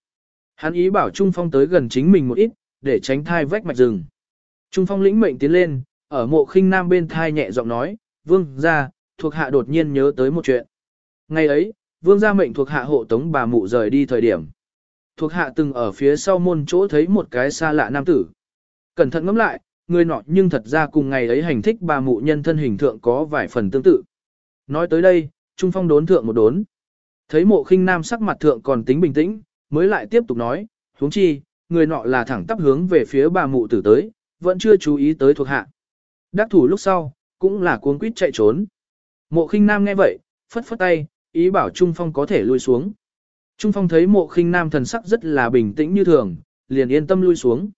Hắn ý bảo Trung Phong tới gần chính mình một ít, để tránh thai vách mạch rừng. Trung Phong lĩnh mệnh tiến lên, ở mộ khinh nam bên thai nhẹ giọng nói, vương ra, thuộc hạ đột nhiên nhớ tới một chuyện. Ngày ấy, vương gia mệnh thuộc hạ hộ tống bà mụ rời đi thời điểm. Thuộc hạ từng ở phía sau môn chỗ thấy một cái xa lạ nam tử. Cẩn thận ngẫm lại, người nọ nhưng thật ra cùng ngày ấy hành thích bà mụ nhân thân hình thượng có vài phần tương tự. Nói tới đây, Trung Phong đốn thượng một đốn. Thấy mộ khinh nam sắc mặt thượng còn tính bình tĩnh, mới lại tiếp tục nói, huống chi, người nọ là thẳng tắp hướng về phía bà mụ tử tới, vẫn chưa chú ý tới thuộc hạ. Đắc thủ lúc sau, cũng là cuống quýt chạy trốn. Mộ khinh nam nghe vậy, phất phất tay, ý bảo Trung Phong có thể lui xuống. Trung Phong thấy mộ khinh nam thần sắc rất là bình tĩnh như thường, liền yên tâm lui xuống.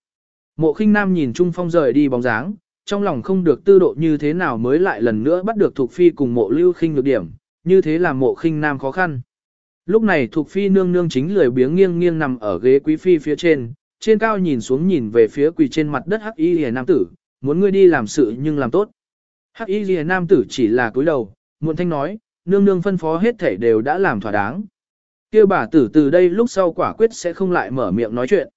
Mộ khinh nam nhìn Trung Phong rời đi bóng dáng, trong lòng không được tư độ như thế nào mới lại lần nữa bắt được thuộc Phi cùng mộ lưu khinh được điểm, như thế là mộ khinh nam khó khăn. Lúc này thuộc Phi nương nương chính lười biếng nghiêng nghiêng nằm ở ghế quý phi phía trên, trên cao nhìn xuống nhìn về phía quỳ trên mặt đất hắc y hề nam tử, muốn ngươi đi làm sự nhưng làm tốt. Hắc y hề nam tử chỉ là cúi đầu, muộn thanh nói, nương nương phân phó hết thể đều đã làm thỏa đáng. kia bà tử từ đây lúc sau quả quyết sẽ không lại mở miệng nói chuyện.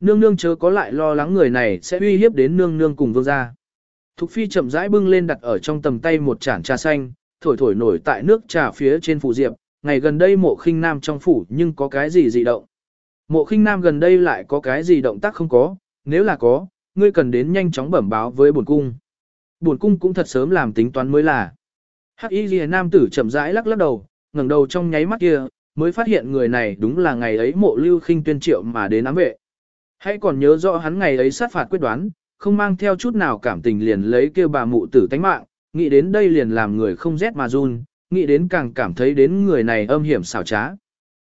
Nương nương chớ có lại lo lắng người này sẽ uy hiếp đến nương nương cùng vương gia. Thục phi chậm rãi bưng lên đặt ở trong tầm tay một chản trà xanh, thổi thổi nổi tại nước trà phía trên phủ diệp, ngày gần đây mộ khinh nam trong phủ nhưng có cái gì dị động. Mộ khinh nam gần đây lại có cái gì động tác không có, nếu là có, ngươi cần đến nhanh chóng bẩm báo với bổn cung. Bổn cung cũng thật sớm làm tính toán mới là. Hắc y ghi nam tử chậm rãi lắc lắc đầu, ngẩng đầu trong nháy mắt kia, mới phát hiện người này đúng là ngày ấy mộ lưu khinh tuyên triệu mà đến ám vệ. Hãy còn nhớ rõ hắn ngày ấy sát phạt quyết đoán, không mang theo chút nào cảm tình liền lấy kêu bà mụ tử tánh mạng, nghĩ đến đây liền làm người không rét mà run, nghĩ đến càng cảm thấy đến người này âm hiểm xảo trá.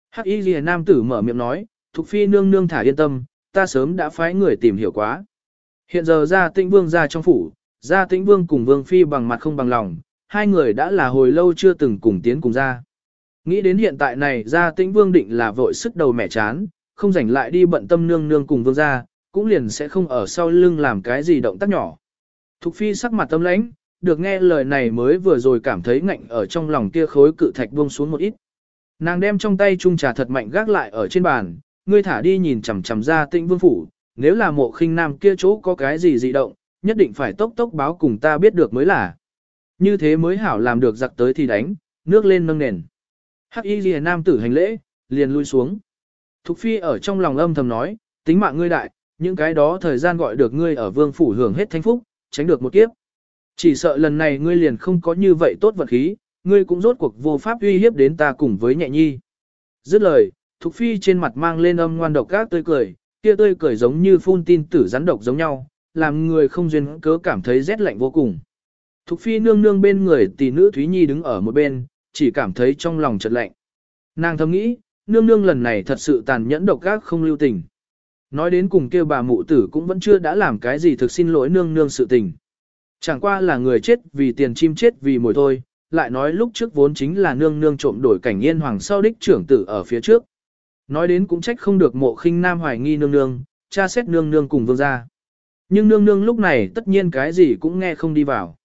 Hắc y Liễu nam tử mở miệng nói, Thục phi nương nương thả yên tâm, ta sớm đã phái người tìm hiểu quá. Hiện giờ ra tĩnh vương ra trong phủ, ra tĩnh vương cùng vương phi bằng mặt không bằng lòng, hai người đã là hồi lâu chưa từng cùng tiến cùng ra. Nghĩ đến hiện tại này ra tĩnh vương định là vội sức đầu mẹ chán, không rảnh lại đi bận tâm nương nương cùng vương gia, cũng liền sẽ không ở sau lưng làm cái gì động tác nhỏ. Thục phi sắc mặt tâm lãnh, được nghe lời này mới vừa rồi cảm thấy ngạnh ở trong lòng kia khối cự thạch buông xuống một ít. Nàng đem trong tay chung trà thật mạnh gác lại ở trên bàn, ngươi thả đi nhìn chằm chằm ra tĩnh vương phủ, nếu là mộ khinh nam kia chỗ có cái gì dị động, nhất định phải tốc tốc báo cùng ta biết được mới là. Như thế mới hảo làm được giặc tới thì đánh, nước lên nâng nền. Hắc y lìa nam tử hành lễ, liền lui xuống. Thục phi ở trong lòng âm thầm nói, tính mạng ngươi đại, những cái đó thời gian gọi được ngươi ở vương phủ hưởng hết thanh phúc, tránh được một kiếp. Chỉ sợ lần này ngươi liền không có như vậy tốt vật khí, ngươi cũng rốt cuộc vô pháp uy hiếp đến ta cùng với nhẹ nhi. Dứt lời, Thục Phi trên mặt mang lên âm ngoan độc các tươi cười, kia tươi cười giống như phun tin tử rắn độc giống nhau, làm người không duyên cớ cảm thấy rét lạnh vô cùng. Thục Phi nương nương bên người tỷ nữ Thúy Nhi đứng ở một bên, chỉ cảm thấy trong lòng chợt lạnh. Nàng thầm nghĩ, nương nương lần này thật sự tàn nhẫn độc ác không lưu tình. Nói đến cùng kêu bà mụ tử cũng vẫn chưa đã làm cái gì thực xin lỗi nương nương sự tình. Chẳng qua là người chết vì tiền chim chết vì mồi thôi, lại nói lúc trước vốn chính là nương nương trộm đổi cảnh yên hoàng sau đích trưởng tử ở phía trước. Nói đến cũng trách không được mộ khinh nam hoài nghi nương nương, cha xét nương nương cùng vương gia. Nhưng nương nương lúc này tất nhiên cái gì cũng nghe không đi vào.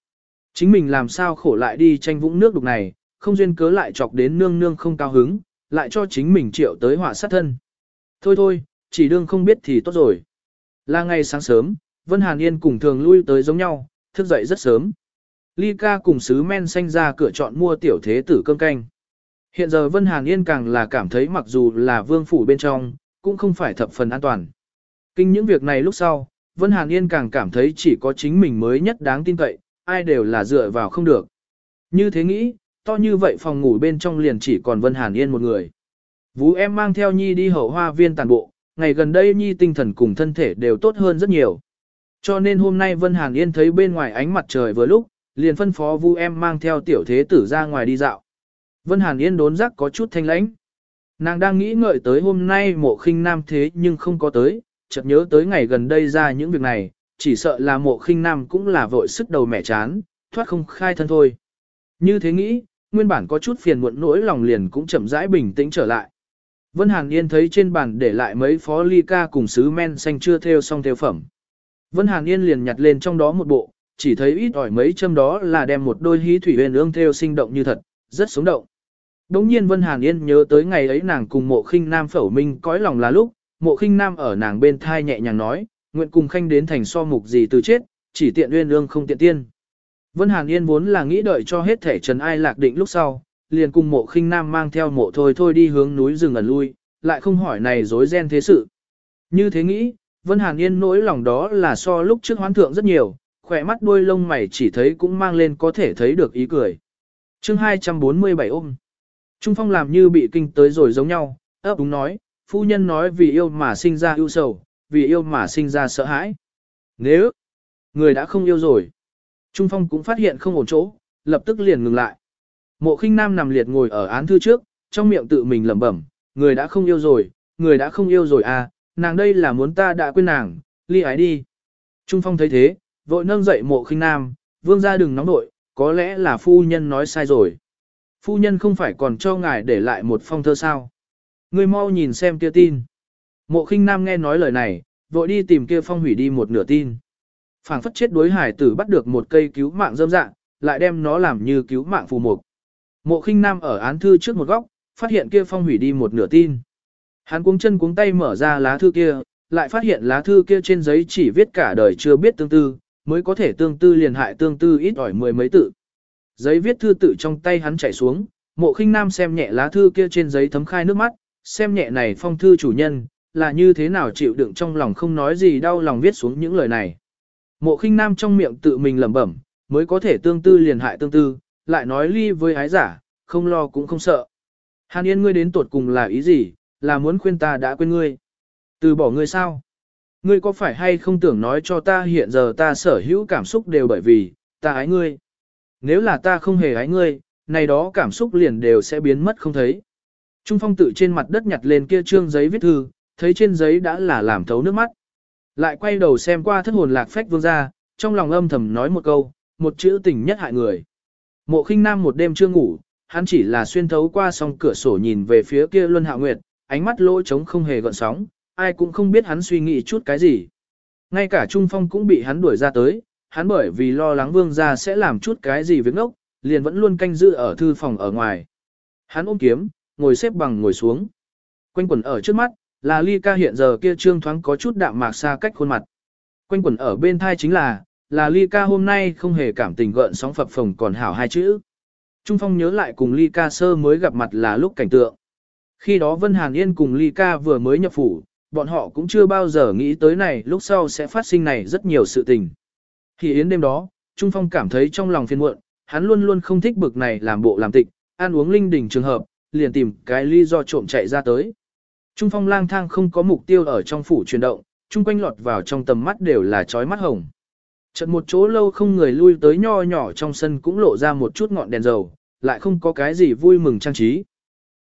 Chính mình làm sao khổ lại đi tranh vũng nước đục này, không duyên cớ lại chọc đến nương nương không cao hứng, lại cho chính mình triệu tới họa sát thân. Thôi thôi, chỉ đương không biết thì tốt rồi. Là ngày sáng sớm, Vân Hàn Yên cùng thường lui tới giống nhau, thức dậy rất sớm. Ly ca cùng sứ men xanh ra cửa chọn mua tiểu thế tử cơm canh. Hiện giờ Vân Hàn Yên càng là cảm thấy mặc dù là vương phủ bên trong, cũng không phải thập phần an toàn. Kinh những việc này lúc sau, Vân Hàn Yên càng cảm thấy chỉ có chính mình mới nhất đáng tin cậy, ai đều là dựa vào không được. Như thế nghĩ, to như vậy phòng ngủ bên trong liền chỉ còn Vân Hàn Yên một người. Vũ em mang theo Nhi đi hậu hoa viên tàn bộ, ngày gần đây Nhi tinh thần cùng thân thể đều tốt hơn rất nhiều. Cho nên hôm nay Vân Hàn Yên thấy bên ngoài ánh mặt trời vừa lúc, liền phân phó Vu em mang theo tiểu thế tử ra ngoài đi dạo. Vân Hàn Yên đốn giác có chút thanh lãnh. Nàng đang nghĩ ngợi tới hôm nay mộ khinh nam thế nhưng không có tới, chợt nhớ tới ngày gần đây ra những việc này, chỉ sợ là mộ khinh nam cũng là vội sức đầu mẹ chán, thoát không khai thân thôi. Như thế nghĩ, nguyên bản có chút phiền muộn nỗi lòng liền cũng chậm rãi bình tĩnh trở lại. Vân Hàn Yên thấy trên bàn để lại mấy phó ly ca cùng sứ men xanh chưa theo xong theo phẩm. Vân Hàn Yên liền nhặt lên trong đó một bộ, chỉ thấy ít ỏi mấy châm đó là đem một đôi hí thủy huyền ương theo sinh động như thật, rất sống động. Đống nhiên Vân Hàn Yên nhớ tới ngày ấy nàng cùng mộ khinh nam phẩu minh cõi lòng là lúc, mộ khinh nam ở nàng bên thai nhẹ nhàng nói, nguyện cùng khanh đến thành so mục gì từ chết, chỉ tiện uyên ương không tiện tiên. Vân Hàn Yên vốn là nghĩ đợi cho hết thể trần ai lạc định lúc sau, liền cùng mộ khinh nam mang theo mộ thôi thôi đi hướng núi rừng ẩn lui, lại không hỏi này dối ren thế sự. Như thế nghĩ, Vân Hàn Yên nỗi lòng đó là so lúc trước hoán thượng rất nhiều, khỏe mắt đuôi lông mày chỉ thấy cũng mang lên có thể thấy được ý cười. chương 247 ôm. Trung Phong làm như bị kinh tới rồi giống nhau, ấp đúng nói, phu nhân nói vì yêu mà sinh ra yêu sầu, vì yêu mà sinh ra sợ hãi. Nếu người đã không yêu rồi, Trung Phong cũng phát hiện không ổn chỗ, lập tức liền ngừng lại. Mộ khinh nam nằm liệt ngồi ở án thư trước, trong miệng tự mình lẩm bẩm, người đã không yêu rồi, người đã không yêu rồi à, nàng đây là muốn ta đã quên nàng, ly ái đi. Trung Phong thấy thế, vội nâng dậy mộ khinh nam, vương ra đừng nóng nội, có lẽ là phu nhân nói sai rồi. Phu nhân không phải còn cho ngài để lại một phong thơ sao. Người mau nhìn xem kia tin. Mộ khinh nam nghe nói lời này, vội đi tìm kia phong hủy đi một nửa tin. phảng phất chết đối hải tử bắt được một cây cứu mạng dâm dạng, lại đem nó làm như cứu mạng phù mục. Mộ khinh nam ở án thư trước một góc, phát hiện kia phong hủy đi một nửa tin. Hắn cuống chân cuống tay mở ra lá thư kia, lại phát hiện lá thư kia trên giấy chỉ viết cả đời chưa biết tương tư, mới có thể tương tư liền hại tương tư ít ỏi mười mấy tự. Giấy viết thư tự trong tay hắn chảy xuống, mộ khinh nam xem nhẹ lá thư kia trên giấy thấm khai nước mắt, xem nhẹ này phong thư chủ nhân, là như thế nào chịu đựng trong lòng không nói gì đau lòng viết xuống những lời này. Mộ khinh nam trong miệng tự mình lẩm bẩm, mới có thể tương tư liền hại tương tư, lại nói ly với ái giả, không lo cũng không sợ. Hàn yên ngươi đến tuột cùng là ý gì, là muốn khuyên ta đã quên ngươi. Từ bỏ ngươi sao? Ngươi có phải hay không tưởng nói cho ta hiện giờ ta sở hữu cảm xúc đều bởi vì, ta ái ngươi. Nếu là ta không hề ái ngươi, này đó cảm xúc liền đều sẽ biến mất không thấy. Trung phong tự trên mặt đất nhặt lên kia trương giấy viết thư, thấy trên giấy đã là làm thấu nước mắt. Lại quay đầu xem qua thất hồn lạc phách vương ra, trong lòng âm thầm nói một câu, một chữ tình nhất hại người. Mộ khinh nam một đêm chưa ngủ, hắn chỉ là xuyên thấu qua song cửa sổ nhìn về phía kia luân hạ nguyệt, ánh mắt lỗ trống không hề gợn sóng, ai cũng không biết hắn suy nghĩ chút cái gì. Ngay cả Trung Phong cũng bị hắn đuổi ra tới, hắn bởi vì lo lắng vương gia sẽ làm chút cái gì với ngốc, liền vẫn luôn canh giữ ở thư phòng ở ngoài. Hắn ôm kiếm, ngồi xếp bằng ngồi xuống. Quanh quẩn ở trước mắt, là ly ca hiện giờ kia trương thoáng có chút đạm mạc xa cách khuôn mặt. Quanh quẩn ở bên thai chính là, là ly ca hôm nay không hề cảm tình gợn sóng phập phồng còn hảo hai chữ. Trung Phong nhớ lại cùng ly ca sơ mới gặp mặt là lúc cảnh tượng. Khi đó Vân Hàn Yên cùng ly ca vừa mới nhập phủ, bọn họ cũng chưa bao giờ nghĩ tới này lúc sau sẽ phát sinh này rất nhiều sự tình. Khi yến đêm đó, Trung Phong cảm thấy trong lòng phiền muộn, hắn luôn luôn không thích bực này làm bộ làm tịch, ăn uống linh đình trường hợp, liền tìm cái lý do trộm chạy ra tới. Trung Phong lang thang không có mục tiêu ở trong phủ chuyển động, chung quanh lọt vào trong tầm mắt đều là chói mắt hồng. Chợt một chỗ lâu không người lui tới nho nhỏ trong sân cũng lộ ra một chút ngọn đèn dầu, lại không có cái gì vui mừng trang trí.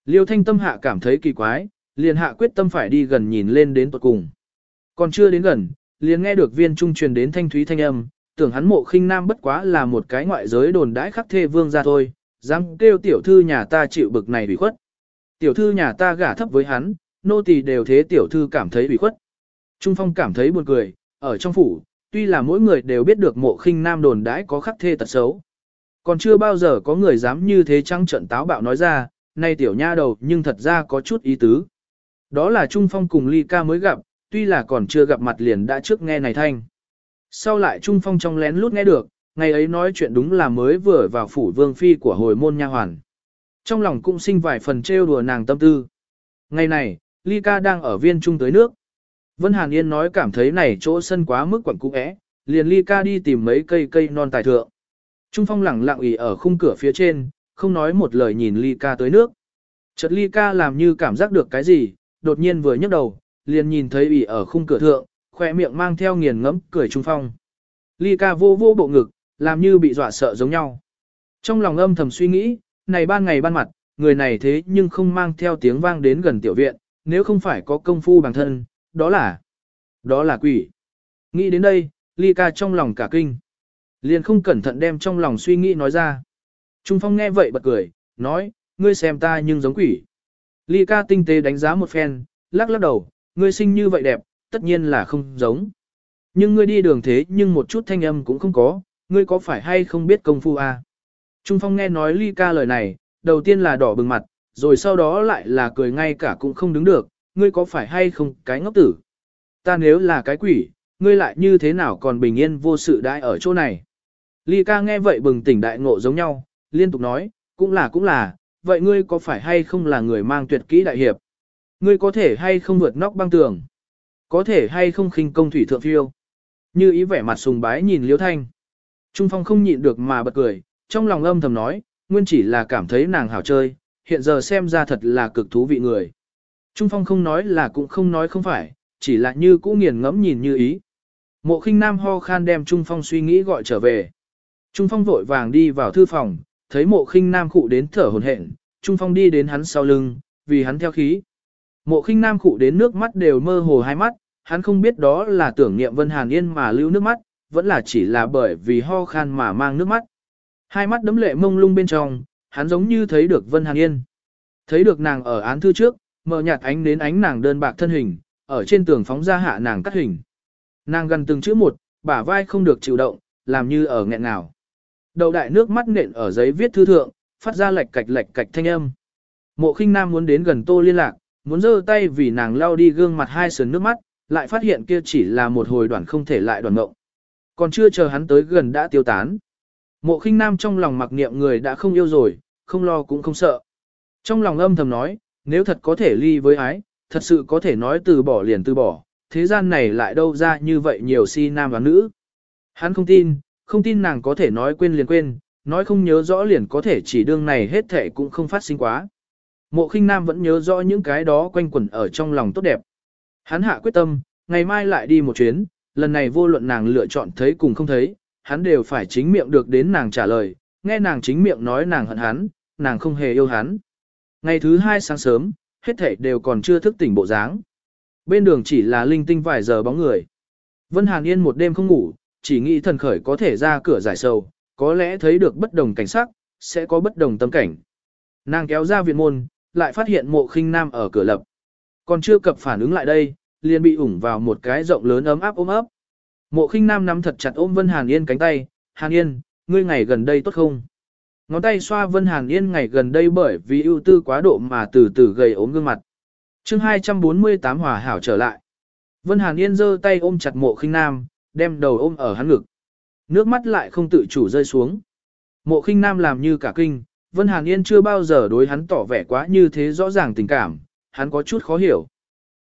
Liêu thanh tâm hạ cảm thấy kỳ quái, liền hạ quyết tâm phải đi gần nhìn lên đến tuột cùng. Còn chưa đến gần, liền nghe được viên trung truyền đến thanh thúy thanh âm, Tưởng hắn mộ khinh nam bất quá là một cái ngoại giới đồn đãi khắc thê vương ra thôi, dám kêu tiểu thư nhà ta chịu bực này bị khuất. Tiểu thư nhà ta gả thấp với hắn, nô tỳ đều thế tiểu thư cảm thấy bị khuất. Trung Phong cảm thấy buồn cười, ở trong phủ, tuy là mỗi người đều biết được mộ khinh nam đồn đãi có khắc thê tật xấu. Còn chưa bao giờ có người dám như thế trăng trận táo bạo nói ra, nay tiểu nha đầu nhưng thật ra có chút ý tứ. Đó là Trung Phong cùng Ly ca mới gặp, tuy là còn chưa gặp mặt liền đã trước nghe này thanh. Sau lại Trung Phong trong lén lút nghe được, ngày ấy nói chuyện đúng là mới vừa vào phủ vương phi của hồi môn nha hoàn. Trong lòng cũng sinh vài phần trêu đùa nàng tâm tư. Ngày này, Ly ca đang ở viên trung tới nước. Vân Hàn Yên nói cảm thấy này chỗ sân quá mức quẩn cũ é, liền Ly ca đi tìm mấy cây cây non tài thượng. Trung Phong lẳng lặng ỉ ở khung cửa phía trên, không nói một lời nhìn Ly ca tới nước. Chợt Ly ca làm như cảm giác được cái gì, đột nhiên vừa nhấc đầu, liền nhìn thấy ỉ ở khung cửa thượng, khỏe miệng mang theo nghiền ngẫm cười Trung Phong. Ly ca vô vô bộ ngực, làm như bị dọa sợ giống nhau. Trong lòng âm thầm suy nghĩ, này ban ngày ban mặt, người này thế nhưng không mang theo tiếng vang đến gần tiểu viện, nếu không phải có công phu bằng thân, đó là, đó là quỷ. Nghĩ đến đây, Ly ca trong lòng cả kinh. Liền không cẩn thận đem trong lòng suy nghĩ nói ra. Trung Phong nghe vậy bật cười, nói, ngươi xem ta nhưng giống quỷ. Ly ca tinh tế đánh giá một phen, lắc lắc đầu, ngươi sinh như vậy đẹp, tất nhiên là không giống. Nhưng ngươi đi đường thế nhưng một chút thanh âm cũng không có, ngươi có phải hay không biết công phu à? Trung Phong nghe nói Ly ca lời này, đầu tiên là đỏ bừng mặt, rồi sau đó lại là cười ngay cả cũng không đứng được, ngươi có phải hay không cái ngốc tử? Ta nếu là cái quỷ, ngươi lại như thế nào còn bình yên vô sự đãi ở chỗ này? Ly ca nghe vậy bừng tỉnh đại ngộ giống nhau, liên tục nói, cũng là cũng là, vậy ngươi có phải hay không là người mang tuyệt kỹ đại hiệp? Ngươi có thể hay không vượt nóc băng tường? Có thể hay không khinh công thủy thượng phiêu? Như ý vẻ mặt sùng bái nhìn Liễu Thanh. Trung Phong không nhịn được mà bật cười, trong lòng âm thầm nói, nguyên chỉ là cảm thấy nàng hảo chơi, hiện giờ xem ra thật là cực thú vị người. Trung Phong không nói là cũng không nói không phải, chỉ là như cũ nghiền ngẫm nhìn như ý. Mộ khinh nam ho khan đem Trung Phong suy nghĩ gọi trở về. Trung Phong vội vàng đi vào thư phòng, thấy mộ khinh nam khụ đến thở hồn hển, Trung Phong đi đến hắn sau lưng, vì hắn theo khí. Mộ khinh nam khụ đến nước mắt đều mơ hồ hai mắt, hắn không biết đó là tưởng niệm Vân Hàn Yên mà lưu nước mắt, vẫn là chỉ là bởi vì ho khan mà mang nước mắt. Hai mắt đấm lệ mông lung bên trong, hắn giống như thấy được Vân Hàn Yên. Thấy được nàng ở án thư trước, mở nhạt ánh đến ánh nàng đơn bạc thân hình, ở trên tường phóng ra hạ nàng cắt hình. Nàng gần từng chữ một, bả vai không được chịu động, làm như ở nghẹn nào. Đầu đại nước mắt nện ở giấy viết thư thượng, phát ra lệch cạch lệch cạch thanh âm. Mộ khinh nam muốn đến gần tô liên lạc, muốn giơ tay vì nàng lao đi gương mặt hai sườn nước mắt, lại phát hiện kia chỉ là một hồi đoạn không thể lại đoạn ngộng. Còn chưa chờ hắn tới gần đã tiêu tán. Mộ khinh nam trong lòng mặc niệm người đã không yêu rồi, không lo cũng không sợ. Trong lòng âm thầm nói, nếu thật có thể ly với ái, thật sự có thể nói từ bỏ liền từ bỏ, thế gian này lại đâu ra như vậy nhiều si nam và nữ. Hắn không tin, không tin nàng có thể nói quên liền quên, nói không nhớ rõ liền có thể chỉ đương này hết thể cũng không phát sinh quá. Mộ khinh nam vẫn nhớ rõ những cái đó quanh quẩn ở trong lòng tốt đẹp. Hắn hạ quyết tâm, ngày mai lại đi một chuyến, lần này vô luận nàng lựa chọn thấy cùng không thấy, hắn đều phải chính miệng được đến nàng trả lời, nghe nàng chính miệng nói nàng hận hắn, nàng không hề yêu hắn. Ngày thứ hai sáng sớm, hết thảy đều còn chưa thức tỉnh bộ dáng. Bên đường chỉ là linh tinh vài giờ bóng người. Vân Hàn Yên một đêm không ngủ, chỉ nghĩ thần khởi có thể ra cửa giải sầu, có lẽ thấy được bất đồng cảnh sắc, sẽ có bất đồng tâm cảnh. Nàng kéo ra viện môn, lại phát hiện mộ khinh nam ở cửa lập. Còn chưa cập phản ứng lại đây, liền bị ủng vào một cái rộng lớn ấm áp ôm ấp. Mộ khinh nam nắm thật chặt ôm Vân Hàn Yên cánh tay, Hàn Yên, ngươi ngày gần đây tốt không? Ngón tay xoa Vân Hàn Yên ngày gần đây bởi vì ưu tư quá độ mà từ từ gầy ốm gương mặt. chương 248 hòa hảo trở lại. Vân Hàn Yên giơ tay ôm chặt mộ khinh nam, đem đầu ôm ở hắn ngực. Nước mắt lại không tự chủ rơi xuống. Mộ khinh nam làm như cả kinh, Vân Hàn Yên chưa bao giờ đối hắn tỏ vẻ quá như thế rõ ràng tình cảm, hắn có chút khó hiểu.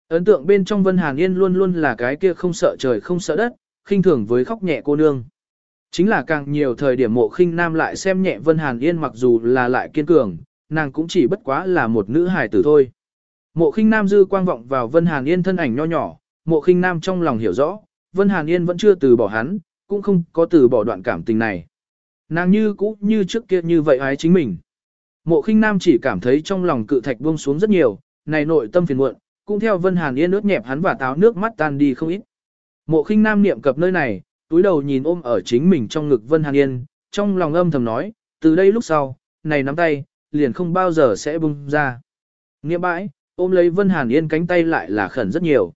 Ấn tượng bên trong Vân Hàn Yên luôn luôn là cái kia không sợ trời không sợ đất, khinh thường với khóc nhẹ cô nương. Chính là càng nhiều thời điểm mộ khinh nam lại xem nhẹ Vân Hàn Yên mặc dù là lại kiên cường, nàng cũng chỉ bất quá là một nữ hài tử thôi. Mộ khinh nam dư quang vọng vào Vân Hàn Yên thân ảnh nho nhỏ, mộ khinh nam trong lòng hiểu rõ, Vân Hàn Yên vẫn chưa từ bỏ hắn, cũng không có từ bỏ đoạn cảm tình này. Nàng như cũ như trước kia như vậy ái chính mình. Mộ khinh nam chỉ cảm thấy trong lòng cự thạch buông xuống rất nhiều, này nội tâm phiền muộn, cũng theo Vân Hàn Yên ướt nhẹp hắn và táo nước mắt tan đi không ít. Mộ khinh nam niệm cập nơi này, túi đầu nhìn ôm ở chính mình trong ngực Vân Hàn Yên, trong lòng âm thầm nói, từ đây lúc sau, này nắm tay, liền không bao giờ sẽ bung ra. Nghĩa bãi, ôm lấy Vân Hàn Yên cánh tay lại là khẩn rất nhiều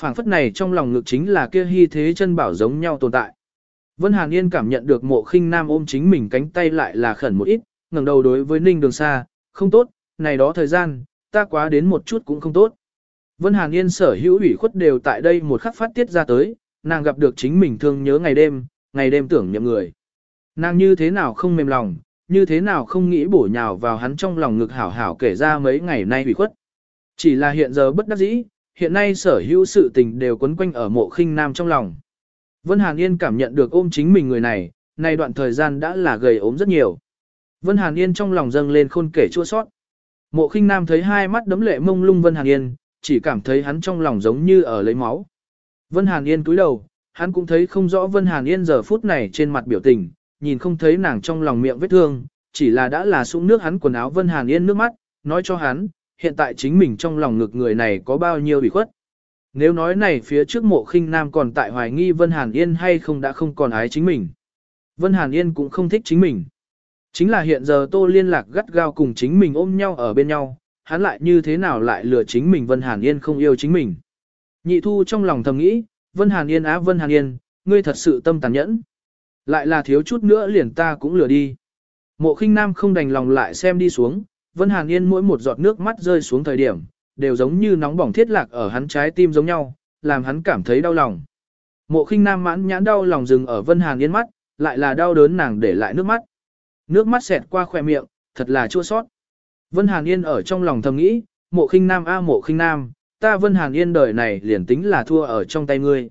phảng phất này trong lòng ngực chính là kia hy thế chân bảo giống nhau tồn tại. Vân Hàn Yên cảm nhận được mộ khinh nam ôm chính mình cánh tay lại là khẩn một ít, ngẩng đầu đối với Ninh Đường Sa, không tốt, này đó thời gian, ta quá đến một chút cũng không tốt. Vân Hàn Yên sở hữu ủy khuất đều tại đây một khắc phát tiết ra tới, nàng gặp được chính mình thương nhớ ngày đêm, ngày đêm tưởng niệm người. Nàng như thế nào không mềm lòng, như thế nào không nghĩ bổ nhào vào hắn trong lòng ngực hảo hảo kể ra mấy ngày nay ủy khuất. Chỉ là hiện giờ bất đắc dĩ, hiện nay sở hữu sự tình đều quấn quanh ở mộ khinh nam trong lòng. Vân Hàn Yên cảm nhận được ôm chính mình người này, nay đoạn thời gian đã là gầy ốm rất nhiều. Vân Hàn Yên trong lòng dâng lên khôn kể chua sót. Mộ khinh nam thấy hai mắt đấm lệ mông lung Vân Hàn Yên, chỉ cảm thấy hắn trong lòng giống như ở lấy máu. Vân Hàn Yên cúi đầu, hắn cũng thấy không rõ Vân Hàn Yên giờ phút này trên mặt biểu tình, nhìn không thấy nàng trong lòng miệng vết thương, chỉ là đã là sũng nước hắn quần áo Vân Hàn Yên nước mắt, nói cho hắn, hiện tại chính mình trong lòng ngực người này có bao nhiêu bị khuất. Nếu nói này phía trước mộ khinh nam còn tại hoài nghi Vân Hàn Yên hay không đã không còn ái chính mình. Vân Hàn Yên cũng không thích chính mình. Chính là hiện giờ tô liên lạc gắt gao cùng chính mình ôm nhau ở bên nhau, hắn lại như thế nào lại lừa chính mình Vân Hàn Yên không yêu chính mình. Nhị thu trong lòng thầm nghĩ, Vân Hàn Yên á Vân Hàn Yên, ngươi thật sự tâm tàn nhẫn. Lại là thiếu chút nữa liền ta cũng lừa đi. Mộ khinh nam không đành lòng lại xem đi xuống, Vân Hàn Yên mỗi một giọt nước mắt rơi xuống thời điểm, đều giống như nóng bỏng thiết lạc ở hắn trái tim giống nhau, làm hắn cảm thấy đau lòng. Mộ khinh nam mãn nhãn đau lòng dừng ở Vân Hàn Yên mắt, lại là đau đớn nàng để lại nước mắt. Nước mắt xẹt qua khỏe miệng, thật là chua sót. Vân Hàn Yên ở trong lòng thầm nghĩ, mộ khinh nam a mộ khinh nam, ta Vân Hàn Yên đời này liền tính là thua ở trong tay ngươi.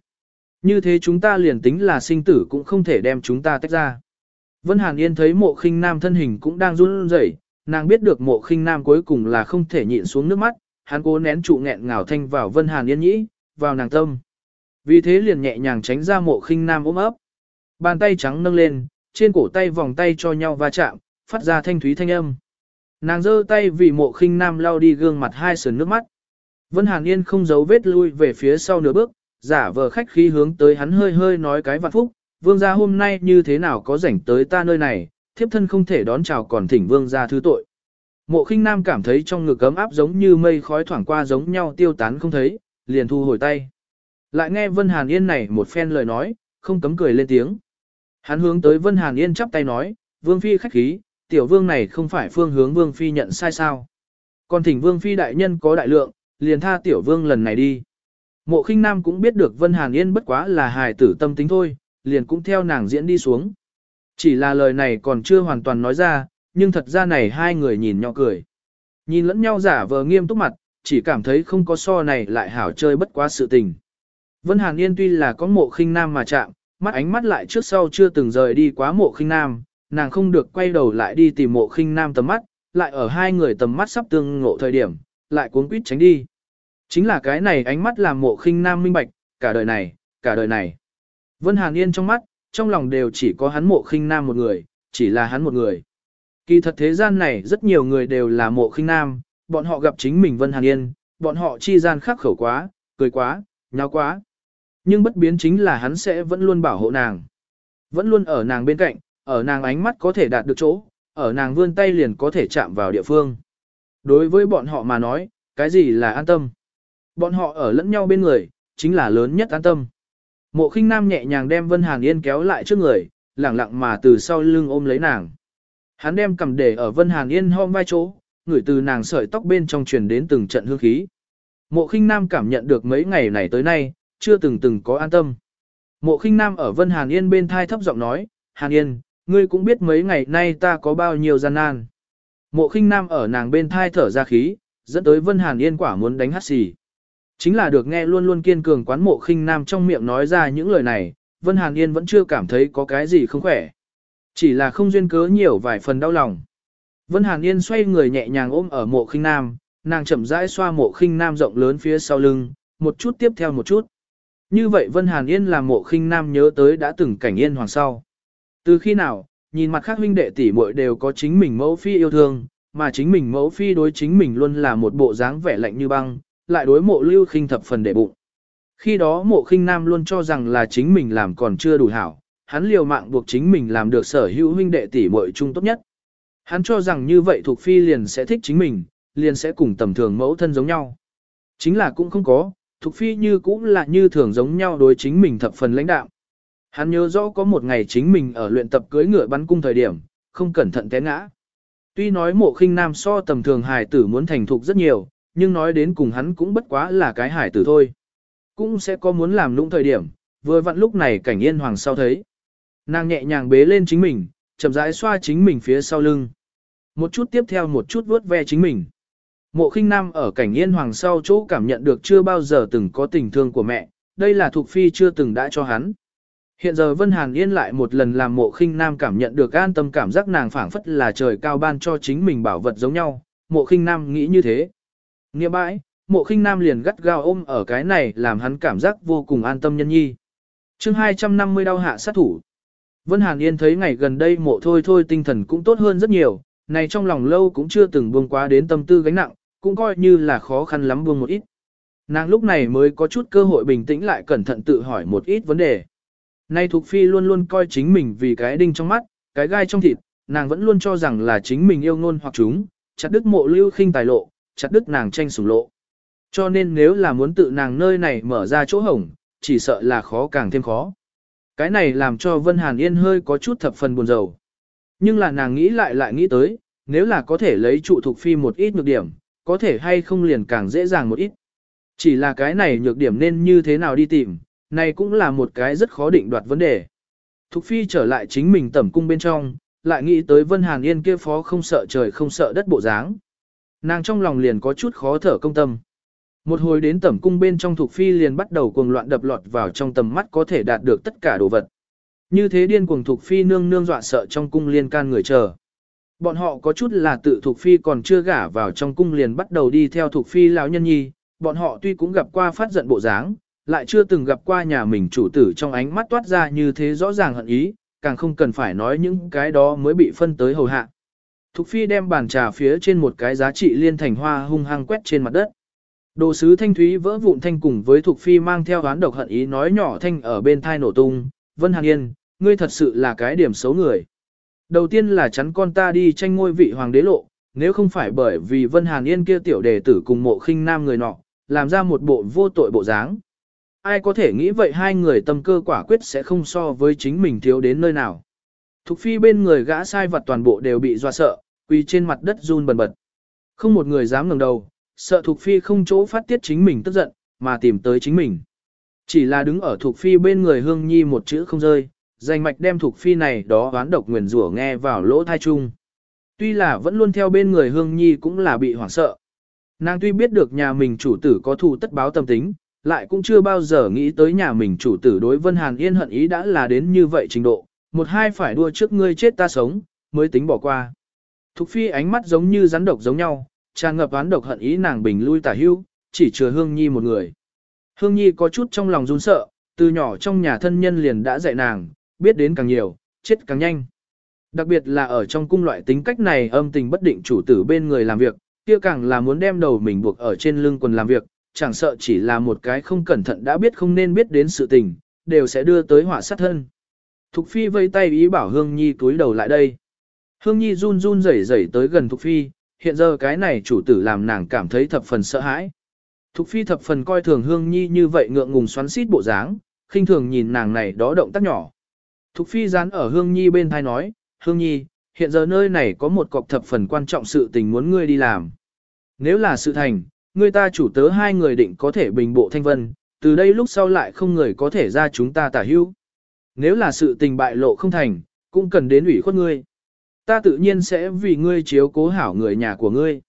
Như thế chúng ta liền tính là sinh tử cũng không thể đem chúng ta tách ra. Vân Hàn Yên thấy mộ khinh nam thân hình cũng đang run rẩy, nàng biết được mộ khinh nam cuối cùng là không thể nhịn xuống nước mắt, hắn cố nén trụ nghẹn ngào thanh vào Vân Hàn Yên nhĩ, vào nàng tâm. Vì thế liền nhẹ nhàng tránh ra mộ khinh nam ôm ấp. Bàn tay trắng nâng lên, trên cổ tay vòng tay cho nhau va chạm, phát ra thanh thúy thanh âm. Nàng giơ tay vì mộ khinh nam lau đi gương mặt hai sườn nước mắt. Vân Hàn Yên không giấu vết lui về phía sau nửa bước, giả vờ khách khí hướng tới hắn hơi hơi nói cái vạn phúc, vương gia hôm nay như thế nào có rảnh tới ta nơi này, thiếp thân không thể đón chào còn thỉnh vương gia thứ tội. Mộ khinh nam cảm thấy trong ngực ấm áp giống như mây khói thoảng qua giống nhau tiêu tán không thấy, liền thu hồi tay. Lại nghe Vân Hàn Yên này một phen lời nói, không cấm cười lên tiếng. Hắn hướng tới Vân Hàn Yên chắp tay nói, vương phi khách khí, tiểu vương này không phải phương hướng vương phi nhận sai sao. Còn thỉnh vương phi đại nhân có đại lượng, liền tha tiểu vương lần này đi. Mộ khinh nam cũng biết được Vân Hàn Yên bất quá là hài tử tâm tính thôi, liền cũng theo nàng diễn đi xuống. Chỉ là lời này còn chưa hoàn toàn nói ra, nhưng thật ra này hai người nhìn nhau cười. Nhìn lẫn nhau giả vờ nghiêm túc mặt, chỉ cảm thấy không có so này lại hảo chơi bất quá sự tình. Vân Hàn Yên tuy là có mộ khinh nam mà chạm, mắt ánh mắt lại trước sau chưa từng rời đi quá mộ khinh nam, nàng không được quay đầu lại đi tìm mộ khinh nam tầm mắt, lại ở hai người tầm mắt sắp tương ngộ thời điểm, lại cuốn quýt tránh đi. Chính là cái này ánh mắt làm mộ khinh nam minh bạch, cả đời này, cả đời này. Vân Hàn Yên trong mắt, trong lòng đều chỉ có hắn mộ khinh nam một người, chỉ là hắn một người. Kỳ thật thế gian này rất nhiều người đều là mộ khinh nam, bọn họ gặp chính mình Vân Hàn Yên, bọn họ chi gian khắc khẩu quá, cười quá, nháo quá. Nhưng bất biến chính là hắn sẽ vẫn luôn bảo hộ nàng. Vẫn luôn ở nàng bên cạnh, ở nàng ánh mắt có thể đạt được chỗ, ở nàng vươn tay liền có thể chạm vào địa phương. Đối với bọn họ mà nói, cái gì là an tâm? Bọn họ ở lẫn nhau bên người, chính là lớn nhất an tâm. Mộ khinh nam nhẹ nhàng đem Vân Hàn Yên kéo lại trước người, lẳng lặng mà từ sau lưng ôm lấy nàng. Hắn đem cầm để ở Vân Hàn Yên hôm vai chỗ, ngửi từ nàng sợi tóc bên trong truyền đến từng trận hương khí. Mộ khinh nam cảm nhận được mấy ngày này tới nay, chưa từng từng có an tâm. Mộ khinh nam ở Vân Hàn Yên bên thai thấp giọng nói, Hàn Yên, ngươi cũng biết mấy ngày nay ta có bao nhiêu gian nan. Mộ khinh nam ở nàng bên thai thở ra khí, dẫn tới Vân Hàn Yên quả muốn đánh hát xì. Chính là được nghe luôn luôn kiên cường quán mộ khinh nam trong miệng nói ra những lời này, Vân Hàn Yên vẫn chưa cảm thấy có cái gì không khỏe. Chỉ là không duyên cớ nhiều vài phần đau lòng. Vân Hàn Yên xoay người nhẹ nhàng ôm ở mộ khinh nam, nàng chậm rãi xoa mộ khinh nam rộng lớn phía sau lưng, một chút tiếp theo một chút. Như vậy Vân Hàn Yên làm mộ khinh nam nhớ tới đã từng cảnh yên hoàng sau. Từ khi nào, nhìn mặt khác huynh đệ tỷ muội đều có chính mình mẫu phi yêu thương, mà chính mình mẫu phi đối chính mình luôn là một bộ dáng vẻ lạnh như băng, lại đối mộ lưu khinh thập phần để bụng. Khi đó mộ khinh nam luôn cho rằng là chính mình làm còn chưa đủ hảo, hắn liều mạng buộc chính mình làm được sở hữu huynh đệ tỷ muội chung tốt nhất. Hắn cho rằng như vậy thuộc phi liền sẽ thích chính mình, liền sẽ cùng tầm thường mẫu thân giống nhau. Chính là cũng không có, thuộc phi như cũng là như thường giống nhau đối chính mình thập phần lãnh đạo. Hắn nhớ rõ có một ngày chính mình ở luyện tập cưới ngựa bắn cung thời điểm, không cẩn thận té ngã. Tuy nói mộ khinh nam so tầm thường hài tử muốn thành thục rất nhiều, nhưng nói đến cùng hắn cũng bất quá là cái hải tử thôi. Cũng sẽ có muốn làm lũng thời điểm, vừa vặn lúc này cảnh yên hoàng sau thấy. Nàng nhẹ nhàng bế lên chính mình, chậm rãi xoa chính mình phía sau lưng. Một chút tiếp theo một chút vuốt ve chính mình. Mộ khinh nam ở cảnh yên hoàng sau chỗ cảm nhận được chưa bao giờ từng có tình thương của mẹ, đây là thuộc phi chưa từng đã cho hắn. Hiện giờ Vân Hàn Yên lại một lần làm mộ khinh nam cảm nhận được an tâm cảm giác nàng phảng phất là trời cao ban cho chính mình bảo vật giống nhau, mộ khinh nam nghĩ như thế. Nghĩa bãi, mộ khinh nam liền gắt gao ôm ở cái này làm hắn cảm giác vô cùng an tâm nhân nhi. chương 250 đau hạ sát thủ. Vân Hàn Yên thấy ngày gần đây mộ thôi thôi tinh thần cũng tốt hơn rất nhiều, này trong lòng lâu cũng chưa từng buông quá đến tâm tư gánh nặng, cũng coi như là khó khăn lắm buông một ít. Nàng lúc này mới có chút cơ hội bình tĩnh lại cẩn thận tự hỏi một ít vấn đề. Nay Thục Phi luôn luôn coi chính mình vì cái đinh trong mắt, cái gai trong thịt, nàng vẫn luôn cho rằng là chính mình yêu ngôn hoặc chúng, chặt đứt mộ lưu khinh tài lộ, chặt đứt nàng tranh sủng lộ. Cho nên nếu là muốn tự nàng nơi này mở ra chỗ hổng, chỉ sợ là khó càng thêm khó. Cái này làm cho Vân Hàn Yên hơi có chút thập phần buồn rầu. Nhưng là nàng nghĩ lại lại nghĩ tới, nếu là có thể lấy trụ Thục Phi một ít nhược điểm, có thể hay không liền càng dễ dàng một ít. Chỉ là cái này nhược điểm nên như thế nào đi tìm, này cũng là một cái rất khó định đoạt vấn đề. Thục Phi trở lại chính mình tẩm cung bên trong, lại nghĩ tới Vân Hàn Yên kia phó không sợ trời không sợ đất bộ dáng. Nàng trong lòng liền có chút khó thở công tâm. Một hồi đến tẩm cung bên trong thuộc Phi liền bắt đầu cuồng loạn đập lọt vào trong tầm mắt có thể đạt được tất cả đồ vật. Như thế điên cuồng thuộc Phi nương nương dọa sợ trong cung liên can người chờ. Bọn họ có chút là tự thuộc Phi còn chưa gả vào trong cung liền bắt đầu đi theo thuộc Phi lão nhân nhi, bọn họ tuy cũng gặp qua phát giận bộ dáng, lại chưa từng gặp qua nhà mình chủ tử trong ánh mắt toát ra như thế rõ ràng hận ý, càng không cần phải nói những cái đó mới bị phân tới hầu hạ. Thục Phi đem bàn trà phía trên một cái giá trị liên thành hoa hung hăng quét trên mặt đất. Đồ sứ thanh thúy vỡ vụn thanh cùng với Thục Phi mang theo đoán độc hận ý nói nhỏ thanh ở bên thai nổ tung, Vân Hàn Yên, ngươi thật sự là cái điểm xấu người. Đầu tiên là chắn con ta đi tranh ngôi vị hoàng đế lộ, nếu không phải bởi vì Vân Hàn Yên kia tiểu đề tử cùng mộ khinh nam người nọ, làm ra một bộ vô tội bộ dáng. Ai có thể nghĩ vậy hai người tâm cơ quả quyết sẽ không so với chính mình thiếu đến nơi nào. Thục phi bên người gã sai vật toàn bộ đều bị doa sợ, quỳ trên mặt đất run bần bật. Không một người dám ngẩng đầu, sợ Thục phi không chỗ phát tiết chính mình tức giận, mà tìm tới chính mình. Chỉ là đứng ở Thục phi bên người Hương Nhi một chữ không rơi, danh mạch đem Thục phi này đó oán độc nguyền rủa nghe vào lỗ thai chung. Tuy là vẫn luôn theo bên người Hương Nhi cũng là bị hoảng sợ. Nàng tuy biết được nhà mình chủ tử có thù tất báo tâm tính, lại cũng chưa bao giờ nghĩ tới nhà mình chủ tử đối Vân Hàn Yên hận ý đã là đến như vậy trình độ, một hai phải đua trước ngươi chết ta sống, mới tính bỏ qua. Thục phi ánh mắt giống như rắn độc giống nhau, tràn ngập oán độc hận ý nàng bình lui tả hưu, chỉ chừa Hương Nhi một người. Hương Nhi có chút trong lòng run sợ, từ nhỏ trong nhà thân nhân liền đã dạy nàng, biết đến càng nhiều, chết càng nhanh. Đặc biệt là ở trong cung loại tính cách này âm tình bất định chủ tử bên người làm việc, kia càng là muốn đem đầu mình buộc ở trên lưng quần làm việc, chẳng sợ chỉ là một cái không cẩn thận đã biết không nên biết đến sự tình, đều sẽ đưa tới họa sát thân. Thục Phi vây tay ý bảo Hương Nhi túi đầu lại đây. Hương Nhi run run rẩy rẩy tới gần Thục Phi, hiện giờ cái này chủ tử làm nàng cảm thấy thập phần sợ hãi. Thục Phi thập phần coi thường Hương Nhi như vậy ngượng ngùng xoắn xít bộ dáng, khinh thường nhìn nàng này đó động tác nhỏ. Thục Phi dán ở Hương Nhi bên thai nói, Hương Nhi, hiện giờ nơi này có một cọc thập phần quan trọng sự tình muốn ngươi đi làm. Nếu là sự thành, người ta chủ tớ hai người định có thể bình bộ thanh vân, từ đây lúc sau lại không người có thể ra chúng ta tả hữu. Nếu là sự tình bại lộ không thành, cũng cần đến ủy khuất ngươi. Ta tự nhiên sẽ vì ngươi chiếu cố hảo người nhà của ngươi.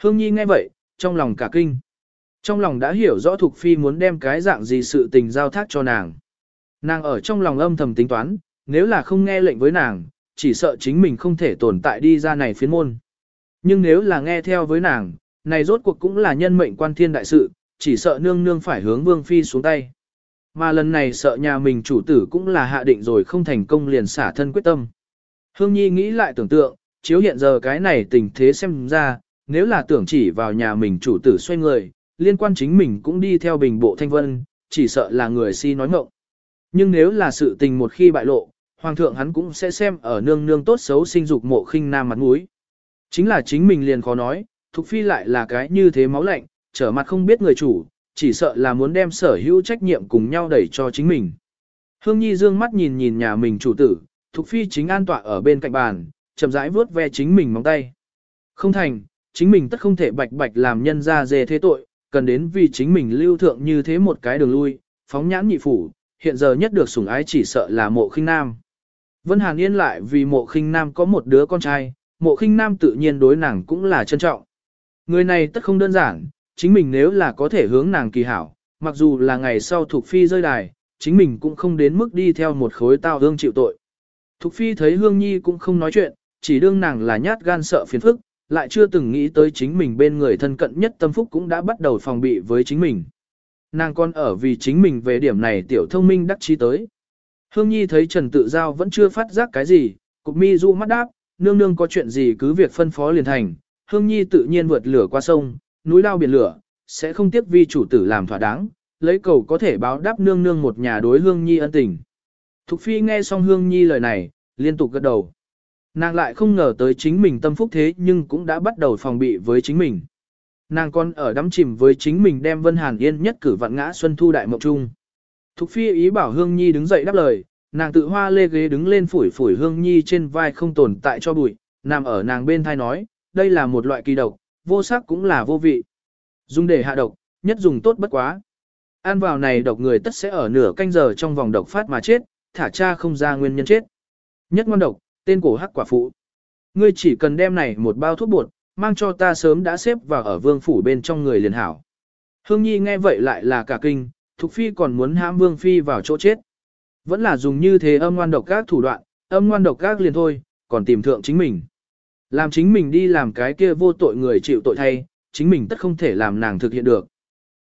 Hương Nhi nghe vậy, trong lòng cả kinh. Trong lòng đã hiểu rõ Thục Phi muốn đem cái dạng gì sự tình giao thác cho nàng. Nàng ở trong lòng âm thầm tính toán, nếu là không nghe lệnh với nàng, chỉ sợ chính mình không thể tồn tại đi ra này phiến môn. Nhưng nếu là nghe theo với nàng, này rốt cuộc cũng là nhân mệnh quan thiên đại sự, chỉ sợ nương nương phải hướng vương phi xuống tay. Mà lần này sợ nhà mình chủ tử cũng là hạ định rồi không thành công liền xả thân quyết tâm. Hương Nhi nghĩ lại tưởng tượng, chiếu hiện giờ cái này tình thế xem ra, nếu là tưởng chỉ vào nhà mình chủ tử xoay người, liên quan chính mình cũng đi theo bình bộ thanh vân, chỉ sợ là người si nói mộng. Nhưng nếu là sự tình một khi bại lộ, hoàng thượng hắn cũng sẽ xem ở nương nương tốt xấu sinh dục mộ khinh nam mặt mũi. Chính là chính mình liền khó nói, Thục Phi lại là cái như thế máu lạnh, trở mặt không biết người chủ, chỉ sợ là muốn đem sở hữu trách nhiệm cùng nhau đẩy cho chính mình. Hương Nhi dương mắt nhìn nhìn nhà mình chủ tử, Thục Phi chính an tọa ở bên cạnh bàn, chậm rãi vuốt ve chính mình móng tay. Không thành, chính mình tất không thể bạch bạch làm nhân ra dề thế tội, cần đến vì chính mình lưu thượng như thế một cái đường lui, phóng nhãn nhị phủ, hiện giờ nhất được sủng ái chỉ sợ là mộ khinh nam. Vân Hàn Yên lại vì mộ khinh nam có một đứa con trai, mộ khinh nam tự nhiên đối nàng cũng là trân trọng. Người này tất không đơn giản, chính mình nếu là có thể hướng nàng kỳ hảo, mặc dù là ngày sau thuộc phi rơi đài, chính mình cũng không đến mức đi theo một khối tao hương chịu tội. Thục phi thấy hương nhi cũng không nói chuyện, chỉ đương nàng là nhát gan sợ phiền phức, lại chưa từng nghĩ tới chính mình bên người thân cận nhất tâm phúc cũng đã bắt đầu phòng bị với chính mình. Nàng còn ở vì chính mình về điểm này tiểu thông minh đắc chí tới. Hương Nhi thấy Trần Tự Giao vẫn chưa phát giác cái gì, cục mi du mắt đáp, nương nương có chuyện gì cứ việc phân phó liền thành. Hương Nhi tự nhiên vượt lửa qua sông, núi lao biển lửa, sẽ không tiếc vi chủ tử làm thỏa đáng, lấy cầu có thể báo đáp nương nương một nhà đối Hương Nhi ân tình. Thục Phi nghe xong Hương Nhi lời này, liên tục gật đầu. Nàng lại không ngờ tới chính mình tâm phúc thế nhưng cũng đã bắt đầu phòng bị với chính mình. Nàng còn ở đắm chìm với chính mình đem Vân Hàn Yên nhất cử vạn ngã Xuân Thu Đại Mộng Trung. Thục Phi ý bảo Hương Nhi đứng dậy đáp lời, nàng tự hoa lê ghế đứng lên phủi phủi Hương Nhi trên vai không tồn tại cho bụi, nằm ở nàng bên thai nói, đây là một loại kỳ độc, vô sắc cũng là vô vị. Dùng để hạ độc, nhất dùng tốt bất quá. Ăn vào này độc người tất sẽ ở nửa canh giờ trong vòng độc phát mà chết, thả cha không ra nguyên nhân chết. Nhất ngon độc, tên cổ hắc quả phụ. Ngươi chỉ cần đem này một bao thuốc bột, mang cho ta sớm đã xếp vào ở vương phủ bên trong người liền hảo. Hương Nhi nghe vậy lại là cả kinh, Thục Phi còn muốn hãm vương phi vào chỗ chết. Vẫn là dùng như thế âm ngoan độc các thủ đoạn, âm ngoan độc các liền thôi, còn tìm thượng chính mình. Làm chính mình đi làm cái kia vô tội người chịu tội thay, chính mình tất không thể làm nàng thực hiện được.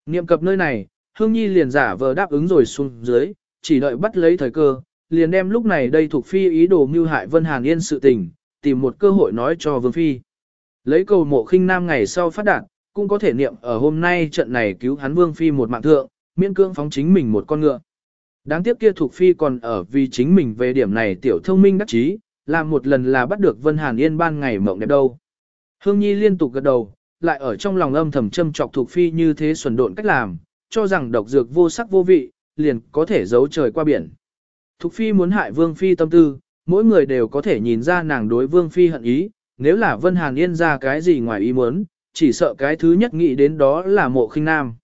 Niệm cập nơi này, Hương Nhi liền giả vờ đáp ứng rồi xuống dưới, chỉ đợi bắt lấy thời cơ, liền đem lúc này đây thuộc phi ý đồ mưu hại Vân Hàn Yên sự tình, tìm một cơ hội nói cho Vương Phi. Lấy cầu mộ khinh nam ngày sau phát đạt, cũng có thể niệm ở hôm nay trận này cứu hắn Vương Phi một mạng thượng, miễn cưỡng phóng chính mình một con ngựa. Đáng tiếc kia thuộc Phi còn ở vì chính mình về điểm này tiểu thông minh đắc chí, làm một lần là bắt được Vân Hàn Yên ban ngày mộng đẹp đâu. Hương Nhi liên tục gật đầu, lại ở trong lòng âm thầm châm chọc thuộc Phi như thế xuẩn độn cách làm, cho rằng độc dược vô sắc vô vị, liền có thể giấu trời qua biển. Thục Phi muốn hại Vương Phi tâm tư, mỗi người đều có thể nhìn ra nàng đối Vương Phi hận ý, nếu là Vân Hàn Yên ra cái gì ngoài ý muốn, chỉ sợ cái thứ nhất nghĩ đến đó là mộ khinh nam.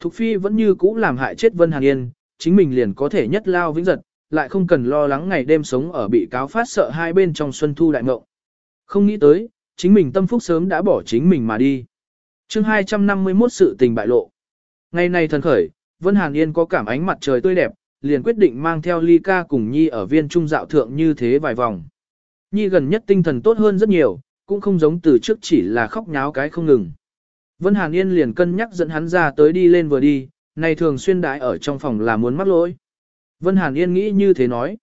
Thục Phi vẫn như cũ làm hại chết Vân Hàn Yên, chính mình liền có thể nhất lao vĩnh giật, lại không cần lo lắng ngày đêm sống ở bị cáo phát sợ hai bên trong xuân thu đại mộng. Không nghĩ tới, chính mình tâm phúc sớm đã bỏ chính mình mà đi. chương 251 sự tình bại lộ. Ngày này thần khởi, Vân Hàn Yên có cảm ánh mặt trời tươi đẹp, liền quyết định mang theo ly ca cùng Nhi ở viên trung dạo thượng như thế vài vòng. Nhi gần nhất tinh thần tốt hơn rất nhiều, cũng không giống từ trước chỉ là khóc nháo cái không ngừng. Vân Hàn Yên liền cân nhắc dẫn hắn ra tới đi lên vừa đi, này thường xuyên đãi ở trong phòng là muốn mắc lỗi. Vân Hàn Yên nghĩ như thế nói.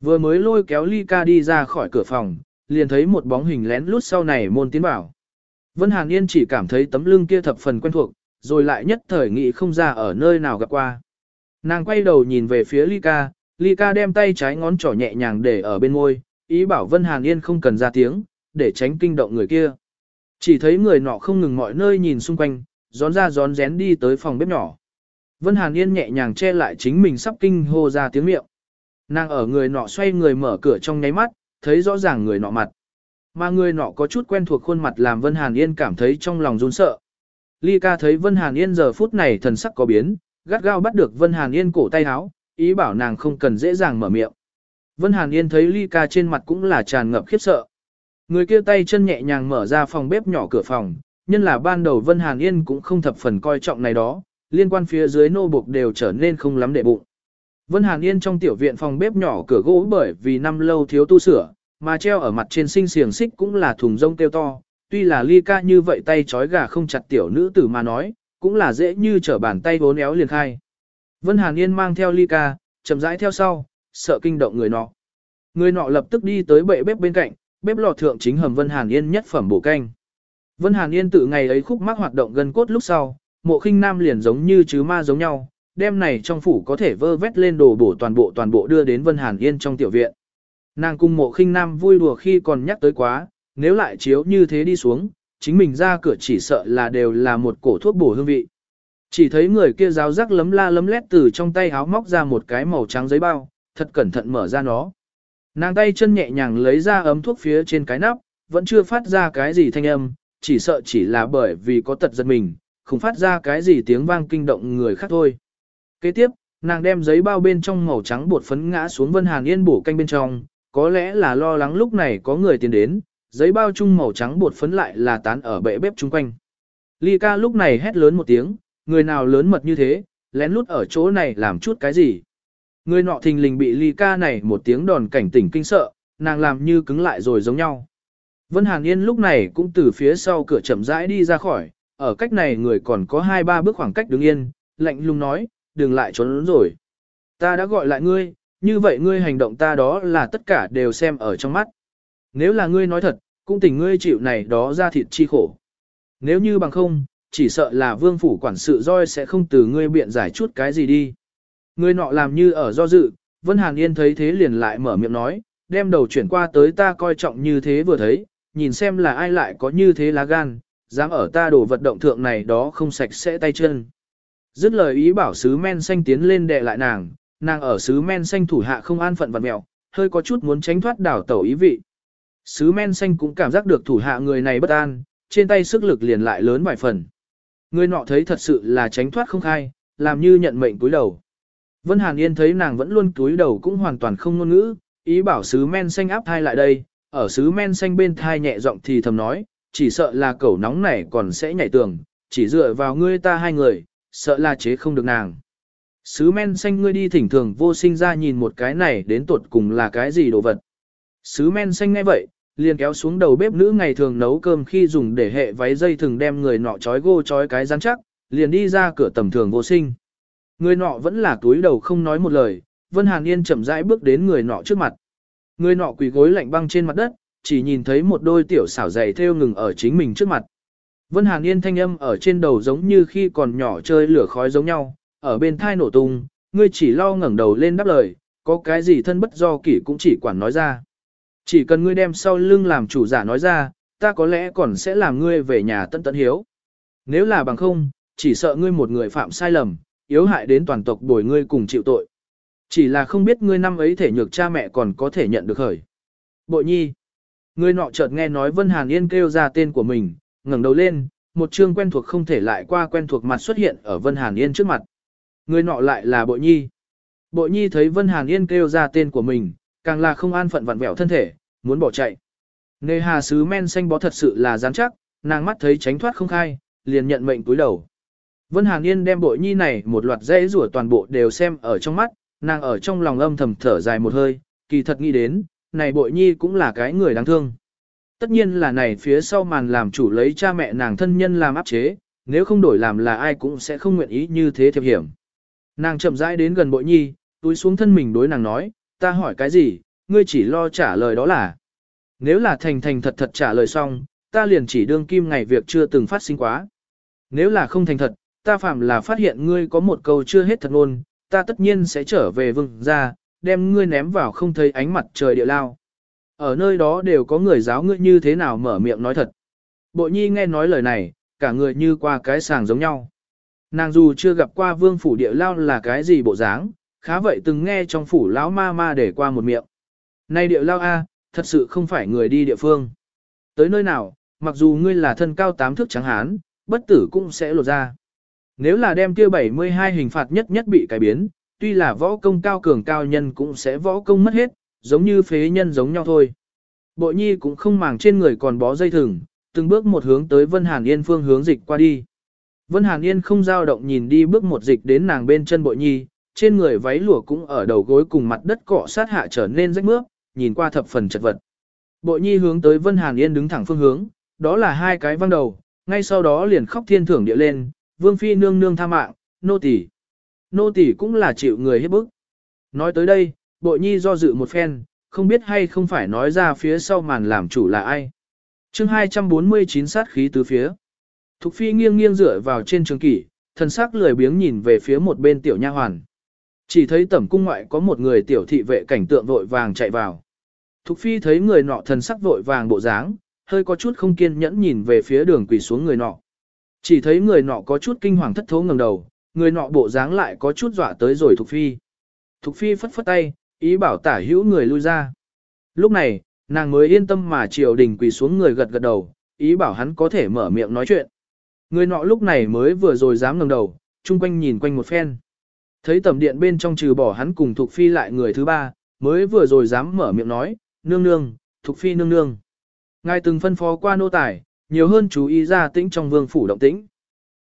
Vừa mới lôi kéo ly ca đi ra khỏi cửa phòng, liền thấy một bóng hình lén lút sau này môn tiến bảo. Vân Hàn Yên chỉ cảm thấy tấm lưng kia thập phần quen thuộc, rồi lại nhất thời nghĩ không ra ở nơi nào gặp qua. Nàng quay đầu nhìn về phía Ly Ca, Ly Ca đem tay trái ngón trỏ nhẹ nhàng để ở bên môi, ý bảo Vân Hàn Yên không cần ra tiếng, để tránh kinh động người kia. Chỉ thấy người nọ không ngừng mọi nơi nhìn xung quanh, gión ra gión rén đi tới phòng bếp nhỏ. Vân Hàn Yên nhẹ nhàng che lại chính mình sắp kinh hô ra tiếng miệng. Nàng ở người nọ xoay người mở cửa trong nháy mắt, thấy rõ ràng người nọ mặt. Mà người nọ có chút quen thuộc khuôn mặt làm Vân Hàn Yên cảm thấy trong lòng run sợ. Ly ca thấy Vân Hàn Yên giờ phút này thần sắc có biến, gắt gao bắt được Vân Hàn Yên cổ tay áo, ý bảo nàng không cần dễ dàng mở miệng. Vân Hàn Yên thấy Ly ca trên mặt cũng là tràn ngập khiếp sợ. Người kia tay chân nhẹ nhàng mở ra phòng bếp nhỏ cửa phòng, nhân là ban đầu Vân Hàn Yên cũng không thập phần coi trọng này đó, liên quan phía dưới nô buộc đều trở nên không lắm để bụng. Vân Hàn Yên trong tiểu viện phòng bếp nhỏ cửa gỗ bởi vì năm lâu thiếu tu sửa, mà treo ở mặt trên sinh xiềng xích cũng là thùng rông kêu to, tuy là ly ca như vậy tay trói gà không chặt tiểu nữ tử mà nói, cũng là dễ như trở bàn tay vốn éo liền khai. Vân Hàn Yên mang theo ly ca, chậm rãi theo sau, sợ kinh động người nọ. Người nọ lập tức đi tới bệ bếp bên cạnh, bếp lò thượng chính hầm Vân Hàn Yên nhất phẩm bổ canh. Vân Hàn Yên tự ngày ấy khúc mắc hoạt động gần cốt lúc sau, mộ khinh nam liền giống như chứ ma giống nhau, đêm này trong phủ có thể vơ vét lên đồ bổ toàn bộ toàn bộ đưa đến Vân Hàn Yên trong tiểu viện. Nàng cung mộ khinh nam vui đùa khi còn nhắc tới quá, nếu lại chiếu như thế đi xuống, chính mình ra cửa chỉ sợ là đều là một cổ thuốc bổ hương vị. Chỉ thấy người kia giáo rắc lấm la lấm lét từ trong tay háo móc ra một cái màu trắng giấy bao, thật cẩn thận mở ra nó. Nàng tay chân nhẹ nhàng lấy ra ấm thuốc phía trên cái nắp, vẫn chưa phát ra cái gì thanh âm, chỉ sợ chỉ là bởi vì có tật giật mình, không phát ra cái gì tiếng vang kinh động người khác thôi. Kế tiếp, nàng đem giấy bao bên trong màu trắng bột phấn ngã xuống Vân Hàn Yên bổ canh bên trong, có lẽ là lo lắng lúc này có người tiến đến, giấy bao chung màu trắng bột phấn lại là tán ở bệ bếp chung quanh. Ly ca lúc này hét lớn một tiếng, người nào lớn mật như thế, lén lút ở chỗ này làm chút cái gì. Người nọ thình lình bị ly ca này một tiếng đòn cảnh tỉnh kinh sợ, nàng làm như cứng lại rồi giống nhau. Vân Hàn Yên lúc này cũng từ phía sau cửa chậm rãi đi ra khỏi, ở cách này người còn có hai ba bước khoảng cách đứng yên, lạnh lùng nói, đừng lại trốn rồi. Ta đã gọi lại ngươi, như vậy ngươi hành động ta đó là tất cả đều xem ở trong mắt. Nếu là ngươi nói thật, cũng tình ngươi chịu này đó ra thịt chi khổ. Nếu như bằng không, chỉ sợ là vương phủ quản sự roi sẽ không từ ngươi biện giải chút cái gì đi. Ngươi nọ làm như ở do dự, Vân Hàn Yên thấy thế liền lại mở miệng nói, đem đầu chuyển qua tới ta coi trọng như thế vừa thấy, nhìn xem là ai lại có như thế lá gan, dám ở ta đổ vật động thượng này đó không sạch sẽ tay chân. Dứt lời ý bảo sứ men xanh tiến lên đè lại nàng, nàng ở sứ men xanh thủ hạ không an phận vật mẹo, hơi có chút muốn tránh thoát đảo tẩu ý vị. Sứ men xanh cũng cảm giác được thủ hạ người này bất an, trên tay sức lực liền lại lớn vài phần. Người nọ thấy thật sự là tránh thoát không khai, làm như nhận mệnh cúi đầu. Vân Hàn Yên thấy nàng vẫn luôn cúi đầu cũng hoàn toàn không ngôn ngữ, ý bảo sứ men xanh áp thai lại đây, ở sứ men xanh bên thai nhẹ giọng thì thầm nói, chỉ sợ là cẩu nóng này còn sẽ nhảy tường, chỉ dựa vào ngươi ta hai người, sợ là chế không được nàng. Sứ men xanh ngươi đi thỉnh thường vô sinh ra nhìn một cái này đến tuột cùng là cái gì đồ vật. Sứ men xanh ngay vậy, liền kéo xuống đầu bếp nữ ngày thường nấu cơm khi dùng để hệ váy dây thường đem người nọ trói gô trói cái rắn chắc, liền đi ra cửa tầm thường vô sinh. Người nọ vẫn là túi đầu không nói một lời, Vân Hàn Yên chậm rãi bước đến người nọ trước mặt. Người nọ quỳ gối lạnh băng trên mặt đất, chỉ nhìn thấy một đôi tiểu xảo dày theo ngừng ở chính mình trước mặt. Vân Hàn Yên thanh âm ở trên đầu giống như khi còn nhỏ chơi lửa khói giống nhau, ở bên thai nổ tung, ngươi chỉ lo ngẩng đầu lên đáp lời, có cái gì thân bất do kỷ cũng chỉ quản nói ra. Chỉ cần ngươi đem sau lưng làm chủ giả nói ra, ta có lẽ còn sẽ làm ngươi về nhà tân tận hiếu. Nếu là bằng không, chỉ sợ ngươi một người phạm sai lầm, yếu hại đến toàn tộc bồi ngươi cùng chịu tội. Chỉ là không biết ngươi năm ấy thể nhược cha mẹ còn có thể nhận được khởi. Bội nhi. Ngươi nọ chợt nghe nói Vân Hàn Yên kêu ra tên của mình, ngẩng đầu lên, một chương quen thuộc không thể lại qua quen thuộc mặt xuất hiện ở Vân Hàn Yên trước mặt. Người nọ lại là Bội Nhi. Bội Nhi thấy Vân Hàn Yên kêu ra tên của mình, càng là không an phận vặn vẹo thân thể, muốn bỏ chạy. Nề hà sứ men xanh bó thật sự là rắn chắc, nàng mắt thấy tránh thoát không khai, liền nhận mệnh túi đầu. Vân Hàn Yên đem Bội Nhi này một loạt dây rủa toàn bộ đều xem ở trong mắt, nàng ở trong lòng âm thầm thở dài một hơi, kỳ thật nghĩ đến, này Bội Nhi cũng là cái người đáng thương. Tất nhiên là này phía sau màn làm chủ lấy cha mẹ nàng thân nhân làm áp chế, nếu không đổi làm là ai cũng sẽ không nguyện ý như thế thiệp hiểm. Nàng chậm rãi đến gần bội nhi, túi xuống thân mình đối nàng nói, ta hỏi cái gì, ngươi chỉ lo trả lời đó là. Nếu là thành thành thật thật trả lời xong, ta liền chỉ đương kim ngày việc chưa từng phát sinh quá. Nếu là không thành thật, ta phạm là phát hiện ngươi có một câu chưa hết thật ngôn, ta tất nhiên sẽ trở về vương ra, đem ngươi ném vào không thấy ánh mặt trời địa lao. Ở nơi đó đều có người giáo ngươi như thế nào mở miệng nói thật. Bộ nhi nghe nói lời này, cả người như qua cái sàng giống nhau. Nàng dù chưa gặp qua vương phủ địa lao là cái gì bộ dáng, khá vậy từng nghe trong phủ lão ma ma để qua một miệng. nay địa lao A, thật sự không phải người đi địa phương. Tới nơi nào, mặc dù ngươi là thân cao tám thước trắng hán, bất tử cũng sẽ lột ra. Nếu là đem kia 72 hình phạt nhất nhất bị cải biến, tuy là võ công cao cường cao nhân cũng sẽ võ công mất hết, giống như phế nhân giống nhau thôi. Bội nhi cũng không màng trên người còn bó dây thừng, từng bước một hướng tới Vân Hàn Yên phương hướng dịch qua đi. Vân Hàn Yên không dao động nhìn đi bước một dịch đến nàng bên chân bội nhi, trên người váy lụa cũng ở đầu gối cùng mặt đất cọ sát hạ trở nên rách mướp, nhìn qua thập phần chật vật. Bội nhi hướng tới Vân Hàn Yên đứng thẳng phương hướng, đó là hai cái văng đầu, ngay sau đó liền khóc thiên thưởng địa lên, vương phi nương nương tha mạng, nô tỳ, Nô tỳ cũng là chịu người hết bức. Nói tới đây, bội nhi do dự một phen, không biết hay không phải nói ra phía sau màn làm chủ là ai. chương 249 sát khí từ phía. Thục phi nghiêng nghiêng dựa vào trên trường kỷ, thần sắc lười biếng nhìn về phía một bên tiểu nha hoàn. Chỉ thấy tẩm cung ngoại có một người tiểu thị vệ cảnh tượng vội vàng chạy vào. Thục phi thấy người nọ thần sắc vội vàng bộ dáng, hơi có chút không kiên nhẫn nhìn về phía đường quỳ xuống người nọ. Chỉ thấy người nọ có chút kinh hoàng thất thố ngẩng đầu, người nọ bộ dáng lại có chút dọa tới rồi Thục phi. Thục phi phất phất tay, ý bảo tả hữu người lui ra. Lúc này, nàng mới yên tâm mà triều đình quỳ xuống người gật gật đầu, ý bảo hắn có thể mở miệng nói chuyện. Người nọ lúc này mới vừa rồi dám ngẩng đầu, chung quanh nhìn quanh một phen. Thấy tầm điện bên trong trừ bỏ hắn cùng Thục Phi lại người thứ ba, mới vừa rồi dám mở miệng nói, nương nương, Thục Phi nương nương. Ngài từng phân phó qua nô tài, nhiều hơn chú ý ra tĩnh trong vương phủ động tĩnh.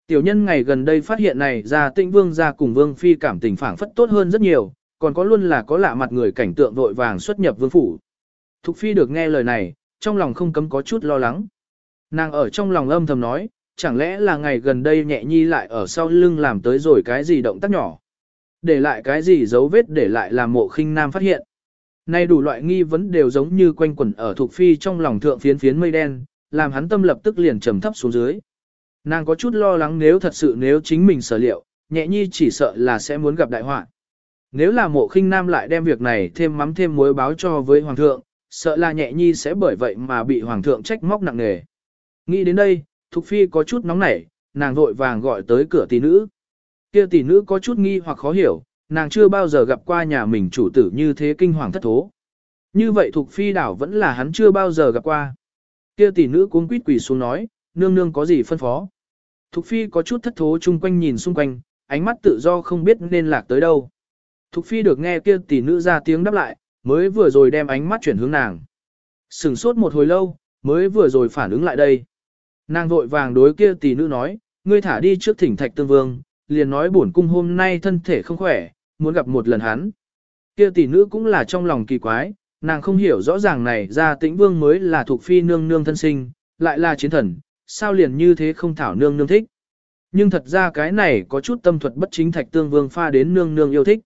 Tiểu nhân ngày gần đây phát hiện này ra tĩnh vương ra cùng vương phi cảm tình phản phất tốt hơn rất nhiều, còn có luôn là có lạ mặt người cảnh tượng vội vàng xuất nhập vương phủ. Thục phi được nghe lời này, trong lòng không cấm có chút lo lắng. Nàng ở trong lòng âm thầm nói, chẳng lẽ là ngày gần đây nhẹ nhi lại ở sau lưng làm tới rồi cái gì động tác nhỏ. Để lại cái gì dấu vết để lại là mộ khinh nam phát hiện. Nay đủ loại nghi vấn đều giống như quanh quẩn ở thuộc phi trong lòng thượng phiến phiến mây đen, làm hắn tâm lập tức liền trầm thấp xuống dưới. Nàng có chút lo lắng nếu thật sự nếu chính mình sở liệu, nhẹ nhi chỉ sợ là sẽ muốn gặp đại họa. Nếu là mộ khinh nam lại đem việc này thêm mắm thêm muối báo cho với hoàng thượng, sợ là nhẹ nhi sẽ bởi vậy mà bị hoàng thượng trách móc nặng nề. Nghĩ đến đây, Thục Phi có chút nóng nảy, nàng vội vàng gọi tới cửa tỷ nữ. Kia tỷ nữ có chút nghi hoặc khó hiểu, nàng chưa bao giờ gặp qua nhà mình chủ tử như thế kinh hoàng thất thố. Như vậy thuộc Phi đảo vẫn là hắn chưa bao giờ gặp qua. Kia tỷ nữ cuống quýt quỳ xuống nói, nương nương có gì phân phó. Thục Phi có chút thất thố chung quanh nhìn xung quanh, ánh mắt tự do không biết nên lạc tới đâu. Thục Phi được nghe kia tỷ nữ ra tiếng đáp lại, mới vừa rồi đem ánh mắt chuyển hướng nàng. Sừng sốt một hồi lâu, mới vừa rồi phản ứng lại đây. Nàng vội vàng đối kia tỷ nữ nói, ngươi thả đi trước thỉnh thạch tương vương, liền nói bổn cung hôm nay thân thể không khỏe, muốn gặp một lần hắn. Kia tỷ nữ cũng là trong lòng kỳ quái, nàng không hiểu rõ ràng này ra tĩnh vương mới là thuộc phi nương nương thân sinh, lại là chiến thần, sao liền như thế không thảo nương nương thích. Nhưng thật ra cái này có chút tâm thuật bất chính thạch tương vương pha đến nương nương yêu thích.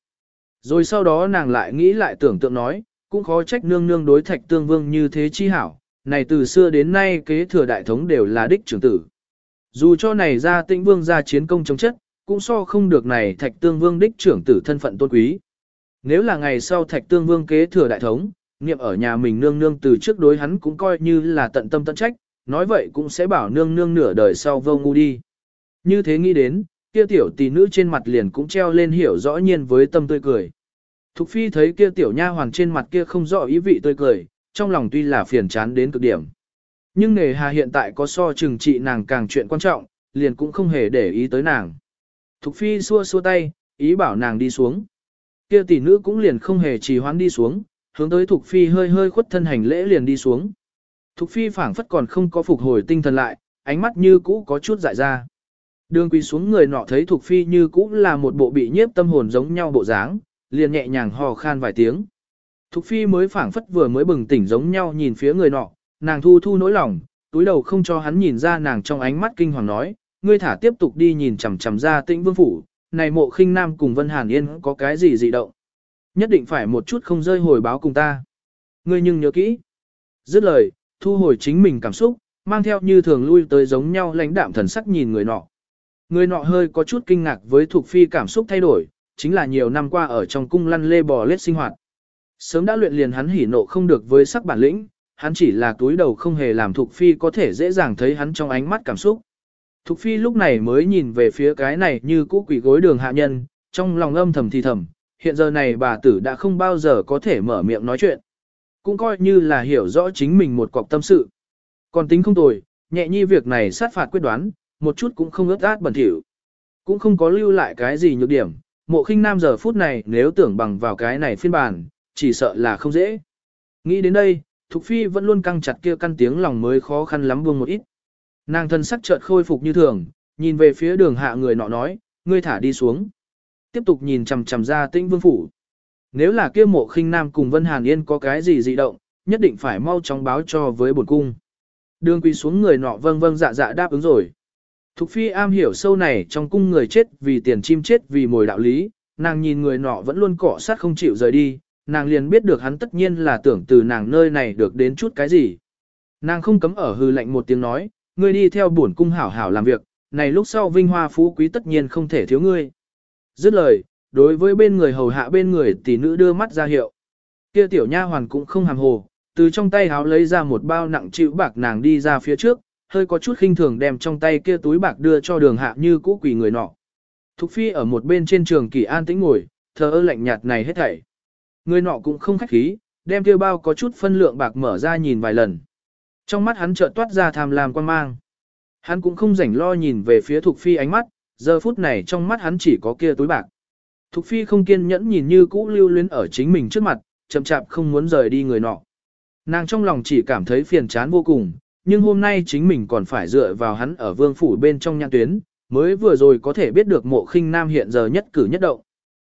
Rồi sau đó nàng lại nghĩ lại tưởng tượng nói, cũng khó trách nương nương đối thạch tương vương như thế chi hảo, này từ xưa đến nay kế thừa đại thống đều là đích trưởng tử. Dù cho này ra tĩnh vương ra chiến công chống chất, cũng so không được này thạch tương vương đích trưởng tử thân phận tôn quý. Nếu là ngày sau thạch tương vương kế thừa đại thống, niệm ở nhà mình nương nương từ trước đối hắn cũng coi như là tận tâm tận trách, nói vậy cũng sẽ bảo nương nương nửa đời sau vô ngu đi. Như thế nghĩ đến, kia tiểu tỷ nữ trên mặt liền cũng treo lên hiểu rõ nhiên với tâm tươi cười. Thục phi thấy kia tiểu nha hoàng trên mặt kia không rõ ý vị tươi cười, trong lòng tuy là phiền chán đến cực điểm. Nhưng nề hà hiện tại có so chừng trị nàng càng chuyện quan trọng, liền cũng không hề để ý tới nàng. Thục phi xua xua tay, ý bảo nàng đi xuống. Kia tỷ nữ cũng liền không hề trì hoãn đi xuống, hướng tới Thục phi hơi hơi khuất thân hành lễ liền đi xuống. Thục phi phảng phất còn không có phục hồi tinh thần lại, ánh mắt như cũ có chút dại ra. Đường quỳ xuống người nọ thấy Thục phi như cũ là một bộ bị nhiếp tâm hồn giống nhau bộ dáng, liền nhẹ nhàng hò khan vài tiếng. Thục phi mới phảng phất vừa mới bừng tỉnh giống nhau nhìn phía người nọ, nàng thu thu nỗi lòng, túi đầu không cho hắn nhìn ra nàng trong ánh mắt kinh hoàng nói, ngươi thả tiếp tục đi nhìn chằm chằm ra tĩnh vương phủ, này mộ khinh nam cùng Vân Hàn Yên có cái gì dị động. Nhất định phải một chút không rơi hồi báo cùng ta. Ngươi nhưng nhớ kỹ. Dứt lời, thu hồi chính mình cảm xúc, mang theo như thường lui tới giống nhau lãnh đạm thần sắc nhìn người nọ. Người nọ hơi có chút kinh ngạc với thuộc phi cảm xúc thay đổi, chính là nhiều năm qua ở trong cung lăn lê bò lết sinh hoạt. Sớm đã luyện liền hắn hỉ nộ không được với sắc bản lĩnh, hắn chỉ là túi đầu không hề làm thuộc Phi có thể dễ dàng thấy hắn trong ánh mắt cảm xúc. Thục Phi lúc này mới nhìn về phía cái này như cũ quỷ gối đường hạ nhân, trong lòng âm thầm thì thầm, hiện giờ này bà tử đã không bao giờ có thể mở miệng nói chuyện. Cũng coi như là hiểu rõ chính mình một cọc tâm sự. Còn tính không tồi, nhẹ nhi việc này sát phạt quyết đoán, một chút cũng không ướt át bẩn thỉu. Cũng không có lưu lại cái gì nhược điểm, mộ khinh nam giờ phút này nếu tưởng bằng vào cái này phiên bản, chỉ sợ là không dễ. Nghĩ đến đây, Thục Phi vẫn luôn căng chặt kia căn tiếng lòng mới khó khăn lắm buông một ít. Nàng thân sắc chợt khôi phục như thường, nhìn về phía đường hạ người nọ nói, ngươi thả đi xuống. Tiếp tục nhìn chằm chằm ra tĩnh vương phủ. Nếu là kia mộ khinh nam cùng Vân Hàn Yên có cái gì dị động, nhất định phải mau chóng báo cho với bổn cung. Đường quỳ xuống người nọ vâng vâng dạ dạ đáp ứng rồi. Thục phi am hiểu sâu này trong cung người chết vì tiền chim chết vì mồi đạo lý, nàng nhìn người nọ vẫn luôn cọ sát không chịu rời đi, nàng liền biết được hắn tất nhiên là tưởng từ nàng nơi này được đến chút cái gì. Nàng không cấm ở hư lạnh một tiếng nói, ngươi đi theo bổn cung hảo hảo làm việc, này lúc sau vinh hoa phú quý tất nhiên không thể thiếu ngươi. Dứt lời, đối với bên người hầu hạ bên người tỷ nữ đưa mắt ra hiệu. Kia tiểu nha hoàn cũng không hàm hồ, từ trong tay háo lấy ra một bao nặng chịu bạc nàng đi ra phía trước, hơi có chút khinh thường đem trong tay kia túi bạc đưa cho đường hạ như cũ quỷ người nọ. Thục phi ở một bên trên trường kỳ an tĩnh ngồi, thờ ơ lạnh nhạt này hết thảy. Người nọ cũng không khách khí, đem kia bao có chút phân lượng bạc mở ra nhìn vài lần. Trong mắt hắn chợt toát ra tham lam quan mang. Hắn cũng không rảnh lo nhìn về phía Thục Phi ánh mắt, giờ phút này trong mắt hắn chỉ có kia túi bạc. Thục Phi không kiên nhẫn nhìn như cũ lưu luyến ở chính mình trước mặt, chậm chạp không muốn rời đi người nọ. Nàng trong lòng chỉ cảm thấy phiền chán vô cùng, nhưng hôm nay chính mình còn phải dựa vào hắn ở vương phủ bên trong nhãn tuyến, mới vừa rồi có thể biết được mộ khinh nam hiện giờ nhất cử nhất động.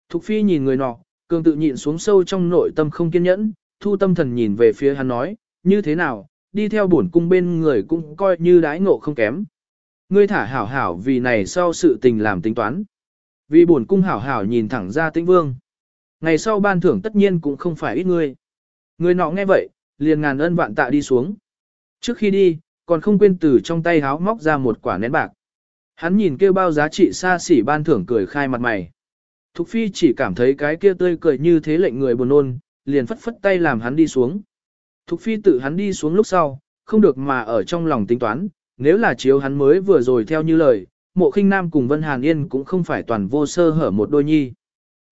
Thục Phi nhìn người nọ, cường tự nhịn xuống sâu trong nội tâm không kiên nhẫn, thu tâm thần nhìn về phía hắn nói, như thế nào, đi theo bổn cung bên người cũng coi như đái ngộ không kém. Ngươi thả hảo hảo vì này sau sự tình làm tính toán. Vì bổn cung hảo hảo nhìn thẳng ra tĩnh vương. Ngày sau ban thưởng tất nhiên cũng không phải ít ngươi. Người nọ nghe vậy, liền ngàn ân vạn tạ đi xuống. Trước khi đi, còn không quên từ trong tay háo móc ra một quả nén bạc. Hắn nhìn kêu bao giá trị xa xỉ ban thưởng cười khai mặt mày. Thục phi chỉ cảm thấy cái kia tươi cười như thế lệnh người buồn nôn, liền phất phất tay làm hắn đi xuống. Thục phi tự hắn đi xuống lúc sau, không được mà ở trong lòng tính toán, nếu là chiếu hắn mới vừa rồi theo như lời, mộ khinh nam cùng Vân Hàn Yên cũng không phải toàn vô sơ hở một đôi nhi.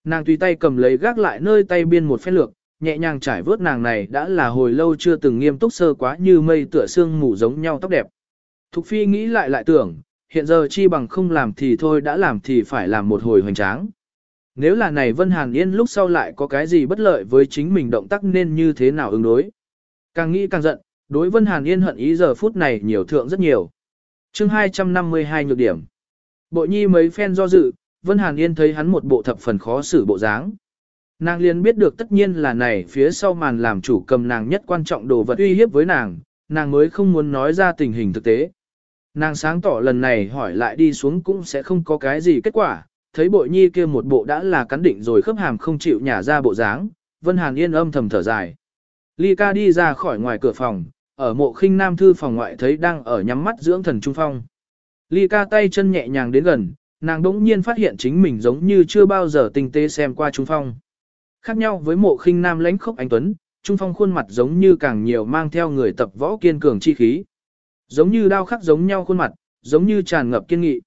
Nàng tùy tay cầm lấy gác lại nơi tay biên một phép lược, nhẹ nhàng trải vớt nàng này đã là hồi lâu chưa từng nghiêm túc sơ quá như mây tựa xương mù giống nhau tóc đẹp. Thục phi nghĩ lại lại tưởng, hiện giờ chi bằng không làm thì thôi đã làm thì phải làm một hồi hoành tráng. Nếu là này Vân Hàn Yên lúc sau lại có cái gì bất lợi với chính mình động tác nên như thế nào ứng đối. Càng nghĩ càng giận, đối Vân Hàn Yên hận ý giờ phút này nhiều thượng rất nhiều. chương 252 nhược điểm. Bộ nhi mấy phen do dự, Vân Hàn Yên thấy hắn một bộ thập phần khó xử bộ dáng. Nàng liền biết được tất nhiên là này phía sau màn làm chủ cầm nàng nhất quan trọng đồ vật uy hiếp với nàng, nàng mới không muốn nói ra tình hình thực tế. Nàng sáng tỏ lần này hỏi lại đi xuống cũng sẽ không có cái gì kết quả, thấy bội nhi kia một bộ đã là cắn định rồi khớp hàm không chịu nhả ra bộ dáng, Vân Hàn Yên âm thầm thở dài. Ly ca đi ra khỏi ngoài cửa phòng, ở mộ khinh nam thư phòng ngoại thấy đang ở nhắm mắt dưỡng thần trung phong. Ly ca tay chân nhẹ nhàng đến gần, nàng đỗng nhiên phát hiện chính mình giống như chưa bao giờ tinh tế xem qua trung phong. Khác nhau với mộ khinh nam lãnh khốc anh Tuấn, trung phong khuôn mặt giống như càng nhiều mang theo người tập võ kiên cường chi khí. Giống như đao khắc giống nhau khuôn mặt, giống như tràn ngập kiên nghị.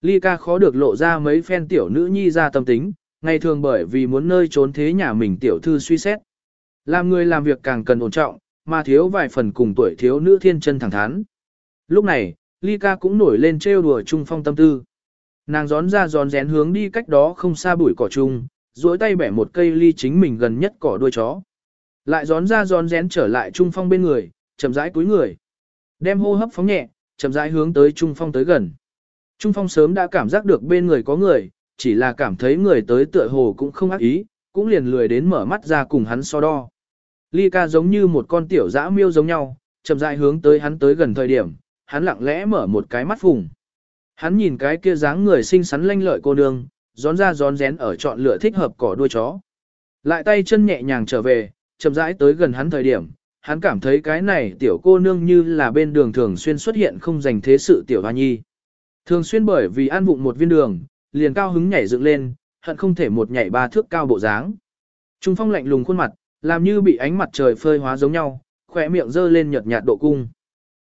Ly ca khó được lộ ra mấy phen tiểu nữ nhi ra tâm tính, ngày thường bởi vì muốn nơi trốn thế nhà mình tiểu thư suy xét. Làm người làm việc càng cần ổn trọng, mà thiếu vài phần cùng tuổi thiếu nữ thiên chân thẳng thắn. Lúc này, Ly ca cũng nổi lên trêu đùa Trung Phong tâm tư. Nàng gión ra gión rén hướng đi cách đó không xa bụi cỏ chung, duỗi tay bẻ một cây ly chính mình gần nhất cỏ đuôi chó. Lại gión ra gión rén trở lại Trung Phong bên người, chậm rãi cúi người. Đem hô hấp phóng nhẹ, chậm rãi hướng tới Trung Phong tới gần. Trung Phong sớm đã cảm giác được bên người có người, chỉ là cảm thấy người tới tựa hồ cũng không ác ý, cũng liền lười đến mở mắt ra cùng hắn so đo. Ly ca giống như một con tiểu dã miêu giống nhau, chậm rãi hướng tới hắn tới gần thời điểm, hắn lặng lẽ mở một cái mắt phùng. Hắn nhìn cái kia dáng người xinh xắn lanh lợi cô nương, gión ra gión rén ở chọn lựa thích hợp cỏ đuôi chó. Lại tay chân nhẹ nhàng trở về, chậm rãi tới gần hắn thời điểm, hắn cảm thấy cái này tiểu cô nương như là bên đường thường xuyên xuất hiện không dành thế sự tiểu hoa nhi. Thường xuyên bởi vì ăn vụng một viên đường, liền cao hứng nhảy dựng lên, hận không thể một nhảy ba thước cao bộ dáng. Trung phong lạnh lùng khuôn mặt, làm như bị ánh mặt trời phơi hóa giống nhau, khỏe miệng dơ lên nhợt nhạt độ cung.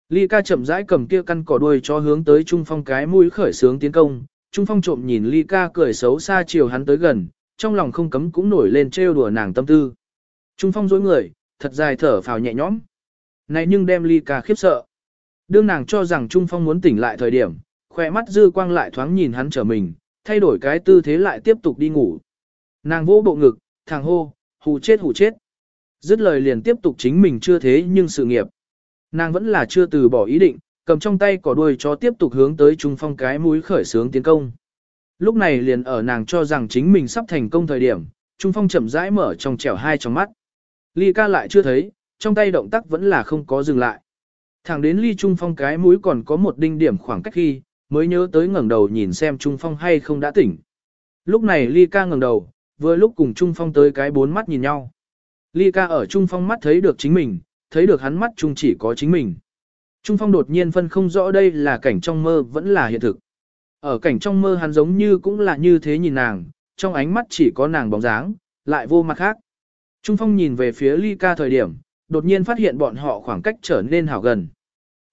Ly ca chậm rãi cầm kia căn cỏ đuôi cho hướng tới Trung Phong cái mũi khởi sướng tiến công. Trung Phong trộm nhìn Ly ca cười xấu xa chiều hắn tới gần, trong lòng không cấm cũng nổi lên trêu đùa nàng tâm tư. Trung Phong dối người, thật dài thở phào nhẹ nhõm. Này nhưng đem Ly ca khiếp sợ. Đương nàng cho rằng Trung Phong muốn tỉnh lại thời điểm, khỏe mắt dư quang lại thoáng nhìn hắn trở mình, thay đổi cái tư thế lại tiếp tục đi ngủ. Nàng vỗ bộ ngực, thằng hô, hù chết hù chết. Dứt lời liền tiếp tục chính mình chưa thế nhưng sự nghiệp. Nàng vẫn là chưa từ bỏ ý định, cầm trong tay cỏ đuôi cho tiếp tục hướng tới trung phong cái mũi khởi sướng tiến công. Lúc này liền ở nàng cho rằng chính mình sắp thành công thời điểm, trung phong chậm rãi mở trong trẻo hai trong mắt. Ly ca lại chưa thấy, trong tay động tác vẫn là không có dừng lại. Thẳng đến ly trung phong cái mũi còn có một đinh điểm khoảng cách khi, mới nhớ tới ngẩng đầu nhìn xem trung phong hay không đã tỉnh. Lúc này ly ca ngẩng đầu, vừa lúc cùng trung phong tới cái bốn mắt nhìn nhau. Ly ca ở trung phong mắt thấy được chính mình, thấy được hắn mắt chung chỉ có chính mình. Trung phong đột nhiên phân không rõ đây là cảnh trong mơ vẫn là hiện thực. Ở cảnh trong mơ hắn giống như cũng là như thế nhìn nàng, trong ánh mắt chỉ có nàng bóng dáng, lại vô mặt khác. Trung Phong nhìn về phía Ly ca thời điểm, đột nhiên phát hiện bọn họ khoảng cách trở nên hảo gần.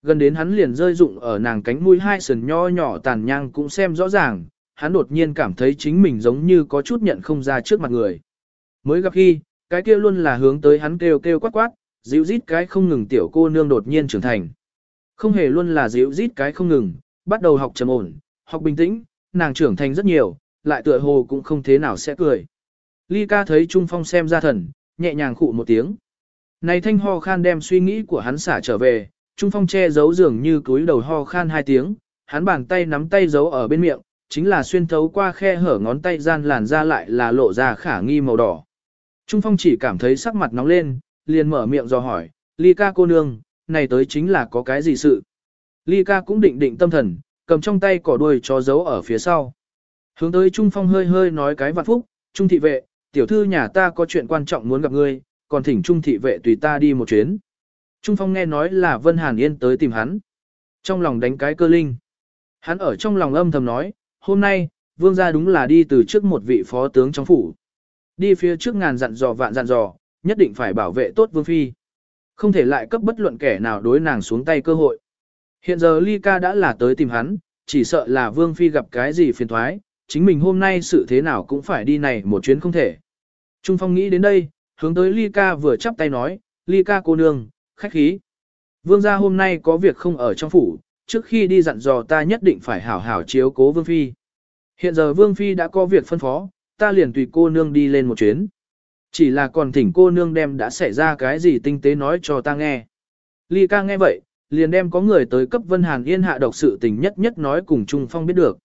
Gần đến hắn liền rơi rụng ở nàng cánh mũi hai sườn nho nhỏ tàn nhang cũng xem rõ ràng, hắn đột nhiên cảm thấy chính mình giống như có chút nhận không ra trước mặt người. Mới gặp khi, cái kia luôn là hướng tới hắn kêu kêu quát quát, dịu rít cái không ngừng tiểu cô nương đột nhiên trưởng thành. Không hề luôn là dịu rít cái không ngừng, bắt đầu học trầm ổn, học bình tĩnh, nàng trưởng thành rất nhiều, lại tựa hồ cũng không thế nào sẽ cười. Ly ca thấy Trung Phong xem ra thần, nhẹ nhàng khụ một tiếng. Này thanh ho khan đem suy nghĩ của hắn xả trở về, Trung Phong che giấu dường như cúi đầu ho khan hai tiếng, hắn bàn tay nắm tay giấu ở bên miệng, chính là xuyên thấu qua khe hở ngón tay gian làn ra lại là lộ ra khả nghi màu đỏ. Trung Phong chỉ cảm thấy sắc mặt nóng lên, liền mở miệng do hỏi, Ly ca cô nương, này tới chính là có cái gì sự. Ly ca cũng định định tâm thần, cầm trong tay cỏ đuôi cho giấu ở phía sau. Hướng tới Trung Phong hơi hơi nói cái vạn phúc, Trung thị vệ, tiểu thư nhà ta có chuyện quan trọng muốn gặp ngươi, còn thỉnh Trung thị vệ tùy ta đi một chuyến. Trung Phong nghe nói là Vân Hàn Yên tới tìm hắn. Trong lòng đánh cái cơ linh. Hắn ở trong lòng âm thầm nói, hôm nay, vương gia đúng là đi từ trước một vị phó tướng trong phủ. Đi phía trước ngàn dặn dò vạn dặn dò, nhất định phải bảo vệ tốt vương phi. Không thể lại cấp bất luận kẻ nào đối nàng xuống tay cơ hội. Hiện giờ Ly ca đã là tới tìm hắn, chỉ sợ là vương phi gặp cái gì phiền thoái, chính mình hôm nay sự thế nào cũng phải đi này một chuyến không thể. Trung Phong nghĩ đến đây, hướng tới Ly ca vừa chắp tay nói, Ly ca cô nương, khách khí. Vương gia hôm nay có việc không ở trong phủ, trước khi đi dặn dò ta nhất định phải hảo hảo chiếu cố Vương Phi. Hiện giờ Vương Phi đã có việc phân phó, ta liền tùy cô nương đi lên một chuyến. Chỉ là còn thỉnh cô nương đem đã xảy ra cái gì tinh tế nói cho ta nghe. Ly ca nghe vậy, liền đem có người tới cấp Vân Hàn Yên hạ độc sự tình nhất nhất nói cùng Trung Phong biết được.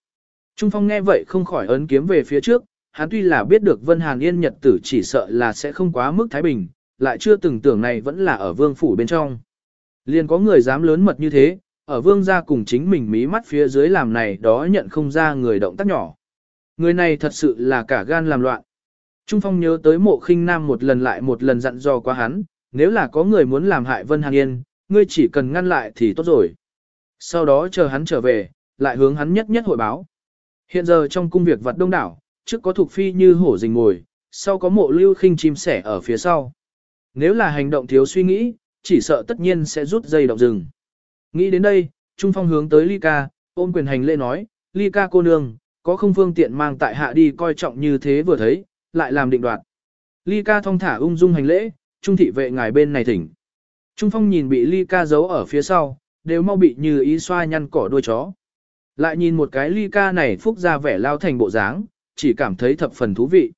Trung Phong nghe vậy không khỏi ấn kiếm về phía trước, hắn tuy là biết được Vân Hàn Yên nhật tử chỉ sợ là sẽ không quá mức thái bình, lại chưa từng tưởng này vẫn là ở vương phủ bên trong. Liền có người dám lớn mật như thế, ở vương gia cùng chính mình mí mắt phía dưới làm này đó nhận không ra người động tác nhỏ. Người này thật sự là cả gan làm loạn. Trung Phong nhớ tới mộ khinh nam một lần lại một lần dặn dò qua hắn, nếu là có người muốn làm hại Vân Hàn Yên, ngươi chỉ cần ngăn lại thì tốt rồi. Sau đó chờ hắn trở về, lại hướng hắn nhất nhất hội báo. Hiện giờ trong cung việc vật đông đảo, trước có thuộc phi như hổ rình ngồi, sau có mộ lưu khinh chim sẻ ở phía sau. Nếu là hành động thiếu suy nghĩ, chỉ sợ tất nhiên sẽ rút dây động rừng. Nghĩ đến đây, Trung Phong hướng tới Ly Ca, ôm quyền hành lễ nói, Ly Ca cô nương, có không phương tiện mang tại hạ đi coi trọng như thế vừa thấy, lại làm định đoạt. Ly Ca thong thả ung dung hành lễ, Trung thị vệ ngài bên này thỉnh. Trung Phong nhìn bị Ly Ca giấu ở phía sau, đều mau bị như ý xoa nhăn cỏ đuôi chó. Lại nhìn một cái Ly Ca này phúc ra vẻ lao thành bộ dáng, chỉ cảm thấy thập phần thú vị.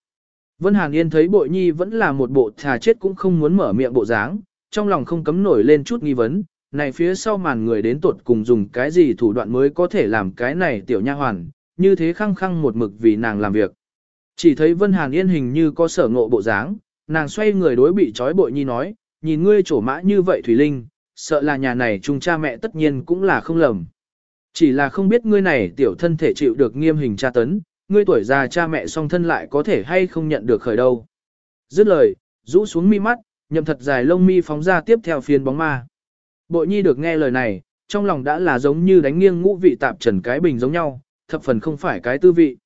Vân Hàn Yên thấy bội nhi vẫn là một bộ thà chết cũng không muốn mở miệng bộ dáng, trong lòng không cấm nổi lên chút nghi vấn, này phía sau màn người đến tuột cùng dùng cái gì thủ đoạn mới có thể làm cái này tiểu nha hoàn, như thế khăng khăng một mực vì nàng làm việc. Chỉ thấy Vân Hàn Yên hình như có sở ngộ bộ dáng, nàng xoay người đối bị trói bội nhi nói, nhìn ngươi trổ mã như vậy Thủy Linh, sợ là nhà này chung cha mẹ tất nhiên cũng là không lầm. Chỉ là không biết ngươi này tiểu thân thể chịu được nghiêm hình tra tấn, ngươi tuổi già cha mẹ song thân lại có thể hay không nhận được khởi đâu. Dứt lời, rũ xuống mi mắt, nhậm thật dài lông mi phóng ra tiếp theo phiến bóng ma. Bội nhi được nghe lời này, trong lòng đã là giống như đánh nghiêng ngũ vị tạp trần cái bình giống nhau, thập phần không phải cái tư vị.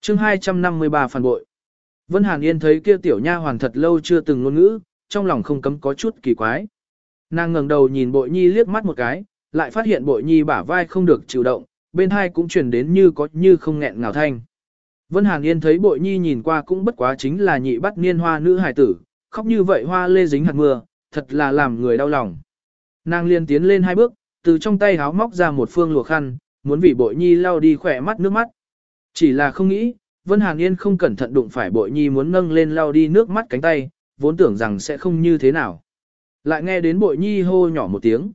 chương 253 phản bội. Vân Hàn Yên thấy kia tiểu nha hoàn thật lâu chưa từng ngôn ngữ, trong lòng không cấm có chút kỳ quái. Nàng ngẩng đầu nhìn bội nhi liếc mắt một cái, lại phát hiện bội nhi bả vai không được chịu động, bên hai cũng truyền đến như có như không nghẹn ngào thanh. Vân Hàn Yên thấy bội nhi nhìn qua cũng bất quá chính là nhị bắt niên hoa nữ hài tử, khóc như vậy hoa lê dính hạt mưa, thật là làm người đau lòng. Nàng liên tiến lên hai bước, từ trong tay háo móc ra một phương lụa khăn, muốn vì bội nhi lau đi khỏe mắt nước mắt. Chỉ là không nghĩ, Vân Hàn Yên không cẩn thận đụng phải bội nhi muốn nâng lên lau đi nước mắt cánh tay, vốn tưởng rằng sẽ không như thế nào. Lại nghe đến bội nhi hô nhỏ một tiếng.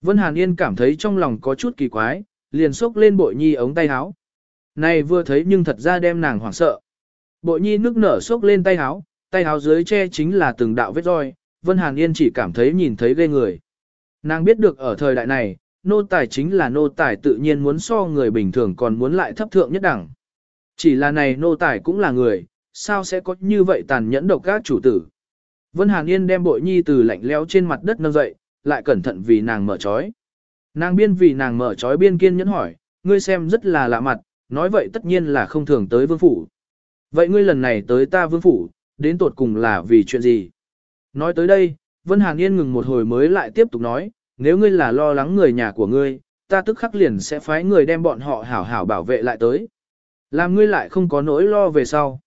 Vân Hàn Yên cảm thấy trong lòng có chút kỳ quái, liền xốc lên bội nhi ống tay áo. Này vừa thấy nhưng thật ra đem nàng hoảng sợ. Bội nhi nước nở xốc lên tay áo, tay áo dưới che chính là từng đạo vết roi, Vân Hàn Yên chỉ cảm thấy nhìn thấy ghê người. Nàng biết được ở thời đại này, nô tài chính là nô tài tự nhiên muốn so người bình thường còn muốn lại thấp thượng nhất đẳng. Chỉ là này nô tài cũng là người, sao sẽ có như vậy tàn nhẫn độc các chủ tử. Vân Hàn Yên đem bội nhi từ lạnh leo trên mặt đất nâng dậy, lại cẩn thận vì nàng mở trói. Nàng biên vì nàng mở trói biên kiên nhẫn hỏi, ngươi xem rất là lạ mặt, nói vậy tất nhiên là không thường tới vương phủ. Vậy ngươi lần này tới ta vương phủ, đến tột cùng là vì chuyện gì? Nói tới đây, Vân Hàn Yên ngừng một hồi mới lại tiếp tục nói, nếu ngươi là lo lắng người nhà của ngươi, ta tức khắc liền sẽ phái người đem bọn họ hảo hảo bảo vệ lại tới. Làm ngươi lại không có nỗi lo về sau.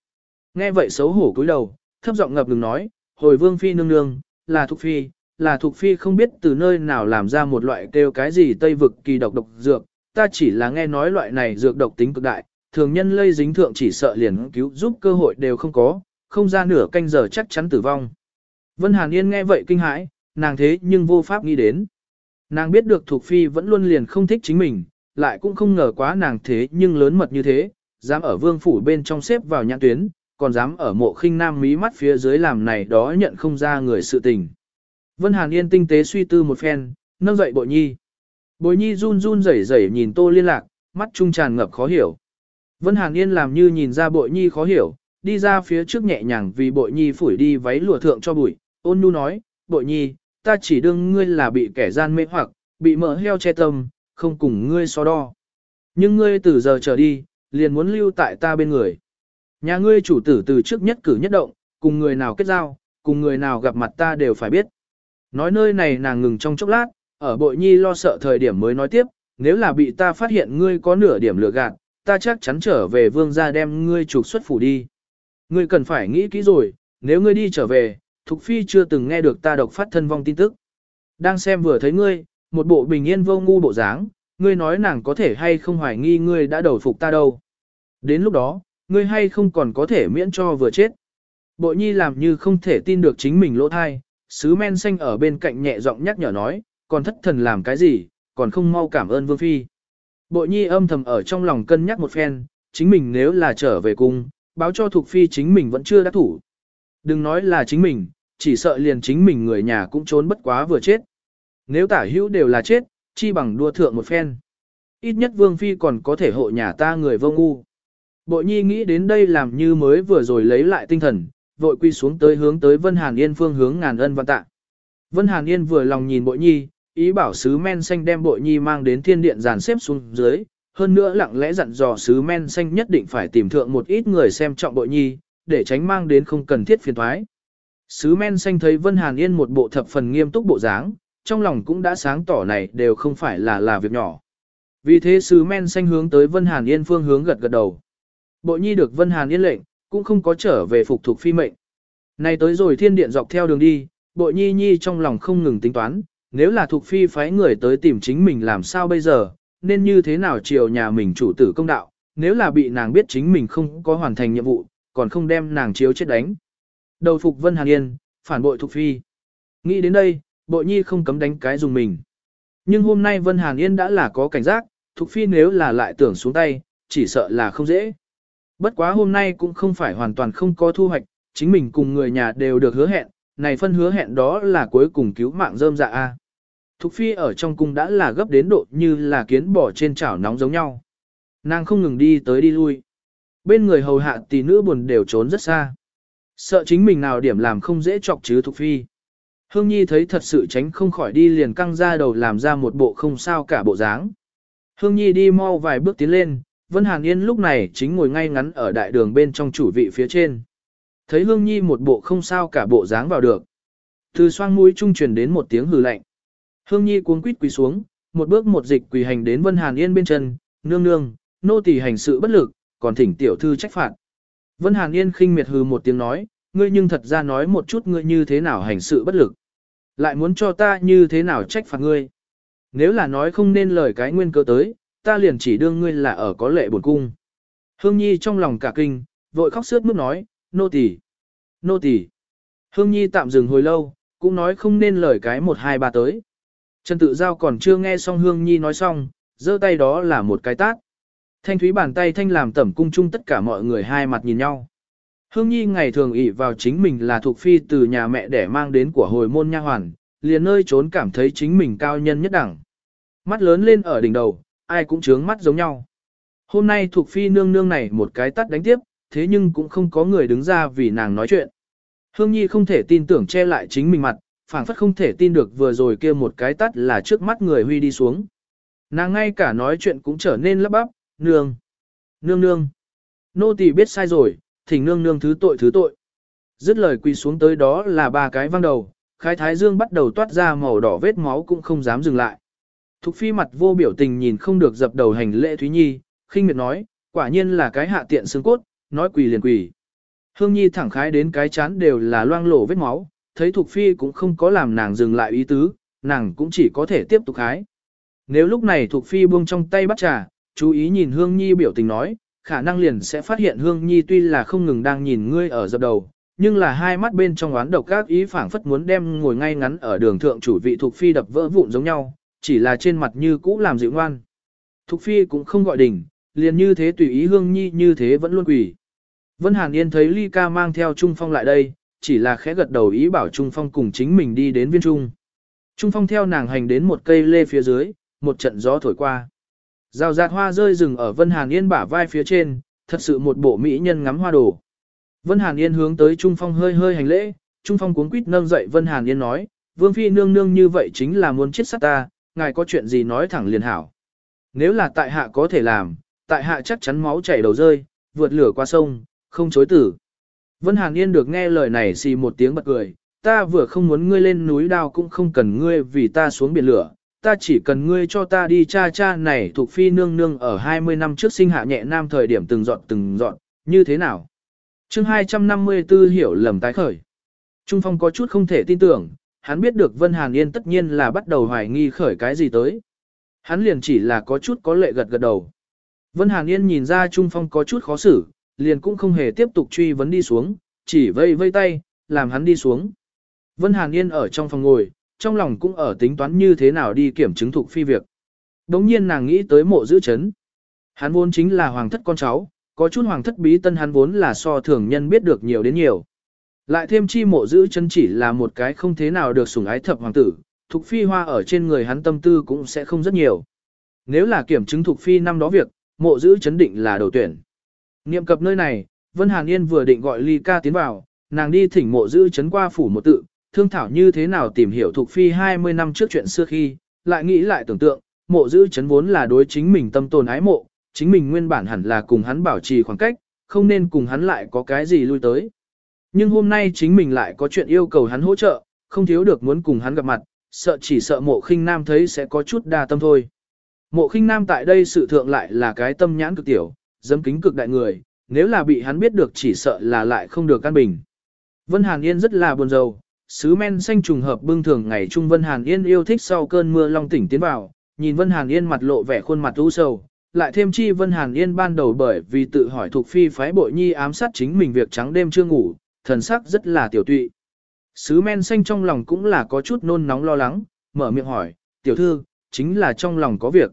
Nghe vậy xấu hổ cúi đầu, thấp giọng ngập ngừng nói, hồi vương phi nương nương, là thuộc phi, là thuộc phi không biết từ nơi nào làm ra một loại kêu cái gì tây vực kỳ độc độc dược, ta chỉ là nghe nói loại này dược độc tính cực đại, thường nhân lây dính thượng chỉ sợ liền cứu giúp cơ hội đều không có, không ra nửa canh giờ chắc chắn tử vong. Vân Hàn Yên nghe vậy kinh hãi, nàng thế nhưng vô pháp nghĩ đến. Nàng biết được Thục Phi vẫn luôn liền không thích chính mình, lại cũng không ngờ quá nàng thế nhưng lớn mật như thế, dám ở vương phủ bên trong xếp vào nhãn tuyến, còn dám ở mộ khinh nam mí mắt phía dưới làm này đó nhận không ra người sự tình. Vân Hàn Yên tinh tế suy tư một phen, nâng dậy bội nhi. Bội nhi run run rẩy rẩy nhìn tô liên lạc, mắt trung tràn ngập khó hiểu. Vân Hàn Yên làm như nhìn ra bội nhi khó hiểu, đi ra phía trước nhẹ nhàng vì bội nhi phủi đi váy lụa thượng cho bụi, ôn nhu nói, bội nhi, ta chỉ đương ngươi là bị kẻ gian mê hoặc, bị mỡ heo che tâm, không cùng ngươi so đo. Nhưng ngươi từ giờ trở đi, liền muốn lưu tại ta bên người. Nhà ngươi chủ tử từ trước nhất cử nhất động, cùng người nào kết giao, cùng người nào gặp mặt ta đều phải biết. Nói nơi này nàng ngừng trong chốc lát, ở bội nhi lo sợ thời điểm mới nói tiếp, nếu là bị ta phát hiện ngươi có nửa điểm lừa gạt, ta chắc chắn trở về vương gia đem ngươi trục xuất phủ đi. Ngươi cần phải nghĩ kỹ rồi, nếu ngươi đi trở về, Thục Phi chưa từng nghe được ta độc phát thân vong tin tức. Đang xem vừa thấy ngươi, một bộ bình yên vô ngu bộ dáng, ngươi nói nàng có thể hay không hoài nghi ngươi đã đầu phục ta đâu. Đến lúc đó, ngươi hay không còn có thể miễn cho vừa chết. Bộ nhi làm như không thể tin được chính mình lỗ thai, sứ men xanh ở bên cạnh nhẹ giọng nhắc nhở nói, còn thất thần làm cái gì, còn không mau cảm ơn vương phi. Bộ nhi âm thầm ở trong lòng cân nhắc một phen, chính mình nếu là trở về cung, báo cho thuộc phi chính mình vẫn chưa đã thủ. Đừng nói là chính mình, chỉ sợ liền chính mình người nhà cũng trốn bất quá vừa chết. Nếu tả hữu đều là chết, chi bằng đua thượng một phen. Ít nhất vương phi còn có thể hộ nhà ta người vô ngu. Bội nhi nghĩ đến đây làm như mới vừa rồi lấy lại tinh thần, vội quy xuống tới hướng tới Vân Hàn Yên phương hướng ngàn ân văn tạ. Vân Hàn Yên vừa lòng nhìn bội nhi, ý bảo sứ men xanh đem bội nhi mang đến thiên điện dàn xếp xuống dưới, hơn nữa lặng lẽ dặn dò sứ men xanh nhất định phải tìm thượng một ít người xem trọng bội nhi, để tránh mang đến không cần thiết phiền thoái. Sứ men xanh thấy Vân Hàn Yên một bộ thập phần nghiêm túc bộ dáng, trong lòng cũng đã sáng tỏ này đều không phải là là việc nhỏ. Vì thế sứ men xanh hướng tới Vân Hàn Yên phương hướng gật gật đầu. Bội nhi được Vân Hàn Yên lệnh, cũng không có trở về phục thuộc phi mệnh. Này tới rồi thiên điện dọc theo đường đi, bội nhi nhi trong lòng không ngừng tính toán, nếu là thuộc phi phái người tới tìm chính mình làm sao bây giờ, nên như thế nào chiều nhà mình chủ tử công đạo, nếu là bị nàng biết chính mình không có hoàn thành nhiệm vụ, còn không đem nàng chiếu chết đánh. Đầu phục Vân Hàn Yên, phản bội Thục phi. Nghĩ đến đây, bội nhi không cấm đánh cái dùng mình. Nhưng hôm nay Vân Hàn Yên đã là có cảnh giác, Thục phi nếu là lại tưởng xuống tay, chỉ sợ là không dễ. Bất quá hôm nay cũng không phải hoàn toàn không có thu hoạch, chính mình cùng người nhà đều được hứa hẹn, này phân hứa hẹn đó là cuối cùng cứu mạng rơm dạ a. Thục phi ở trong cung đã là gấp đến độ như là kiến bỏ trên chảo nóng giống nhau. Nàng không ngừng đi tới đi lui. Bên người hầu hạ tỷ nữ buồn đều trốn rất xa. Sợ chính mình nào điểm làm không dễ chọc chứ Thục phi. Hương Nhi thấy thật sự tránh không khỏi đi liền căng ra đầu làm ra một bộ không sao cả bộ dáng. Hương Nhi đi mau vài bước tiến lên, Vân Hàn Yên lúc này chính ngồi ngay ngắn ở đại đường bên trong chủ vị phía trên. Thấy Hương Nhi một bộ không sao cả bộ dáng vào được. Từ xoang mũi trung truyền đến một tiếng hừ lạnh. Hương Nhi cuống quýt quỳ xuống, một bước một dịch quỳ hành đến Vân Hàn Yên bên chân, nương nương, nô tỳ hành sự bất lực, còn thỉnh tiểu thư trách phạt. Vân Hàn Yên khinh miệt hừ một tiếng nói, ngươi nhưng thật ra nói một chút ngươi như thế nào hành sự bất lực. Lại muốn cho ta như thế nào trách phạt ngươi. Nếu là nói không nên lời cái nguyên cơ tới, ta liền chỉ đương ngươi là ở có lệ buồn cung. Hương Nhi trong lòng cả kinh, vội khóc sướt mướt nói, nô tỳ, nô tỳ. Hương Nhi tạm dừng hồi lâu, cũng nói không nên lời cái một hai ba tới. Trần Tự Giao còn chưa nghe xong Hương Nhi nói xong, giơ tay đó là một cái tát. Thanh thúy bàn tay thanh làm tẩm cung chung tất cả mọi người hai mặt nhìn nhau. Hương Nhi ngày thường ỷ vào chính mình là thuộc phi từ nhà mẹ để mang đến của hồi môn nha hoàn, liền nơi trốn cảm thấy chính mình cao nhân nhất đẳng. Mắt lớn lên ở đỉnh đầu, ai cũng trướng mắt giống nhau. Hôm nay thuộc phi nương nương này một cái tắt đánh tiếp, thế nhưng cũng không có người đứng ra vì nàng nói chuyện. Hương Nhi không thể tin tưởng che lại chính mình mặt, phảng phất không thể tin được vừa rồi kia một cái tắt là trước mắt người huy đi xuống. Nàng ngay cả nói chuyện cũng trở nên lấp bắp, nương, nương nương. Nô tỳ biết sai rồi, thỉnh nương nương thứ tội thứ tội. Dứt lời quỳ xuống tới đó là ba cái văng đầu, khai thái dương bắt đầu toát ra màu đỏ vết máu cũng không dám dừng lại. Thục phi mặt vô biểu tình nhìn không được dập đầu hành lễ Thúy Nhi, khinh miệt nói, quả nhiên là cái hạ tiện xương cốt, nói quỳ liền quỳ. Hương Nhi thẳng khái đến cái chán đều là loang lổ vết máu, thấy Thục phi cũng không có làm nàng dừng lại ý tứ, nàng cũng chỉ có thể tiếp tục khái. Nếu lúc này Thục phi buông trong tay bắt trà, chú ý nhìn Hương Nhi biểu tình nói, khả năng liền sẽ phát hiện Hương Nhi tuy là không ngừng đang nhìn ngươi ở dập đầu, nhưng là hai mắt bên trong oán độc các ý phảng phất muốn đem ngồi ngay ngắn ở đường thượng chủ vị thuộc Phi đập vỡ vụn giống nhau, chỉ là trên mặt như cũ làm dịu ngoan. Thục Phi cũng không gọi đỉnh, liền như thế tùy ý Hương Nhi như thế vẫn luôn quỷ. Vân Hàn Yên thấy Ly Ca mang theo Trung Phong lại đây, chỉ là khẽ gật đầu ý bảo Trung Phong cùng chính mình đi đến viên trung. Trung Phong theo nàng hành đến một cây lê phía dưới, một trận gió thổi qua. Rào rạt hoa rơi rừng ở Vân Hàn Yên bả vai phía trên, thật sự một bộ mỹ nhân ngắm hoa đồ. Vân Hàn Yên hướng tới Trung Phong hơi hơi hành lễ, Trung Phong cuống quýt nâng dậy Vân Hàn Yên nói, Vương Phi nương nương như vậy chính là muốn chết sát ta, ngài có chuyện gì nói thẳng liền hảo. Nếu là tại hạ có thể làm, tại hạ chắc chắn máu chảy đầu rơi, vượt lửa qua sông, không chối tử. Vân Hàn Yên được nghe lời này xì một tiếng bật cười, ta vừa không muốn ngươi lên núi đao cũng không cần ngươi vì ta xuống biển lửa, ta chỉ cần ngươi cho ta đi cha cha này thuộc phi nương nương ở 20 năm trước sinh hạ nhẹ nam thời điểm từng dọn từng dọn, như thế nào? chương 254 hiểu lầm tái khởi. Trung Phong có chút không thể tin tưởng, hắn biết được Vân Hàn Yên tất nhiên là bắt đầu hoài nghi khởi cái gì tới. Hắn liền chỉ là có chút có lệ gật gật đầu. Vân Hàn Yên nhìn ra Trung Phong có chút khó xử, liền cũng không hề tiếp tục truy vấn đi xuống, chỉ vây vây tay, làm hắn đi xuống. Vân Hàn Yên ở trong phòng ngồi, trong lòng cũng ở tính toán như thế nào đi kiểm chứng thuộc phi việc. Đống nhiên nàng nghĩ tới mộ giữ chấn. Hắn vốn chính là hoàng thất con cháu, có chút hoàng thất bí tân hắn vốn là so thường nhân biết được nhiều đến nhiều. Lại thêm chi mộ giữ chấn chỉ là một cái không thế nào được sủng ái thập hoàng tử, thuộc phi hoa ở trên người hắn tâm tư cũng sẽ không rất nhiều. Nếu là kiểm chứng thuộc phi năm đó việc, mộ giữ chấn định là đầu tuyển. Niệm cập nơi này, Vân Hàn Yên vừa định gọi Ly ca tiến vào, nàng đi thỉnh mộ giữ chấn qua phủ một tự, thương thảo như thế nào tìm hiểu thuộc phi 20 năm trước chuyện xưa khi, lại nghĩ lại tưởng tượng, mộ giữ chấn vốn là đối chính mình tâm tồn ái mộ, chính mình nguyên bản hẳn là cùng hắn bảo trì khoảng cách, không nên cùng hắn lại có cái gì lui tới. Nhưng hôm nay chính mình lại có chuyện yêu cầu hắn hỗ trợ, không thiếu được muốn cùng hắn gặp mặt, sợ chỉ sợ mộ khinh nam thấy sẽ có chút đa tâm thôi. Mộ khinh nam tại đây sự thượng lại là cái tâm nhãn cực tiểu, dấm kính cực đại người, nếu là bị hắn biết được chỉ sợ là lại không được căn bình. Vân Hàn Yên rất là buồn rầu, sứ men xanh trùng hợp bưng thường ngày Trung Vân Hàn Yên yêu thích sau cơn mưa long tỉnh tiến vào, nhìn Vân Hàn Yên mặt lộ vẻ khuôn mặt u sầu, lại thêm chi Vân Hàn Yên ban đầu bởi vì tự hỏi thuộc phi phái bội nhi ám sát chính mình việc trắng đêm chưa ngủ, thần sắc rất là tiểu tụy. Sứ men xanh trong lòng cũng là có chút nôn nóng lo lắng, mở miệng hỏi, tiểu thư, chính là trong lòng có việc.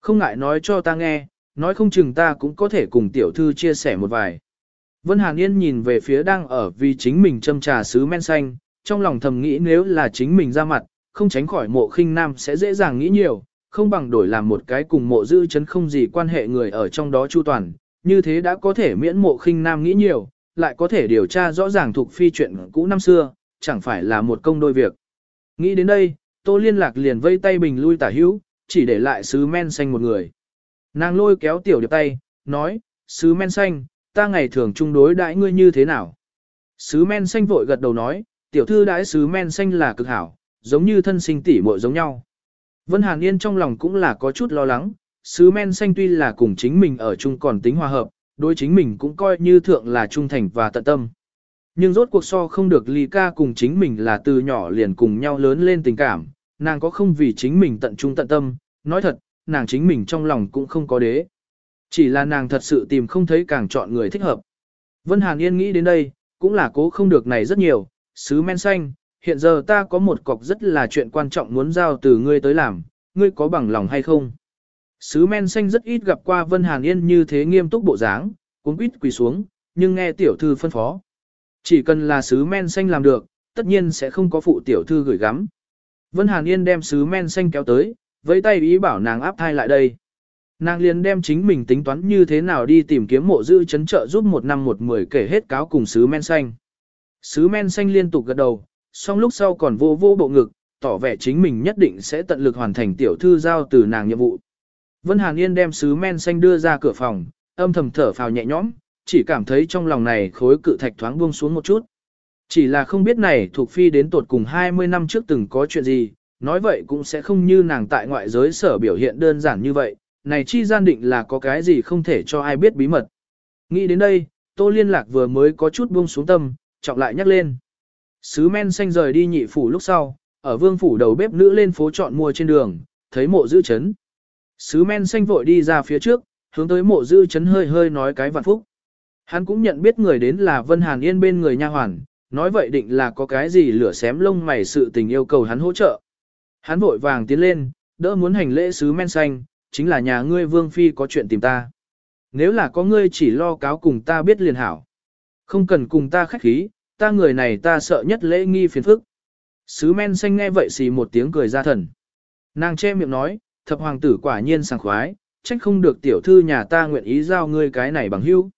Không ngại nói cho ta nghe, nói không chừng ta cũng có thể cùng tiểu thư chia sẻ một vài. Vân Hàn Yên nhìn về phía đang ở vì chính mình châm trà sứ men xanh, trong lòng thầm nghĩ nếu là chính mình ra mặt, không tránh khỏi mộ khinh nam sẽ dễ dàng nghĩ nhiều, không bằng đổi làm một cái cùng mộ dư chấn không gì quan hệ người ở trong đó chu toàn, như thế đã có thể miễn mộ khinh nam nghĩ nhiều, lại có thể điều tra rõ ràng thuộc phi chuyện cũ năm xưa, chẳng phải là một công đôi việc. Nghĩ đến đây, tô liên lạc liền vây tay bình lui tả hữu, chỉ để lại sứ men xanh một người. Nàng lôi kéo tiểu điệp tay, nói, sứ men xanh, ta ngày thường chung đối đãi ngươi như thế nào? Sứ men xanh vội gật đầu nói, tiểu thư đãi sứ men xanh là cực hảo, giống như thân sinh tỷ muội giống nhau. Vân Hàn Yên trong lòng cũng là có chút lo lắng, sứ men xanh tuy là cùng chính mình ở chung còn tính hòa hợp, đối chính mình cũng coi như thượng là trung thành và tận tâm. Nhưng rốt cuộc so không được ly ca cùng chính mình là từ nhỏ liền cùng nhau lớn lên tình cảm, nàng có không vì chính mình tận trung tận tâm, nói thật, nàng chính mình trong lòng cũng không có đế. Chỉ là nàng thật sự tìm không thấy càng chọn người thích hợp. Vân Hàn Yên nghĩ đến đây, cũng là cố không được này rất nhiều, sứ men xanh, hiện giờ ta có một cọc rất là chuyện quan trọng muốn giao từ ngươi tới làm, ngươi có bằng lòng hay không? Sứ men xanh rất ít gặp qua Vân Hàn Yên như thế nghiêm túc bộ dáng, cuốn quýt quỳ xuống, nhưng nghe tiểu thư phân phó. Chỉ cần là sứ men xanh làm được, tất nhiên sẽ không có phụ tiểu thư gửi gắm. Vân Hàn Yên đem sứ men xanh kéo tới, với tay ý bảo nàng áp thai lại đây. Nàng liền đem chính mình tính toán như thế nào đi tìm kiếm mộ dư chấn trợ giúp một năm một mười kể hết cáo cùng sứ men xanh. Sứ men xanh liên tục gật đầu, song lúc sau còn vô vô bộ ngực, tỏ vẻ chính mình nhất định sẽ tận lực hoàn thành tiểu thư giao từ nàng nhiệm vụ. Vân Hàn Yên đem sứ men xanh đưa ra cửa phòng, âm thầm thở phào nhẹ nhõm, chỉ cảm thấy trong lòng này khối cự thạch thoáng buông xuống một chút. Chỉ là không biết này thuộc phi đến tột cùng 20 năm trước từng có chuyện gì, nói vậy cũng sẽ không như nàng tại ngoại giới sở biểu hiện đơn giản như vậy, này chi gian định là có cái gì không thể cho ai biết bí mật. Nghĩ đến đây, Tô Liên Lạc vừa mới có chút buông xuống tâm, trọng lại nhắc lên. Sứ men xanh rời đi nhị phủ lúc sau, ở vương phủ đầu bếp nữ lên phố chọn mua trên đường, thấy mộ giữ chấn. Sứ men xanh vội đi ra phía trước, hướng tới mộ dư chấn hơi hơi nói cái vạn phúc. Hắn cũng nhận biết người đến là Vân Hàn Yên bên người nha hoàn, nói vậy định là có cái gì lửa xém lông mày sự tình yêu cầu hắn hỗ trợ. Hắn vội vàng tiến lên, đỡ muốn hành lễ sứ men xanh, chính là nhà ngươi vương phi có chuyện tìm ta. Nếu là có ngươi chỉ lo cáo cùng ta biết liền hảo. Không cần cùng ta khách khí, ta người này ta sợ nhất lễ nghi phiền phức. Sứ men xanh nghe vậy xì một tiếng cười ra thần. Nàng che miệng nói, thập hoàng tử quả nhiên sảng khoái, trách không được tiểu thư nhà ta nguyện ý giao ngươi cái này bằng hữu.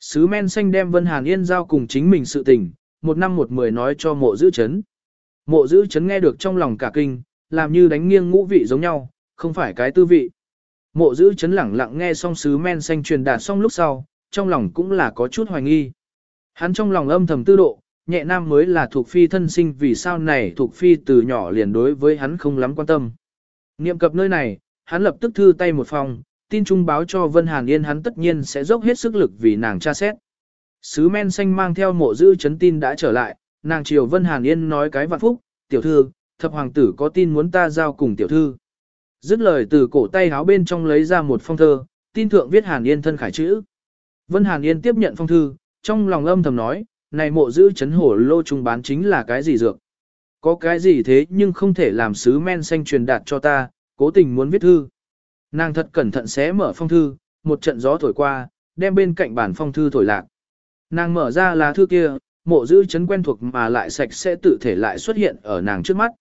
Sứ men xanh đem Vân Hàn Yên giao cùng chính mình sự tình, một năm một mười nói cho mộ giữ chấn. Mộ giữ chấn nghe được trong lòng cả kinh, làm như đánh nghiêng ngũ vị giống nhau, không phải cái tư vị. Mộ giữ chấn lẳng lặng nghe xong sứ men xanh truyền đạt xong lúc sau, trong lòng cũng là có chút hoài nghi. Hắn trong lòng âm thầm tư độ, nhẹ nam mới là thuộc phi thân sinh vì sao này thuộc phi từ nhỏ liền đối với hắn không lắm quan tâm. Niệm cập nơi này, hắn lập tức thư tay một phòng, tin trung báo cho Vân Hàn Yên hắn tất nhiên sẽ dốc hết sức lực vì nàng tra xét. Sứ men xanh mang theo mộ giữ chấn tin đã trở lại, nàng chiều Vân Hàn Yên nói cái vạn phúc, tiểu thư, thập hoàng tử có tin muốn ta giao cùng tiểu thư. Dứt lời từ cổ tay háo bên trong lấy ra một phong thơ, tin thượng viết Hàn Yên thân khải chữ. Vân Hàn Yên tiếp nhận phong thư, trong lòng âm thầm nói, này mộ giữ chấn hổ lô trung bán chính là cái gì dược. Có cái gì thế nhưng không thể làm sứ men xanh truyền đạt cho ta, cố tình muốn viết thư. Nàng thật cẩn thận xé mở phong thư, một trận gió thổi qua, đem bên cạnh bản phong thư thổi lạc. Nàng mở ra lá thư kia, mộ giữ chấn quen thuộc mà lại sạch sẽ tự thể lại xuất hiện ở nàng trước mắt.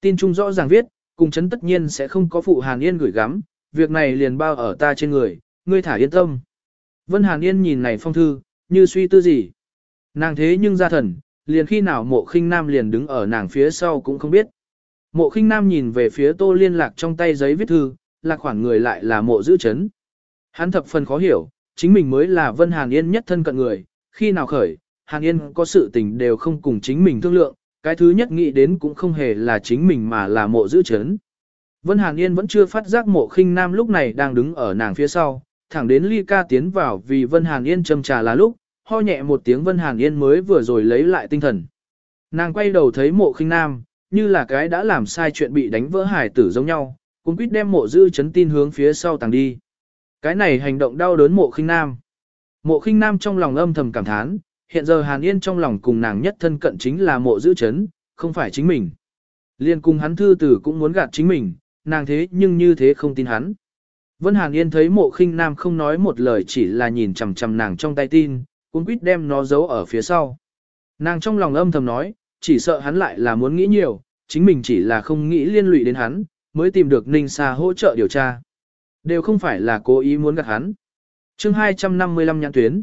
Tin trung rõ ràng viết, cùng chấn tất nhiên sẽ không có phụ Hàn Yên gửi gắm, việc này liền bao ở ta trên người, ngươi thả yên tâm. Vân Hàn Yên nhìn này phong thư, như suy tư gì. Nàng thế nhưng ra thần, liền khi nào mộ khinh nam liền đứng ở nàng phía sau cũng không biết. Mộ khinh nam nhìn về phía tô liên lạc trong tay giấy viết thư, lạc khoản người lại là mộ giữ chấn. Hắn thập phần khó hiểu, chính mình mới là Vân Hàn Yên nhất thân cận người, khi nào khởi, Hàn Yên có sự tình đều không cùng chính mình thương lượng, cái thứ nhất nghĩ đến cũng không hề là chính mình mà là mộ giữ chấn. Vân Hàn Yên vẫn chưa phát giác mộ khinh nam lúc này đang đứng ở nàng phía sau, thẳng đến ly ca tiến vào vì Vân Hàn Yên châm trà là lúc, ho nhẹ một tiếng Vân Hàn Yên mới vừa rồi lấy lại tinh thần. Nàng quay đầu thấy mộ khinh nam, như là cái đã làm sai chuyện bị đánh vỡ hải tử giống nhau, cũng quyết đem mộ dư chấn tin hướng phía sau tàng đi. Cái này hành động đau đớn mộ khinh nam. Mộ khinh nam trong lòng âm thầm cảm thán, hiện giờ Hàn Yên trong lòng cùng nàng nhất thân cận chính là mộ dư chấn, không phải chính mình. Liên cùng hắn thư tử cũng muốn gạt chính mình, nàng thế nhưng như thế không tin hắn. Vân Hàn Yên thấy mộ khinh nam không nói một lời chỉ là nhìn chằm chằm nàng trong tay tin, cũng quýt đem nó giấu ở phía sau. Nàng trong lòng âm thầm nói, chỉ sợ hắn lại là muốn nghĩ nhiều, chính mình chỉ là không nghĩ liên lụy đến hắn, mới tìm được Ninh Sa hỗ trợ điều tra. Đều không phải là cố ý muốn gạt hắn. chương 255 nhãn tuyến.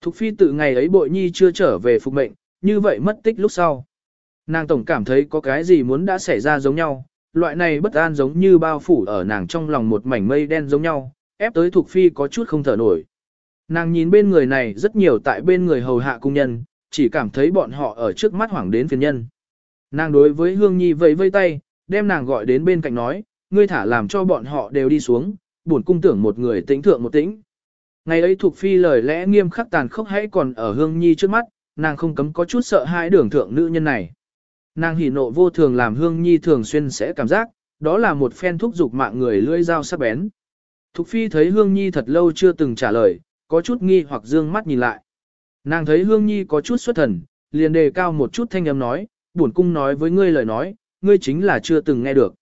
Thục phi tự ngày ấy bội nhi chưa trở về phục mệnh, như vậy mất tích lúc sau. Nàng tổng cảm thấy có cái gì muốn đã xảy ra giống nhau, loại này bất an giống như bao phủ ở nàng trong lòng một mảnh mây đen giống nhau, ép tới Thục phi có chút không thở nổi. Nàng nhìn bên người này rất nhiều tại bên người hầu hạ cung nhân, chỉ cảm thấy bọn họ ở trước mắt hoảng đến phiền nhân. Nàng đối với Hương Nhi vẫy vây tay, đem nàng gọi đến bên cạnh nói, ngươi thả làm cho bọn họ đều đi xuống, buồn cung tưởng một người tĩnh thượng một tĩnh. Ngày ấy thuộc phi lời lẽ nghiêm khắc tàn khốc hãy còn ở Hương Nhi trước mắt, nàng không cấm có chút sợ hãi đường thượng nữ nhân này. Nàng hỉ nộ vô thường làm Hương Nhi thường xuyên sẽ cảm giác, đó là một phen thúc dục mạng người lưỡi dao sắc bén. Thục phi thấy Hương Nhi thật lâu chưa từng trả lời, có chút nghi hoặc dương mắt nhìn lại. Nàng thấy Hương Nhi có chút xuất thần, liền đề cao một chút thanh âm nói, buồn cung nói với ngươi lời nói, ngươi chính là chưa từng nghe được.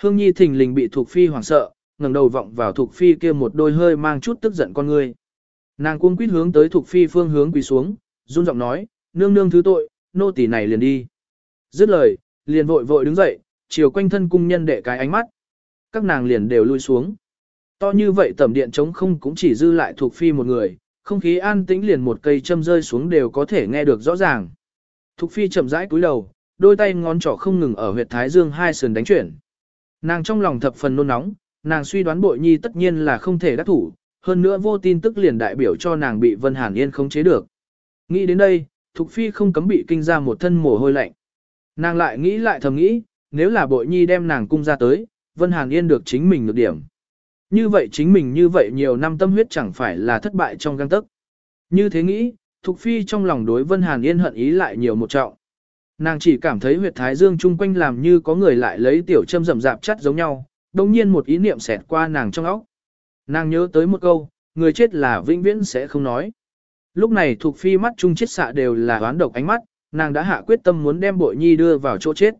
Hương Nhi thình lình bị Thục Phi hoảng sợ, ngẩng đầu vọng vào Thục Phi kia một đôi hơi mang chút tức giận con ngươi. Nàng cuống quýt hướng tới Thục Phi phương hướng quỳ xuống, run giọng nói, nương nương thứ tội, nô tỳ này liền đi. Dứt lời, liền vội vội đứng dậy, chiều quanh thân cung nhân đệ cái ánh mắt. Các nàng liền đều lui xuống. To như vậy tầm điện trống không cũng chỉ dư lại thuộc Phi một người, không khí an tĩnh liền một cây châm rơi xuống đều có thể nghe được rõ ràng. Thục Phi chậm rãi cúi đầu, đôi tay ngón trỏ không ngừng ở huyệt thái dương hai sườn đánh chuyển. Nàng trong lòng thập phần nôn nóng, nàng suy đoán bội nhi tất nhiên là không thể đắc thủ, hơn nữa vô tin tức liền đại biểu cho nàng bị Vân Hàn Yên không chế được. Nghĩ đến đây, Thục Phi không cấm bị kinh ra một thân mồ hôi lạnh. Nàng lại nghĩ lại thầm nghĩ, nếu là bội nhi đem nàng cung ra tới, Vân Hàn Yên được chính mình được điểm. Như vậy chính mình như vậy nhiều năm tâm huyết chẳng phải là thất bại trong găng tức. Như thế nghĩ, Thục Phi trong lòng đối Vân Hàn Yên hận ý lại nhiều một trọng. Nàng chỉ cảm thấy huyệt thái dương chung quanh làm như có người lại lấy tiểu châm rậm rạp chắt giống nhau, đồng nhiên một ý niệm xẹt qua nàng trong óc. Nàng nhớ tới một câu, người chết là vĩnh viễn sẽ không nói. Lúc này Thục phi mắt chung chết xạ đều là oán độc ánh mắt, nàng đã hạ quyết tâm muốn đem bội nhi đưa vào chỗ chết.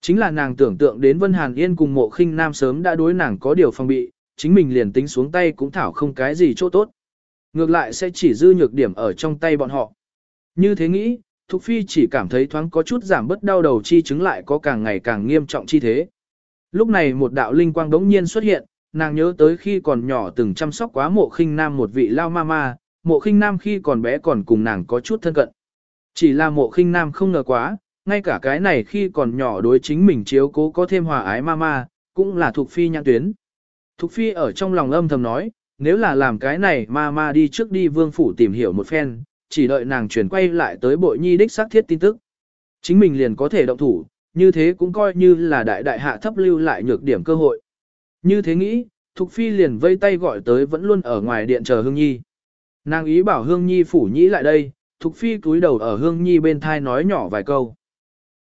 Chính là nàng tưởng tượng đến Vân Hàn Yên cùng mộ khinh nam sớm đã đối nàng có điều phòng bị, chính mình liền tính xuống tay cũng thảo không cái gì chỗ tốt. Ngược lại sẽ chỉ dư nhược điểm ở trong tay bọn họ. Như thế nghĩ, Thục Phi chỉ cảm thấy thoáng có chút giảm bớt đau đầu chi chứng lại có càng ngày càng nghiêm trọng chi thế. Lúc này một đạo linh quang đống nhiên xuất hiện, nàng nhớ tới khi còn nhỏ từng chăm sóc quá mộ khinh nam một vị lao ma ma, mộ khinh nam khi còn bé còn cùng nàng có chút thân cận. Chỉ là mộ khinh nam không ngờ quá, ngay cả cái này khi còn nhỏ đối chính mình chiếu cố có thêm hòa ái ma ma, cũng là thuộc Phi nhãn tuyến. Thục Phi ở trong lòng âm thầm nói, nếu là làm cái này ma ma đi trước đi vương phủ tìm hiểu một phen, chỉ đợi nàng chuyển quay lại tới bội nhi đích xác thiết tin tức. Chính mình liền có thể động thủ, như thế cũng coi như là đại đại hạ thấp lưu lại nhược điểm cơ hội. Như thế nghĩ, Thục Phi liền vây tay gọi tới vẫn luôn ở ngoài điện chờ Hương Nhi. Nàng ý bảo Hương Nhi phủ nhĩ lại đây, Thục Phi cúi đầu ở Hương Nhi bên thai nói nhỏ vài câu.